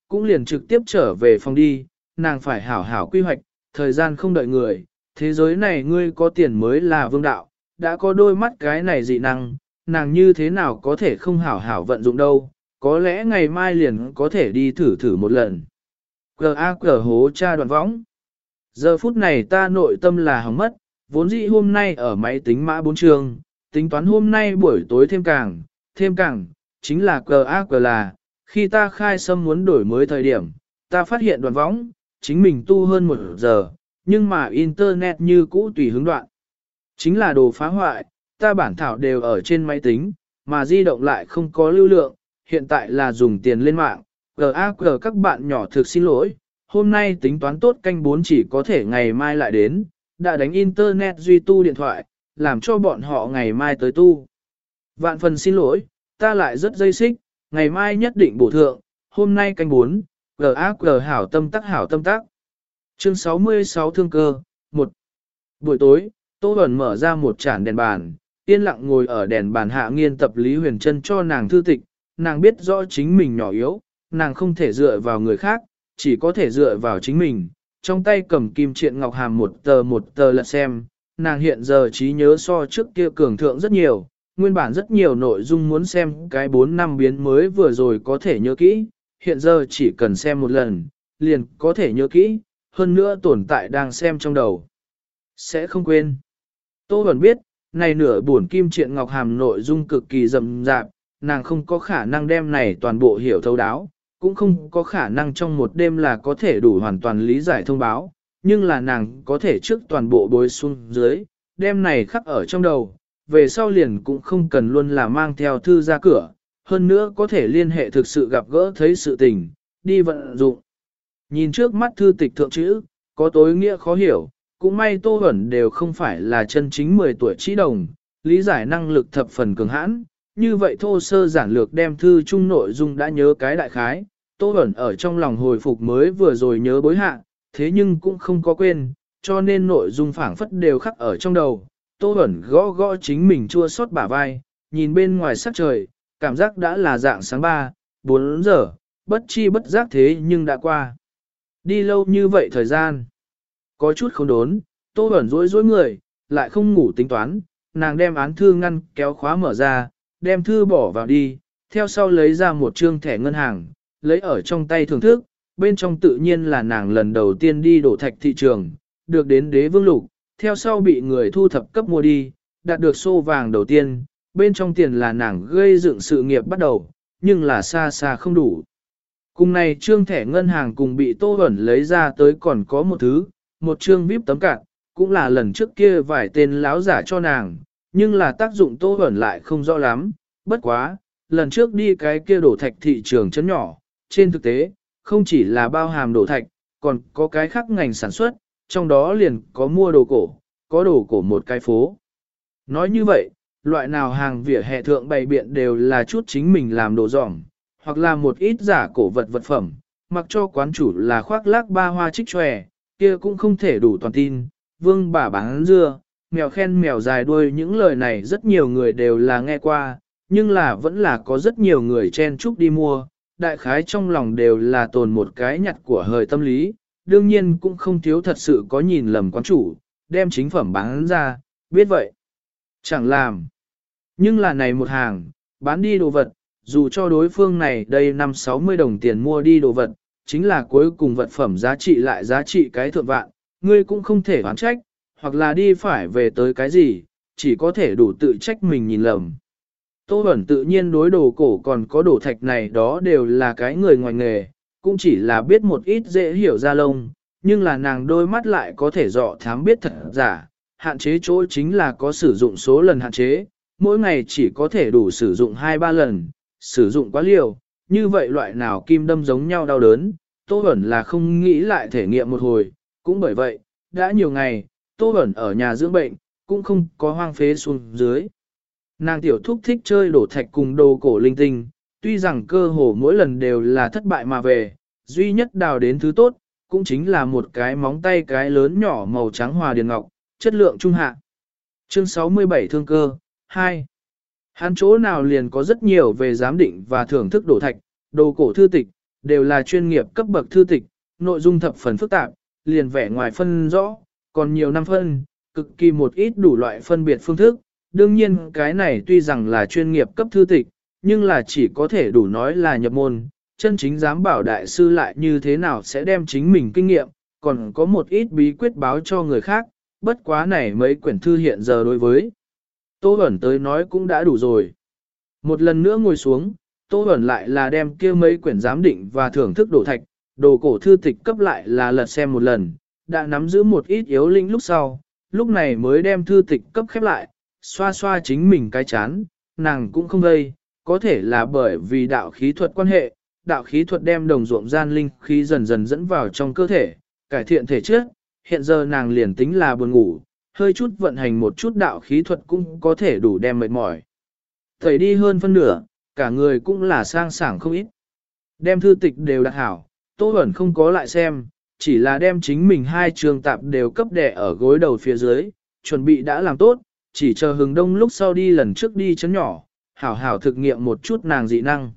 cũng liền trực tiếp trở về phòng đi, nàng phải hảo hảo quy hoạch, thời gian không đợi người, thế giới này ngươi có tiền mới là vương đạo, đã có đôi mắt cái này dị năng, nàng như thế nào có thể không hảo hảo vận dụng đâu, có lẽ ngày mai liền có thể đi thử thử một lần. Cờ A cờ hố cha đoạn võng. Giờ phút này ta nội tâm là hỏng mất, vốn dĩ hôm nay ở máy tính mã bốn trường, tính toán hôm nay buổi tối thêm càng, thêm càng, chính là cờ A cờ là, khi ta khai xâm muốn đổi mới thời điểm, ta phát hiện đoạn võng, chính mình tu hơn một giờ, nhưng mà Internet như cũ tùy hướng đoạn. Chính là đồ phá hoại, ta bản thảo đều ở trên máy tính, mà di động lại không có lưu lượng, hiện tại là dùng tiền lên mạng. GAG các bạn nhỏ thực xin lỗi, hôm nay tính toán tốt canh 4 chỉ có thể ngày mai lại đến, đã đánh internet duy tu điện thoại, làm cho bọn họ ngày mai tới tu. Vạn phần xin lỗi, ta lại rất dây xích, ngày mai nhất định bổ thượng, hôm nay canh 4, G.A.G. hảo tâm tắc hảo tâm tắc. Chương 66 Thương cơ, 1. Buổi tối, Tô Bẩn mở ra một chản đèn bàn, yên lặng ngồi ở đèn bàn hạ nghiên tập Lý Huyền Trân cho nàng thư tịch, nàng biết rõ chính mình nhỏ yếu, nàng không thể dựa vào người khác, chỉ có thể dựa vào chính mình, trong tay cầm kim triện ngọc hàm một tờ một tờ lật xem, nàng hiện giờ trí nhớ so trước kia cường thượng rất nhiều, nguyên bản rất nhiều nội dung muốn xem cái 4 năm biến mới vừa rồi có thể nhớ kỹ, hiện giờ chỉ cần xem một lần, liền có thể nhớ kỹ, hơn nữa tồn tại đang xem trong đầu. Sẽ không quên. Tô Bẩn biết, này nửa buồn kim triện ngọc hàm nội dung cực kỳ rầm rạp, nàng không có khả năng đem này toàn bộ hiểu thấu đáo, cũng không có khả năng trong một đêm là có thể đủ hoàn toàn lý giải thông báo, nhưng là nàng có thể trước toàn bộ bối xuống dưới, đêm này khắc ở trong đầu, về sau liền cũng không cần luôn là mang theo thư ra cửa, hơn nữa có thể liên hệ thực sự gặp gỡ thấy sự tình, đi vận dụng. Nhìn trước mắt thư tịch thượng chữ, có tối nghĩa khó hiểu, cũng may Tô Huẩn đều không phải là chân chính 10 tuổi trí đồng, lý giải năng lực thập phần cường hãn, như vậy thô sơ giản lược đem thư chung nội dung đã nhớ cái đại khái, Tô Bẩn ở trong lòng hồi phục mới vừa rồi nhớ bối hạ, thế nhưng cũng không có quên, cho nên nội dung phảng phất đều khắc ở trong đầu. Tô Bẩn gõ gõ chính mình chua xót bả vai, nhìn bên ngoài sắc trời, cảm giác đã là dạng sáng 3, 4 giờ, bất chi bất giác thế nhưng đã qua. Đi lâu như vậy thời gian, có chút không đốn, Tô Bẩn rối rối người, lại không ngủ tính toán, nàng đem án thư ngăn kéo khóa mở ra, đem thư bỏ vào đi, theo sau lấy ra một trương thẻ ngân hàng, lấy ở trong tay thưởng thức, bên trong tự nhiên là nàng lần đầu tiên đi đổ thạch thị trường, được đến đế vương lục, theo sau bị người thu thập cấp mua đi, đạt được xô vàng đầu tiên, bên trong tiền là nàng gây dựng sự nghiệp bắt đầu, nhưng là xa xa không đủ. Cùng này trương thẻ ngân hàng cùng bị tô ẩn lấy ra tới còn có một thứ, một trương vip tấm cạn, cũng là lần trước kia vài tên láo giả cho nàng, nhưng là tác dụng tô ẩn lại không rõ lắm, bất quá, lần trước đi cái kia đổ thạch thị trường chấn nhỏ, trên thực tế, không chỉ là bao hàm đổ thạch, còn có cái khác ngành sản xuất, trong đó liền có mua đồ cổ, có đồ cổ một cái phố. Nói như vậy, loại nào hàng vỉa hè thượng bày biện đều là chút chính mình làm đồ giỏng, hoặc là một ít giả cổ vật vật phẩm, mặc cho quán chủ là khoác lác ba hoa trích tròe, kia cũng không thể đủ toàn tin, vương bà bán dưa, mèo khen mèo dài đuôi những lời này rất nhiều người đều là nghe qua, nhưng là vẫn là có rất nhiều người chen chúc đi mua, đại khái trong lòng đều là tồn một cái nhặt của hời tâm lý, đương nhiên cũng không thiếu thật sự có nhìn lầm quán chủ, đem chính phẩm bán ra, biết vậy. Chẳng làm. Nhưng là này một hàng, bán đi đồ vật, dù cho đối phương này đây năm 60 đồng tiền mua đi đồ vật, chính là cuối cùng vật phẩm giá trị lại giá trị cái thượng vạn, ngươi cũng không thể oán trách, hoặc là đi phải về tới cái gì, chỉ có thể đủ tự trách mình nhìn lầm. Tô Bẩn tự nhiên đối đồ cổ còn có đồ thạch này đó đều là cái người ngoài nghề, cũng chỉ là biết một ít dễ hiểu ra lông, nhưng là nàng đôi mắt lại có thể dọ thám biết thật giả, hạn chế chỗ chính là có sử dụng số lần hạn chế, mỗi ngày chỉ có thể đủ sử dụng 2-3 lần, sử dụng quá liều, như vậy loại nào kim đâm giống nhau đau đớn, Tô Bẩn là không nghĩ lại thể nghiệm một hồi, cũng bởi vậy, đã nhiều ngày, Tô Bẩn ở nhà dưỡng bệnh, cũng không có hoang phế xuống dưới. Nàng tiểu thúc thích chơi đổ thạch cùng đồ cổ linh tinh, tuy rằng cơ hồ mỗi lần đều là thất bại mà về, duy nhất đào đến thứ tốt, cũng chính là một cái móng tay cái lớn nhỏ màu trắng hòa điền ngọc, chất lượng trung hạ. Chương 67 Thương cơ 2. Hắn chỗ nào liền có rất nhiều về giám định và thưởng thức đổ thạch, đồ cổ thư tịch, đều là chuyên nghiệp cấp bậc thư tịch, nội dung thập phần phức tạp, liền vẻ ngoài phân rõ, còn nhiều năm phân, cực kỳ một ít đủ loại phân biệt phương thức, Đương nhiên cái này tuy rằng là chuyên nghiệp cấp thư tịch, nhưng là chỉ có thể đủ nói là nhập môn, chân chính dám bảo đại sư lại như thế nào sẽ đem chính mình kinh nghiệm, còn có một ít bí quyết báo cho người khác, bất quá này mấy quyển thư hiện giờ đối với. Tô Bẩn tới nói cũng đã đủ rồi. Một lần nữa ngồi xuống, Tô Bẩn lại là đem kia mấy quyển giám định và thưởng thức đồ thạch, đồ cổ thư tịch cấp lại là lật xem một lần, đã nắm giữ một ít yếu linh lúc sau, lúc này mới đem thư tịch cấp khép lại, xoa xoa chính mình cái chán, nàng cũng không gây, có thể là bởi vì đạo khí thuật quan hệ, đạo khí thuật đem đồng ruộng gian linh khí dần dần dẫn vào trong cơ thể, cải thiện thể chất, hiện giờ nàng liền tính là buồn ngủ, hơi chút vận hành một chút đạo khí thuật cũng có thể đủ đem mệt mỏi. Thầy đi hơn phân nửa, cả người cũng là sang sảng không ít. Đem thư tịch đều đặt hảo, Tô Bẩn không có lại xem, chỉ là đem chính mình hai trường tạp đều cấp đẻ ở gối đầu phía dưới, chuẩn bị đã làm tốt, chỉ chờ hừng đông lúc sau đi lần trước đi chấn nhỏ, hảo hảo thực nghiệm một chút nàng dị năng.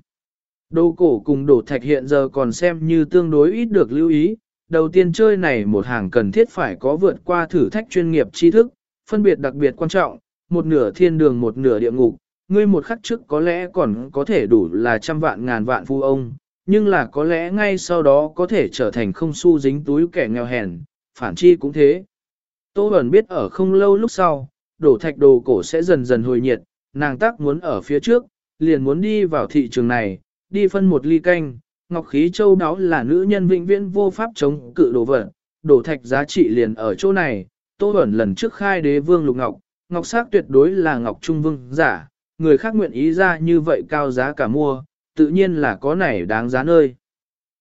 Đồ cổ cùng đổ thạch hiện giờ còn xem như tương đối ít được lưu ý, đầu tiên chơi này một hàng cần thiết phải có vượt qua thử thách chuyên nghiệp tri thức, phân biệt đặc biệt quan trọng, một nửa thiên đường một nửa địa ngục, ngươi một khắc trước có lẽ còn có thể đủ là trăm vạn ngàn vạn phu ông, nhưng là có lẽ ngay sau đó có thể trở thành không xu dính túi kẻ nghèo hèn, phản chi cũng thế. Tô Bẩn biết ở không lâu lúc sau, đổ thạch đồ cổ sẽ dần dần hồi nhiệt, nàng tác muốn ở phía trước, liền muốn đi vào thị trường này, đi phân một ly canh, ngọc khí châu đáo là nữ nhân vĩnh viễn vô pháp chống cự đồ vật, đổ thạch giá trị liền ở chỗ này, Tô Bẩn lần trước khai đế vương lục ngọc, ngọc sắc tuyệt đối là ngọc trung vương giả, người khác nguyện ý ra như vậy cao giá cả mua, tự nhiên là có này đáng giá nơi.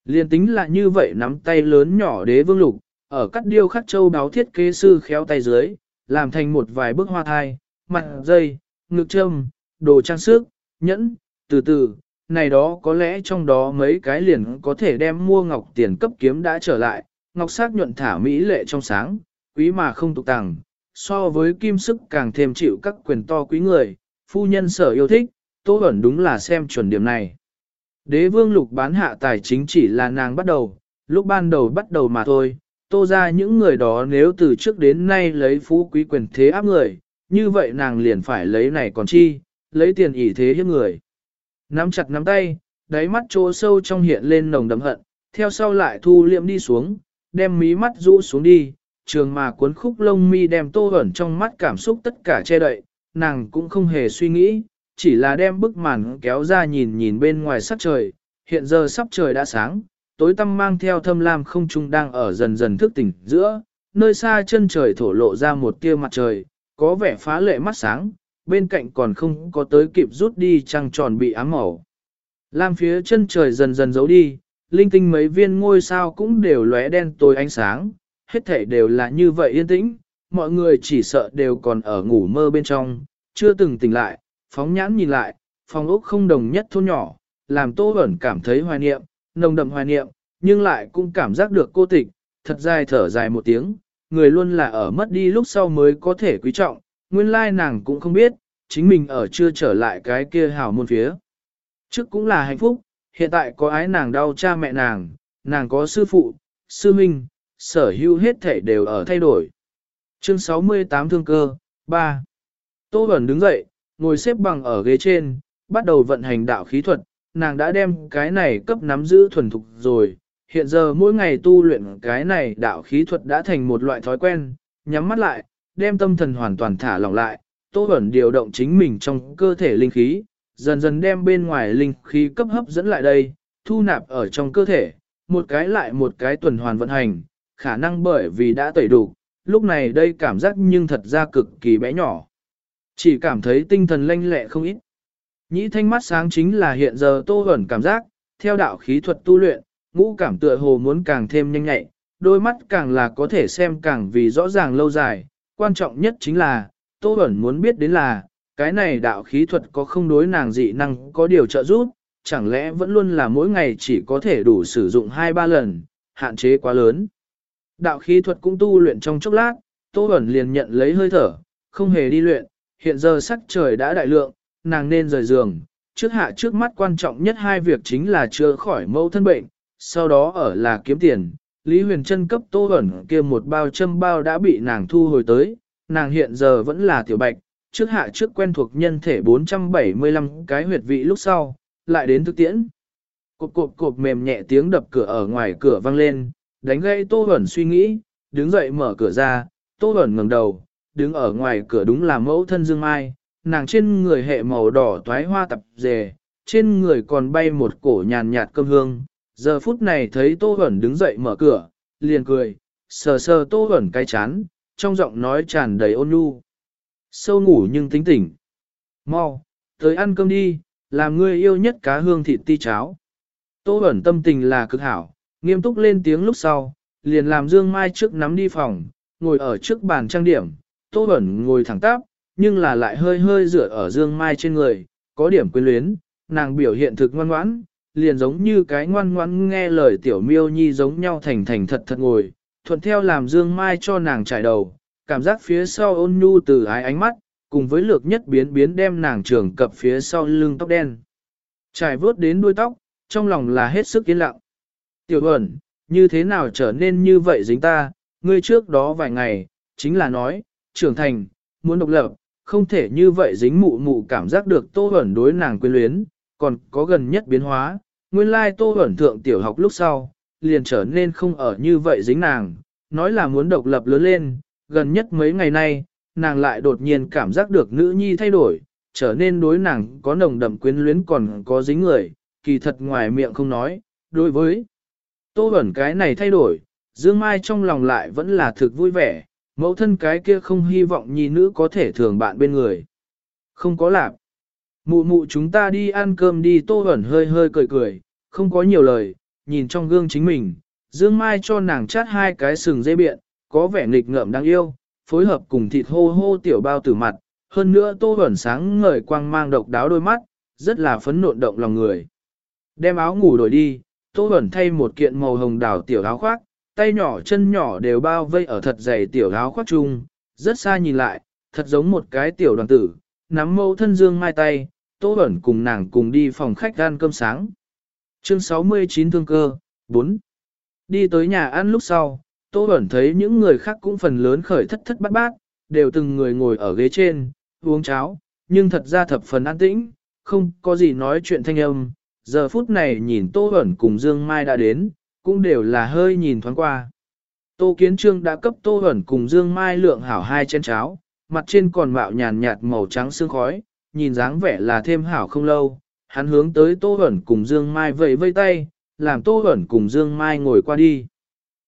Liên tính là như vậy nắm tay lớn nhỏ đế vương lục, ở cắt điêu khắc châu đáo thiết kế sư khéo tay dưới, làm thành một vài bức hoa thai, mặt dây, ngực châm, đồ trang sức, nhẫn, từ từ, này đó có lẽ trong đó mấy cái liền có thể đem mua ngọc tiền cấp kiếm đã trở lại, ngọc sắc nhuận thả mỹ lệ trong sáng, quý mà không tục tàng, so với kim sức càng thêm chịu các quyền to quý người, phu nhân sở yêu thích, Tô Bẩn đúng là xem chuẩn điểm này. Đế vương lục bán hạ tài chính chỉ là nàng bắt đầu, lúc ban đầu bắt đầu mà thôi, tô ra những người đó nếu từ trước đến nay lấy phú quý quyền thế áp người, như vậy nàng liền phải lấy này còn chi, lấy tiền ỷ thế hiếp người. Nắm chặt nắm tay, đáy mắt chỗ sâu trong hiện lên nồng đậm hận, theo sau lại thu liệm đi xuống, đem mí mắt rũ xuống đi, trường mà cuốn khúc lông mi đem tô ẩn trong mắt cảm xúc tất cả che đậy, nàng cũng không hề suy nghĩ, chỉ là đem bức màn kéo ra nhìn nhìn bên ngoài sắc trời, hiện giờ sắp trời đã sáng, tối tăm mang theo thâm lam không trung đang ở dần dần thức tỉnh giữa, nơi xa chân trời thổ lộ ra một tia mặt trời, có vẻ phá lệ mắt sáng, bên cạnh còn không có tới kịp rút đi trăng tròn bị ám màu. Lam phía chân trời dần dần giấu đi, linh tinh mấy viên ngôi sao cũng đều lóe đen tối ánh sáng, hết thể đều là như vậy yên tĩnh, mọi người chỉ sợ đều còn ở ngủ mơ bên trong, chưa từng tỉnh lại, phóng nhãn nhìn lại, phòng ốc không đồng nhất thôn nhỏ, làm Tô Bẩn cảm thấy hoài niệm, nồng đậm hoài niệm, nhưng lại cũng cảm giác được cô tịch, thật dài thở dài một tiếng, người luôn là ở mất đi lúc sau mới có thể quý trọng, nguyên lai nàng cũng không biết, chính mình ở chưa trở lại cái kia hào môn phía. Trước cũng là hạnh phúc, hiện tại có ái nàng đau cha mẹ nàng, nàng có sư phụ, sư minh, sở hữu hết thể đều ở thay đổi. Chương 68 Thương cơ, 3. Tô Bẩn đứng dậy, ngồi xếp bằng ở ghế trên, bắt đầu vận hành đạo khí thuật, nàng đã đem cái này cấp nắm giữ thuần thục rồi, hiện giờ mỗi ngày tu luyện cái này đạo khí thuật đã thành một loại thói quen, nhắm mắt lại, đem tâm thần hoàn toàn thả lỏng lại, Tô Bẩn điều động chính mình trong cơ thể linh khí, dần dần đem bên ngoài linh khí cấp hấp dẫn lại đây, thu nạp ở trong cơ thể, một cái lại một cái tuần hoàn vận hành, khả năng bởi vì đã tẩy đủ, lúc này đây cảm giác nhưng thật ra cực kỳ bé nhỏ. Chỉ cảm thấy tinh thần lanh lẹ không ít. Nhĩ thanh mắt sáng chính là hiện giờ tô ẩn cảm giác, theo đạo khí thuật tu luyện, ngũ cảm tựa hồ muốn càng thêm nhanh nhạy, đôi mắt càng là có thể xem càng vì rõ ràng lâu dài, quan trọng nhất chính là, tô ẩn muốn biết đến là, cái này đạo khí thuật có không đối nàng dị năng có điều trợ giúp, chẳng lẽ vẫn luôn là mỗi ngày chỉ có thể đủ sử dụng 2-3 lần, hạn chế quá lớn. Đạo khí thuật cũng tu luyện trong chốc lát, Tô Bẩn liền nhận lấy hơi thở, không hề đi luyện, hiện giờ sắc trời đã đại lượng, nàng nên rời giường, trước hạ trước mắt quan trọng nhất hai việc chính là chữa khỏi mẫu thân bệnh, sau đó ở là kiếm tiền. Lý Huyền Trân cấp Tô ẩn kia một bao châm bao đã bị nàng thu hồi tới, nàng hiện giờ vẫn là tiểu bạch, trước hạ trước quen thuộc nhân thể 475 cái huyệt vị lúc sau, lại đến thực tiễn. Cộp cộp cộp mềm nhẹ tiếng đập cửa ở ngoài cửa vang lên, đánh gây Tô Bẩn suy nghĩ, đứng dậy mở cửa ra, Tô Bẩn ngẩng đầu, đứng ở ngoài cửa đúng là mẫu thân Dương Mai, nàng trên người hệ màu đỏ toái hoa tập dề, trên người còn bay một cổ nhàn nhạt cơm hương. Giờ phút này thấy Tô Huẩn đứng dậy mở cửa, liền cười, sờ sờ Tô Huẩn cái chán, trong giọng nói tràn đầy ôn nhu. Sâu ngủ nhưng tính tỉnh. Mau, tới ăn cơm đi, làm ngươi yêu nhất cá hương thịt ti cháo. Tô Huẩn tâm tình là cực hảo, nghiêm túc lên tiếng lúc sau, liền làm Dương Mai trước nắm đi phòng, ngồi ở trước bàn trang điểm, Tô Bẩn ngồi thẳng tắp, nhưng là lại hơi hơi dựa ở Dương Mai trên người, có điểm quyến luyến, nàng biểu hiện thực ngoan ngoãn, liền giống như cái ngoan ngoãn nghe lời tiểu miêu nhi giống nhau thành thành thật thật ngồi, thuận theo làm dương mai cho nàng trải đầu, cảm giác phía sau ôn nhu từ ái ánh mắt, cùng với lược nhất biến biến đem nàng trường cập phía sau lưng tóc đen. Trải vớt đến đuôi tóc, trong lòng là hết sức yên lặng. Tiểu ẩn, như thế nào trở nên như vậy dính ta, ngươi trước đó vài ngày, chính là nói, trưởng thành, muốn độc lập, không thể như vậy dính mụ mụ cảm giác được tô ẩn đối nàng quyến luyến, còn có gần nhất biến hóa, nguyên lai tô ẩn thượng tiểu học lúc sau, liền trở nên không ở như vậy dính nàng, nói là muốn độc lập lớn lên, gần nhất mấy ngày nay, nàng lại đột nhiên cảm giác được nữ nhi thay đổi, trở nên đối nàng có nồng đậm quyến luyến còn có dính người, kỳ thật ngoài miệng không nói, đối với tô ẩn cái này thay đổi, Dương Mai trong lòng lại vẫn là thực vui vẻ, mẫu thân cái kia không hy vọng nhi nữ có thể thường bạn bên người. Không có lạc. Mụ mụ chúng ta đi ăn cơm đi tô ẩn hơi hơi cười cười, không có nhiều lời, nhìn trong gương chính mình, Dương Mai cho nàng chát hai cái sừng dây biện, có vẻ nghịch ngợm đáng yêu, phối hợp cùng thịt hô hô tiểu bao tử mặt, hơn nữa tô ẩn sáng ngời quang mang độc đáo đôi mắt, rất là phấn nộn động lòng người. Đem áo ngủ đổi đi, tô ẩn thay một kiện màu hồng đào tiểu áo khoác, tay nhỏ chân nhỏ đều bao vây ở thật dày tiểu áo khoác chung, rất xa nhìn lại, thật giống một cái tiểu đoàn tử, nắm mâu thân dương mai tay, Tô Bẩn cùng nàng cùng đi phòng khách ăn cơm sáng. Chương 69 Thương cơ, 4. Đi tới nhà ăn lúc sau, Tô Bẩn thấy những người khác cũng phần lớn khởi thất thất bát bát, đều từng người ngồi ở ghế trên, uống cháo, nhưng thật ra thập phần an tĩnh, không có gì nói chuyện thanh âm. Giờ phút này nhìn Tô Bẩn cùng Dương Mai đã đến, cũng đều là hơi nhìn thoáng qua. Tô Kiến Trương đã cấp Tô Hẩn cùng Dương Mai lượng hảo hai chén cháo, mặt trên còn mạo nhàn nhạt màu trắng sương khói, nhìn dáng vẻ là thêm hảo không lâu, hắn hướng tới Tô Hẩn cùng Dương Mai vẫy vây tay, làm Tô Hẩn cùng Dương Mai ngồi qua đi.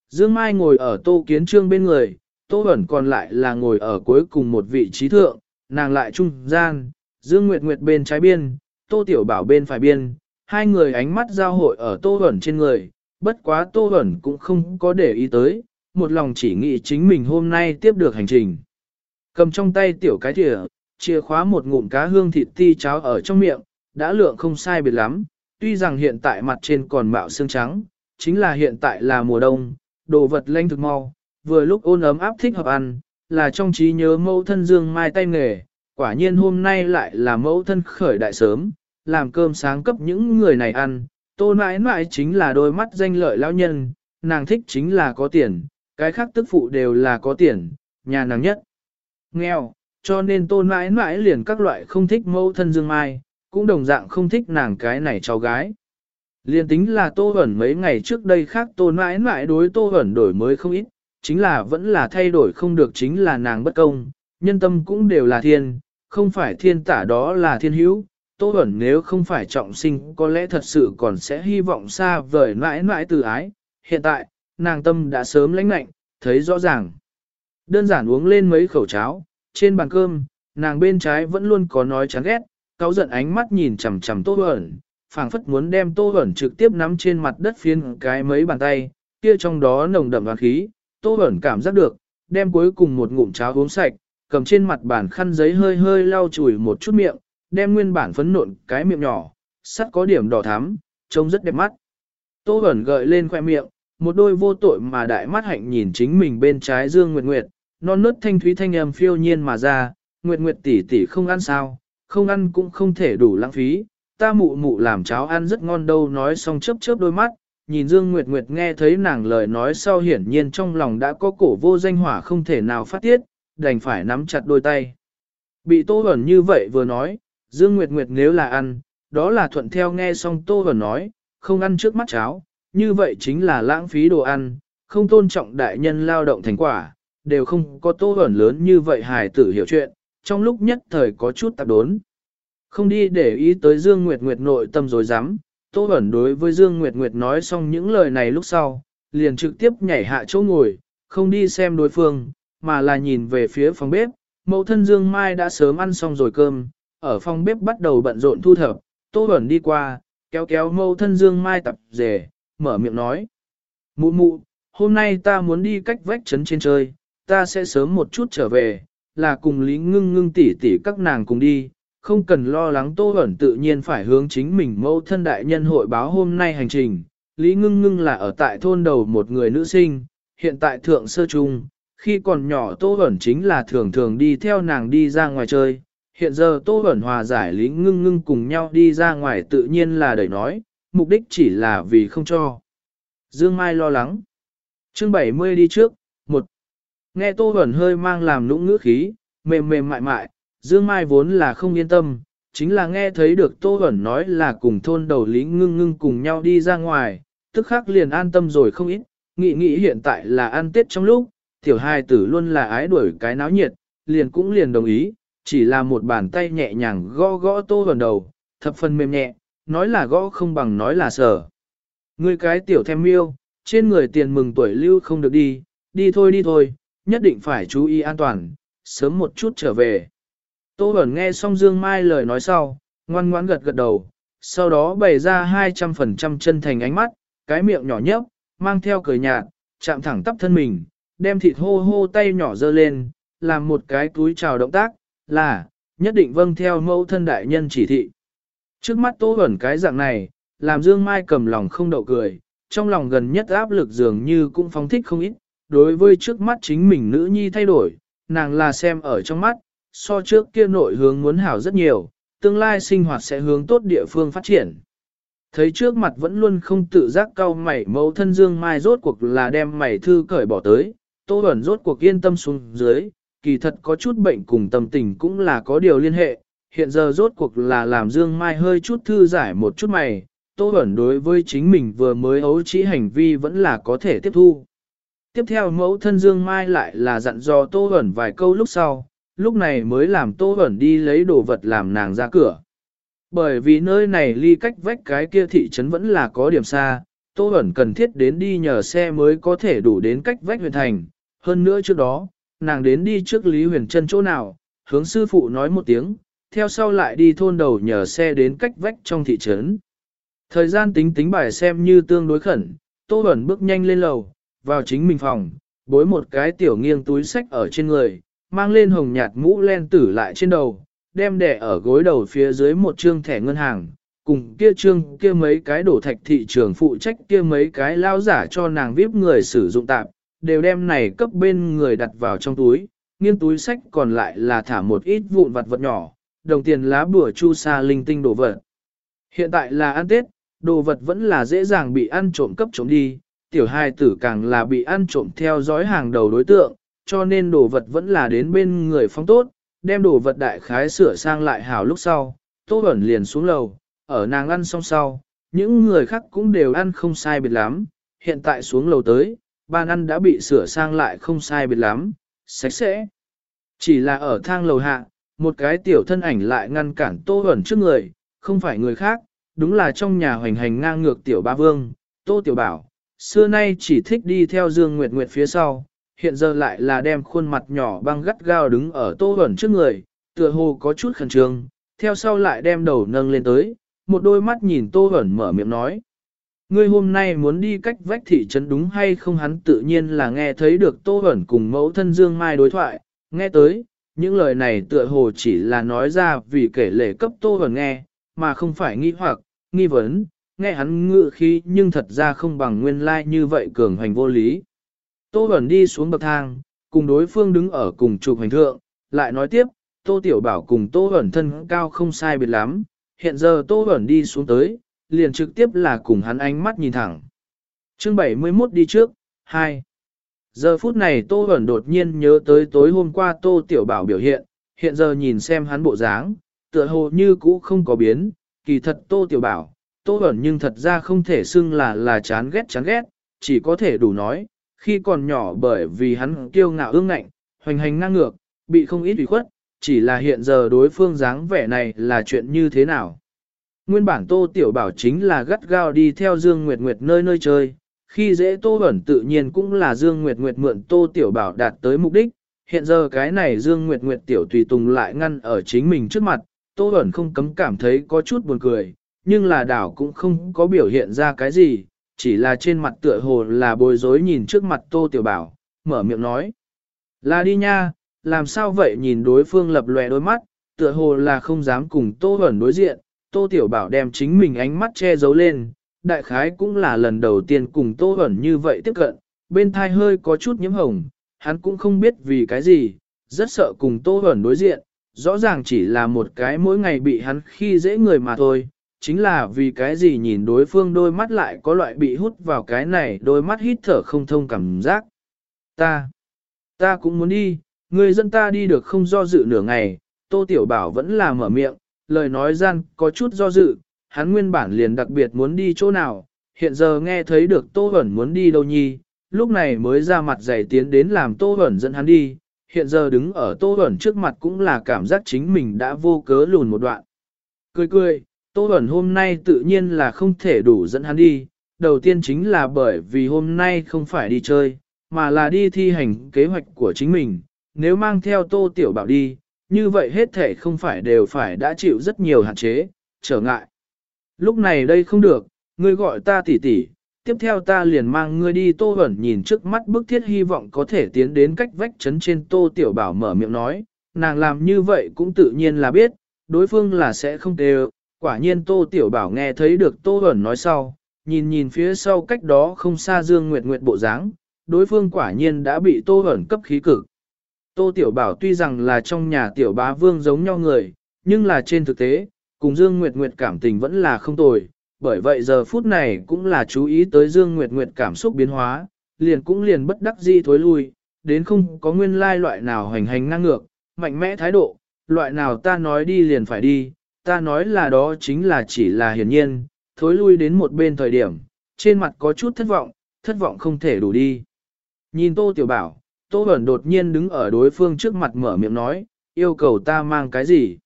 Dương Mai ngồi ở Tô Kiến Trương bên người, Tô Hẩn còn lại là ngồi ở cuối cùng một vị trí thượng, nàng lại trung gian, Dương Nguyệt Nguyệt bên trái biên, Tô Tiểu Bảo bên phải biên, hai người ánh mắt giao hội ở Tô Hẩn trên người, bất quá Tô Bẩn cũng không có để ý tới, một lòng chỉ nghĩ chính mình hôm nay tiếp được hành trình. Cầm trong tay tiểu cái thìa, chìa khóa một ngụm cá hương thịt ti cháo ở trong miệng, đã lượng không sai biệt lắm, tuy rằng hiện tại mặt trên còn mạo xương trắng, chính là hiện tại là mùa đông, đồ vật lanh thực mau, vừa lúc ôn ấm áp thích hợp ăn, là trong trí nhớ mẫu thân dương mai tay nghề, quả nhiên hôm nay lại là mẫu thân khởi đại sớm, làm cơm sáng cấp những người này ăn, tô mãi mãi chính là đôi mắt danh lợi lão nhân, nàng thích chính là có tiền, cái khác tức phụ đều là có tiền, nhà nàng nhất. Nghèo, cho nên tô mãi mãi liền các loại không thích mẫu thân Dương Mai, cũng đồng dạng không thích nàng cái này cháu gái. Liên tính là tô ẩn mấy ngày trước đây khác tô mãi mãi đối tô ẩn đổi mới không ít, chính là vẫn là thay đổi không được chính là nàng bất công, nhân tâm cũng đều là thiên, không phải thiên tả đó là thiên hữu. Tô Bẩn nếu không phải trọng sinh có lẽ thật sự còn sẽ hy vọng xa vời mãi mãi từ ái. Hiện tại, nàng tâm đã sớm lãnh lạnh, thấy rõ ràng. Đơn giản uống lên mấy khẩu cháo, trên bàn cơm, nàng bên trái vẫn luôn có nói chán ghét, cáu giận ánh mắt nhìn chằm chằm Tô Bẩn, phảng phất muốn đem Tô Bẩn trực tiếp nắm trên mặt đất phiến cái mấy bàn tay, kia trong đó nồng đậm và khí, Tô Bẩn cảm giác được, đem cuối cùng một ngụm cháo uống sạch, cầm trên mặt bàn khăn giấy hơi hơi lau chùi một chút miệng, đem nguyên bản phấn nộn cái miệng nhỏ, sắt có điểm đỏ thắm, trông rất đẹp mắt. Tô Bẩn gợi lên khoe miệng, một đôi vô tội mà đại mắt hạnh nhìn chính mình bên trái Dương Nguyệt Nguyệt, non nớt thanh thúy thanh âm phiêu nhiên mà ra, Nguyệt Nguyệt tỷ tỷ không ăn sao, không ăn cũng không thể đủ lãng phí, ta mụ mụ làm cháo ăn rất ngon đâu nói xong chớp chớp đôi mắt, nhìn Dương Nguyệt Nguyệt nghe thấy nàng lời nói sau hiển nhiên trong lòng đã có cổ vô danh hỏa không thể nào phát tiết, đành phải nắm chặt đôi tay. Bị Tô Bẩn như vậy vừa nói, Dương Nguyệt Nguyệt nếu là ăn, đó là thuận theo nghe xong Tô Bẩn nói, không ăn trước mắt cháo, như vậy chính là lãng phí đồ ăn, không tôn trọng đại nhân lao động thành quả, đều không có tô ẩn lớn như vậy hài tử hiểu chuyện, trong lúc nhất thời có chút tạp đốn. Không đi để ý tới Dương Nguyệt Nguyệt nội tâm rồi dám, tô ẩn đối với Dương Nguyệt Nguyệt nói xong những lời này lúc sau, liền trực tiếp nhảy hạ chỗ ngồi, không đi xem đối phương, mà là nhìn về phía phòng bếp, mẫu thân Dương Mai đã sớm ăn xong rồi cơm, ở phòng bếp bắt đầu bận rộn thu thập, tô Bẩn đi qua, kéo kéo mẫu thân Dương Mai tập rể, mở miệng nói. Mụ mụ, hôm nay ta muốn đi cách vách trấn trên chơi, ta sẽ sớm một chút trở về, là cùng Lý Ngưng Ngưng tỷ tỷ các nàng cùng đi, không cần lo lắng Tô Bẩn tự nhiên phải hướng chính mình mẫu thân đại nhân hội báo hôm nay hành trình. Lý ngưng ngưng là ở tại thôn đầu một người nữ sinh, hiện tại thượng sơ trung, khi còn nhỏ Tô Bẩn chính là thường thường đi theo nàng đi ra ngoài chơi. Hiện giờ Tô Bẩn hòa giải Lý ngưng ngưng cùng nhau đi ra ngoài tự nhiên là đẩy nói, mục đích chỉ là vì không cho. Dương Mai lo lắng. Chương 70 đi trước, một Nghe Tô Bẩn hơi mang làm nũng ngữ khí, mềm mềm mại mại, Dương Mai vốn là không yên tâm, chính là nghe thấy được Tô Bẩn nói là cùng thôn đầu lý ngưng ngưng cùng nhau đi ra ngoài, tức khắc liền an tâm rồi không ít, nghĩ nghĩ hiện tại là ăn tết trong lúc, tiểu hai tử luôn là ái đuổi cái náo nhiệt, liền cũng liền đồng ý, chỉ là một bàn tay nhẹ nhàng gõ gõ Tô Bẩn đầu, thập phần mềm nhẹ, nói là gõ không bằng nói là sở. Ngươi cái tiểu thêm miêu, trên người tiền mừng tuổi lưu không được đi, đi thôi đi thôi, nhất định phải chú ý an toàn, sớm một chút trở về. Tô Bẩn nghe xong Dương Mai lời nói sau, ngoan ngoãn gật gật đầu, sau đó bày ra 200% chân thành ánh mắt, cái miệng nhỏ nhấp, mang theo cười nhạt, chạm thẳng tắp thân mình, đem thịt hô hô tay nhỏ dơ lên, làm một cái túi chào động tác, là, nhất định vâng theo mẫu thân đại nhân chỉ thị. Trước mắt Tô Bẩn cái dạng này, làm Dương Mai cầm lòng không đậu cười, trong lòng gần nhất áp lực dường như cũng phóng thích không ít, đối với trước mắt chính mình nữ nhi thay đổi, nàng là xem ở trong mắt, so trước kia nội hướng muốn hảo rất nhiều, tương lai sinh hoạt sẽ hướng tốt địa phương phát triển. Thấy trước mặt vẫn luôn không tự giác cau mày mẫu thân Dương Mai rốt cuộc là đem mày thư cởi bỏ tới, Tô Bẩn rốt cuộc yên tâm xuống dưới, kỳ thật có chút bệnh cùng tâm tình cũng là có điều liên hệ, hiện giờ rốt cuộc là làm Dương Mai hơi chút thư giải một chút mày, Tô Bẩn đối với chính mình vừa mới ấu trí hành vi vẫn là có thể tiếp thu. Tiếp theo mẫu thân Dương Mai lại là dặn dò Tô Bẩn vài câu lúc sau, lúc này mới làm Tô Bẩn đi lấy đồ vật làm nàng ra cửa. Bởi vì nơi này ly cách vách cái kia thị trấn vẫn là có điểm xa, Tô Bẩn cần thiết đến đi nhờ xe mới có thể đủ đến cách vách huyện thành. Hơn nữa trước đó, nàng đến đi trước Lý Huyền Trân chỗ nào, hướng sư phụ nói một tiếng, theo sau lại đi thôn đầu nhờ xe đến cách vách trong thị trấn. Thời gian tính tính bài xem như tương đối khẩn, Tô Bẩn bước nhanh lên lầu, vào chính mình phòng, bối một cái tiểu nghiêng túi sách ở trên người, mang lên hồng nhạt mũ len tử lại trên đầu, đem đẻ ở gối đầu phía dưới một trương thẻ ngân hàng, cùng kia trương kia mấy cái đổ thạch thị trường phụ trách kia mấy cái lao giả cho nàng vip người sử dụng tạp, đều đem này cấp bên người đặt vào trong túi, nghiêng túi sách còn lại là thả một ít vụn vặt vật nhỏ, đồng tiền lá bùa chu sa linh tinh đồ vật. Hiện tại là ăn Tết, đồ vật vẫn là dễ dàng bị ăn trộm cấp trộm đi, tiểu hai tử càng là bị ăn trộm theo dõi hàng đầu đối tượng, cho nên đồ vật vẫn là đến bên người phong tốt, đem đồ vật đại khái sửa sang lại hào lúc sau, Tô Bẩn liền xuống lầu, ở nàng ăn xong sau, những người khác cũng đều ăn không sai biệt lắm, hiện tại xuống lầu tới, bàn ăn đã bị sửa sang lại không sai biệt lắm, sạch sẽ. Chỉ là ở thang lầu hạ, một cái tiểu thân ảnh lại ngăn cản Tô Huẩn trước người, không phải người khác, đúng là trong nhà hoành hành ngang ngược tiểu ba vương, Tô Tiểu Bảo, xưa nay chỉ thích đi theo Dương Nguyệt Nguyệt phía sau, hiện giờ lại là đem khuôn mặt nhỏ băng gắt gao đứng ở Tô Huẩn trước người, tựa hồ có chút khẩn trương, theo sau lại đem đầu nâng lên tới, một đôi mắt nhìn Tô Huẩn mở miệng nói. Ngươi hôm nay muốn đi cách vách thị trấn đúng hay không? Hắn tự nhiên là nghe thấy được Tô Bẩn cùng mẫu thân Dương Mai đối thoại, nghe tới, những lời này tựa hồ chỉ là nói ra vì kể lể cấp Tô Bẩn nghe, mà không phải nghi hoặc, nghi vấn, nghe hắn ngự khí nhưng thật ra không bằng nguyên lai like như vậy cường hành vô lý. Tô Bẩn đi xuống bậc thang, cùng đối phương đứng ở cùng trục hành thượng, lại nói tiếp, Tô Tiểu Bảo cùng Tô Bẩn thân cao không sai biệt lắm, hiện giờ Tô Bẩn đi xuống tới, liền trực tiếp là cùng hắn ánh mắt nhìn thẳng. chương 71 đi trước, 2. Giờ phút này Tô Bẩn đột nhiên nhớ tới tối hôm qua Tô Tiểu Bảo biểu hiện, hiện giờ nhìn xem hắn bộ dáng, tựa hồ như cũ không có biến, kỳ thật Tô Tiểu Bảo, Tô Bẩn nhưng thật ra không thể xưng là là chán ghét chán ghét, chỉ có thể đủ nói, khi còn nhỏ bởi vì hắn kiêu ngạo ương ngạnh, hoành hành ngang ngược, bị không ít ủy khuất, chỉ là hiện giờ đối phương dáng vẻ này là chuyện như thế nào. Nguyên bản Tô Tiểu Bảo chính là gắt gao đi theo Dương Nguyệt Nguyệt nơi nơi chơi, khi dễ Tô Bẩn tự nhiên cũng là Dương Nguyệt Nguyệt mượn Tô Tiểu Bảo đạt tới mục đích, hiện giờ cái này Dương Nguyệt Nguyệt Tiểu Tùy Tùng lại ngăn ở chính mình trước mặt, Tô Bẩn không cấm cảm thấy có chút buồn cười, nhưng là đảo cũng không có biểu hiện ra cái gì, chỉ là trên mặt tựa hồ là bối rối nhìn trước mặt Tô Tiểu Bảo, mở miệng nói. Là đi nha, làm sao vậy? Nhìn đối phương lập lòe đôi mắt, tựa hồ là không dám cùng Tô Bẩn đối diện, Tô Tiểu Bảo đem chính mình ánh mắt che giấu lên, đại khái cũng là lần đầu tiên cùng Tô Hẩn như vậy tiếp cận, bên thai hơi có chút nhiễm hồng, hắn cũng không biết vì cái gì, rất sợ cùng Tô Hẩn đối diện, rõ ràng chỉ là một cái mỗi ngày bị hắn khi dễ người mà thôi, chính là vì cái gì nhìn đối phương đôi mắt lại có loại bị hút vào cái này đôi mắt hít thở không thông cảm giác. Ta, ta cũng muốn đi, người dân ta đi được không do dự nửa ngày, Tô Tiểu Bảo vẫn là mở miệng, lời nói gian có chút do dự, hắn nguyên bản liền đặc biệt muốn đi chỗ nào, hiện giờ nghe thấy được Tô hẩn muốn đi đâu nhi, lúc này mới ra mặt dày tiến đến làm Tô hẩn dẫn hắn đi, hiện giờ đứng ở Tô hẩn trước mặt cũng là cảm giác chính mình đã vô cớ lùn một đoạn. Cười cười, Tô hẩn hôm nay tự nhiên là không thể đủ dẫn hắn đi, đầu tiên chính là bởi vì hôm nay không phải đi chơi, mà là đi thi hành kế hoạch của chính mình, nếu mang theo Tô Tiểu Bảo đi, như vậy hết thể không phải đều phải đã chịu rất nhiều hạn chế, trở ngại. Lúc này đây không được, ngươi gọi ta tỷ tỷ, tiếp theo ta liền mang ngươi đi tô ẩn nhìn trước mắt bức thiết hy vọng có thể tiến đến cách vách chấn trên tô tiểu bảo mở miệng nói, nàng làm như vậy cũng tự nhiên là biết, đối phương là sẽ không đều, quả nhiên tô tiểu bảo nghe thấy được tô ẩn nói sau, nhìn nhìn phía sau cách đó không xa dương nguyệt nguyệt bộ dáng, đối phương quả nhiên đã bị tô ẩn cấp khí cực. Tô tiểu bảo tuy rằng là trong nhà tiểu bá vương giống nhau người, nhưng là trên thực tế, cùng Dương Nguyệt Nguyệt cảm tình vẫn là không tồi, bởi vậy giờ phút này cũng là chú ý tới Dương Nguyệt Nguyệt cảm xúc biến hóa, liền cũng liền bất đắc di thối lui, đến không có nguyên lai loại nào hành hành ngang ngược, mạnh mẽ thái độ, loại nào ta nói đi liền phải đi, ta nói là đó chính là chỉ là hiển nhiên, thối lui đến một bên thời điểm, trên mặt có chút thất vọng, thất vọng không thể đủ đi. Nhìn Tô Tiểu Bảo, Tô Bẩn đột nhiên đứng ở đối phương trước mặt mở miệng nói, yêu cầu ta mang cái gì?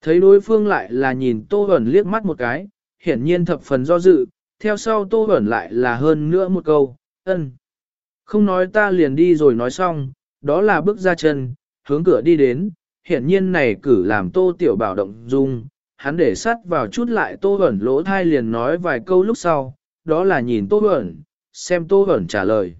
Thấy đối phương lại là nhìn Tô Bẩn liếc mắt một cái, hiển nhiên thập phần do dự, theo sau Tô Bẩn lại là hơn nữa một câu, ân. Không nói ta liền đi rồi nói xong, đó là bước ra chân, hướng cửa đi đến, hiển nhiên này cử làm Tô Tiểu Bảo động dung, hắn để sát vào chút lại Tô Bẩn lỗ thai liền nói vài câu lúc sau, đó là nhìn Tô Bẩn, xem Tô Bẩn trả lời.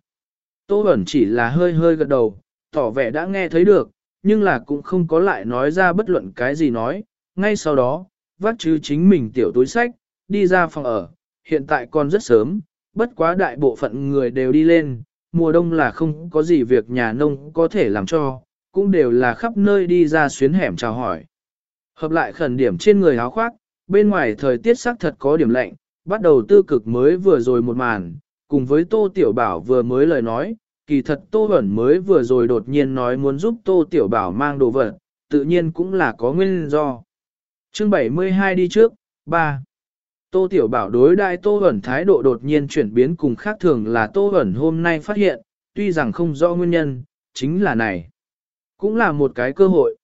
Tô Bẩn chỉ là hơi hơi gật đầu, tỏ vẻ đã nghe thấy được, nhưng là cũng không có lại nói ra bất luận cái gì nói, ngay sau đó, vắt chứ chính mình tiểu túi sách, đi ra phòng ở, hiện tại còn rất sớm, bất quá đại bộ phận người đều đi lên, mùa đông là không có gì việc nhà nông có thể làm cho, cũng đều là khắp nơi đi ra xuyến hẻm chào hỏi. Hợp lại khẩn điểm trên người áo khoác, bên ngoài thời tiết sắc thật có điểm lạnh, bắt đầu tư cực mới vừa rồi một màn, cùng với Tô Tiểu Bảo vừa mới lời nói, kỳ thật Tô Bẩn mới vừa rồi đột nhiên nói muốn giúp Tô Tiểu Bảo mang đồ vật, tự nhiên cũng là có nguyên do. Chương 72 đi trước, 3. Tô Tiểu Bảo đối đại Tô Bẩn thái độ đột nhiên chuyển biến cùng khác thường là Tô Bẩn hôm nay phát hiện, tuy rằng không rõ nguyên nhân, chính là này. Cũng là một cái cơ hội.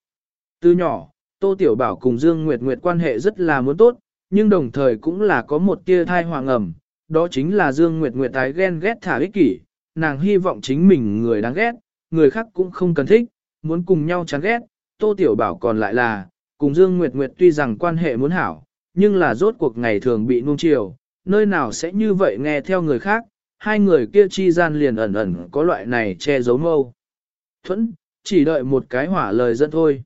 Từ nhỏ, Tô Tiểu Bảo cùng Dương Nguyệt Nguyệt quan hệ rất là muốn tốt, nhưng đồng thời cũng là có một tia thai hoàng ẩm, đó chính là Dương Nguyệt Nguyệt tái ghen ghét thả ích kỷ, nàng hy vọng chính mình người đáng ghét, người khác cũng không cần thích, muốn cùng nhau chán ghét, Tô Tiểu Bảo còn lại là, cùng Dương Nguyệt Nguyệt tuy rằng quan hệ muốn hảo, nhưng là rốt cuộc ngày thường bị nuông chiều, nơi nào sẽ như vậy nghe theo người khác, hai người kia chi gian liền ẩn ẩn có loại này che giấu mâu. Thuẫn, chỉ đợi một cái hỏa lời dẫn thôi.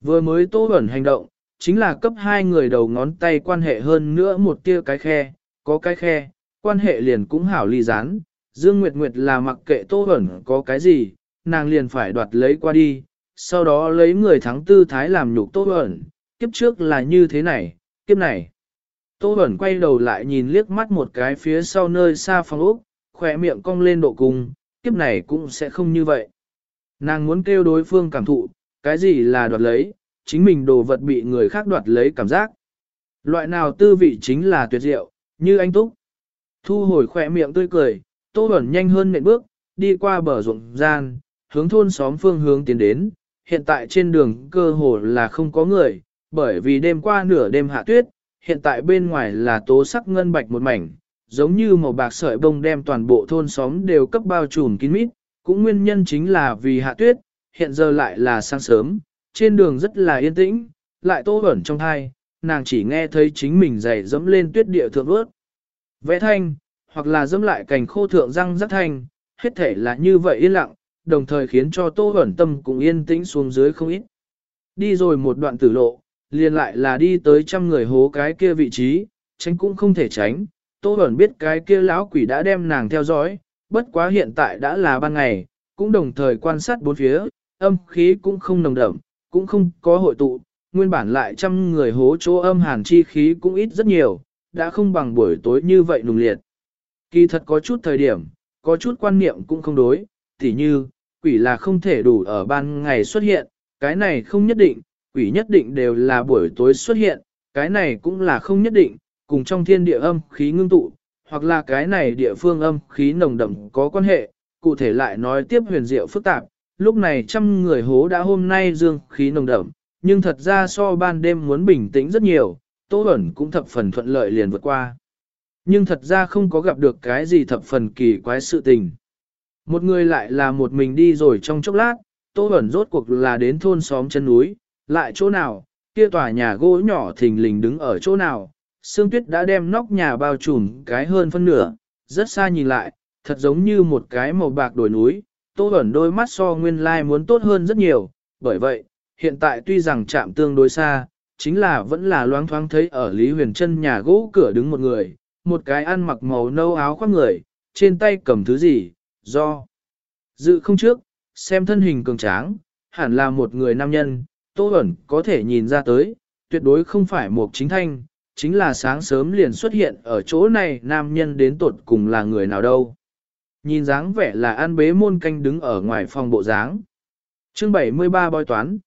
Vừa mới Tô ẩn hành động, chính là cấp hai người đầu ngón tay quan hệ hơn nữa một tia cái khe, có cái khe, quan hệ liền cũng hảo ly gián. Dương Nguyệt Nguyệt là mặc kệ Tô ẩn có cái gì, nàng liền phải đoạt lấy qua đi, sau đó lấy người thắng tư thái làm nhục Tô ẩn, kiếp trước là như thế này, kiếp này. Tô ẩn quay đầu lại nhìn liếc mắt một cái phía sau nơi xa phòng ốc, khỏe miệng cong lên độ cùng, kiếp này cũng sẽ không như vậy. Nàng muốn kêu đối phương cảm thụ, cái gì là đoạt lấy, chính mình đồ vật bị người khác đoạt lấy cảm giác. Loại nào tư vị chính là tuyệt diệu, như anh Túc. Thu hồi khỏe miệng tươi cười, Tô Bẩn nhanh hơn nệm bước, đi qua bờ ruộng gian, hướng thôn xóm phương hướng tiến đến. Hiện tại trên đường cơ hồ là không có người, bởi vì đêm qua nửa đêm hạ tuyết, hiện tại bên ngoài là tố sắc ngân bạch một mảnh, giống như màu bạc sợi bông đem toàn bộ thôn xóm đều cấp bao trùm kín mít, cũng nguyên nhân chính là vì hạ tuyết, hiện giờ lại là sáng sớm, trên đường rất là yên tĩnh, lại tô ẩn trong thai, nàng chỉ nghe thấy chính mình giày dẫm lên tuyết địa thượng vớt. Vẽ thanh, hoặc là dẫm lại cành khô thượng răng rắc thanh, hết thể là như vậy yên lặng, đồng thời khiến cho tô ẩn tâm cũng yên tĩnh xuống dưới không ít. Đi rồi một đoạn tử lộ, liền lại là đi tới trăm người hố cái kia vị trí, tránh cũng không thể tránh. Tô ẩn biết cái kia lão quỷ đã đem nàng theo dõi, bất quá hiện tại đã là ban ngày, cũng đồng thời quan sát bốn phía, âm khí cũng không nồng đậm, cũng không có hội tụ, nguyên bản lại trăm người hố chỗ âm hàn chi khí cũng ít rất nhiều, đã không bằng buổi tối như vậy nùng liệt. Kỳ thật có chút thời điểm, có chút quan niệm cũng không đối, tỉ như, quỷ là không thể đủ ở ban ngày xuất hiện, cái này không nhất định, quỷ nhất định đều là buổi tối xuất hiện, cái này cũng là không nhất định, cùng trong thiên địa âm khí ngưng tụ, hoặc là cái này địa phương âm khí nồng đậm có quan hệ, cụ thể lại nói tiếp huyền diệu phức tạp, lúc này trăm người hố đã hôm nay dương khí nồng đậm, nhưng thật ra so ban đêm muốn bình tĩnh rất nhiều, Tô Bẩn cũng thập phần thuận lợi liền vượt qua. Nhưng thật ra không có gặp được cái gì thập phần kỳ quái sự tình. Một người lại là một mình đi rồi trong chốc lát, Tô Bẩn rốt cuộc là đến thôn xóm chân núi, lại chỗ nào, kia tòa nhà gỗ nhỏ thình lình đứng ở chỗ nào, Sương Tuyết đã đem nóc nhà bao trùm cái hơn phân nửa, rất xa nhìn lại, thật giống như một cái màu bạc đồi núi, Tô Bẩn đôi mắt so nguyên lai muốn tốt hơn rất nhiều, bởi vậy, hiện tại tuy rằng chạm tương đối xa, chính là vẫn là loáng thoáng thấy ở Lý Huyền Trân nhà gỗ cửa đứng một người, một cái ăn mặc màu nâu áo khoác người, trên tay cầm thứ gì, do dự không trước, xem thân hình cường tráng, hẳn là một người nam nhân, Tô Bẩn có thể nhìn ra tới, tuyệt đối không phải một chính thanh, chính là sáng sớm liền xuất hiện ở chỗ này nam nhân đến tột cùng là người nào đâu. Nhìn dáng vẻ là an bế môn canh đứng ở ngoài phòng bộ dáng. Chương 73 bói toán,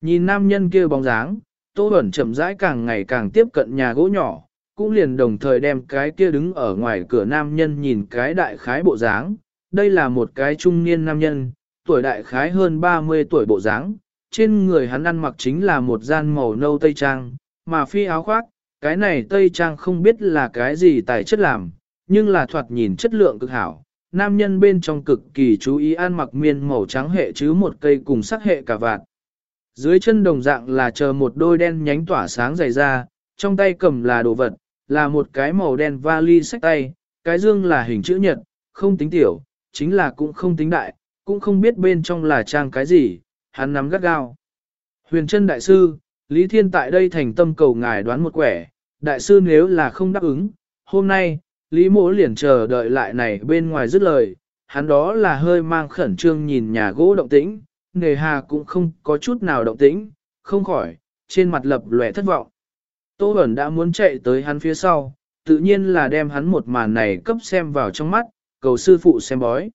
Nhìn nam nhân kia bóng dáng, Tô Bẩn chậm rãi càng ngày càng tiếp cận nhà gỗ nhỏ, cũng liền đồng thời đem cái kia đứng ở ngoài cửa nam nhân nhìn cái đại khái bộ dáng. Đây là một cái trung niên nam nhân, tuổi đại khái hơn 30 tuổi bộ dáng, trên người hắn ăn mặc chính là một gian màu nâu tây trang, mà phi áo khoác, cái này tây trang không biết là cái gì tài chất làm, nhưng là thoạt nhìn chất lượng cực hảo. Nam nhân bên trong cực kỳ chú ý ăn mặc miên màu trắng hệ chứ một cây cùng sắc hệ cả vạt. Dưới chân đồng dạng là chờ một đôi đen nhánh tỏa sáng dày ra, trong tay cầm là đồ vật, là một cái màu đen vali sách tay, cái dương là hình chữ nhật, không tính tiểu, chính là cũng không tính đại, cũng không biết bên trong là trang cái gì, hắn nắm gắt gao. Huyền chân đại sư, Lý Thiên tại đây thành tâm cầu ngài đoán một quẻ, đại sư nếu là không đáp ứng, hôm nay, Lý mỗ liền chờ đợi lại này bên ngoài dứt lời, hắn đó là hơi mang khẩn trương nhìn nhà gỗ động tĩnh, nề hà cũng không có chút nào động tĩnh, không khỏi, trên mặt lập lòe thất vọng. Tô Bẩn đã muốn chạy tới hắn phía sau, tự nhiên là đem hắn một màn này cấp xem vào trong mắt, cầu sư phụ xem bói.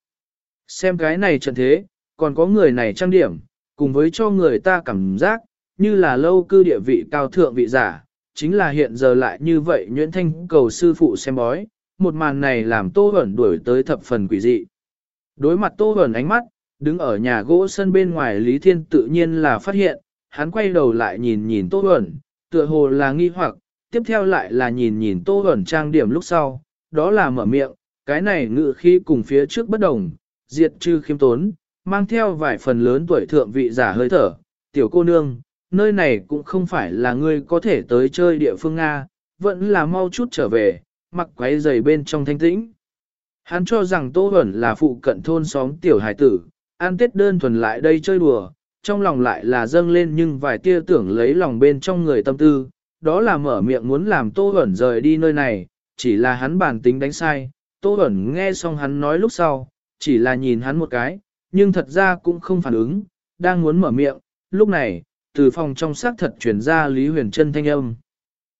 Xem cái này trận thế, còn có người này trang điểm, cùng với cho người ta cảm giác, như là lâu cư địa vị cao thượng vị giả, chính là hiện giờ lại như vậy Nguyễn Thanh cầu sư phụ xem bói, một màn này làm Tô Bẩn đuổi tới thập phần quỷ dị. Đối mặt Tô Bẩn ánh mắt, đứng ở nhà gỗ sân bên ngoài Lý Thiên tự nhiên là phát hiện, hắn quay đầu lại nhìn nhìn Tô Huẩn, tựa hồ là nghi hoặc, tiếp theo lại là nhìn nhìn Tô Huẩn trang điểm lúc sau, đó là mở miệng, cái này ngự khi cùng phía trước bất đồng, diệt trừ khiêm tốn, mang theo vài phần lớn tuổi thượng vị giả hơi thở, tiểu cô nương, nơi này cũng không phải là ngươi có thể tới chơi địa phương Nga, vẫn là mau chút trở về, mặc quấy giày bên trong thanh tĩnh. Hắn cho rằng Tô Huẩn là phụ cận thôn xóm tiểu hải tử, an tết đơn thuần lại đây chơi đùa, trong lòng lại là dâng lên nhưng vài tia tưởng lấy lòng bên trong người tâm tư, đó là mở miệng muốn làm Tô Huẩn rời đi nơi này, chỉ là hắn bản tính đánh sai, Tô Huẩn nghe xong hắn nói lúc sau, chỉ là nhìn hắn một cái, nhưng thật ra cũng không phản ứng, đang muốn mở miệng, lúc này, từ phòng trong xác thật chuyển ra Lý Huyền Trân thanh âm.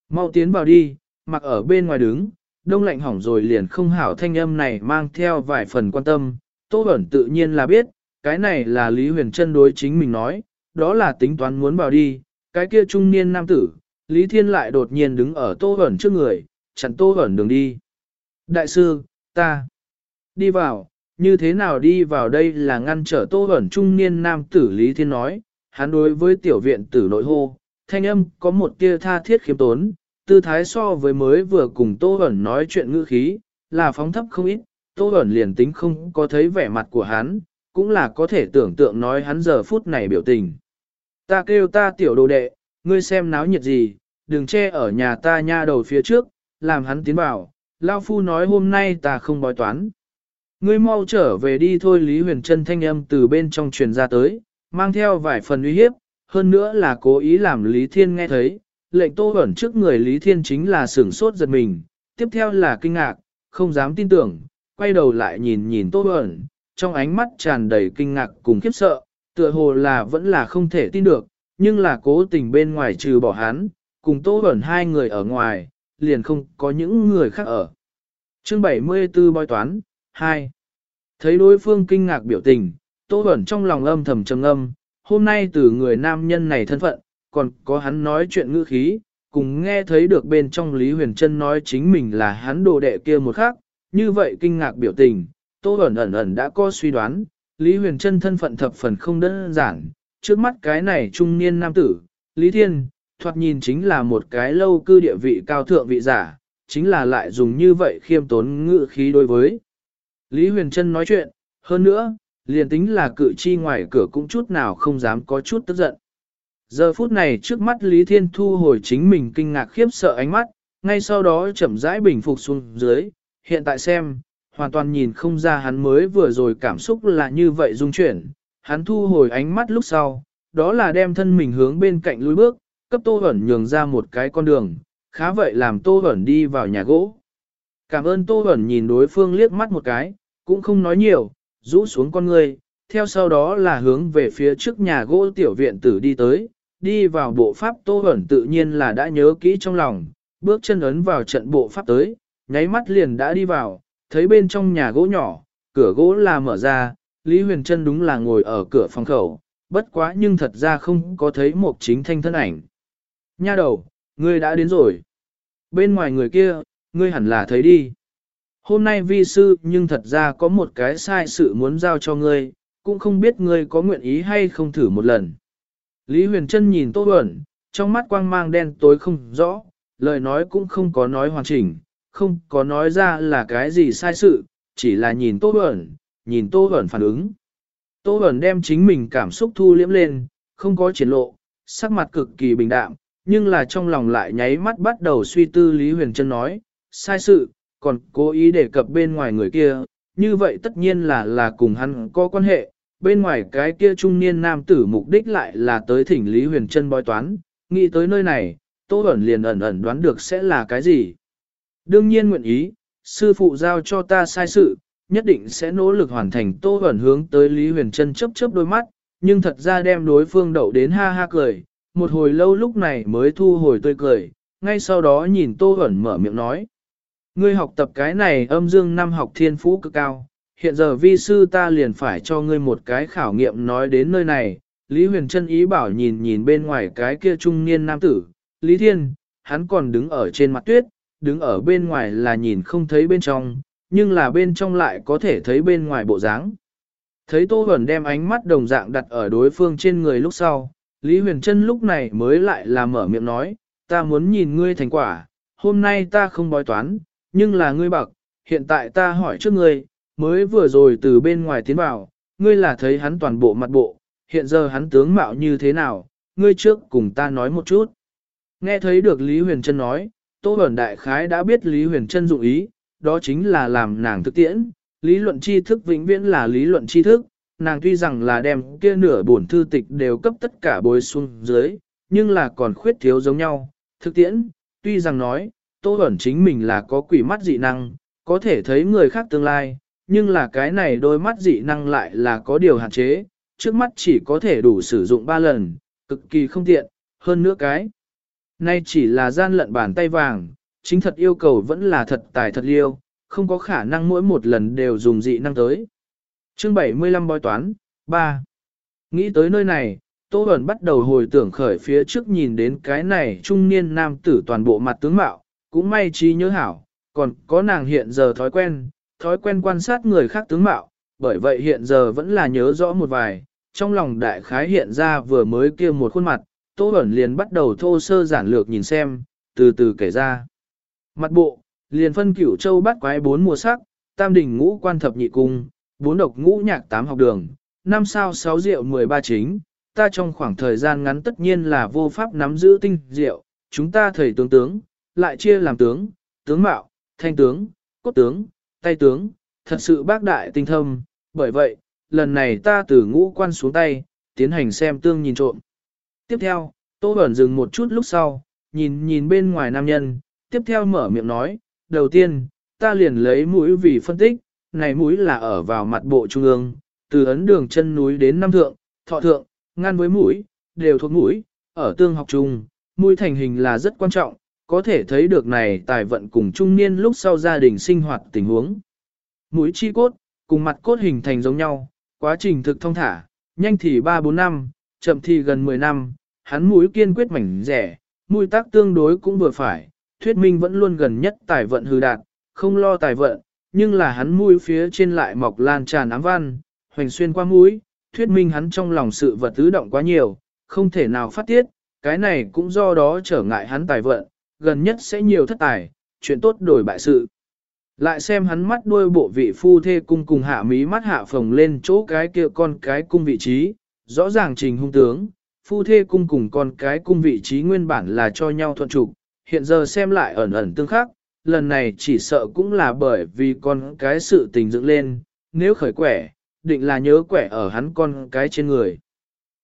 Mau tiến vào đi, mặc ở bên ngoài đứng, đông lạnh hỏng rồi liền không hảo thanh âm này mang theo vài phần quan tâm, Tô Bẩn tự nhiên là biết, cái này là Lý Huyền Trân đối chính mình nói, đó là tính toán muốn vào đi, cái kia trung niên nam tử, Lý Thiên lại đột nhiên đứng ở Tô hẩn trước người, chặn Tô hẩn đường đi. Đại sư, ta, đi vào, như thế nào đi vào đây là ngăn trở Tô hẩn trung niên nam tử Lý Thiên nói, hắn đối với tiểu viện tử nội hô, thanh âm có một tia tha thiết khiêm tốn, tư thái so với mới vừa cùng Tô hẩn nói chuyện ngữ khí, là phóng thấp không ít, Tô hẩn liền tính không có thấy vẻ mặt của hắn, cũng là có thể tưởng tượng nói hắn giờ phút này biểu tình. Ta kêu ta tiểu đồ đệ, ngươi xem náo nhiệt gì, đừng che ở nhà ta nha đầu phía trước, làm hắn tiến vào, Lao Phu nói hôm nay ta không bói toán. Ngươi mau trở về đi thôi Lý Huyền Trân thanh âm từ bên trong truyền ra tới, mang theo vài phần uy hiếp, hơn nữa là cố ý làm Lý Thiên nghe thấy, lệnh Tô ẩn trước người Lý Thiên chính là sửng sốt giật mình, tiếp theo là kinh ngạc, không dám tin tưởng, quay đầu lại nhìn nhìn Tô ẩn, trong ánh mắt tràn đầy kinh ngạc cùng khiếp sợ, tựa hồ là vẫn là không thể tin được, nhưng là cố tình bên ngoài trừ bỏ hắn, cùng Tô ẩn hai người ở ngoài, liền không có những người khác ở. Chương 74 bói toán, 2. Thấy đối phương kinh ngạc biểu tình, Tô ẩn trong lòng âm thầm trầm âm, hôm nay từ người nam nhân này thân phận, còn có hắn nói chuyện ngữ khí, cùng nghe thấy được bên trong Lý Huyền Trân nói chính mình là hắn đồ đệ kia một khác, như vậy kinh ngạc biểu tình, Tô ẩn ẩn ẩn đã có suy đoán, Lý Huyền Trân thân phận thập phần không đơn giản, trước mắt cái này trung niên nam tử, Lý Thiên, thoạt nhìn chính là một cái lâu cư địa vị cao thượng vị giả, chính là lại dùng như vậy khiêm tốn ngữ khí đối với. Lý Huyền Trân nói chuyện, hơn nữa, liền tính là cự chi ngoài cửa cũng chút nào không dám có chút tức giận. Giờ phút này trước mắt Lý Thiên thu hồi chính mình kinh ngạc khiếp sợ ánh mắt, ngay sau đó chậm rãi bình phục xuống dưới, hiện tại xem, hoàn toàn nhìn không ra hắn mới vừa rồi cảm xúc là như vậy dung chuyển, hắn thu hồi ánh mắt lúc sau, đó là đem thân mình hướng bên cạnh lùi bước, cấp Tô vẩn nhường ra một cái con đường, khá vậy làm Tô vẩn đi vào nhà gỗ. Cảm ơn Tô vẩn nhìn đối phương liếc mắt một cái, cũng không nói nhiều, rũ xuống con người, theo sau đó là hướng về phía trước nhà gỗ tiểu viện tử đi tới, đi vào bộ pháp Tô vẩn tự nhiên là đã nhớ kỹ trong lòng, bước chân ấn vào trận bộ pháp tới, nháy mắt liền đã đi vào, thấy bên trong nhà gỗ nhỏ, cửa gỗ là mở ra, Lý Huyền Trân đúng là ngồi ở cửa phòng khẩu, bất quá nhưng thật ra không có thấy một chính thanh thân ảnh. Nha đầu, ngươi đã đến rồi. Bên ngoài người kia, ngươi hẳn là thấy đi. Hôm nay vi sư nhưng thật ra có một cái sai sự muốn giao cho ngươi, cũng không biết ngươi có nguyện ý hay không thử một lần. Lý Huyền Trân nhìn Tô Bẩn, trong mắt quang mang đen tối không rõ, lời nói cũng không có nói hoàn chỉnh, không có nói ra là cái gì sai sự, chỉ là nhìn Tô Bẩn, nhìn Tô Bẩn phản ứng. Tô Bẩn đem chính mình cảm xúc thu liễm lên, không có triển lộ, sắc mặt cực kỳ bình đạm, nhưng là trong lòng lại nháy mắt bắt đầu suy tư Lý Huyền Trân nói, sai sự, còn cố ý đề cập bên ngoài người kia, như vậy tất nhiên là là cùng hắn có quan hệ, bên ngoài cái kia trung niên nam tử mục đích lại là tới thỉnh Lý Huyền Trân bói toán, nghĩ tới nơi này, Tô Bẩn liền ẩn ẩn đoán được sẽ là cái gì. Đương nhiên nguyện ý, sư phụ giao cho ta sai sự, nhất định sẽ nỗ lực hoàn thành Tô ẩn hướng tới Lý Huyền Trân chớp chớp đôi mắt, nhưng thật ra đem đối phương đậu đến ha ha cười, một hồi lâu lúc này mới thu hồi tươi cười, ngay sau đó nhìn Tô ẩn mở miệng nói. Ngươi học tập cái này âm dương năm học thiên phú cực cao, hiện giờ vi sư ta liền phải cho ngươi một cái khảo nghiệm nói đến nơi này. Lý Huyền Trân ý bảo nhìn nhìn bên ngoài cái kia trung niên nam tử, Lý Thiên, hắn còn đứng ở trên mặt tuyết, đứng ở bên ngoài là nhìn không thấy bên trong, nhưng là bên trong lại có thể thấy bên ngoài bộ dáng. Thấy Tô Huẩn đem ánh mắt đồng dạng đặt ở đối phương trên người lúc sau, Lý Huyền Trân lúc này mới lại là mở miệng nói, ta muốn nhìn ngươi thành quả, hôm nay ta không bói toán, nhưng là ngươi bạc, hiện tại ta hỏi trước ngươi, mới vừa rồi từ bên ngoài tiến vào, ngươi là thấy hắn toàn bộ mặt bộ, hiện giờ hắn tướng mạo như thế nào, ngươi trước cùng ta nói một chút. Nghe thấy được Lý Huyền Trân nói, Tô Bẩn Đại Khái đã biết Lý Huyền Trân dụng ý, đó chính là làm nàng thực tiễn, lý luận tri thức vĩnh viễn là lý luận tri thức, nàng tuy rằng là đem kia nửa bổn thư tịch đều cấp tất cả bồi xuống dưới, nhưng là còn khuyết thiếu giống nhau. Thực tiễn, tuy rằng nói, Tô Bẩn chính mình là có quỷ mắt dị năng, có thể thấy người khác tương lai, nhưng là cái này đôi mắt dị năng lại là có điều hạn chế, trước mắt chỉ có thể đủ sử dụng 3 lần, cực kỳ không tiện, hơn nữa cái. Nay chỉ là gian lận bàn tay vàng, chính thật yêu cầu vẫn là thật tài thật liêu, không có khả năng mỗi một lần đều dùng dị năng tới. Chương 75 bói toán, 3. Nghĩ tới nơi này, Tô Bẩn bắt đầu hồi tưởng khởi phía trước nhìn đến cái này trung niên nam tử toàn bộ mặt tướng mạo, cũng may trí nhớ hảo, còn có nàng hiện giờ thói quen, thói quen quan sát người khác tướng mạo, bởi vậy hiện giờ vẫn là nhớ rõ một vài, trong lòng đại khái hiện ra vừa mới kia một khuôn mặt, Tô Bẩn liền bắt đầu thô sơ giản lược nhìn xem, từ từ kể ra. Mặt bộ, liền phân cửu châu bát quái bốn mùa sắc, tam đỉnh ngũ quan thập nhị cung, bốn độc ngũ nhạc tám học đường, năm sao sáu rượu mười ba chính, ta trong khoảng thời gian ngắn tất nhiên là vô pháp nắm giữ tinh rượu, chúng ta thầy tướng tướng, lại chia làm tướng, tướng mạo, thanh tướng, cốt tướng, tay tướng, thật sự bác đại tinh thâm, bởi vậy, lần này ta từ ngũ quan xuống tay, tiến hành xem tương nhìn trộm. Tiếp theo, Tô Bẩn dừng một chút lúc sau, nhìn nhìn bên ngoài nam nhân, tiếp theo mở miệng nói, đầu tiên, ta liền lấy mũi vì phân tích, này mũi là ở vào mặt bộ trung ương, từ ấn đường chân núi đến Nam Thượng, Thọ Thượng, ngăn với mũi, đều thuộc mũi, ở tương học chung, mũi thành hình là rất quan trọng, có thể thấy được này tài vận cùng trung niên lúc sau gia đình sinh hoạt tình huống. Mũi chi cốt, cùng mặt cốt hình thành giống nhau, quá trình thực thông thả, nhanh thì 3-4 năm, chậm thì gần 10 năm, hắn mũi kiên quyết mảnh rẻ, mũi tác tương đối cũng vừa phải, thuyết minh vẫn luôn gần nhất tài vận hư đạt, không lo tài vận, nhưng là hắn mũi phía trên lại mọc lan tràn ám văn, hoành xuyên qua mũi, thuyết minh hắn trong lòng sự vật tứ động quá nhiều, không thể nào phát tiết, cái này cũng do đó trở ngại hắn tài vận, gần nhất sẽ nhiều thất tài, chuyện tốt đổi bại sự. Lại xem hắn mắt đuôi bộ vị phu thê cung cùng hạ mí mắt hạ phồng lên chỗ cái kia con cái cung vị trí, rõ ràng trình hung tướng, phu thê cung cùng con cái cung vị trí nguyên bản là cho nhau thuận trục, hiện giờ xem lại ẩn ẩn tương khắc, lần này chỉ sợ cũng là bởi vì con cái sự tình dựng lên, nếu khởi quẻ, định là nhớ quẻ ở hắn con cái trên người.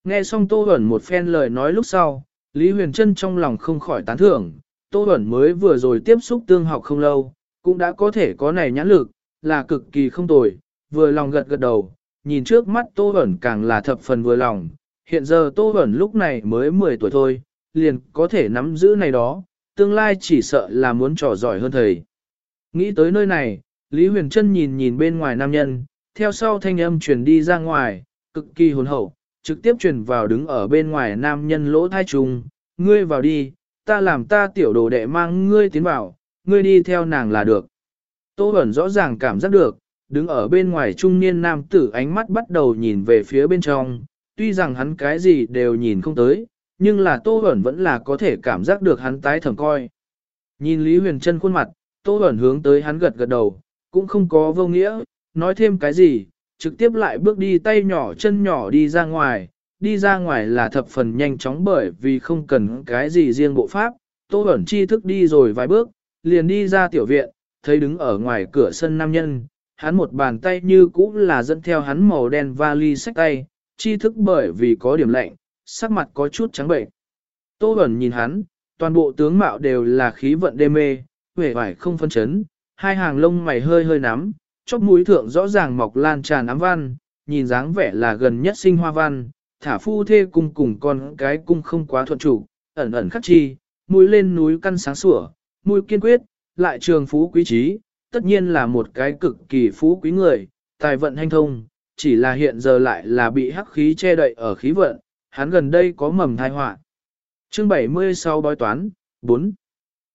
Nghe xong Tô Huẩn một phen lời nói lúc sau, Lý Huyền Trân trong lòng không khỏi tán thưởng, Tô Huẩn mới vừa rồi tiếp xúc tương học không lâu, cũng đã có thể có này nhãn lực, là cực kỳ không tồi, vừa lòng gật gật đầu, nhìn trước mắt Tô Bẩn càng là thập phần vừa lòng, hiện giờ Tô Bẩn lúc này mới 10 tuổi thôi, liền có thể nắm giữ này đó, tương lai chỉ sợ là muốn trò giỏi hơn thầy. Nghĩ tới nơi này, Lý Huyền Trân nhìn nhìn bên ngoài nam nhân, theo sau thanh âm truyền đi ra ngoài, cực kỳ hồn hậu, trực tiếp truyền vào đứng ở bên ngoài nam nhân lỗ thai trùng, ngươi vào đi, ta làm ta tiểu đồ đệ mang ngươi tiến vào, ngươi đi theo nàng là được. Tô Bẩn rõ ràng cảm giác được, đứng ở bên ngoài trung niên nam tử ánh mắt bắt đầu nhìn về phía bên trong, tuy rằng hắn cái gì đều nhìn không tới, nhưng là Tô Bẩn vẫn là có thể cảm giác được hắn tái thẩm coi. Nhìn Lý Huyền Trân khuôn mặt, Tô Bẩn hướng tới hắn gật gật đầu, cũng không có vô nghĩa, nói thêm cái gì, trực tiếp lại bước đi tay nhỏ chân nhỏ đi ra ngoài, đi ra ngoài là thập phần nhanh chóng bởi vì không cần cái gì riêng bộ pháp, Tô Bẩn chi thức đi rồi vài bước, liền đi ra tiểu viện, thấy đứng ở ngoài cửa sân nam nhân, hắn một bàn tay như cũ là dẫn theo hắn màu đen vali sách tay, chi thức bởi vì có điểm lạnh, sắc mặt có chút trắng bệnh. Tô Bẩn nhìn hắn, toàn bộ tướng mạo đều là khí vận đê mê, vẻ vải không phân chấn, hai hàng lông mày hơi hơi nắm, chóp mũi thượng rõ ràng mọc lan tràn ám văn, nhìn dáng vẻ là gần nhất sinh hoa văn, thả phu thê cung cùng con cái cung không quá thuận chủ, ẩn ẩn khắc chi, mũi lên núi căn sáng sủa, mũi kiên quyết, lại trường phú quý trí, tất nhiên là một cái cực kỳ phú quý người, tài vận hanh thông, chỉ là hiện giờ lại là bị hắc khí che đậy ở khí vận, hắn gần đây có mầm thai họa. Chương 76 bói toán, 4.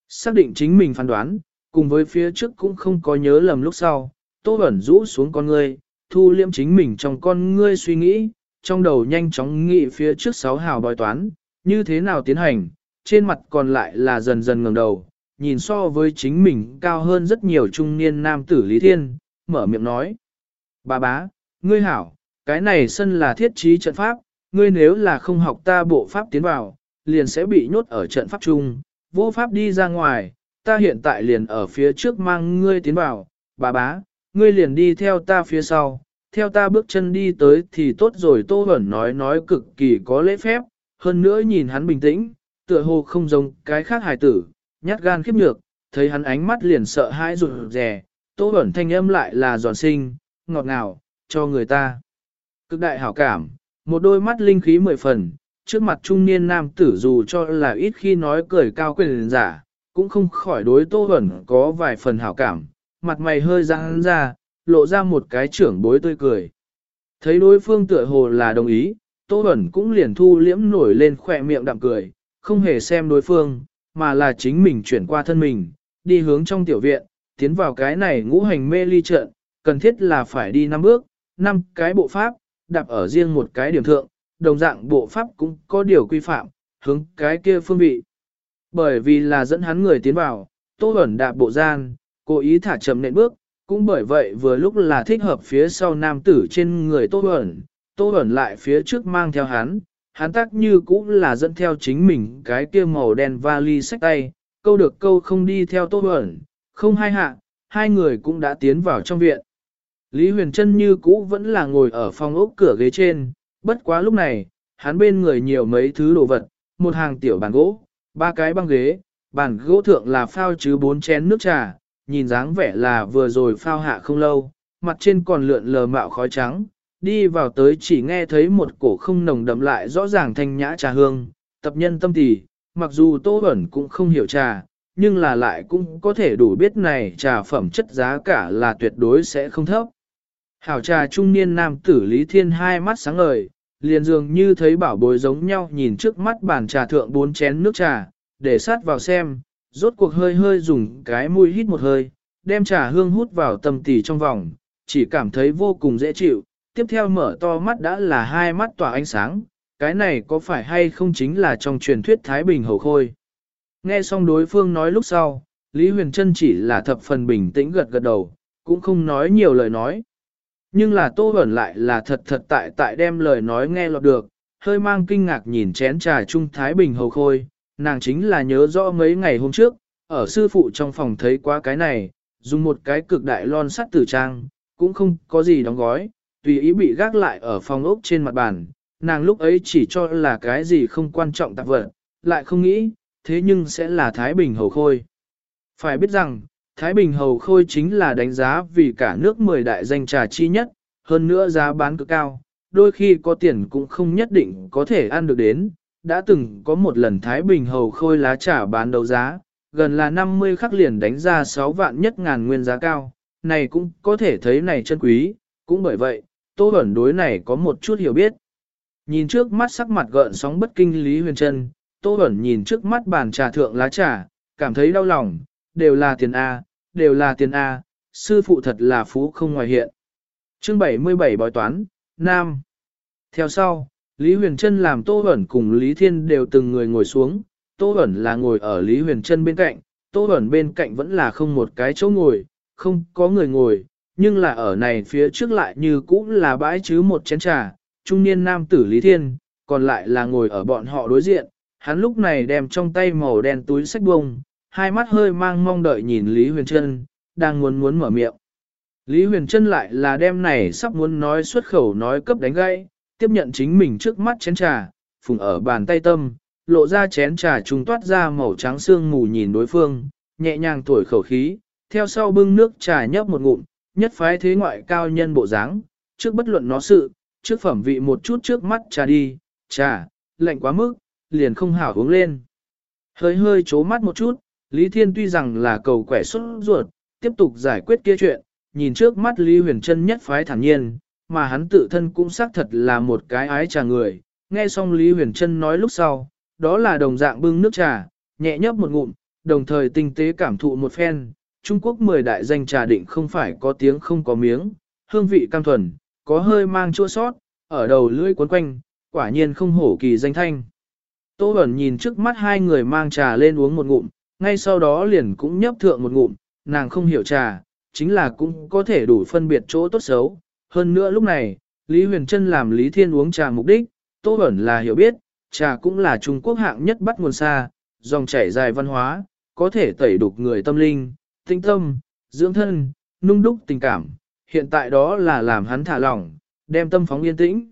Xác định chính mình phán đoán, cùng với phía trước cũng không có nhớ lầm lúc sau, Tô Bẩn rũ xuống con ngươi, thu liêm chính mình trong con ngươi suy nghĩ, trong đầu nhanh chóng nghĩ phía trước sáu hào bói toán, như thế nào tiến hành, trên mặt còn lại là dần dần ngẩng đầu, nhìn so với chính mình cao hơn rất nhiều trung niên nam tử Lý Thiên, mở miệng nói. Bà bá, ngươi hảo, cái này sân là thiết trí trận pháp, ngươi nếu là không học ta bộ pháp tiến vào, liền sẽ bị nhốt ở trận pháp chung, vô pháp đi ra ngoài, ta hiện tại liền ở phía trước mang ngươi tiến vào, bà bá, ngươi liền đi theo ta phía sau, theo ta bước chân đi tới thì tốt rồi Tô Bẩn nói nói cực kỳ có lễ phép, hơn nữa nhìn hắn bình tĩnh, tựa hồ không giống cái khác hài tử, nhát gan khiếp nhược, thấy hắn ánh mắt liền sợ hãi rụt rè, Tô ẩn thanh âm lại là giòn sinh, ngọt ngào, cho người ta. Cực đại hảo cảm, một đôi mắt linh khí mười phần, trước mặt trung niên nam tử dù cho là ít khi nói cười cao quyền giả, cũng không khỏi đối Tô ẩn có vài phần hảo cảm, mặt mày hơi giãn ra, lộ ra một cái trưởng bối tươi cười. Thấy đối phương tựa hồ là đồng ý, Tô ẩn cũng liền thu liễm nổi lên khỏe miệng đạm cười, không hề xem đối phương, mà là chính mình chuyển qua thân mình, đi hướng trong tiểu viện, tiến vào cái này ngũ hành mê ly trận, cần thiết là phải đi năm bước, năm cái bộ pháp, đạp ở riêng một cái điểm thượng, đồng dạng bộ pháp cũng có điều quy phạm, hướng cái kia phương vị. Bởi vì là dẫn hắn người tiến vào, Tô Bẩn đạp bộ gian, cố ý thả chậm nện bước, cũng bởi vậy vừa lúc là thích hợp phía sau nam tử trên người Tô Bẩn, Tô Bẩn lại phía trước mang theo hắn, hắn tác như cũng là dẫn theo chính mình cái kia màu đen vali sách tay, câu được câu không đi theo Tô ẩn, không hai hạ, hai người cũng đã tiến vào trong viện. Lý Huyền Trân như cũ vẫn là ngồi ở phòng ốc cửa ghế trên, bất quá lúc này, hắn bên người nhiều mấy thứ đồ vật, một hàng tiểu bàn gỗ, ba cái băng ghế, bàn gỗ thượng là phao chứ bốn chén nước trà, nhìn dáng vẻ là vừa rồi phao hạ không lâu, mặt trên còn lượn lờ mạo khói trắng, đi vào tới chỉ nghe thấy một cổ không nồng đậm lại rõ ràng thanh nhã trà hương, tập nhân tâm tỷ mặc dù Tô Bẩn cũng không hiểu trà, nhưng là lại cũng có thể đủ biết này trà phẩm chất giá cả là tuyệt đối sẽ không thấp. Hảo trà trung niên nam tử Lý Thiên hai mắt sáng ngời, liền dường như thấy bảo bối giống nhau nhìn trước mắt bàn trà thượng bốn chén nước trà, để sát vào xem, rốt cuộc hơi hơi dùng cái mũi hít một hơi, đem trà hương hút vào tâm tỷ trong vòng, chỉ cảm thấy vô cùng dễ chịu, tiếp theo mở to mắt đã là hai mắt tỏa ánh sáng, cái này có phải hay không chính là trong truyền thuyết Thái Bình Hầu Khôi. Nghe xong đối phương nói lúc sau, Lý Huyền Trân chỉ là thập phần bình tĩnh gật gật đầu, cũng không nói nhiều lời nói. Nhưng là Tô Bẩn lại là thật thật tại tại đem lời nói nghe lọt được, hơi mang kinh ngạc nhìn chén trà Trung Thái Bình Hầu Khôi, nàng chính là nhớ rõ mấy ngày hôm trước, ở sư phụ trong phòng thấy quá cái này, dùng một cái cực đại lon sắt tử trang, cũng không có gì đóng gói, tùy ý bị gác lại ở phòng ốc trên mặt bàn, nàng lúc ấy chỉ cho là cái gì không quan trọng tạp vật, lại không nghĩ, thế nhưng sẽ là Thái Bình Hầu Khôi. Phải biết rằng, Thái Bình Hầu Khôi chính là đánh giá vì cả nước 10 đại danh trà chi nhất, hơn nữa giá bán cực cao, đôi khi có tiền cũng không nhất định có thể ăn được đến. Đã từng có một lần Thái Bình Hầu Khôi lá trà bán đấu giá, gần là 50 khắc liền đánh ra 6 vạn nhất ngàn nguyên giá cao, này cũng có thể thấy này chân quý, cũng bởi vậy, Tô Bẩn đối này có một chút hiểu biết. Nhìn trước mắt sắc mặt gợn sóng bất kinh Lý Huyền Trân, Tô Bẩn nhìn trước mắt bàn trà thượng lá trà, cảm thấy đau lòng, đều là tiền A, đều là tiền A, sư phụ thật là phú không ngoài hiện. Chương 77 bói toán, Nam. Theo sau, Lý Huyền Trân làm Tô Bẩn cùng Lý Thiên đều từng người ngồi xuống, Tô Bẩn là ngồi ở Lý Huyền Trân bên cạnh, Tô Bẩn bên cạnh vẫn là không một cái chỗ ngồi, không có người ngồi, nhưng là ở này phía trước lại như cũng là bãi chứ một chén trà, trung niên nam tử Lý Thiên, còn lại là ngồi ở bọn họ đối diện, hắn lúc này đem trong tay màu đen túi sách bông, hai mắt hơi mang mong đợi nhìn Lý Huyền Trân, đang muốn muốn mở miệng. Lý Huyền Trân lại là đem này sắp muốn nói xuất khẩu nói cấp đánh gãy, tiếp nhận chính mình trước mắt chén trà, phùng ở bàn tay tâm, lộ ra chén trà trùng toát ra màu trắng xương mù nhìn đối phương, nhẹ nhàng thổi khẩu khí, theo sau bưng nước trà nhấp một ngụm, nhất phái thế ngoại cao nhân bộ dáng, trước bất luận nó sự, trước phẩm vị một chút trước mắt trà đi, trà, lạnh quá mức, liền không hảo uống lên. Hơi hơi chố mắt một chút, Lý Thiên tuy rằng là cầu quẻ xuất ruột, tiếp tục giải quyết kia chuyện, nhìn trước mắt Lý Huyền Trân nhất phái thản nhiên, mà hắn tự thân cũng xác thật là một cái ái trà người. Nghe xong Lý Huyền Trân nói lúc sau, đó là đồng dạng bưng nước trà, nhẹ nhấp một ngụm, đồng thời tinh tế cảm thụ một phen. Trung Quốc 10 đại danh trà định không phải có tiếng không có miếng, hương vị cam thuần, có hơi mang chua sót, ở đầu lưỡi cuốn quanh, quả nhiên không hổ kỳ danh thanh. Tô Bẩn nhìn trước mắt hai người mang trà lên uống một ngụm, ngay sau đó liền cũng nhấp thượng một ngụm, nàng không hiểu trà, chính là cũng có thể đủ phân biệt chỗ tốt xấu. Hơn nữa lúc này, Lý Huyền Trân làm Lý Thiên uống trà mục đích, Tô Bẩn là hiểu biết, trà cũng là Trung Quốc hạng nhất bắt nguồn xa, dòng chảy dài văn hóa, có thể tẩy đục người tâm linh, tinh tâm, dưỡng thân, nung đúc tình cảm. Hiện tại đó là làm hắn thả lỏng, đem tâm phóng yên tĩnh.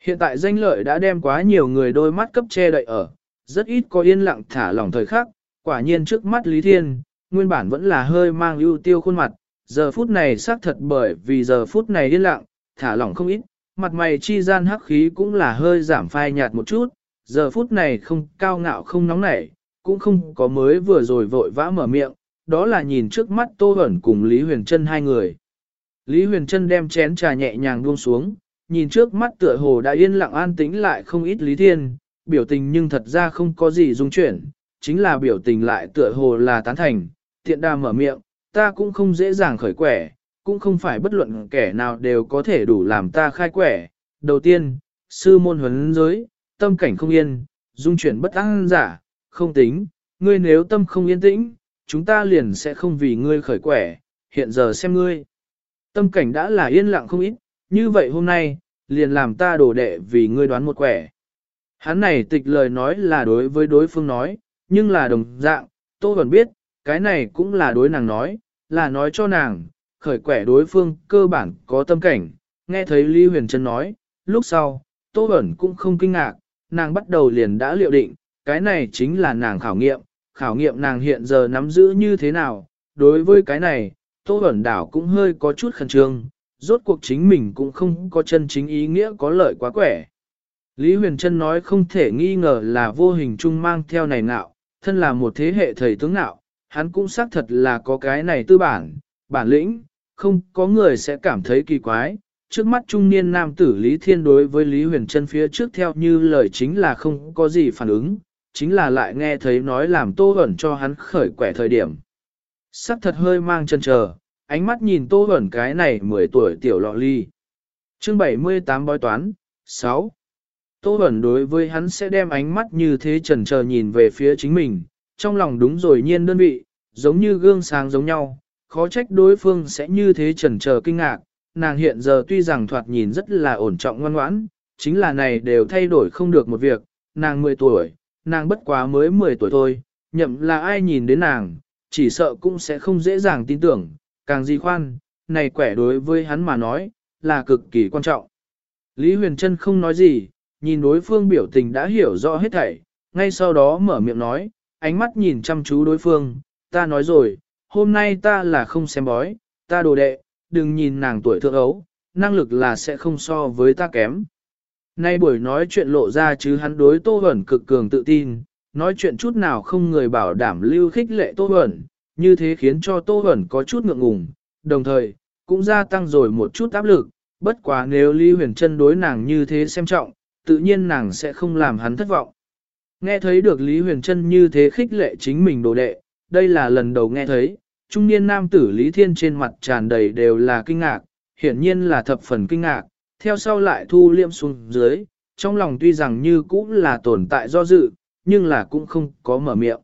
Hiện tại danh lợi đã đem quá nhiều người đôi mắt cấp che đậy ở, rất ít có yên lặng thả lỏng thời khắc, quả nhiên trước mắt Lý Thiên, nguyên bản vẫn là hơi mang ưu tiêu khuôn mặt, giờ phút này xác thật bởi vì giờ phút này yên lặng, thả lỏng không ít, mặt mày chi gian hắc khí cũng là hơi giảm phai nhạt một chút, giờ phút này không cao ngạo không nóng nảy, cũng không có mới vừa rồi vội vã mở miệng, đó là nhìn trước mắt Tô Hẩn cùng Lý Huyền Trân hai người. Lý Huyền Trân đem chén trà nhẹ nhàng buông xuống, nhìn trước mắt tựa hồ đã yên lặng an tĩnh lại không ít Lý Thiên, biểu tình nhưng thật ra không có gì dung chuyển, chính là biểu tình lại tựa hồ là tán thành, tiện đà mở miệng, ta cũng không dễ dàng khởi quẻ, cũng không phải bất luận kẻ nào đều có thể đủ làm ta khai quẻ. Đầu tiên, sư môn huấn giới, tâm cảnh không yên, dung chuyển bất an giả, không tính, ngươi nếu tâm không yên tĩnh, chúng ta liền sẽ không vì ngươi khởi quẻ, hiện giờ xem ngươi. Tâm cảnh đã là yên lặng không ít, như vậy hôm nay, liền làm ta đổ đệ vì ngươi đoán một quẻ. Hắn này tịch lời nói là đối với đối phương nói, nhưng là đồng dạng, Tô vẫn biết, cái này cũng là đối nàng nói, là nói cho nàng, khởi quẻ đối phương cơ bản có tâm cảnh, nghe thấy Lý Huyền Trân nói, lúc sau, Tô Bẩn cũng không kinh ngạc, nàng bắt đầu liền đã liệu định, cái này chính là nàng khảo nghiệm, khảo nghiệm nàng hiện giờ nắm giữ như thế nào. Đối với cái này, Tô Bẩn đảo cũng hơi có chút khẩn trương, rốt cuộc chính mình cũng không có chân chính ý nghĩa có lợi quá quẻ. Lý Huyền Trân nói không thể nghi ngờ là vô hình chung mang theo này nạo, thân là một thế hệ thầy tướng nạo, hắn cũng xác thật là có cái này tư bản, bản lĩnh, không có người sẽ cảm thấy kỳ quái. Trước mắt trung niên nam tử Lý Thiên đối với Lý Huyền Trân phía trước theo như lời chính là không có gì phản ứng, chính là lại nghe thấy nói làm tô hẩn cho hắn khởi quẻ thời điểm. Sắc thật hơi mang chân chờ, ánh mắt nhìn tô hẩn cái này 10 tuổi tiểu lọ ly. Chương 78 bói toán, 6. Tô hẩn đối với hắn sẽ đem ánh mắt như thế trần chờ nhìn về phía chính mình, trong lòng đúng rồi nhiên đơn vị, giống như gương sáng giống nhau, khó trách đối phương sẽ như thế trần chờ kinh ngạc, nàng hiện giờ tuy rằng thoạt nhìn rất là ổn trọng ngoan ngoãn, chính là này đều thay đổi không được một việc, nàng 10 tuổi, nàng bất quá mới 10 tuổi thôi, nhậm là ai nhìn đến nàng, chỉ sợ cũng sẽ không dễ dàng tin tưởng, càng gì khoan, này quẻ đối với hắn mà nói, là cực kỳ quan trọng. Lý Huyền Trân không nói gì, nhìn đối phương biểu tình đã hiểu rõ hết thảy, ngay sau đó mở miệng nói, ánh mắt nhìn chăm chú đối phương, ta nói rồi, hôm nay ta là không xem bói, ta đồ đệ, đừng nhìn nàng tuổi thượng ấu, năng lực là sẽ không so với ta kém. Nay buổi nói chuyện lộ ra chứ hắn đối Tô Huẩn cực cường tự tin, nói chuyện chút nào không người bảo đảm lưu khích lệ Tô Huẩn, như thế khiến cho Tô Huẩn có chút ngượng ngùng, đồng thời, cũng gia tăng rồi một chút áp lực, bất quá nếu Lý Huyền Trân đối nàng như thế xem trọng, tự nhiên nàng sẽ không làm hắn thất vọng. Nghe thấy được Lý Huyền Trân như thế khích lệ chính mình đồ đệ, đây là lần đầu nghe thấy, trung niên nam tử Lý Thiên trên mặt tràn đầy đều là kinh ngạc, hiển nhiên là thập phần kinh ngạc, theo sau lại thu liêm xuống dưới, trong lòng tuy rằng như cũng là tồn tại do dự, nhưng là cũng không có mở miệng.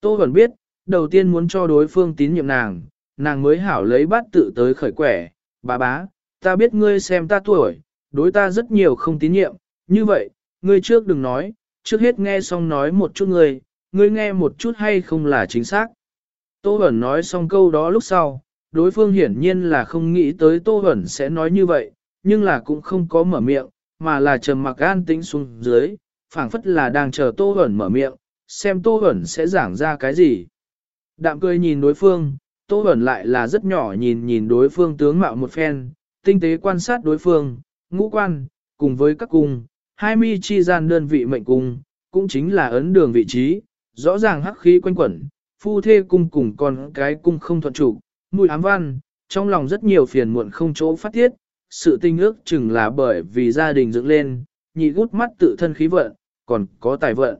Tô vẫn biết, đầu tiên muốn cho đối phương tín nhiệm nàng, nàng mới hảo lấy bát tự tới khởi quẻ, bà bá, ta biết ngươi xem ta tuổi, đối ta rất nhiều không tín nhiệm, như vậy, ngươi trước đừng nói, trước hết nghe xong nói một chút ngươi, ngươi nghe một chút hay không là chính xác. Tô Bẩn nói xong câu đó lúc sau, đối phương hiển nhiên là không nghĩ tới Tô Bẩn sẽ nói như vậy, nhưng là cũng không có mở miệng, mà là trầm mặc an tĩnh xuống dưới, phảng phất là đang chờ Tô hẩn mở miệng, xem Tô hẩn sẽ giảng ra cái gì. Đạm cười nhìn đối phương, Tô hẩn lại là rất nhỏ nhìn nhìn đối phương tướng mạo một phen, tinh tế quan sát đối phương, ngũ quan, cùng với các cung, hai mi chi gian đơn vị mệnh cung, cũng chính là ấn đường vị trí, rõ ràng hắc khí quanh quẩn, phu thê cung cùng con cái cung không thuận trụ, mùi ám văn, trong lòng rất nhiều phiền muộn không chỗ phát tiết, sự tinh ước chừng là bởi vì gia đình dựng lên, nhị gút mắt tự thân khí vận, còn có tài vận.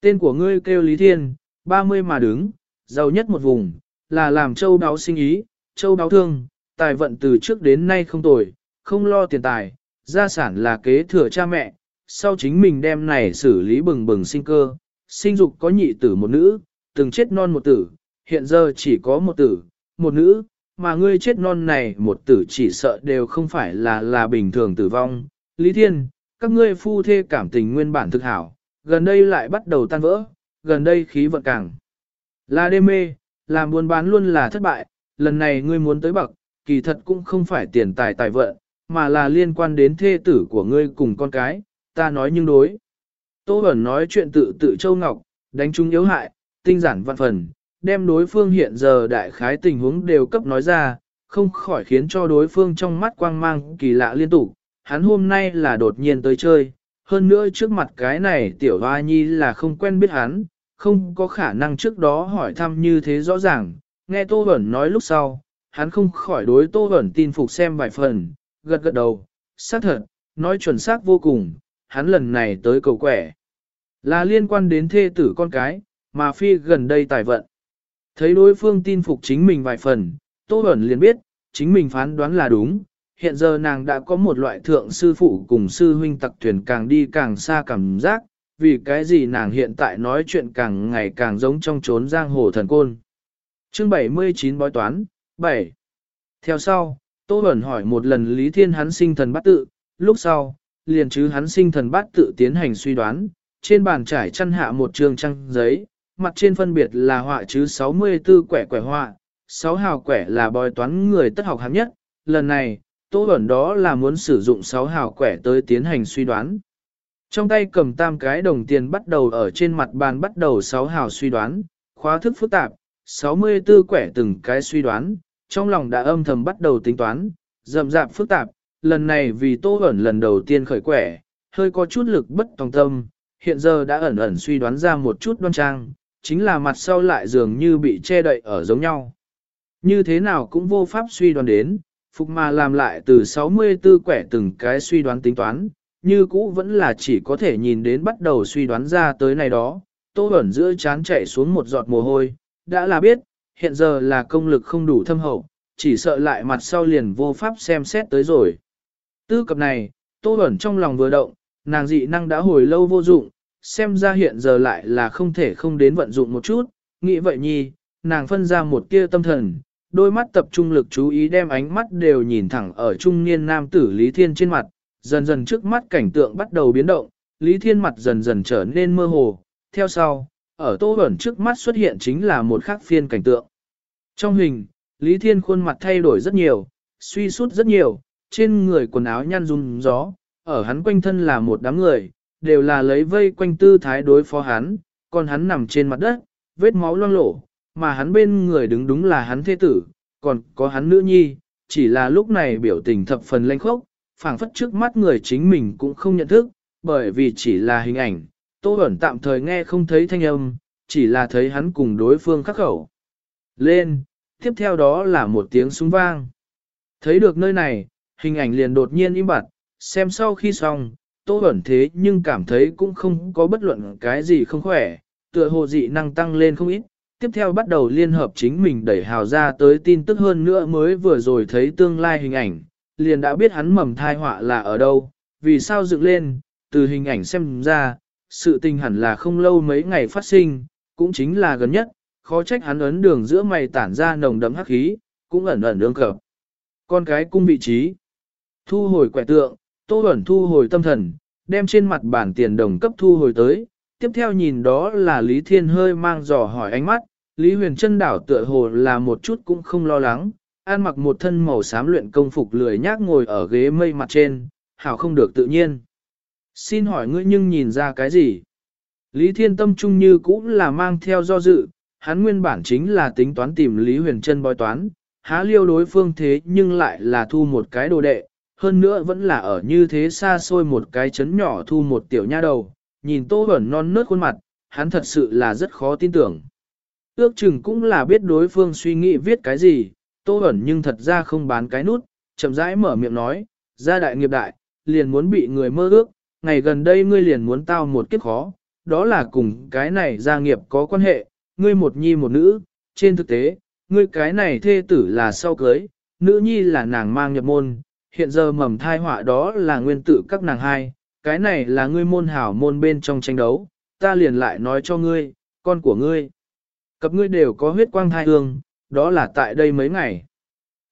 Tên của ngươi kêu Lý Thiên, 30 mà đứng, giàu nhất một vùng, là làm châu đáo sinh ý, châu đáo thương, tài vận từ trước đến nay không tồi, không lo tiền tài, gia sản là kế thừa cha mẹ, sau chính mình đem này xử lý bừng bừng sinh cơ, sinh dục có nhị tử một nữ, từng chết non một tử, hiện giờ chỉ có một tử, một nữ, mà ngươi chết non này một tử chỉ sợ đều không phải là là bình thường tử vong. Lý Thiên, các ngươi phu thê cảm tình nguyên bản thực hảo, gần đây lại bắt đầu tan vỡ, gần đây khí vận càng. Là đê mê, làm buôn bán luôn là thất bại, lần này ngươi muốn tới bậc, kỳ thật cũng không phải tiền tài tài vận, mà là liên quan đến thê tử của ngươi cùng con cái, ta nói nhưng đối. Tô Bẩn nói chuyện tự tự Châu Ngọc, đánh chúng yếu hại, tinh giản vạn phần, đem đối phương hiện giờ đại khái tình huống đều cấp nói ra, không khỏi khiến cho đối phương trong mắt quang mang kỳ lạ liên tục. Hắn hôm nay là đột nhiên tới chơi, hơn nữa trước mặt cái này tiểu hoa nhi là không quen biết hắn, không có khả năng trước đó hỏi thăm như thế rõ ràng. Nghe Tô Bẩn nói lúc sau, hắn không khỏi đối Tô Bẩn tin phục xem vài phần, gật gật đầu, xác thật, nói chuẩn xác vô cùng, hắn lần này tới cầu quẻ. Là liên quan đến thê tử con cái, mà phi gần đây tài vận. Thấy đối phương tin phục chính mình vài phần, Tô Bẩn liền biết, chính mình phán đoán là đúng. Hiện giờ nàng đã có một loại thượng sư phụ cùng sư huynh tặc thuyền càng đi càng xa cảm giác, vì cái gì nàng hiện tại nói chuyện càng ngày càng giống trong trốn giang hồ thần côn. Chương 79 bói toán, 7. Theo sau, Tô Bẩn hỏi một lần Lý Thiên hắn sinh thần bắt tự, lúc sau, liền chứ hắn sinh thần bát tự tiến hành suy đoán, trên bàn trải chăn hạ một trường trăng giấy, mặt trên phân biệt là họa chứ 64 quẻ quẻ họa, 6 hào quẻ là bói toán người tất học hàm nhất, lần này, Tô ẩn đó là muốn sử dụng 6 hào quẻ tới tiến hành suy đoán. Trong tay cầm tam cái đồng tiền bắt đầu ở trên mặt bàn bắt đầu 6 hào suy đoán, khóa thức phức tạp, 64 quẻ từng cái suy đoán, trong lòng đã âm thầm bắt đầu tính toán, rậm rạp phức tạp, lần này vì Tô ẩn lần đầu tiên khởi quẻ, hơi có chút lực bất tòng tâm, hiện giờ đã ẩn ẩn suy đoán ra một chút đoan trang, chính là mặt sau lại dường như bị che đậy ở giống nhau. Như thế nào cũng vô pháp suy đoán đến, Phục mà làm lại từ 64 quẻ từng cái suy đoán tính toán, như cũ vẫn là chỉ có thể nhìn đến bắt đầu suy đoán ra tới này đó, tô ẩn giữa chán chạy xuống một giọt mồ hôi, đã là biết, hiện giờ là công lực không đủ thâm hậu, chỉ sợ lại mặt sau liền vô pháp xem xét tới rồi. Tư cập này, tô ẩn trong lòng vừa động, nàng dị năng đã hồi lâu vô dụng, xem ra hiện giờ lại là không thể không đến vận dụng một chút, nghĩ vậy nhi, nàng phân ra một tia tâm thần, đôi mắt tập trung lực chú ý đem ánh mắt đều nhìn thẳng ở trung niên nam tử Lý Thiên trên mặt, dần dần trước mắt cảnh tượng bắt đầu biến động, Lý Thiên mặt dần dần trở nên mơ hồ, theo sau, ở tô ẩn trước mắt xuất hiện chính là một khác phiên cảnh tượng. Trong hình, Lý Thiên khuôn mặt thay đổi rất nhiều, suy sút rất nhiều, trên người quần áo nhăn rung gió, ở hắn quanh thân là một đám người, đều là lấy vây quanh tư thái đối phó hắn, còn hắn nằm trên mặt đất, vết máu loang lổ, mà hắn bên người đứng đúng là hắn thế tử, còn có hắn nữ nhi, chỉ là lúc này biểu tình thập phần lênh khốc, phảng phất trước mắt người chính mình cũng không nhận thức, bởi vì chỉ là hình ảnh, Tô Bẩn tạm thời nghe không thấy thanh âm, chỉ là thấy hắn cùng đối phương khắc khẩu. Lên, tiếp theo đó là một tiếng súng vang. Thấy được nơi này, hình ảnh liền đột nhiên im bặt, xem sau khi xong, Tô Bẩn thế nhưng cảm thấy cũng không có bất luận cái gì không khỏe, tựa hồ dị năng tăng lên không ít, tiếp theo bắt đầu liên hợp chính mình đẩy hào ra tới tin tức hơn nữa mới vừa rồi thấy tương lai hình ảnh, liền đã biết hắn mầm thai họa là ở đâu, vì sao dựng lên, từ hình ảnh xem ra, sự tình hẳn là không lâu mấy ngày phát sinh, cũng chính là gần nhất, khó trách hắn ấn đường giữa mày tản ra nồng đậm hắc khí, cũng ẩn ẩn ương cập. Con cái cung vị trí, thu hồi quẻ tượng, tô Bẩn thu hồi tâm thần, đem trên mặt bản tiền đồng cấp thu hồi tới, tiếp theo nhìn đó là Lý Thiên hơi mang dò hỏi ánh mắt, Lý Huyền chân đảo tựa hồ là một chút cũng không lo lắng, an mặc một thân màu xám luyện công phục lười nhác ngồi ở ghế mây mặt trên, hảo không được tự nhiên. Xin hỏi ngươi nhưng nhìn ra cái gì? Lý Thiên Tâm trung như cũng là mang theo do dự, hắn nguyên bản chính là tính toán tìm Lý Huyền Trân bói toán, há liêu đối phương thế nhưng lại là thu một cái đồ đệ, hơn nữa vẫn là ở như thế xa xôi một cái chấn nhỏ thu một tiểu nha đầu, nhìn tô ẩn non nớt khuôn mặt, hắn thật sự là rất khó tin tưởng. Ước chừng cũng là biết đối phương suy nghĩ viết cái gì, tô ẩn nhưng thật ra không bán cái nút, chậm rãi mở miệng nói, gia đại nghiệp đại, liền muốn bị người mơ ước, ngày gần đây ngươi liền muốn tao một kiếp khó, đó là cùng cái này gia nghiệp có quan hệ, ngươi một nhi một nữ, trên thực tế, ngươi cái này thê tử là sau cưới, nữ nhi là nàng mang nhập môn, hiện giờ mầm thai họa đó là nguyên tử các nàng hai, cái này là ngươi môn hảo môn bên trong tranh đấu, ta liền lại nói cho ngươi, con của ngươi. Cập ngươi đều có huyết quang thai hương, đó là tại đây mấy ngày.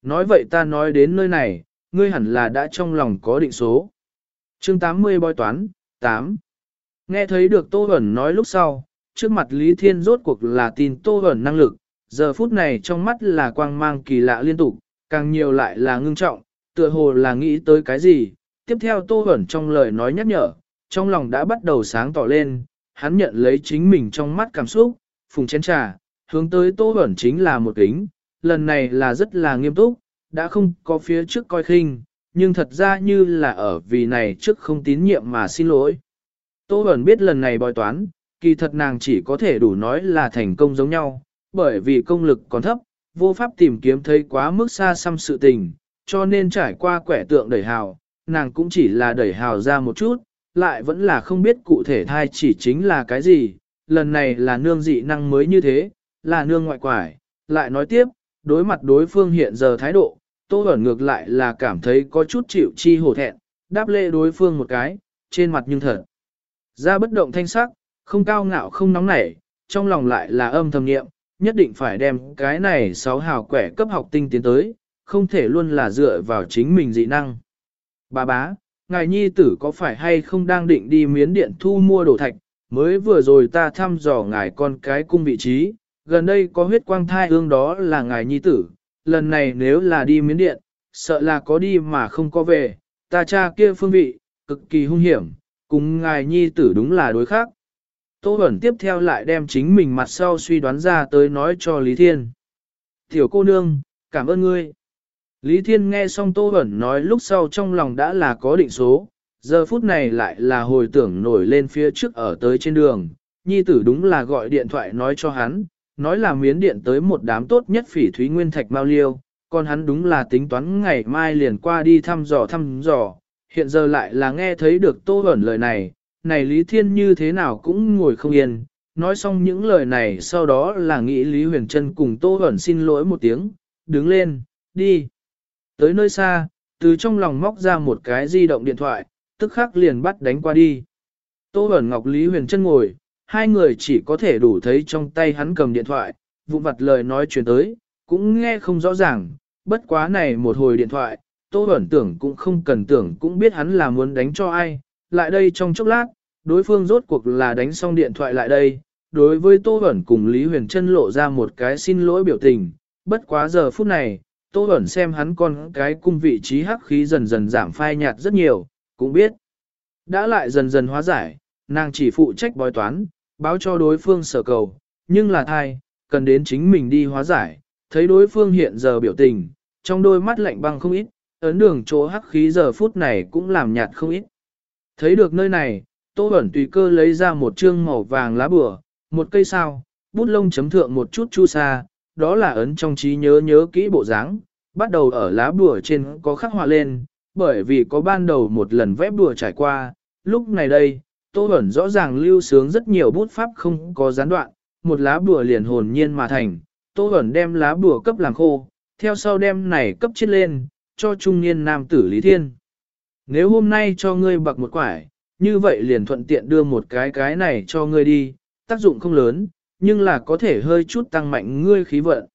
Nói vậy ta nói đến nơi này, ngươi hẳn là đã trong lòng có định số. chương 80 bói toán, 8. Nghe thấy được Tô hẩn nói lúc sau, trước mặt Lý Thiên rốt cuộc là tin Tô hẩn năng lực, giờ phút này trong mắt là quang mang kỳ lạ liên tục, càng nhiều lại là ngưng trọng, tựa hồ là nghĩ tới cái gì, tiếp theo Tô Huẩn trong lời nói nhắc nhở, trong lòng đã bắt đầu sáng tỏ lên, hắn nhận lấy chính mình trong mắt cảm xúc, phùng chén trà, hướng tới Tô Huẩn chính là một kính, lần này là rất là nghiêm túc, đã không có phía trước coi khinh, nhưng thật ra như là ở vì này trước không tín nhiệm mà xin lỗi. Tô Huẩn biết lần này bòi toán, kỳ thật nàng chỉ có thể đủ nói là thành công giống nhau, bởi vì công lực còn thấp, vô pháp tìm kiếm thấy quá mức xa xăm sự tình, cho nên trải qua quẻ tượng đẩy hào, nàng cũng chỉ là đẩy hào ra một chút, lại vẫn là không biết cụ thể thai chỉ chính là cái gì, lần này là nương dị năng mới như thế, là nương ngoại quải, lại nói tiếp, đối mặt đối phương hiện giờ thái độ, Tô ẩn ngược lại là cảm thấy có chút chịu chi hổ thẹn, đáp lệ đối phương một cái, trên mặt nhưng thật. Ra bất động thanh sắc, không cao ngạo không nóng nảy, trong lòng lại là âm thầm nghiệm, nhất định phải đem cái này sáu hào quẻ cấp học tinh tiến tới, không thể luôn là dựa vào chính mình dị năng. Bà bá, ngài nhi tử có phải hay không đang định đi miến điện thu mua đồ thạch, mới vừa rồi ta thăm dò ngài con cái cung vị trí, gần đây có huyết quang thai hương đó là ngài nhi tử, lần này nếu là đi miến điện, sợ là có đi mà không có về, ta cha kia phương vị, cực kỳ hung hiểm, cùng ngài nhi tử đúng là đối khác. Tô Bẩn tiếp theo lại đem chính mình mặt sau suy đoán ra tới nói cho Lý Thiên. Tiểu cô nương, cảm ơn ngươi. Lý Thiên nghe xong Tô Bẩn nói lúc sau trong lòng đã là có định số, giờ phút này lại là hồi tưởng nổi lên phía trước ở tới trên đường. Nhi tử đúng là gọi điện thoại nói cho hắn, nói là miến điện tới một đám tốt nhất phỉ thúy nguyên thạch mau liêu, còn hắn đúng là tính toán ngày mai liền qua đi thăm dò thăm dò, hiện giờ lại là nghe thấy được Tô Bẩn lời này, này Lý Thiên như thế nào cũng ngồi không yên, nói xong những lời này sau đó là nghĩ Lý Huyền Trân cùng Tô Bẩn xin lỗi một tiếng, đứng lên, đi. Tới nơi xa, từ trong lòng móc ra một cái di động điện thoại, tức khắc liền bắt đánh qua đi. Tô Bẩn Ngọc Lý Huyền chân ngồi, hai người chỉ có thể đủ thấy trong tay hắn cầm điện thoại, vụ vặt lời nói chuyển tới, cũng nghe không rõ ràng, bất quá này một hồi điện thoại, Tô Bẩn tưởng cũng không cần tưởng cũng biết hắn là muốn đánh cho ai, lại đây trong chốc lát, đối phương rốt cuộc là đánh xong điện thoại lại đây, đối với Tô Bẩn cùng Lý Huyền Trân lộ ra một cái xin lỗi biểu tình, bất quá giờ phút này, Tô Bẩn xem hắn con cái cung vị trí hắc khí dần dần giảm phai nhạt rất nhiều, cũng biết. Đã lại dần dần hóa giải, nàng chỉ phụ trách bói toán, báo cho đối phương sở cầu, nhưng là thai, cần đến chính mình đi hóa giải, thấy đối phương hiện giờ biểu tình, trong đôi mắt lạnh băng không ít, ấn đường chỗ hắc khí giờ phút này cũng làm nhạt không ít. Thấy được nơi này, Tô Bẩn tùy cơ lấy ra một chương màu vàng lá bừa, một cây sao, bút lông chấm thượng một chút chu sa, đó là ấn trong trí nhớ nhớ kỹ bộ dáng, bắt đầu ở lá bùa trên có khắc họa lên, bởi vì có ban đầu một lần vẽ bùa trải qua, lúc này đây, Tô Bẩn rõ ràng lưu sướng rất nhiều bút pháp không có gián đoạn, một lá bùa liền hồn nhiên mà thành, Tô Bẩn đem lá bùa cấp làm khô, theo sau đem này cấp chết lên, cho trung niên nam tử Lý Thiên. Nếu hôm nay cho ngươi bạc một quải, như vậy liền thuận tiện đưa một cái cái này cho ngươi đi, tác dụng không lớn, nhưng là có thể hơi chút tăng mạnh ngươi khí vận.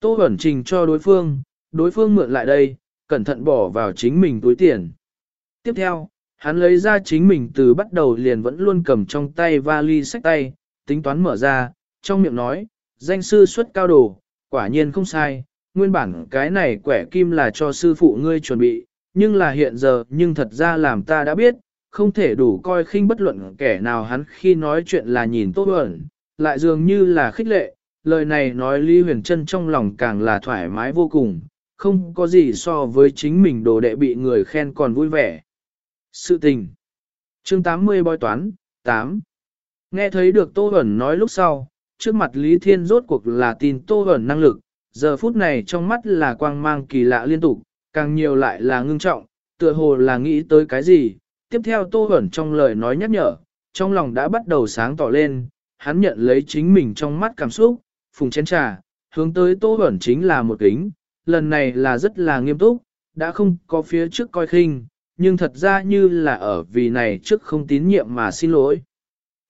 Tô Bẩn trình cho đối phương, đối phương mượn lại đây, cẩn thận bỏ vào chính mình túi tiền. Tiếp theo, hắn lấy ra chính mình từ bắt đầu liền vẫn luôn cầm trong tay vali sách tay, tính toán mở ra, trong miệng nói, danh sư xuất cao đồ, quả nhiên không sai, nguyên bản cái này quẻ kim là cho sư phụ ngươi chuẩn bị, nhưng là hiện giờ nhưng thật ra làm ta đã biết, không thể đủ coi khinh bất luận kẻ nào hắn khi nói chuyện là nhìn tốt ẩn, lại dường như là khích lệ, lời này nói Lý Huyền Trân trong lòng càng là thoải mái vô cùng, không có gì so với chính mình đồ đệ bị người khen còn vui vẻ. Sự tình chương 80 bói toán, 8 Nghe thấy được Tô Bẩn nói lúc sau, trước mặt Lý Thiên rốt cuộc là tin Tô Bẩn năng lực, giờ phút này trong mắt là quang mang kỳ lạ liên tục, càng nhiều lại là ngưng trọng, tựa hồ là nghĩ tới cái gì. Tiếp theo Tô Bẩn trong lời nói nhắc nhở, trong lòng đã bắt đầu sáng tỏ lên, hắn nhận lấy chính mình trong mắt cảm xúc, phùng chén trà, hướng tới Tô Bẩn chính là một kính, lần này là rất là nghiêm túc, đã không có phía trước coi khinh, nhưng thật ra như là ở vì này trước không tín nhiệm mà xin lỗi.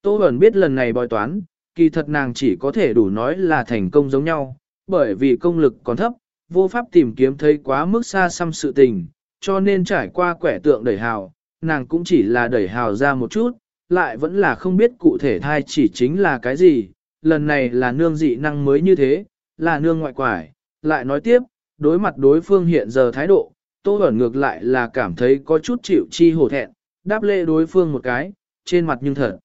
Tô Bẩn biết lần này bói toán, kỳ thật nàng chỉ có thể đủ nói là thành công giống nhau, bởi vì công lực còn thấp, vô pháp tìm kiếm thấy quá mức xa xăm sự tình, cho nên trải qua quẻ tượng đẩy hào, nàng cũng chỉ là đẩy hào ra một chút, lại vẫn là không biết cụ thể thai chỉ chính là cái gì, lần này là nương dị năng mới như thế, là nương ngoại quải, lại nói tiếp, đối mặt đối phương hiện giờ thái độ, Tô Bẩn ngược lại là cảm thấy có chút chịu chi hổ thẹn, đáp lễ đối phương một cái, trên mặt nhưng thật.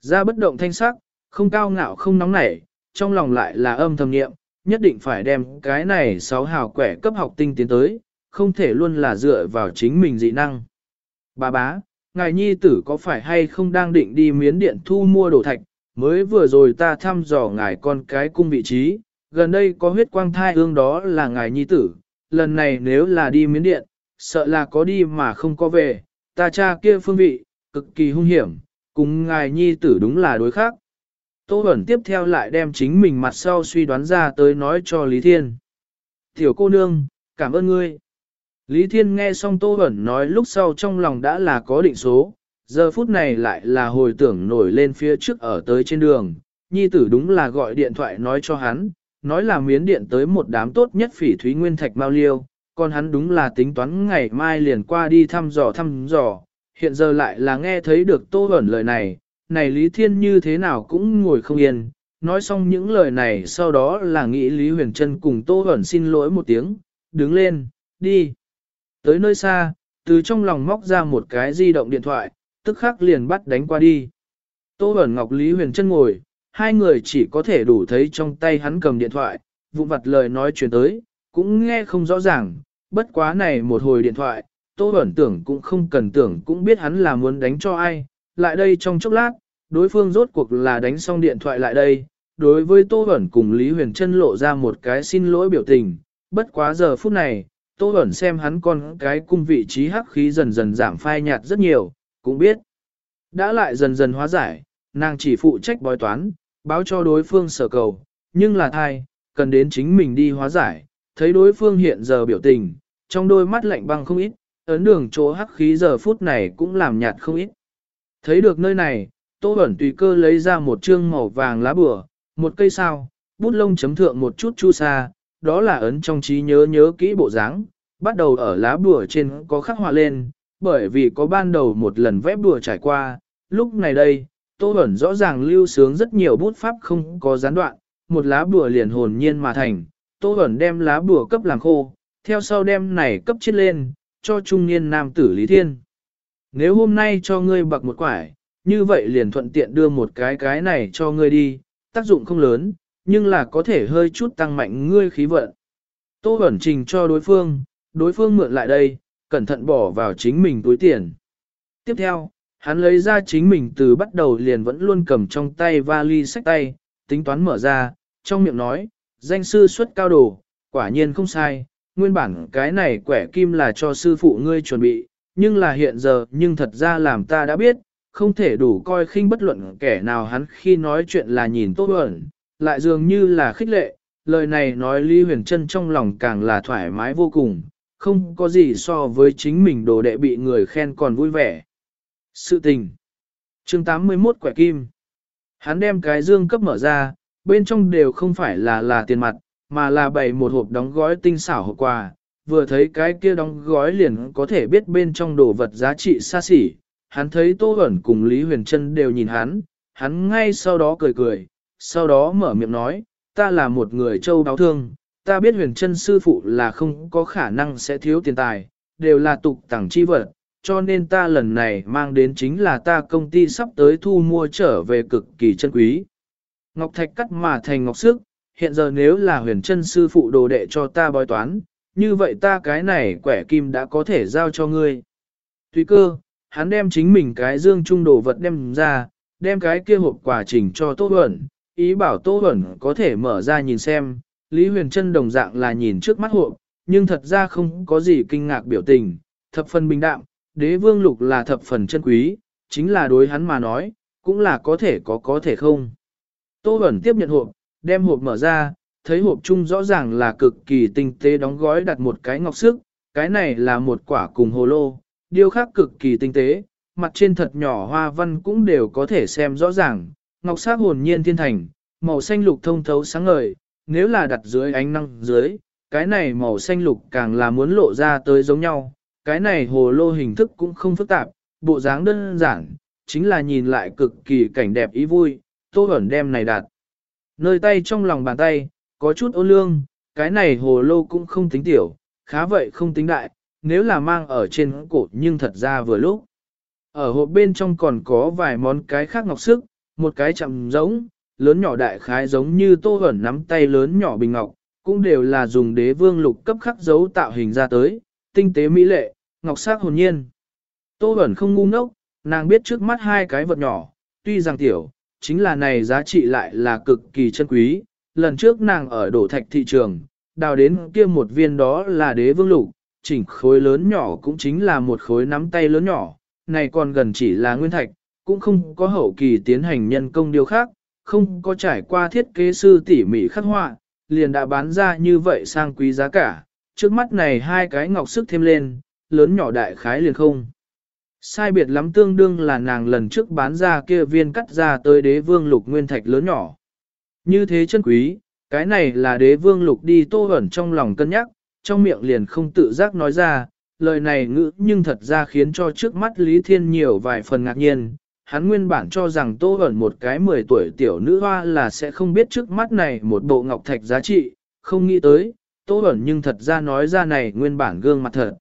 Ra bất động thanh sắc, không cao ngạo không nóng nảy, trong lòng lại là âm thầm nghiệm, nhất định phải đem cái này sáu hào quẻ cấp học tinh tiến tới, không thể luôn là dựa vào chính mình dị năng. Bà bá, ngài nhi tử có phải hay không đang định đi miến điện thu mua đồ thạch, mới vừa rồi ta thăm dò ngài con cái cung vị trí, gần đây có huyết quang thai ương đó là ngài nhi tử, lần này nếu là đi miến điện, sợ là có đi mà không có về, ta cha kia phương vị, cực kỳ hung hiểm, cùng ngài nhi tử đúng là đối khác. Tô Bẩn tiếp theo lại đem chính mình mặt sau suy đoán ra tới nói cho Lý Thiên. Tiểu cô nương, cảm ơn ngươi. Lý Thiên nghe xong Tô Bẩn nói lúc sau trong lòng đã là có định số, giờ phút này lại là hồi tưởng nổi lên phía trước ở tới trên đường. Nhi tử đúng là gọi điện thoại nói cho hắn, nói là miến điện tới một đám tốt nhất phỉ thúy nguyên thạch mau liêu, còn hắn đúng là tính toán ngày mai liền qua đi thăm dò thăm dò, hiện giờ lại là nghe thấy được Tô Bẩn lời này, này Lý Thiên như thế nào cũng ngồi không yên, nói xong những lời này sau đó là nghĩ Lý Huyền Trân cùng Tô Bẩn xin lỗi một tiếng, đứng lên, đi. Tới nơi xa, từ trong lòng móc ra một cái di động điện thoại, tức khắc liền bắt đánh qua đi. Tô Bẩn Ngọc Lý Huyền chân ngồi, hai người chỉ có thể đủ thấy trong tay hắn cầm điện thoại, vụ vặt lời nói chuyển tới, cũng nghe không rõ ràng, bất quá này một hồi điện thoại, Tô Bẩn tưởng cũng không cần tưởng cũng biết hắn là muốn đánh cho ai, lại đây trong chốc lát, đối phương rốt cuộc là đánh xong điện thoại lại đây, đối với Tô Bẩn cùng Lý Huyền Trân lộ ra một cái xin lỗi biểu tình, bất quá giờ phút này, Tô Bẩn xem hắn con cái cung vị trí hắc khí dần dần giảm phai nhạt rất nhiều, cũng biết. Đã lại dần dần hóa giải, nàng chỉ phụ trách bói toán, báo cho đối phương sở cầu, nhưng là thai, cần đến chính mình đi hóa giải, thấy đối phương hiện giờ biểu tình, trong đôi mắt lạnh băng không ít, ấn đường chỗ hắc khí giờ phút này cũng làm nhạt không ít. Thấy được nơi này, Tô Bẩn tùy cơ lấy ra một chương màu vàng lá bừa, một cây sao, bút lông chấm thượng một chút chu sa, đó là ấn trong trí nhớ nhớ kỹ bộ dáng, bắt đầu ở lá bùa trên có khắc họa lên, bởi vì có ban đầu một lần vẽ bùa trải qua, lúc này đây, Tô Bẩn rõ ràng lưu sướng rất nhiều bút pháp không có gián đoạn, một lá bùa liền hồn nhiên mà thành, Tô Bẩn đem lá bùa cấp làm khô, theo sau đem này cấp chết lên, cho trung niên nam tử Lý Thiên. Nếu hôm nay cho ngươi bạc một quải, như vậy liền thuận tiện đưa một cái cái này cho ngươi đi, tác dụng không lớn, nhưng là có thể hơi chút tăng mạnh ngươi khí vận. Tô Bẩn trình cho đối phương, đối phương mượn lại đây, cẩn thận bỏ vào chính mình túi tiền. Tiếp theo, hắn lấy ra chính mình từ bắt đầu liền vẫn luôn cầm trong tay vali sách tay, tính toán mở ra, trong miệng nói, danh sư xuất cao đồ, quả nhiên không sai, nguyên bản cái này quẻ kim là cho sư phụ ngươi chuẩn bị, nhưng là hiện giờ nhưng thật ra làm ta đã biết, không thể đủ coi khinh bất luận kẻ nào hắn khi nói chuyện là nhìn tốt ẩn, lại dường như là khích lệ, lời này nói Lý Huyền Trân trong lòng càng là thoải mái vô cùng, không có gì so với chính mình đồ đệ bị người khen còn vui vẻ. Sự tình chương 81 quẻ kim Hắn đem cái dương cấp mở ra, bên trong đều không phải là là tiền mặt, mà là bày một hộp đóng gói tinh xảo hộp quà, vừa thấy cái kia đóng gói liền có thể biết bên trong đồ vật giá trị xa xỉ. Hắn thấy Tô Huẩn cùng Lý Huyền Trân đều nhìn hắn, hắn ngay sau đó cười cười, sau đó mở miệng nói, ta là một người châu báo thương, ta biết huyền chân sư phụ là không có khả năng sẽ thiếu tiền tài, đều là tục tẳng chi vật, cho nên ta lần này mang đến chính là ta công ty sắp tới thu mua trở về cực kỳ chân quý. Ngọc thạch cắt mà thành ngọc sức, hiện giờ nếu là huyền chân sư phụ đồ đệ cho ta bói toán, như vậy ta cái này quẻ kim đã có thể giao cho ngươi. Thúy cơ, hắn đem chính mình cái dương trung đồ vật đem ra, đem cái kia hộp quả trình cho tốt ẩn, ý bảo Tô Huẩn có thể mở ra nhìn xem, Lý Huyền Trân đồng dạng là nhìn trước mắt hộp, nhưng thật ra không có gì kinh ngạc biểu tình, thập phần bình đạm, đế vương lục là thập phần chân quý, chính là đối hắn mà nói, cũng là có thể có có thể không. Tô Huẩn tiếp nhận hộp, đem hộp mở ra, thấy hộp chung rõ ràng là cực kỳ tinh tế đóng gói đặt một cái ngọc sức, cái này là một quả cùng hồ lô, điêu khắc cực kỳ tinh tế, mặt trên thật nhỏ hoa văn cũng đều có thể xem rõ ràng, ngọc sắc hồn nhiên thiên thành, màu xanh lục thông thấu sáng ngời, nếu là đặt dưới ánh năng dưới, cái này màu xanh lục càng là muốn lộ ra tới giống nhau, cái này hồ lô hình thức cũng không phức tạp, bộ dáng đơn giản, chính là nhìn lại cực kỳ cảnh đẹp ý vui, tô ẩn đem này đặt. Nơi tay trong lòng bàn tay, có chút ô lương, cái này hồ lô cũng không tính tiểu, khá vậy không tính đại, nếu là mang ở trên cổ nhưng thật ra vừa lúc. Ở hộp bên trong còn có vài món cái khác ngọc sức, một cái chậm giống, lớn nhỏ đại khái giống như tô hẩn nắm tay lớn nhỏ bình ngọc, cũng đều là dùng đế vương lục cấp khắc dấu tạo hình ra tới, tinh tế mỹ lệ, ngọc sắc hồn nhiên. Tô hẩn không ngu ngốc, nàng biết trước mắt hai cái vật nhỏ, tuy rằng tiểu, chính là này giá trị lại là cực kỳ chân quý. Lần trước nàng ở đổ thạch thị trường, đào đến kia một viên đó là đế vương lục, chỉnh khối lớn nhỏ cũng chính là một khối nắm tay lớn nhỏ, này còn gần chỉ là nguyên thạch, cũng không có hậu kỳ tiến hành nhân công điều khác, không có trải qua thiết kế sư tỉ mỉ khắc họa, liền đã bán ra như vậy sang quý giá cả, trước mắt này hai cái ngọc sức thêm lên, lớn nhỏ đại khái liền không. Sai biệt lắm tương đương là nàng lần trước bán ra kia viên cắt ra tới đế vương lục nguyên thạch lớn nhỏ. Như thế chân quý, cái này là đế vương lục đi tô ẩn trong lòng cân nhắc, trong miệng liền không tự giác nói ra, lời này ngữ nhưng thật ra khiến cho trước mắt Lý Thiên nhiều vài phần ngạc nhiên, hắn nguyên bản cho rằng Tô ẩn một cái 10 tuổi tiểu nữ hoa là sẽ không biết trước mắt này một bộ ngọc thạch giá trị, không nghĩ tới, Tô Bẩn nhưng thật ra nói ra này nguyên bản gương mặt thật.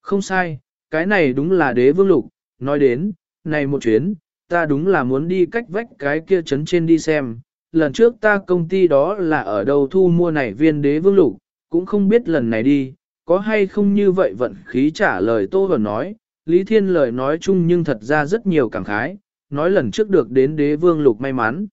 Không sai, cái này đúng là đế vương lục, nói đến, này một chuyến, ta đúng là muốn đi cách vách cái kia trấn trên đi xem, lần trước ta công ty đó là ở đâu thu mua này viên đế vương lục, cũng không biết lần này đi, có hay không như vậy vận khí trả lời Tô Bẩn nói, Lý Thiên lời nói chung nhưng thật ra rất nhiều cảm khái, nói lần trước được đến đế vương lục may mắn.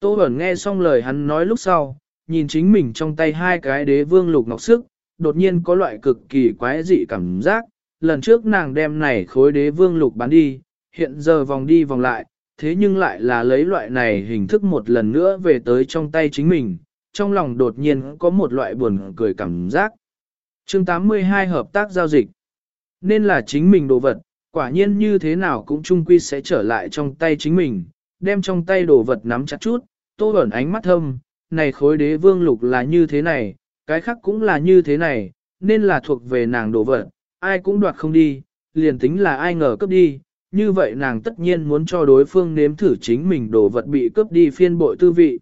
Tô Bẩn nghe xong lời hắn nói lúc sau, nhìn chính mình trong tay hai cái đế vương lục ngọc sức, đột nhiên có loại cực kỳ quái dị cảm giác, lần trước nàng đem này khối đế vương lục bán đi, hiện giờ vòng đi vòng lại, thế nhưng lại là lấy loại này hình thức một lần nữa về tới trong tay chính mình, trong lòng đột nhiên có một loại buồn cười cảm giác. chương 82 hợp tác giao dịch, nên là chính mình đồ vật, quả nhiên như thế nào cũng chung quy sẽ trở lại trong tay chính mình, đem trong tay đồ vật nắm chặt chút, tô ẩn ánh mắt thâm, này khối đế vương lục là như thế này, cái khác cũng là như thế này, nên là thuộc về nàng đồ vật, ai cũng đoạt không đi, liền tính là ai ngờ cướp đi, như vậy nàng tất nhiên muốn cho đối phương nếm thử chính mình đồ vật bị cướp đi phiên bội tư vị.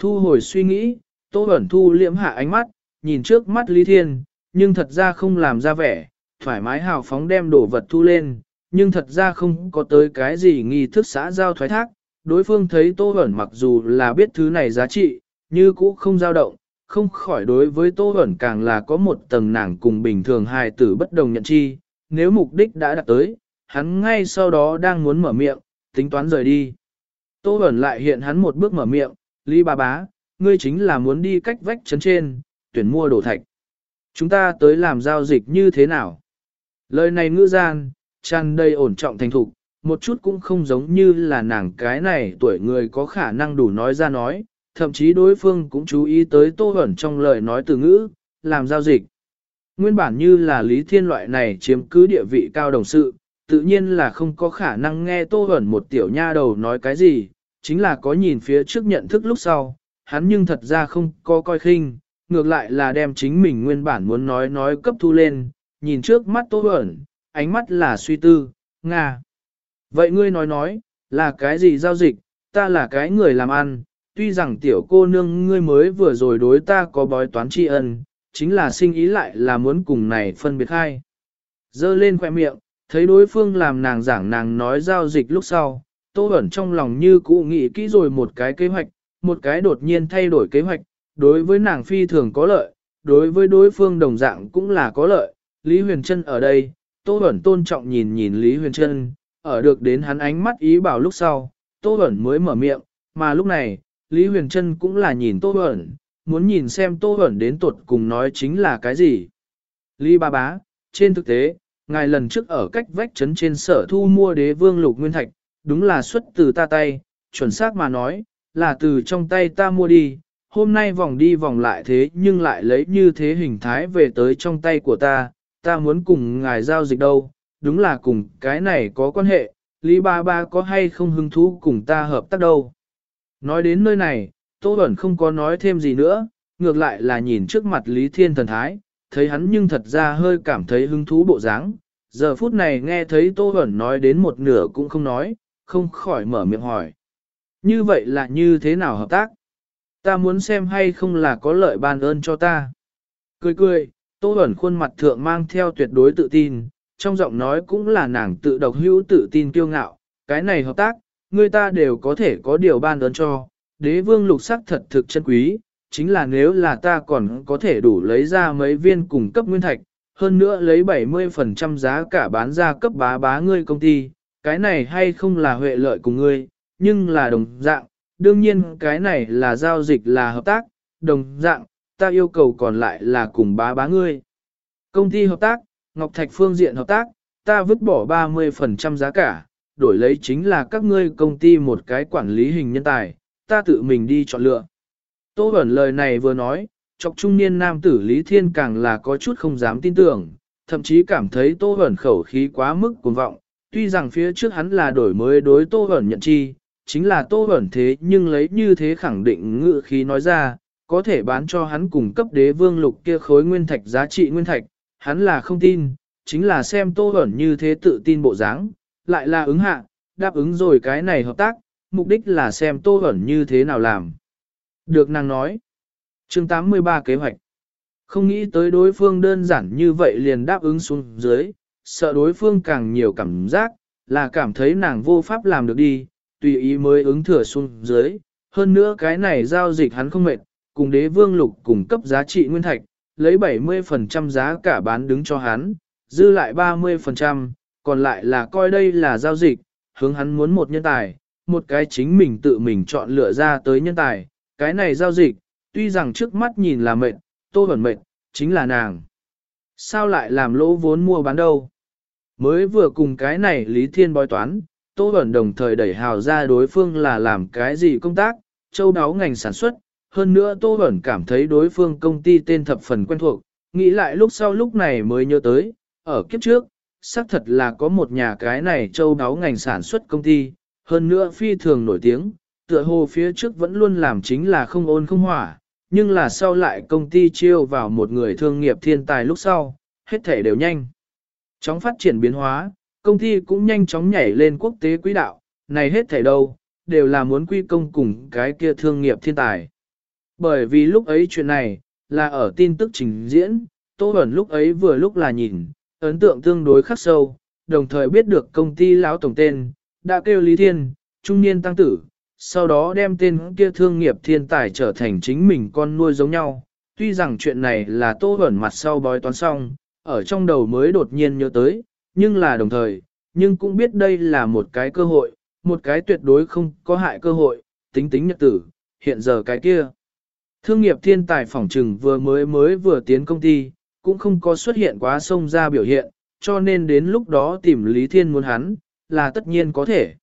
Thu hồi suy nghĩ, Tô Bẩn Thu liễm hạ ánh mắt, nhìn trước mắt Lý Thiên, nhưng thật ra không làm ra vẻ, thoải mái hào phóng đem đồ vật thu lên, nhưng thật ra không có tới cái gì nghi thức xã giao thoái thác. Đối phương thấy Tô Bẩn mặc dù là biết thứ này giá trị, như cũ không dao động, không khỏi đối với Tô Bẩn càng là có một tầng nàng cùng bình thường hài tử bất đồng nhận chi, nếu mục đích đã đạt tới, hắn ngay sau đó đang muốn mở miệng, tính toán rời đi. Tô Bẩn lại hiện hắn một bước mở miệng, Lý bà bá, ngươi chính là muốn đi cách vách chấn trên, tuyển mua đồ thạch. Chúng ta tới làm giao dịch như thế nào? Lời này ngữ gian, tràn đầy ổn trọng thành thục, một chút cũng không giống như là nàng cái này tuổi người có khả năng đủ nói ra nói, thậm chí đối phương cũng chú ý tới tô ẩn trong lời nói từ ngữ, làm giao dịch. Nguyên bản như là lý thiên loại này chiếm cứ địa vị cao đồng sự, tự nhiên là không có khả năng nghe tô ẩn một tiểu nha đầu nói cái gì, chính là có nhìn phía trước nhận thức lúc sau, hắn nhưng thật ra không có coi khinh, ngược lại là đem chính mình nguyên bản muốn nói nói cấp thu lên, nhìn trước mắt tô ẩn, ánh mắt là suy tư, Nga. Vậy ngươi nói nói, là cái gì giao dịch, ta là cái người làm ăn, tuy rằng tiểu cô nương ngươi mới vừa rồi đối ta có bói toán tri ân, chính là sinh ý lại là muốn cùng này phân biệt hai. Dơ lên khoẻ miệng, thấy đối phương làm nàng giảng nàng nói giao dịch lúc sau, tô ẩn trong lòng như cũ nghĩ kỹ rồi một cái kế hoạch, một cái đột nhiên thay đổi kế hoạch, đối với nàng phi thường có lợi, đối với đối phương đồng dạng cũng là có lợi. Lý Huyền Trân ở đây, Tô Bẩn tôn trọng nhìn nhìn Lý Huyền Trân, ở được đến hắn ánh mắt ý bảo lúc sau, Tô Bẩn mới mở miệng, mà lúc này, Lý Huyền Trân cũng là nhìn Tô Bẩn, muốn nhìn xem Tô Bẩn đến tuột cùng nói chính là cái gì. Lý Ba Bá, trên thực tế, ngài lần trước ở cách vách trấn trên sở thu mua đế vương lục nguyên thạch, đúng là xuất từ ta tay, chuẩn xác mà nói, là từ trong tay ta mua đi, hôm nay vòng đi vòng lại thế nhưng lại lấy như thế hình thái về tới trong tay của ta, ta muốn cùng ngài giao dịch đâu, đúng là cùng cái này có quan hệ, Lý Ba Ba có hay không hứng thú cùng ta hợp tác đâu. Nói đến nơi này, Tô Bẩn không có nói thêm gì nữa, ngược lại là nhìn trước mặt Lý Thiên Thần Thái, thấy hắn nhưng thật ra hơi cảm thấy hứng thú bộ dáng. Giờ phút này nghe thấy Tô Bẩn nói đến một nửa cũng không nói, không khỏi mở miệng hỏi. Như vậy là như thế nào hợp tác? Ta muốn xem hay không là có lợi ban ơn cho ta. Cười cười, Tô ẩn khuôn mặt thượng mang theo tuyệt đối tự tin, trong giọng nói cũng là nàng tự độc hữu tự tin kiêu ngạo. Cái này hợp tác, người ta đều có thể có điều ban ơn cho. Đế vương lục sắc thật thực chân quý, chính là nếu là ta còn có thể đủ lấy ra mấy viên cung cấp nguyên thạch, hơn nữa lấy 70% giá cả bán ra cấp bá bá ngươi công ty, cái này hay không là huệ lợi của ngươi, nhưng là đồng dạng, đương nhiên cái này là giao dịch là hợp tác, đồng dạng, ta yêu cầu còn lại là cùng bá bá ngươi. Công ty hợp tác, Ngọc Thạch phương diện hợp tác, ta vứt bỏ 30% giá cả, đổi lấy chính là các ngươi công ty một cái quản lý hình nhân tài, ta tự mình đi chọn lựa. Tô Bẩn lời này vừa nói, chọc trung niên nam tử Lý Thiên càng là có chút không dám tin tưởng, thậm chí cảm thấy Tô Bẩn khẩu khí quá mức cuồng vọng, tuy rằng phía trước hắn là đổi mới đối Tô Bẩn nhận chi, chính là Tô Bẩn thế nhưng lấy như thế khẳng định ngự khí nói ra, có thể bán cho hắn cùng cấp đế vương lục kia khối nguyên thạch giá trị nguyên thạch, hắn là không tin, chính là xem Tô ẩn như thế tự tin bộ dáng, lại là ứng hạ, đáp ứng rồi cái này hợp tác, mục đích là xem Tô ẩn như thế nào làm. Được nàng nói. chương 83 kế hoạch. Không nghĩ tới đối phương đơn giản như vậy liền đáp ứng xuống dưới, sợ đối phương càng nhiều cảm giác, là cảm thấy nàng vô pháp làm được đi, tùy ý mới ứng thừa xuống dưới. Hơn nữa cái này giao dịch hắn không mệt, cùng đế vương lục cùng cấp giá trị nguyên thạch, lấy 70% giá cả bán đứng cho hắn, dư lại 30%, còn lại là coi đây là giao dịch, hướng hắn muốn một nhân tài, một cái chính mình tự mình chọn lựa ra tới nhân tài, cái này giao dịch, tuy rằng trước mắt nhìn là mệt, tô vẫn mệt, chính là nàng. Sao lại làm lỗ vốn mua bán đâu? Mới vừa cùng cái này Lý Thiên bói toán, Tô Bẩn đồng thời đẩy hào ra đối phương là làm cái gì công tác, châu đáo ngành sản xuất, hơn nữa Tô Bẩn cảm thấy đối phương công ty tên thập phần quen thuộc, nghĩ lại lúc sau lúc này mới nhớ tới, ở kiếp trước, xác thật là có một nhà cái này châu đáo ngành sản xuất công ty, hơn nữa phi thường nổi tiếng, tựa hồ phía trước vẫn luôn làm chính là không ôn không hỏa, nhưng là sau lại công ty chiêu vào một người thương nghiệp thiên tài lúc sau, hết thể đều nhanh. Chóng phát triển biến hóa, công ty cũng nhanh chóng nhảy lên quốc tế quỹ đạo, này hết thể đâu, đều là muốn quy công cùng cái kia thương nghiệp thiên tài. Bởi vì lúc ấy chuyện này, là ở tin tức trình diễn, Tô Bẩn lúc ấy vừa lúc là nhìn, ấn tượng tương đối khắc sâu, đồng thời biết được công ty lão tổng tên, đã kêu Lý Thiên, trung niên tăng tử, sau đó đem tên kia thương nghiệp thiên tài trở thành chính mình con nuôi giống nhau. Tuy rằng chuyện này là Tô Bẩn mặt sau bói toán xong, ở trong đầu mới đột nhiên nhớ tới, nhưng là đồng thời, nhưng cũng biết đây là một cái cơ hội, một cái tuyệt đối không có hại cơ hội, tính tính nhật tử, hiện giờ cái kia. Thương nghiệp thiên tài phỏng trừng vừa mới mới vừa tiến công ty, cũng không có xuất hiện quá sông ra biểu hiện, cho nên đến lúc đó tìm Lý Thiên muốn hắn, là tất nhiên có thể.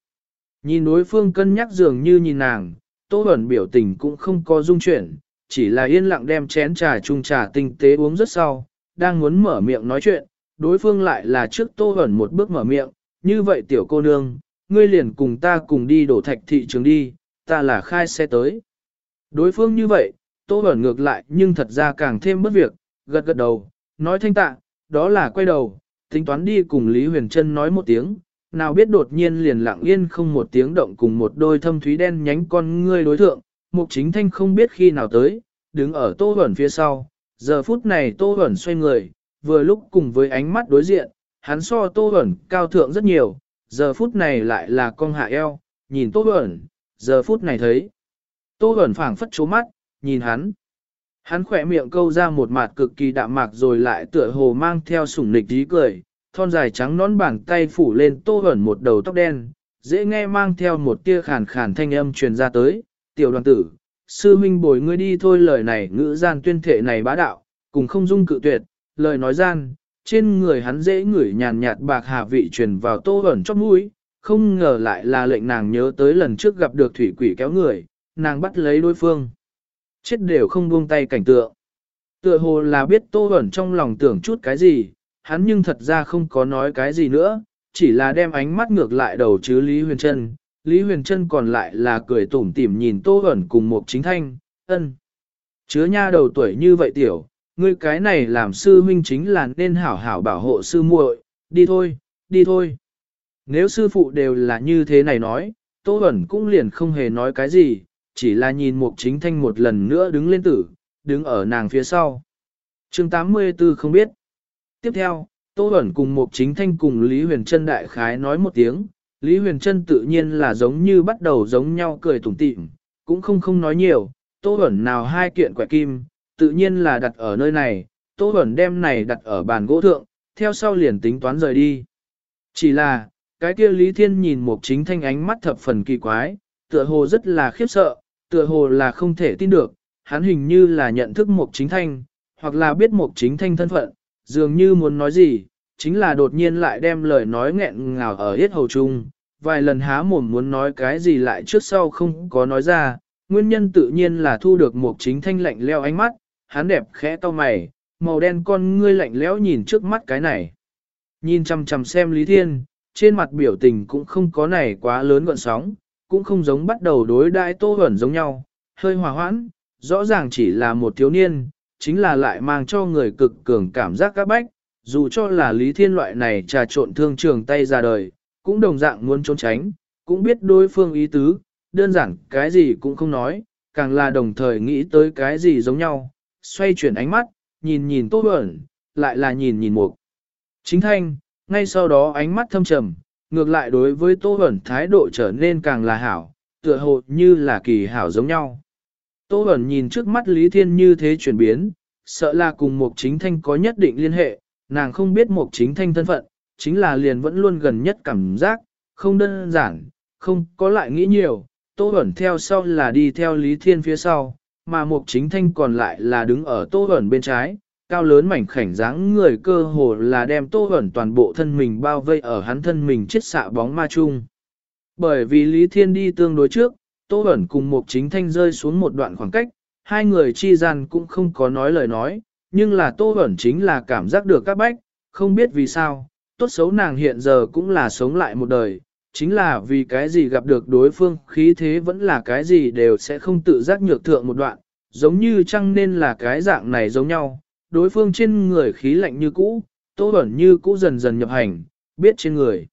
Nhìn đối phương cân nhắc dường như nhìn nàng, Tô Bẩn biểu tình cũng không có dung chuyển, chỉ là yên lặng đem chén trà chung trà tinh tế uống rất sau, đang muốn mở miệng nói chuyện, đối phương lại là trước Tô Bẩn một bước mở miệng, như vậy tiểu cô nương, ngươi liền cùng ta cùng đi đổ thạch thị trường đi, ta là khai xe tới. Đối phương như vậy, Tô Bẩn ngược lại nhưng thật ra càng thêm bất việc, gật gật đầu, nói thanh tạ, đó là quay đầu, tính toán đi cùng Lý Huyền Trân nói một tiếng, nào biết đột nhiên liền lặng yên không một tiếng động cùng một đôi thâm thúy đen nhánh con ngươi đối thượng, mục chính thanh không biết khi nào tới, đứng ở Tô Bẩn phía sau, giờ phút này Tô Bẩn xoay người, vừa lúc cùng với ánh mắt đối diện, hắn so Tô Bẩn cao thượng rất nhiều, giờ phút này lại là con hạ eo, nhìn Tô Bẩn, giờ phút này thấy. Tô Bẩn phảng phất chố mắt, nhìn hắn. Hắn khỏe miệng câu ra một mặt cực kỳ đạm mạc rồi lại tựa hồ mang theo sủng nịch tí cười, thon dài trắng nón bàn tay phủ lên Tô hẩn một đầu tóc đen, dễ nghe mang theo một tia khàn khàn thanh âm truyền ra tới, tiểu đoàn tử, sư huynh bồi ngươi đi thôi lời này ngữ gian tuyên thể này bá đạo, cùng không dung cự tuyệt, lời nói gian, trên người hắn dễ ngửi nhàn nhạt bạc hà vị truyền vào tô ẩn chót mũi, không ngờ lại là lệnh nàng nhớ tới lần trước gặp được thủy quỷ kéo người, nàng bắt lấy đối phương. Chết đều không buông tay cảnh tượng. Tựa hồ là biết tô ẩn trong lòng tưởng chút cái gì, hắn nhưng thật ra không có nói cái gì nữa, chỉ là đem ánh mắt ngược lại đầu chứ Lý Huyền Trân. Lý Huyền Trân còn lại là cười tủm tỉm nhìn Tô ẩn cùng một chính thanh, ân. Chứa nha đầu tuổi như vậy tiểu, ngươi cái này làm sư huynh chính là nên hảo hảo bảo hộ sư muội, đi thôi, đi thôi. Nếu sư phụ đều là như thế này nói, Tô Bẩn cũng liền không hề nói cái gì, chỉ là nhìn Mục Chính Thanh một lần nữa đứng lên tử, đứng ở nàng phía sau. chương 84 không biết. Tiếp theo, Tô Bẩn cùng Mục Chính Thanh cùng Lý Huyền Trân đại khái nói một tiếng, Lý Huyền Trân tự nhiên là giống như bắt đầu giống nhau cười tủm tỉm, cũng không không nói nhiều, Tô Bẩn nào hai kiện quẻ kim, tự nhiên là đặt ở nơi này, Tô Bẩn đem này đặt ở bàn gỗ thượng, theo sau liền tính toán rời đi. Chỉ là, cái kia Lý Thiên nhìn một chính thanh ánh mắt thập phần kỳ quái, tựa hồ rất là khiếp sợ, tựa hồ là không thể tin được, hắn hình như là nhận thức mục chính thanh, hoặc là biết mục chính thanh thân phận, dường như muốn nói gì, chính là đột nhiên lại đem lời nói nghẹn ngào ở hết hầu chung, vài lần há mồm muốn nói cái gì lại trước sau không có nói ra, nguyên nhân tự nhiên là thu được mục chính thanh lạnh leo ánh mắt, hắn đẹp khẽ to mày, màu đen con ngươi lạnh lẽo nhìn trước mắt cái này. Nhìn chằm chằm xem Lý Thiên, trên mặt biểu tình cũng không có này quá lớn gọn sóng, cũng không giống bắt đầu đối đãi tô hẩn giống nhau, hơi hòa hoãn, rõ ràng chỉ là một thiếu niên, chính là lại mang cho người cực cường cảm giác các bách, dù cho là Lý Thiên loại này trà trộn thương trường tay ra đời, cũng đồng dạng muốn trốn tránh, cũng biết đối phương ý tứ, đơn giản cái gì cũng không nói, càng là đồng thời nghĩ tới cái gì giống nhau, xoay chuyển ánh mắt, nhìn nhìn Tô Bẩn, lại là nhìn nhìn Mục. Chính thanh, ngay sau đó ánh mắt thâm trầm, ngược lại đối với Tô Bẩn thái độ trở nên càng là hảo, tựa hồ như là kỳ hảo giống nhau. Tô Bẩn nhìn trước mắt Lý Thiên như thế chuyển biến, sợ là cùng Mục Chính Thanh có nhất định liên hệ, nàng không biết Mục Chính Thanh thân phận, chính là liền vẫn luôn gần nhất cảm giác, không đơn giản, không có lại nghĩ nhiều, Tô Bẩn theo sau là đi theo Lý Thiên phía sau, mà Mục Chính Thanh còn lại là đứng ở Tô Bẩn bên trái, cao lớn mảnh khảnh dáng người cơ hồ là đem Tô ẩn toàn bộ thân mình bao vây ở hắn thân mình chết xạ bóng ma chung. Bởi vì Lý Thiên đi tương đối trước, Tô ẩn cùng một Chính Thanh rơi xuống một đoạn khoảng cách, hai người chi gian cũng không có nói lời nói, nhưng là Tô ẩn chính là cảm giác được các bách, không biết vì sao, tốt xấu nàng hiện giờ cũng là sống lại một đời, chính là vì cái gì gặp được đối phương khí thế vẫn là cái gì đều sẽ không tự giác nhược thượng một đoạn, giống như chăng nên là cái dạng này giống nhau, đối phương trên người khí lạnh như cũ, Tô ẩn như cũ dần dần nhập hành, biết trên người.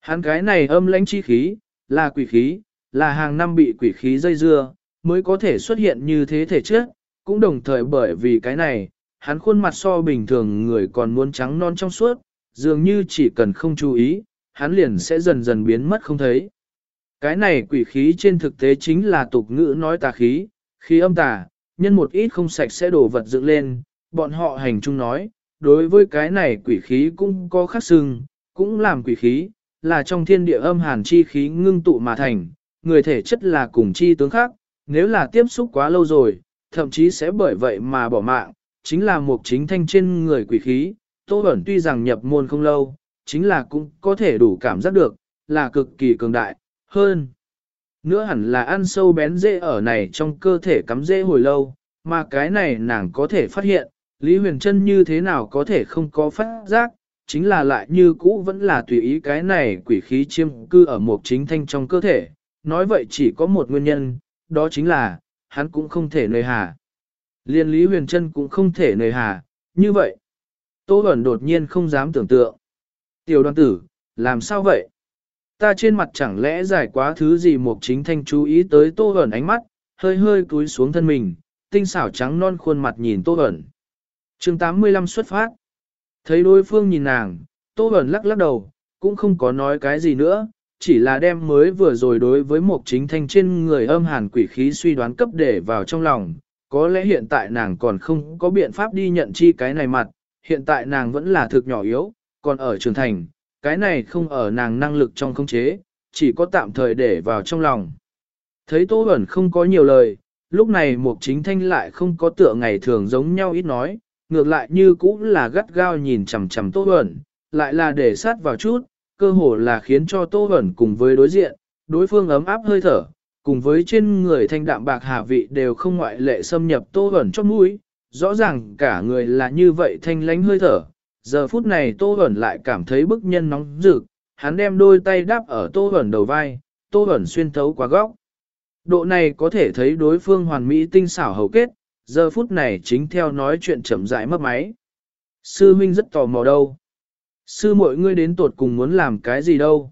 Hắn cái này âm lãnh chi khí, là quỷ khí, là hàng năm bị quỷ khí dây dưa, mới có thể xuất hiện như thế thể trước, cũng đồng thời bởi vì cái này, hắn khuôn mặt so bình thường người còn muốn trắng non trong suốt, dường như chỉ cần không chú ý, hắn liền sẽ dần dần biến mất không thấy. Cái này quỷ khí trên thực tế chính là tục ngữ nói tà khí, khí âm tà, nhân một ít không sạch sẽ đổ vật dựng lên, bọn họ hành chung nói, đối với cái này quỷ khí cũng có khắc sưng, cũng làm quỷ khí, là trong thiên địa âm hàn chi khí ngưng tụ mà thành, người thể chất là cùng chi tướng khác, nếu là tiếp xúc quá lâu rồi, thậm chí sẽ bởi vậy mà bỏ mạng, chính là một chính thanh trên người quỷ khí, Tô Bẩn tuy rằng nhập môn không lâu, chính là cũng có thể đủ cảm giác được, là cực kỳ cường đại, hơn. Nữa hẳn là ăn sâu bén dễ ở này trong cơ thể cắm dễ hồi lâu, mà cái này nàng có thể phát hiện, Lý Huyền Trân như thế nào có thể không có phát giác, chính là lại như cũ vẫn là tùy ý cái này quỷ khí chiêm cư ở một chính thanh trong cơ thể. Nói vậy chỉ có một nguyên nhân, đó chính là, hắn cũng không thể nơi hà. Liên Lý Huyền Trân cũng không thể nơi hà, như vậy. Tô Bẩn đột nhiên không dám tưởng tượng. Tiểu đoàn tử, làm sao vậy? Ta trên mặt chẳng lẽ giải quá thứ gì một chính thanh chú ý tới Tô Bẩn ánh mắt, hơi hơi cúi xuống thân mình, tinh xảo trắng non khuôn mặt nhìn Tô Bẩn chương 85 xuất phát. Thấy đối phương nhìn nàng, Tô Bẩn lắc lắc đầu, cũng không có nói cái gì nữa, chỉ là đem mới vừa rồi đối với một chính thanh trên người âm hàn quỷ khí suy đoán cấp để vào trong lòng. Có lẽ hiện tại nàng còn không có biện pháp đi nhận chi cái này mặt, hiện tại nàng vẫn là thực nhỏ yếu, còn ở trường thành, cái này không ở nàng năng lực trong không chế, chỉ có tạm thời để vào trong lòng. Thấy Tô Bẩn không có nhiều lời, lúc này Mục Chính Thanh lại không có tựa ngày thường giống nhau ít nói, ngược lại như cũng là gắt gao nhìn chằm chằm Tô Bẩn, lại là để sát vào chút, cơ hồ là khiến cho Tô Bẩn cùng với đối diện, đối phương ấm áp hơi thở, cùng với trên người thanh đạm bạc hạ vị đều không ngoại lệ xâm nhập Tô Bẩn trong mũi, rõ ràng cả người là như vậy thanh lánh hơi thở. Giờ phút này Tô Bẩn lại cảm thấy bức nhân nóng rực, hắn đem đôi tay đáp ở Tô Bẩn đầu vai, Tô Bẩn xuyên thấu qua góc. Độ này có thể thấy đối phương hoàn mỹ tinh xảo hầu kết, giờ phút này chính theo nói chuyện chậm rãi mất máy. Sư huynh rất tò mò đâu. Sư mọi ngươi đến tột cùng muốn làm cái gì đâu.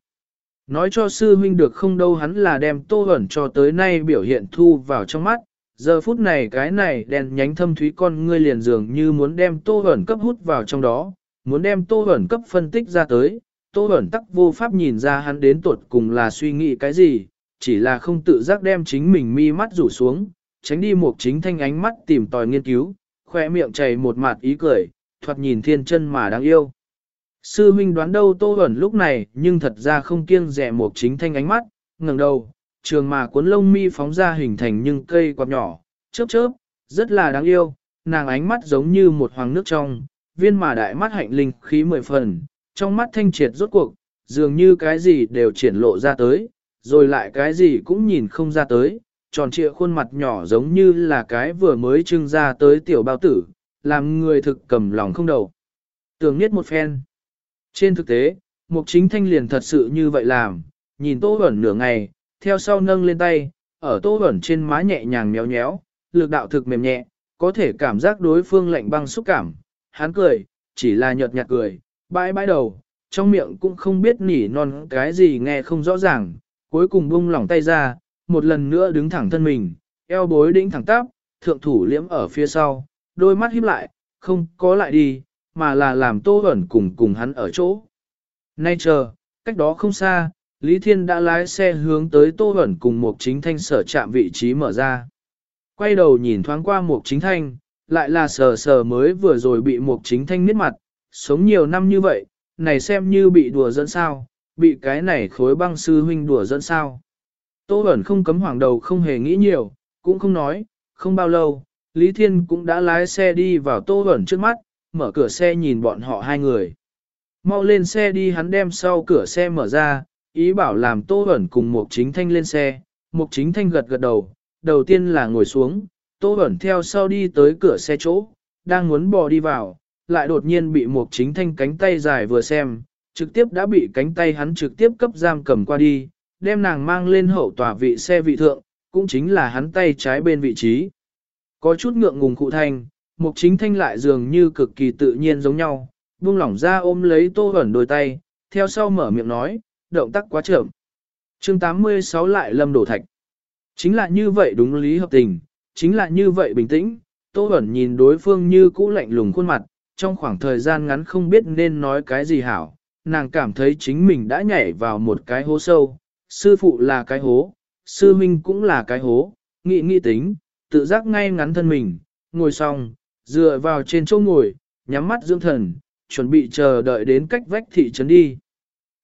Nói cho sư huynh được không đâu hắn là đem tô ẩn cho tới nay biểu hiện thu vào trong mắt. Giờ phút này cái này đèn nhánh thâm thúy con ngươi liền dường như muốn đem tô ẩn cấp hút vào trong đó, muốn đem tô ẩn cấp phân tích ra tới. Tô ẩn tắc vô pháp nhìn ra hắn đến tột cùng là suy nghĩ cái gì, chỉ là không tự giác đem chính mình mi mắt rủ xuống, tránh đi một chính thanh ánh mắt tìm tòi nghiên cứu, khoe miệng chảy một mặt ý cười, thoạt nhìn thiên chân mà đáng yêu. Sư huynh đoán đâu Tô ẩn lúc này nhưng thật ra không kiêng rẻ một chính thanh ánh mắt, ngẩng đầu, trường mà cuốn lông mi phóng ra hình thành nhưng cây quạt nhỏ, chớp chớp, rất là đáng yêu, nàng ánh mắt giống như một hoàng nước trong, viên mà đại mắt hạnh linh khí mười phần, trong mắt thanh triệt rốt cuộc, dường như cái gì đều triển lộ ra tới, rồi lại cái gì cũng nhìn không ra tới, tròn trịa khuôn mặt nhỏ giống như là cái vừa mới trưng ra tới tiểu bao tử, làm người thực cầm lòng không đầu. Tưởng nhất một phen. Trên thực tế, Mục Chính Thanh liền thật sự như vậy làm, nhìn Tô Bẩn nửa ngày, theo sau nâng lên tay, ở Tô Bẩn trên má nhẹ nhàng nhéo nhéo, lực đạo thực mềm nhẹ, có thể cảm giác đối phương lạnh băng xúc cảm. Hắn cười, chỉ là nhợt nhạt cười, bãi bãi đầu, trong miệng cũng không biết nỉ non cái gì nghe không rõ ràng, cuối cùng bung lỏng tay ra, một lần nữa đứng thẳng thân mình, eo bối đĩnh thẳng tắp, thượng thủ liễm ở phía sau, đôi mắt híp lại, không có lại đi, mà là làm Tô ẩn cùng cùng hắn ở chỗ. Nay chờ, cách đó không xa, Lý Thiên đã lái xe hướng tới Tô ẩn cùng một chính thanh sở chạm vị trí mở ra. Quay đầu nhìn thoáng qua một chính thanh, lại là sờ sờ mới vừa rồi bị một chính thanh miết mặt, sống nhiều năm như vậy, này xem như bị đùa dẫn sao, bị cái này khối băng sư huynh đùa dẫn sao. Tô Bẩn không cấm hoàng đầu không hề nghĩ nhiều, cũng không nói, không bao lâu, Lý Thiên cũng đã lái xe đi vào Tô Bẩn trước mắt, mở cửa xe nhìn bọn họ hai người. Mau lên xe đi hắn đem sau cửa xe mở ra, ý bảo làm Tô Bẩn cùng Mục Chính Thanh lên xe, Mục Chính Thanh gật gật đầu, đầu tiên là ngồi xuống, Tô Bẩn theo sau đi tới cửa xe chỗ, đang muốn bò đi vào, lại đột nhiên bị Mục Chính Thanh cánh tay dài vừa xem, trực tiếp đã bị cánh tay hắn trực tiếp cấp giam cầm qua đi, đem nàng mang lên hậu tòa vị xe vị thượng, cũng chính là hắn tay trái bên vị trí. Có chút ngượng ngùng cụ thanh, Mục Chính Thanh lại dường như cực kỳ tự nhiên giống nhau, buông lỏng ra ôm lấy Tô ẩn đôi tay, theo sau mở miệng nói, động tác quá chậm. Chương 86 lại lâm đổ thạch. Chính là như vậy đúng lý hợp tình, chính là như vậy bình tĩnh, Tô ẩn nhìn đối phương như cũ lạnh lùng khuôn mặt, trong khoảng thời gian ngắn không biết nên nói cái gì hảo, nàng cảm thấy chính mình đã nhảy vào một cái hố sâu, sư phụ là cái hố, sư huynh cũng là cái hố, nghị nghị tính, tự giác ngay ngắn thân mình, ngồi xong, dựa vào trên chỗ ngồi, nhắm mắt dưỡng thần, chuẩn bị chờ đợi đến cách vách thị trấn đi.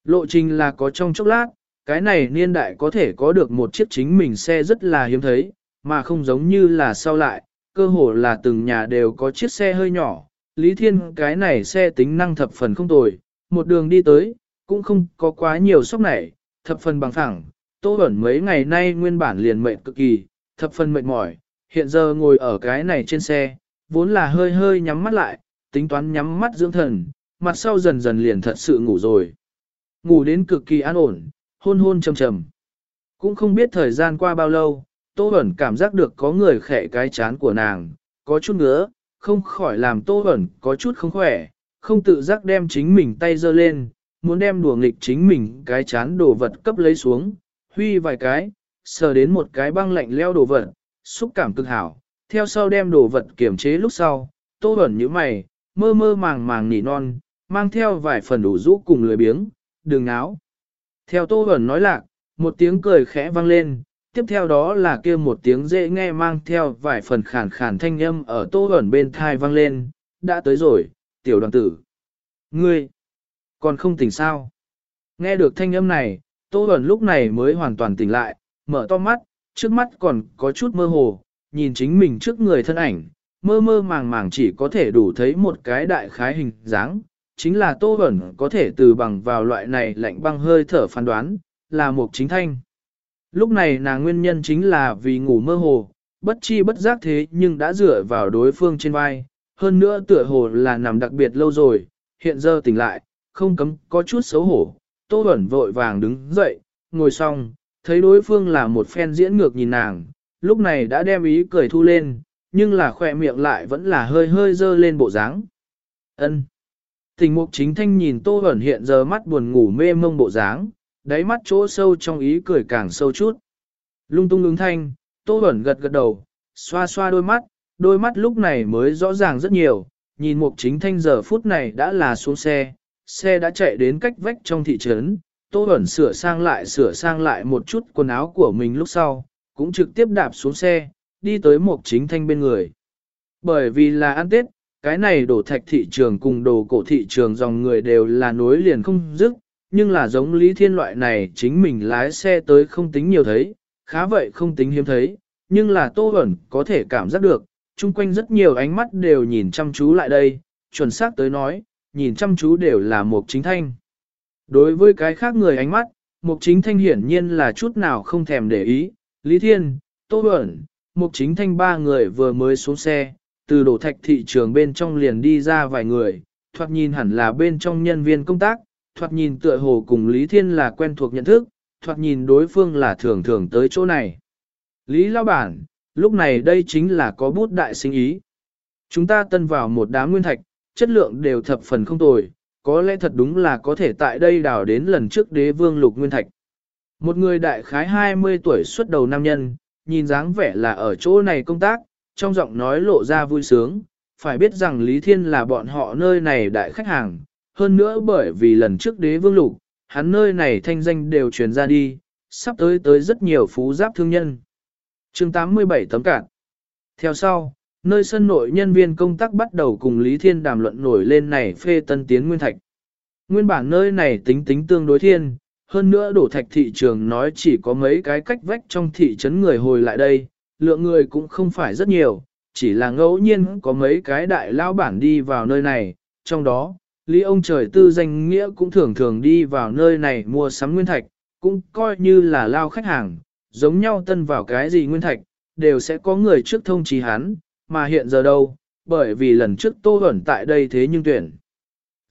Lộ trình là có trong chốc lát, cái này niên đại có thể có được một chiếc chính mình xe rất là hiếm thấy, mà không giống như là sau lại, cơ hồ là từng nhà đều có chiếc xe hơi nhỏ. Lý Thiên cái này xe tính năng thập phần không tồi, một đường đi tới, cũng không có quá nhiều sốc nảy, thập phần bằng thẳng. Tô Bẩn mấy ngày nay nguyên bản liền mệt cực kỳ, thập phần mệt mỏi, hiện giờ ngồi ở cái này trên xe, vốn là hơi hơi nhắm mắt lại, tính toán nhắm mắt dưỡng thần, mặt sau dần dần liền thật sự ngủ rồi. Ngủ đến cực kỳ an ổn, hôn hôn trầm trầm. Cũng không biết thời gian qua bao lâu, Tô Bẩn cảm giác được có người khẽ cái chán của nàng, có chút ngứa, không khỏi làm Tô Bẩn có chút không khỏe, không tự giác đem chính mình tay giơ lên, muốn đem đùa nghịch chính mình cái chán đồ vật cấp lấy xuống, huy vài cái, sờ đến một cái băng lạnh leo đồ vật, xúc cảm cực hảo, theo sau đem đồ vật kiểm chế lúc sau, Tô ẩn như mày, mơ mơ màng màng nỉ non, mang theo vài phần đủ rũ cùng lười biếng, đừng áo. Theo Tô ẩn nói lạc, một tiếng cười khẽ vang lên, tiếp theo đó là kia một tiếng dễ nghe mang theo vài phần khản khản thanh âm ở Tô ẩn bên thai vang lên, đã tới rồi, tiểu đoàn tử. Ngươi, còn không tỉnh sao? Nghe được thanh âm này, Tô Bẩn lúc này mới hoàn toàn tỉnh lại, mở to mắt, trước mắt còn có chút mơ hồ, nhìn chính mình trước người thân ảnh, mơ mơ màng màng chỉ có thể đủ thấy một cái đại khái hình dáng, chính là Tô Bẩn có thể từ bằng vào loại này lạnh băng hơi thở phán đoán, là một chính thanh. Lúc này nàng nguyên nhân chính là vì ngủ mơ hồ, bất chi bất giác thế nhưng đã dựa vào đối phương trên vai, hơn nữa tựa hồ là nằm đặc biệt lâu rồi, hiện giờ tỉnh lại, không cấm có chút xấu hổ. Tô Bẩn vội vàng đứng dậy, ngồi xong, thấy đối phương là một phen diễn ngược nhìn nàng, lúc này đã đem ý cười thu lên, nhưng là khỏe miệng lại vẫn là hơi hơi dơ lên bộ dáng. Ân. Tình mục chính thanh nhìn Tô Bẩn hiện giờ mắt buồn ngủ mê mông bộ dáng, đáy mắt chỗ sâu trong ý cười càng sâu chút. Lung tung ứng thanh, Tô Bẩn gật gật đầu, xoa xoa đôi mắt, đôi mắt lúc này mới rõ ràng rất nhiều, nhìn mục chính thanh giờ phút này đã là xuống xe, xe đã chạy đến cách vách trong thị trấn, Tô Bẩn sửa sang lại sửa sang lại một chút quần áo của mình lúc sau, cũng trực tiếp đạp xuống xe, đi tới một chính thanh bên người. Bởi vì là ăn Tết, cái này đổ thạch thị trường cùng đồ cổ thị trường dòng người đều là nối liền không dứt, nhưng là giống Lý Thiên loại này chính mình lái xe tới không tính nhiều thấy, khá vậy không tính hiếm thấy, nhưng là Tô Bẩn có thể cảm giác được, chung quanh rất nhiều ánh mắt đều nhìn chăm chú lại đây, chuẩn xác tới nói, nhìn chăm chú đều là mục chính thanh. Đối với cái khác người ánh mắt, Mục Chính Thanh hiển nhiên là chút nào không thèm để ý, Lý Thiên, Tô Bẩn, Mục Chính Thanh ba người vừa mới xuống xe, từ đổ thạch thị trường bên trong liền đi ra vài người, thoạt nhìn hẳn là bên trong nhân viên công tác, thoạt nhìn tựa hồ cùng Lý Thiên là quen thuộc nhận thức, thoạt nhìn đối phương là thường thường tới chỗ này. Lý Lao Bản, lúc này đây chính là có bút đại sinh ý. Chúng ta tân vào một đám nguyên thạch, chất lượng đều thập phần không tồi, có lẽ thật đúng là có thể tại đây đào đến lần trước đế vương lục nguyên thạch. Một người đại khái 20 tuổi xuất đầu nam nhân, nhìn dáng vẻ là ở chỗ này công tác, trong giọng nói lộ ra vui sướng, phải biết rằng Lý Thiên là bọn họ nơi này đại khách hàng, hơn nữa bởi vì lần trước đế vương lục, hắn nơi này thanh danh đều truyền ra đi, sắp tới tới rất nhiều phú giáp thương nhân. chương 87 tấm cạn. Theo sau, nơi sân nội nhân viên công tác bắt đầu cùng Lý Thiên đàm luận nổi lên này phê tân tiến nguyên thạch. Nguyên bản nơi này tính tính tương đối thiên, hơn nữa đổ thạch thị trường nói chỉ có mấy cái cách vách trong thị trấn người hồi lại đây, lượng người cũng không phải rất nhiều, chỉ là ngẫu nhiên có mấy cái đại lao bản đi vào nơi này, trong đó, Lý ông trời tư danh nghĩa cũng thường thường đi vào nơi này mua sắm nguyên thạch, cũng coi như là lao khách hàng, giống nhau tân vào cái gì nguyên thạch, đều sẽ có người trước thông trí hắn, mà hiện giờ đâu, bởi vì lần trước tô ẩn tại đây thế nhưng tuyển.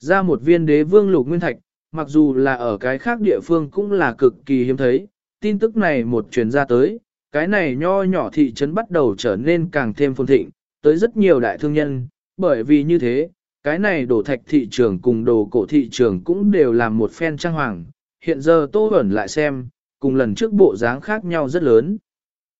Ra một viên đế vương lục nguyên thạch, mặc dù là ở cái khác địa phương cũng là cực kỳ hiếm thấy, tin tức này một truyền ra tới, cái này nho nhỏ thị trấn bắt đầu trở nên càng thêm phồn thịnh, tới rất nhiều đại thương nhân, bởi vì như thế, cái này đổ thạch thị trường cùng đồ cổ thị trường cũng đều làm một phen trang hoàng, hiện giờ Tô Bẩn lại xem, cùng lần trước bộ dáng khác nhau rất lớn.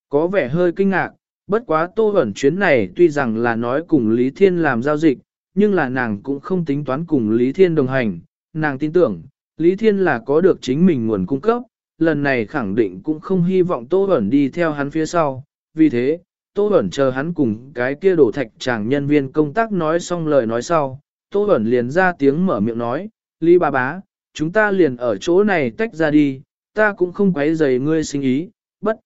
Có vẻ hơi kinh ngạc, bất quá Tô Bẩn chuyến này tuy rằng là nói cùng Lý Thiên làm giao dịch, nhưng là nàng cũng không tính toán cùng Lý Thiên đồng hành, nàng tin tưởng, Lý Thiên là có được chính mình nguồn cung cấp, lần này khẳng định cũng không hy vọng Tô Bẩn đi theo hắn phía sau, vì thế, Tô Bẩn chờ hắn cùng cái kia đổ thạch chàng nhân viên công tác nói xong lời nói sau, Tô Bẩn liền ra tiếng mở miệng nói, Lý bà bá, chúng ta liền ở chỗ này tách ra đi, ta cũng không quấy rầy ngươi sinh ý, bất.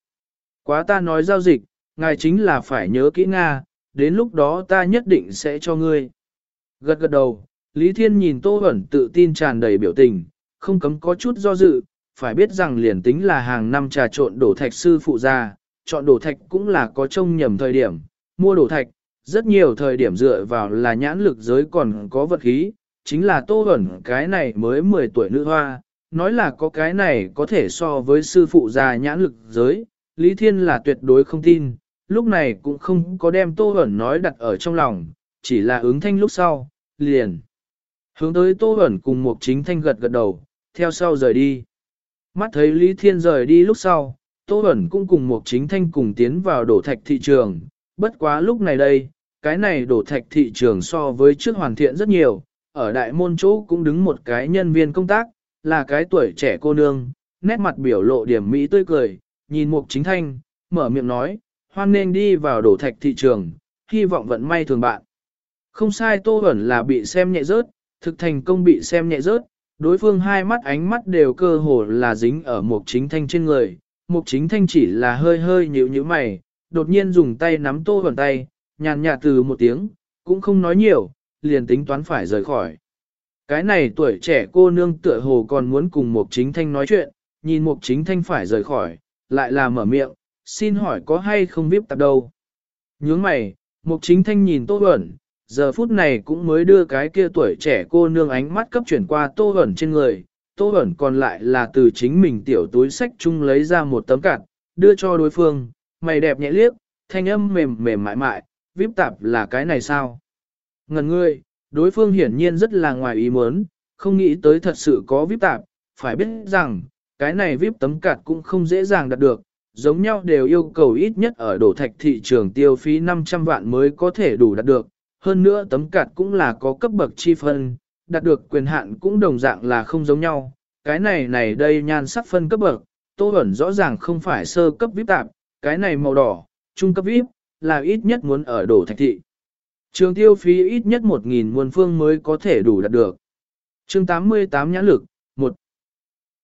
Quá ta nói giao dịch, ngài chính là phải nhớ kỹ Nga, đến lúc đó ta nhất định sẽ cho ngươi. Gật gật đầu, Lý Thiên nhìn Tô Bẩn tự tin tràn đầy biểu tình, không cấm có chút do dự, phải biết rằng liền tính là hàng năm trà trộn đổ thạch sư phụ gia, chọn đổ thạch cũng là có trông nhầm thời điểm, mua đổ thạch, rất nhiều thời điểm dựa vào là nhãn lực giới còn có vật khí, chính là tô hẩn cái này mới 10 tuổi nữ hoa, nói là có cái này có thể so với sư phụ già nhãn lực giới, Lý Thiên là tuyệt đối không tin, lúc này cũng không có đem tô ẩn nói đặt ở trong lòng, chỉ là ứng thanh lúc sau, liền. Hướng tới tô ẩn cùng một chính thanh gật gật đầu, theo sau rời đi. Mắt thấy Lý Thiên rời đi lúc sau, Tô Bẩn cũng cùng một chính thanh cùng tiến vào đổ thạch thị trường, bất quá lúc này đây, cái này đổ thạch thị trường so với trước hoàn thiện rất nhiều, ở đại môn chỗ cũng đứng một cái nhân viên công tác, là cái tuổi trẻ cô nương, nét mặt biểu lộ điểm mỹ tươi cười, nhìn mục chính thanh, mở miệng nói, hoan nên đi vào đổ thạch thị trường, hy vọng vận may thường bạn. Không sai Tô Bẩn là bị xem nhẹ rớt, thực thành công bị xem nhẹ rớt, đối phương hai mắt ánh mắt đều cơ hồ là dính ở mục chính thanh trên người, mục chính thanh chỉ là hơi hơi nhíu nhíu mày, đột nhiên dùng tay nắm tô vẩn tay, nhàn nhạt từ một tiếng, cũng không nói nhiều, liền tính toán phải rời khỏi. Cái này tuổi trẻ cô nương tựa hồ còn muốn cùng mục chính thanh nói chuyện, nhìn mục chính thanh phải rời khỏi, lại là mở miệng, xin hỏi có hay không viết tạp đâu. Nhướng mày, mục chính thanh nhìn tô vẩn, giờ phút này cũng mới đưa cái kia tuổi trẻ cô nương ánh mắt cấp chuyển qua tô ẩn trên người, tô ẩn còn lại là từ chính mình tiểu túi sách chung lấy ra một tấm cạt, đưa cho đối phương, mày đẹp nhẹ liếc, thanh âm mềm mềm mại mại, vip tạp là cái này sao? Ngần ngươi, đối phương hiển nhiên rất là ngoài ý muốn, không nghĩ tới thật sự có vip tạp, phải biết rằng, cái này vip tấm cạt cũng không dễ dàng đạt được, giống nhau đều yêu cầu ít nhất ở đổ thạch thị trường tiêu phí 500 vạn mới có thể đủ đạt được, hơn nữa tấm cạt cũng là có cấp bậc chi phân, đạt được quyền hạn cũng đồng dạng là không giống nhau. Cái này này đây nhan sắc phân cấp bậc, tô ẩn rõ ràng không phải sơ cấp VIP tạp, cái này màu đỏ, trung cấp VIP, là ít nhất muốn ở đổ thạch thị. Trường tiêu phí ít nhất 1.000 muôn phương mới có thể đủ đạt được. chương 88 nhãn lực, 1.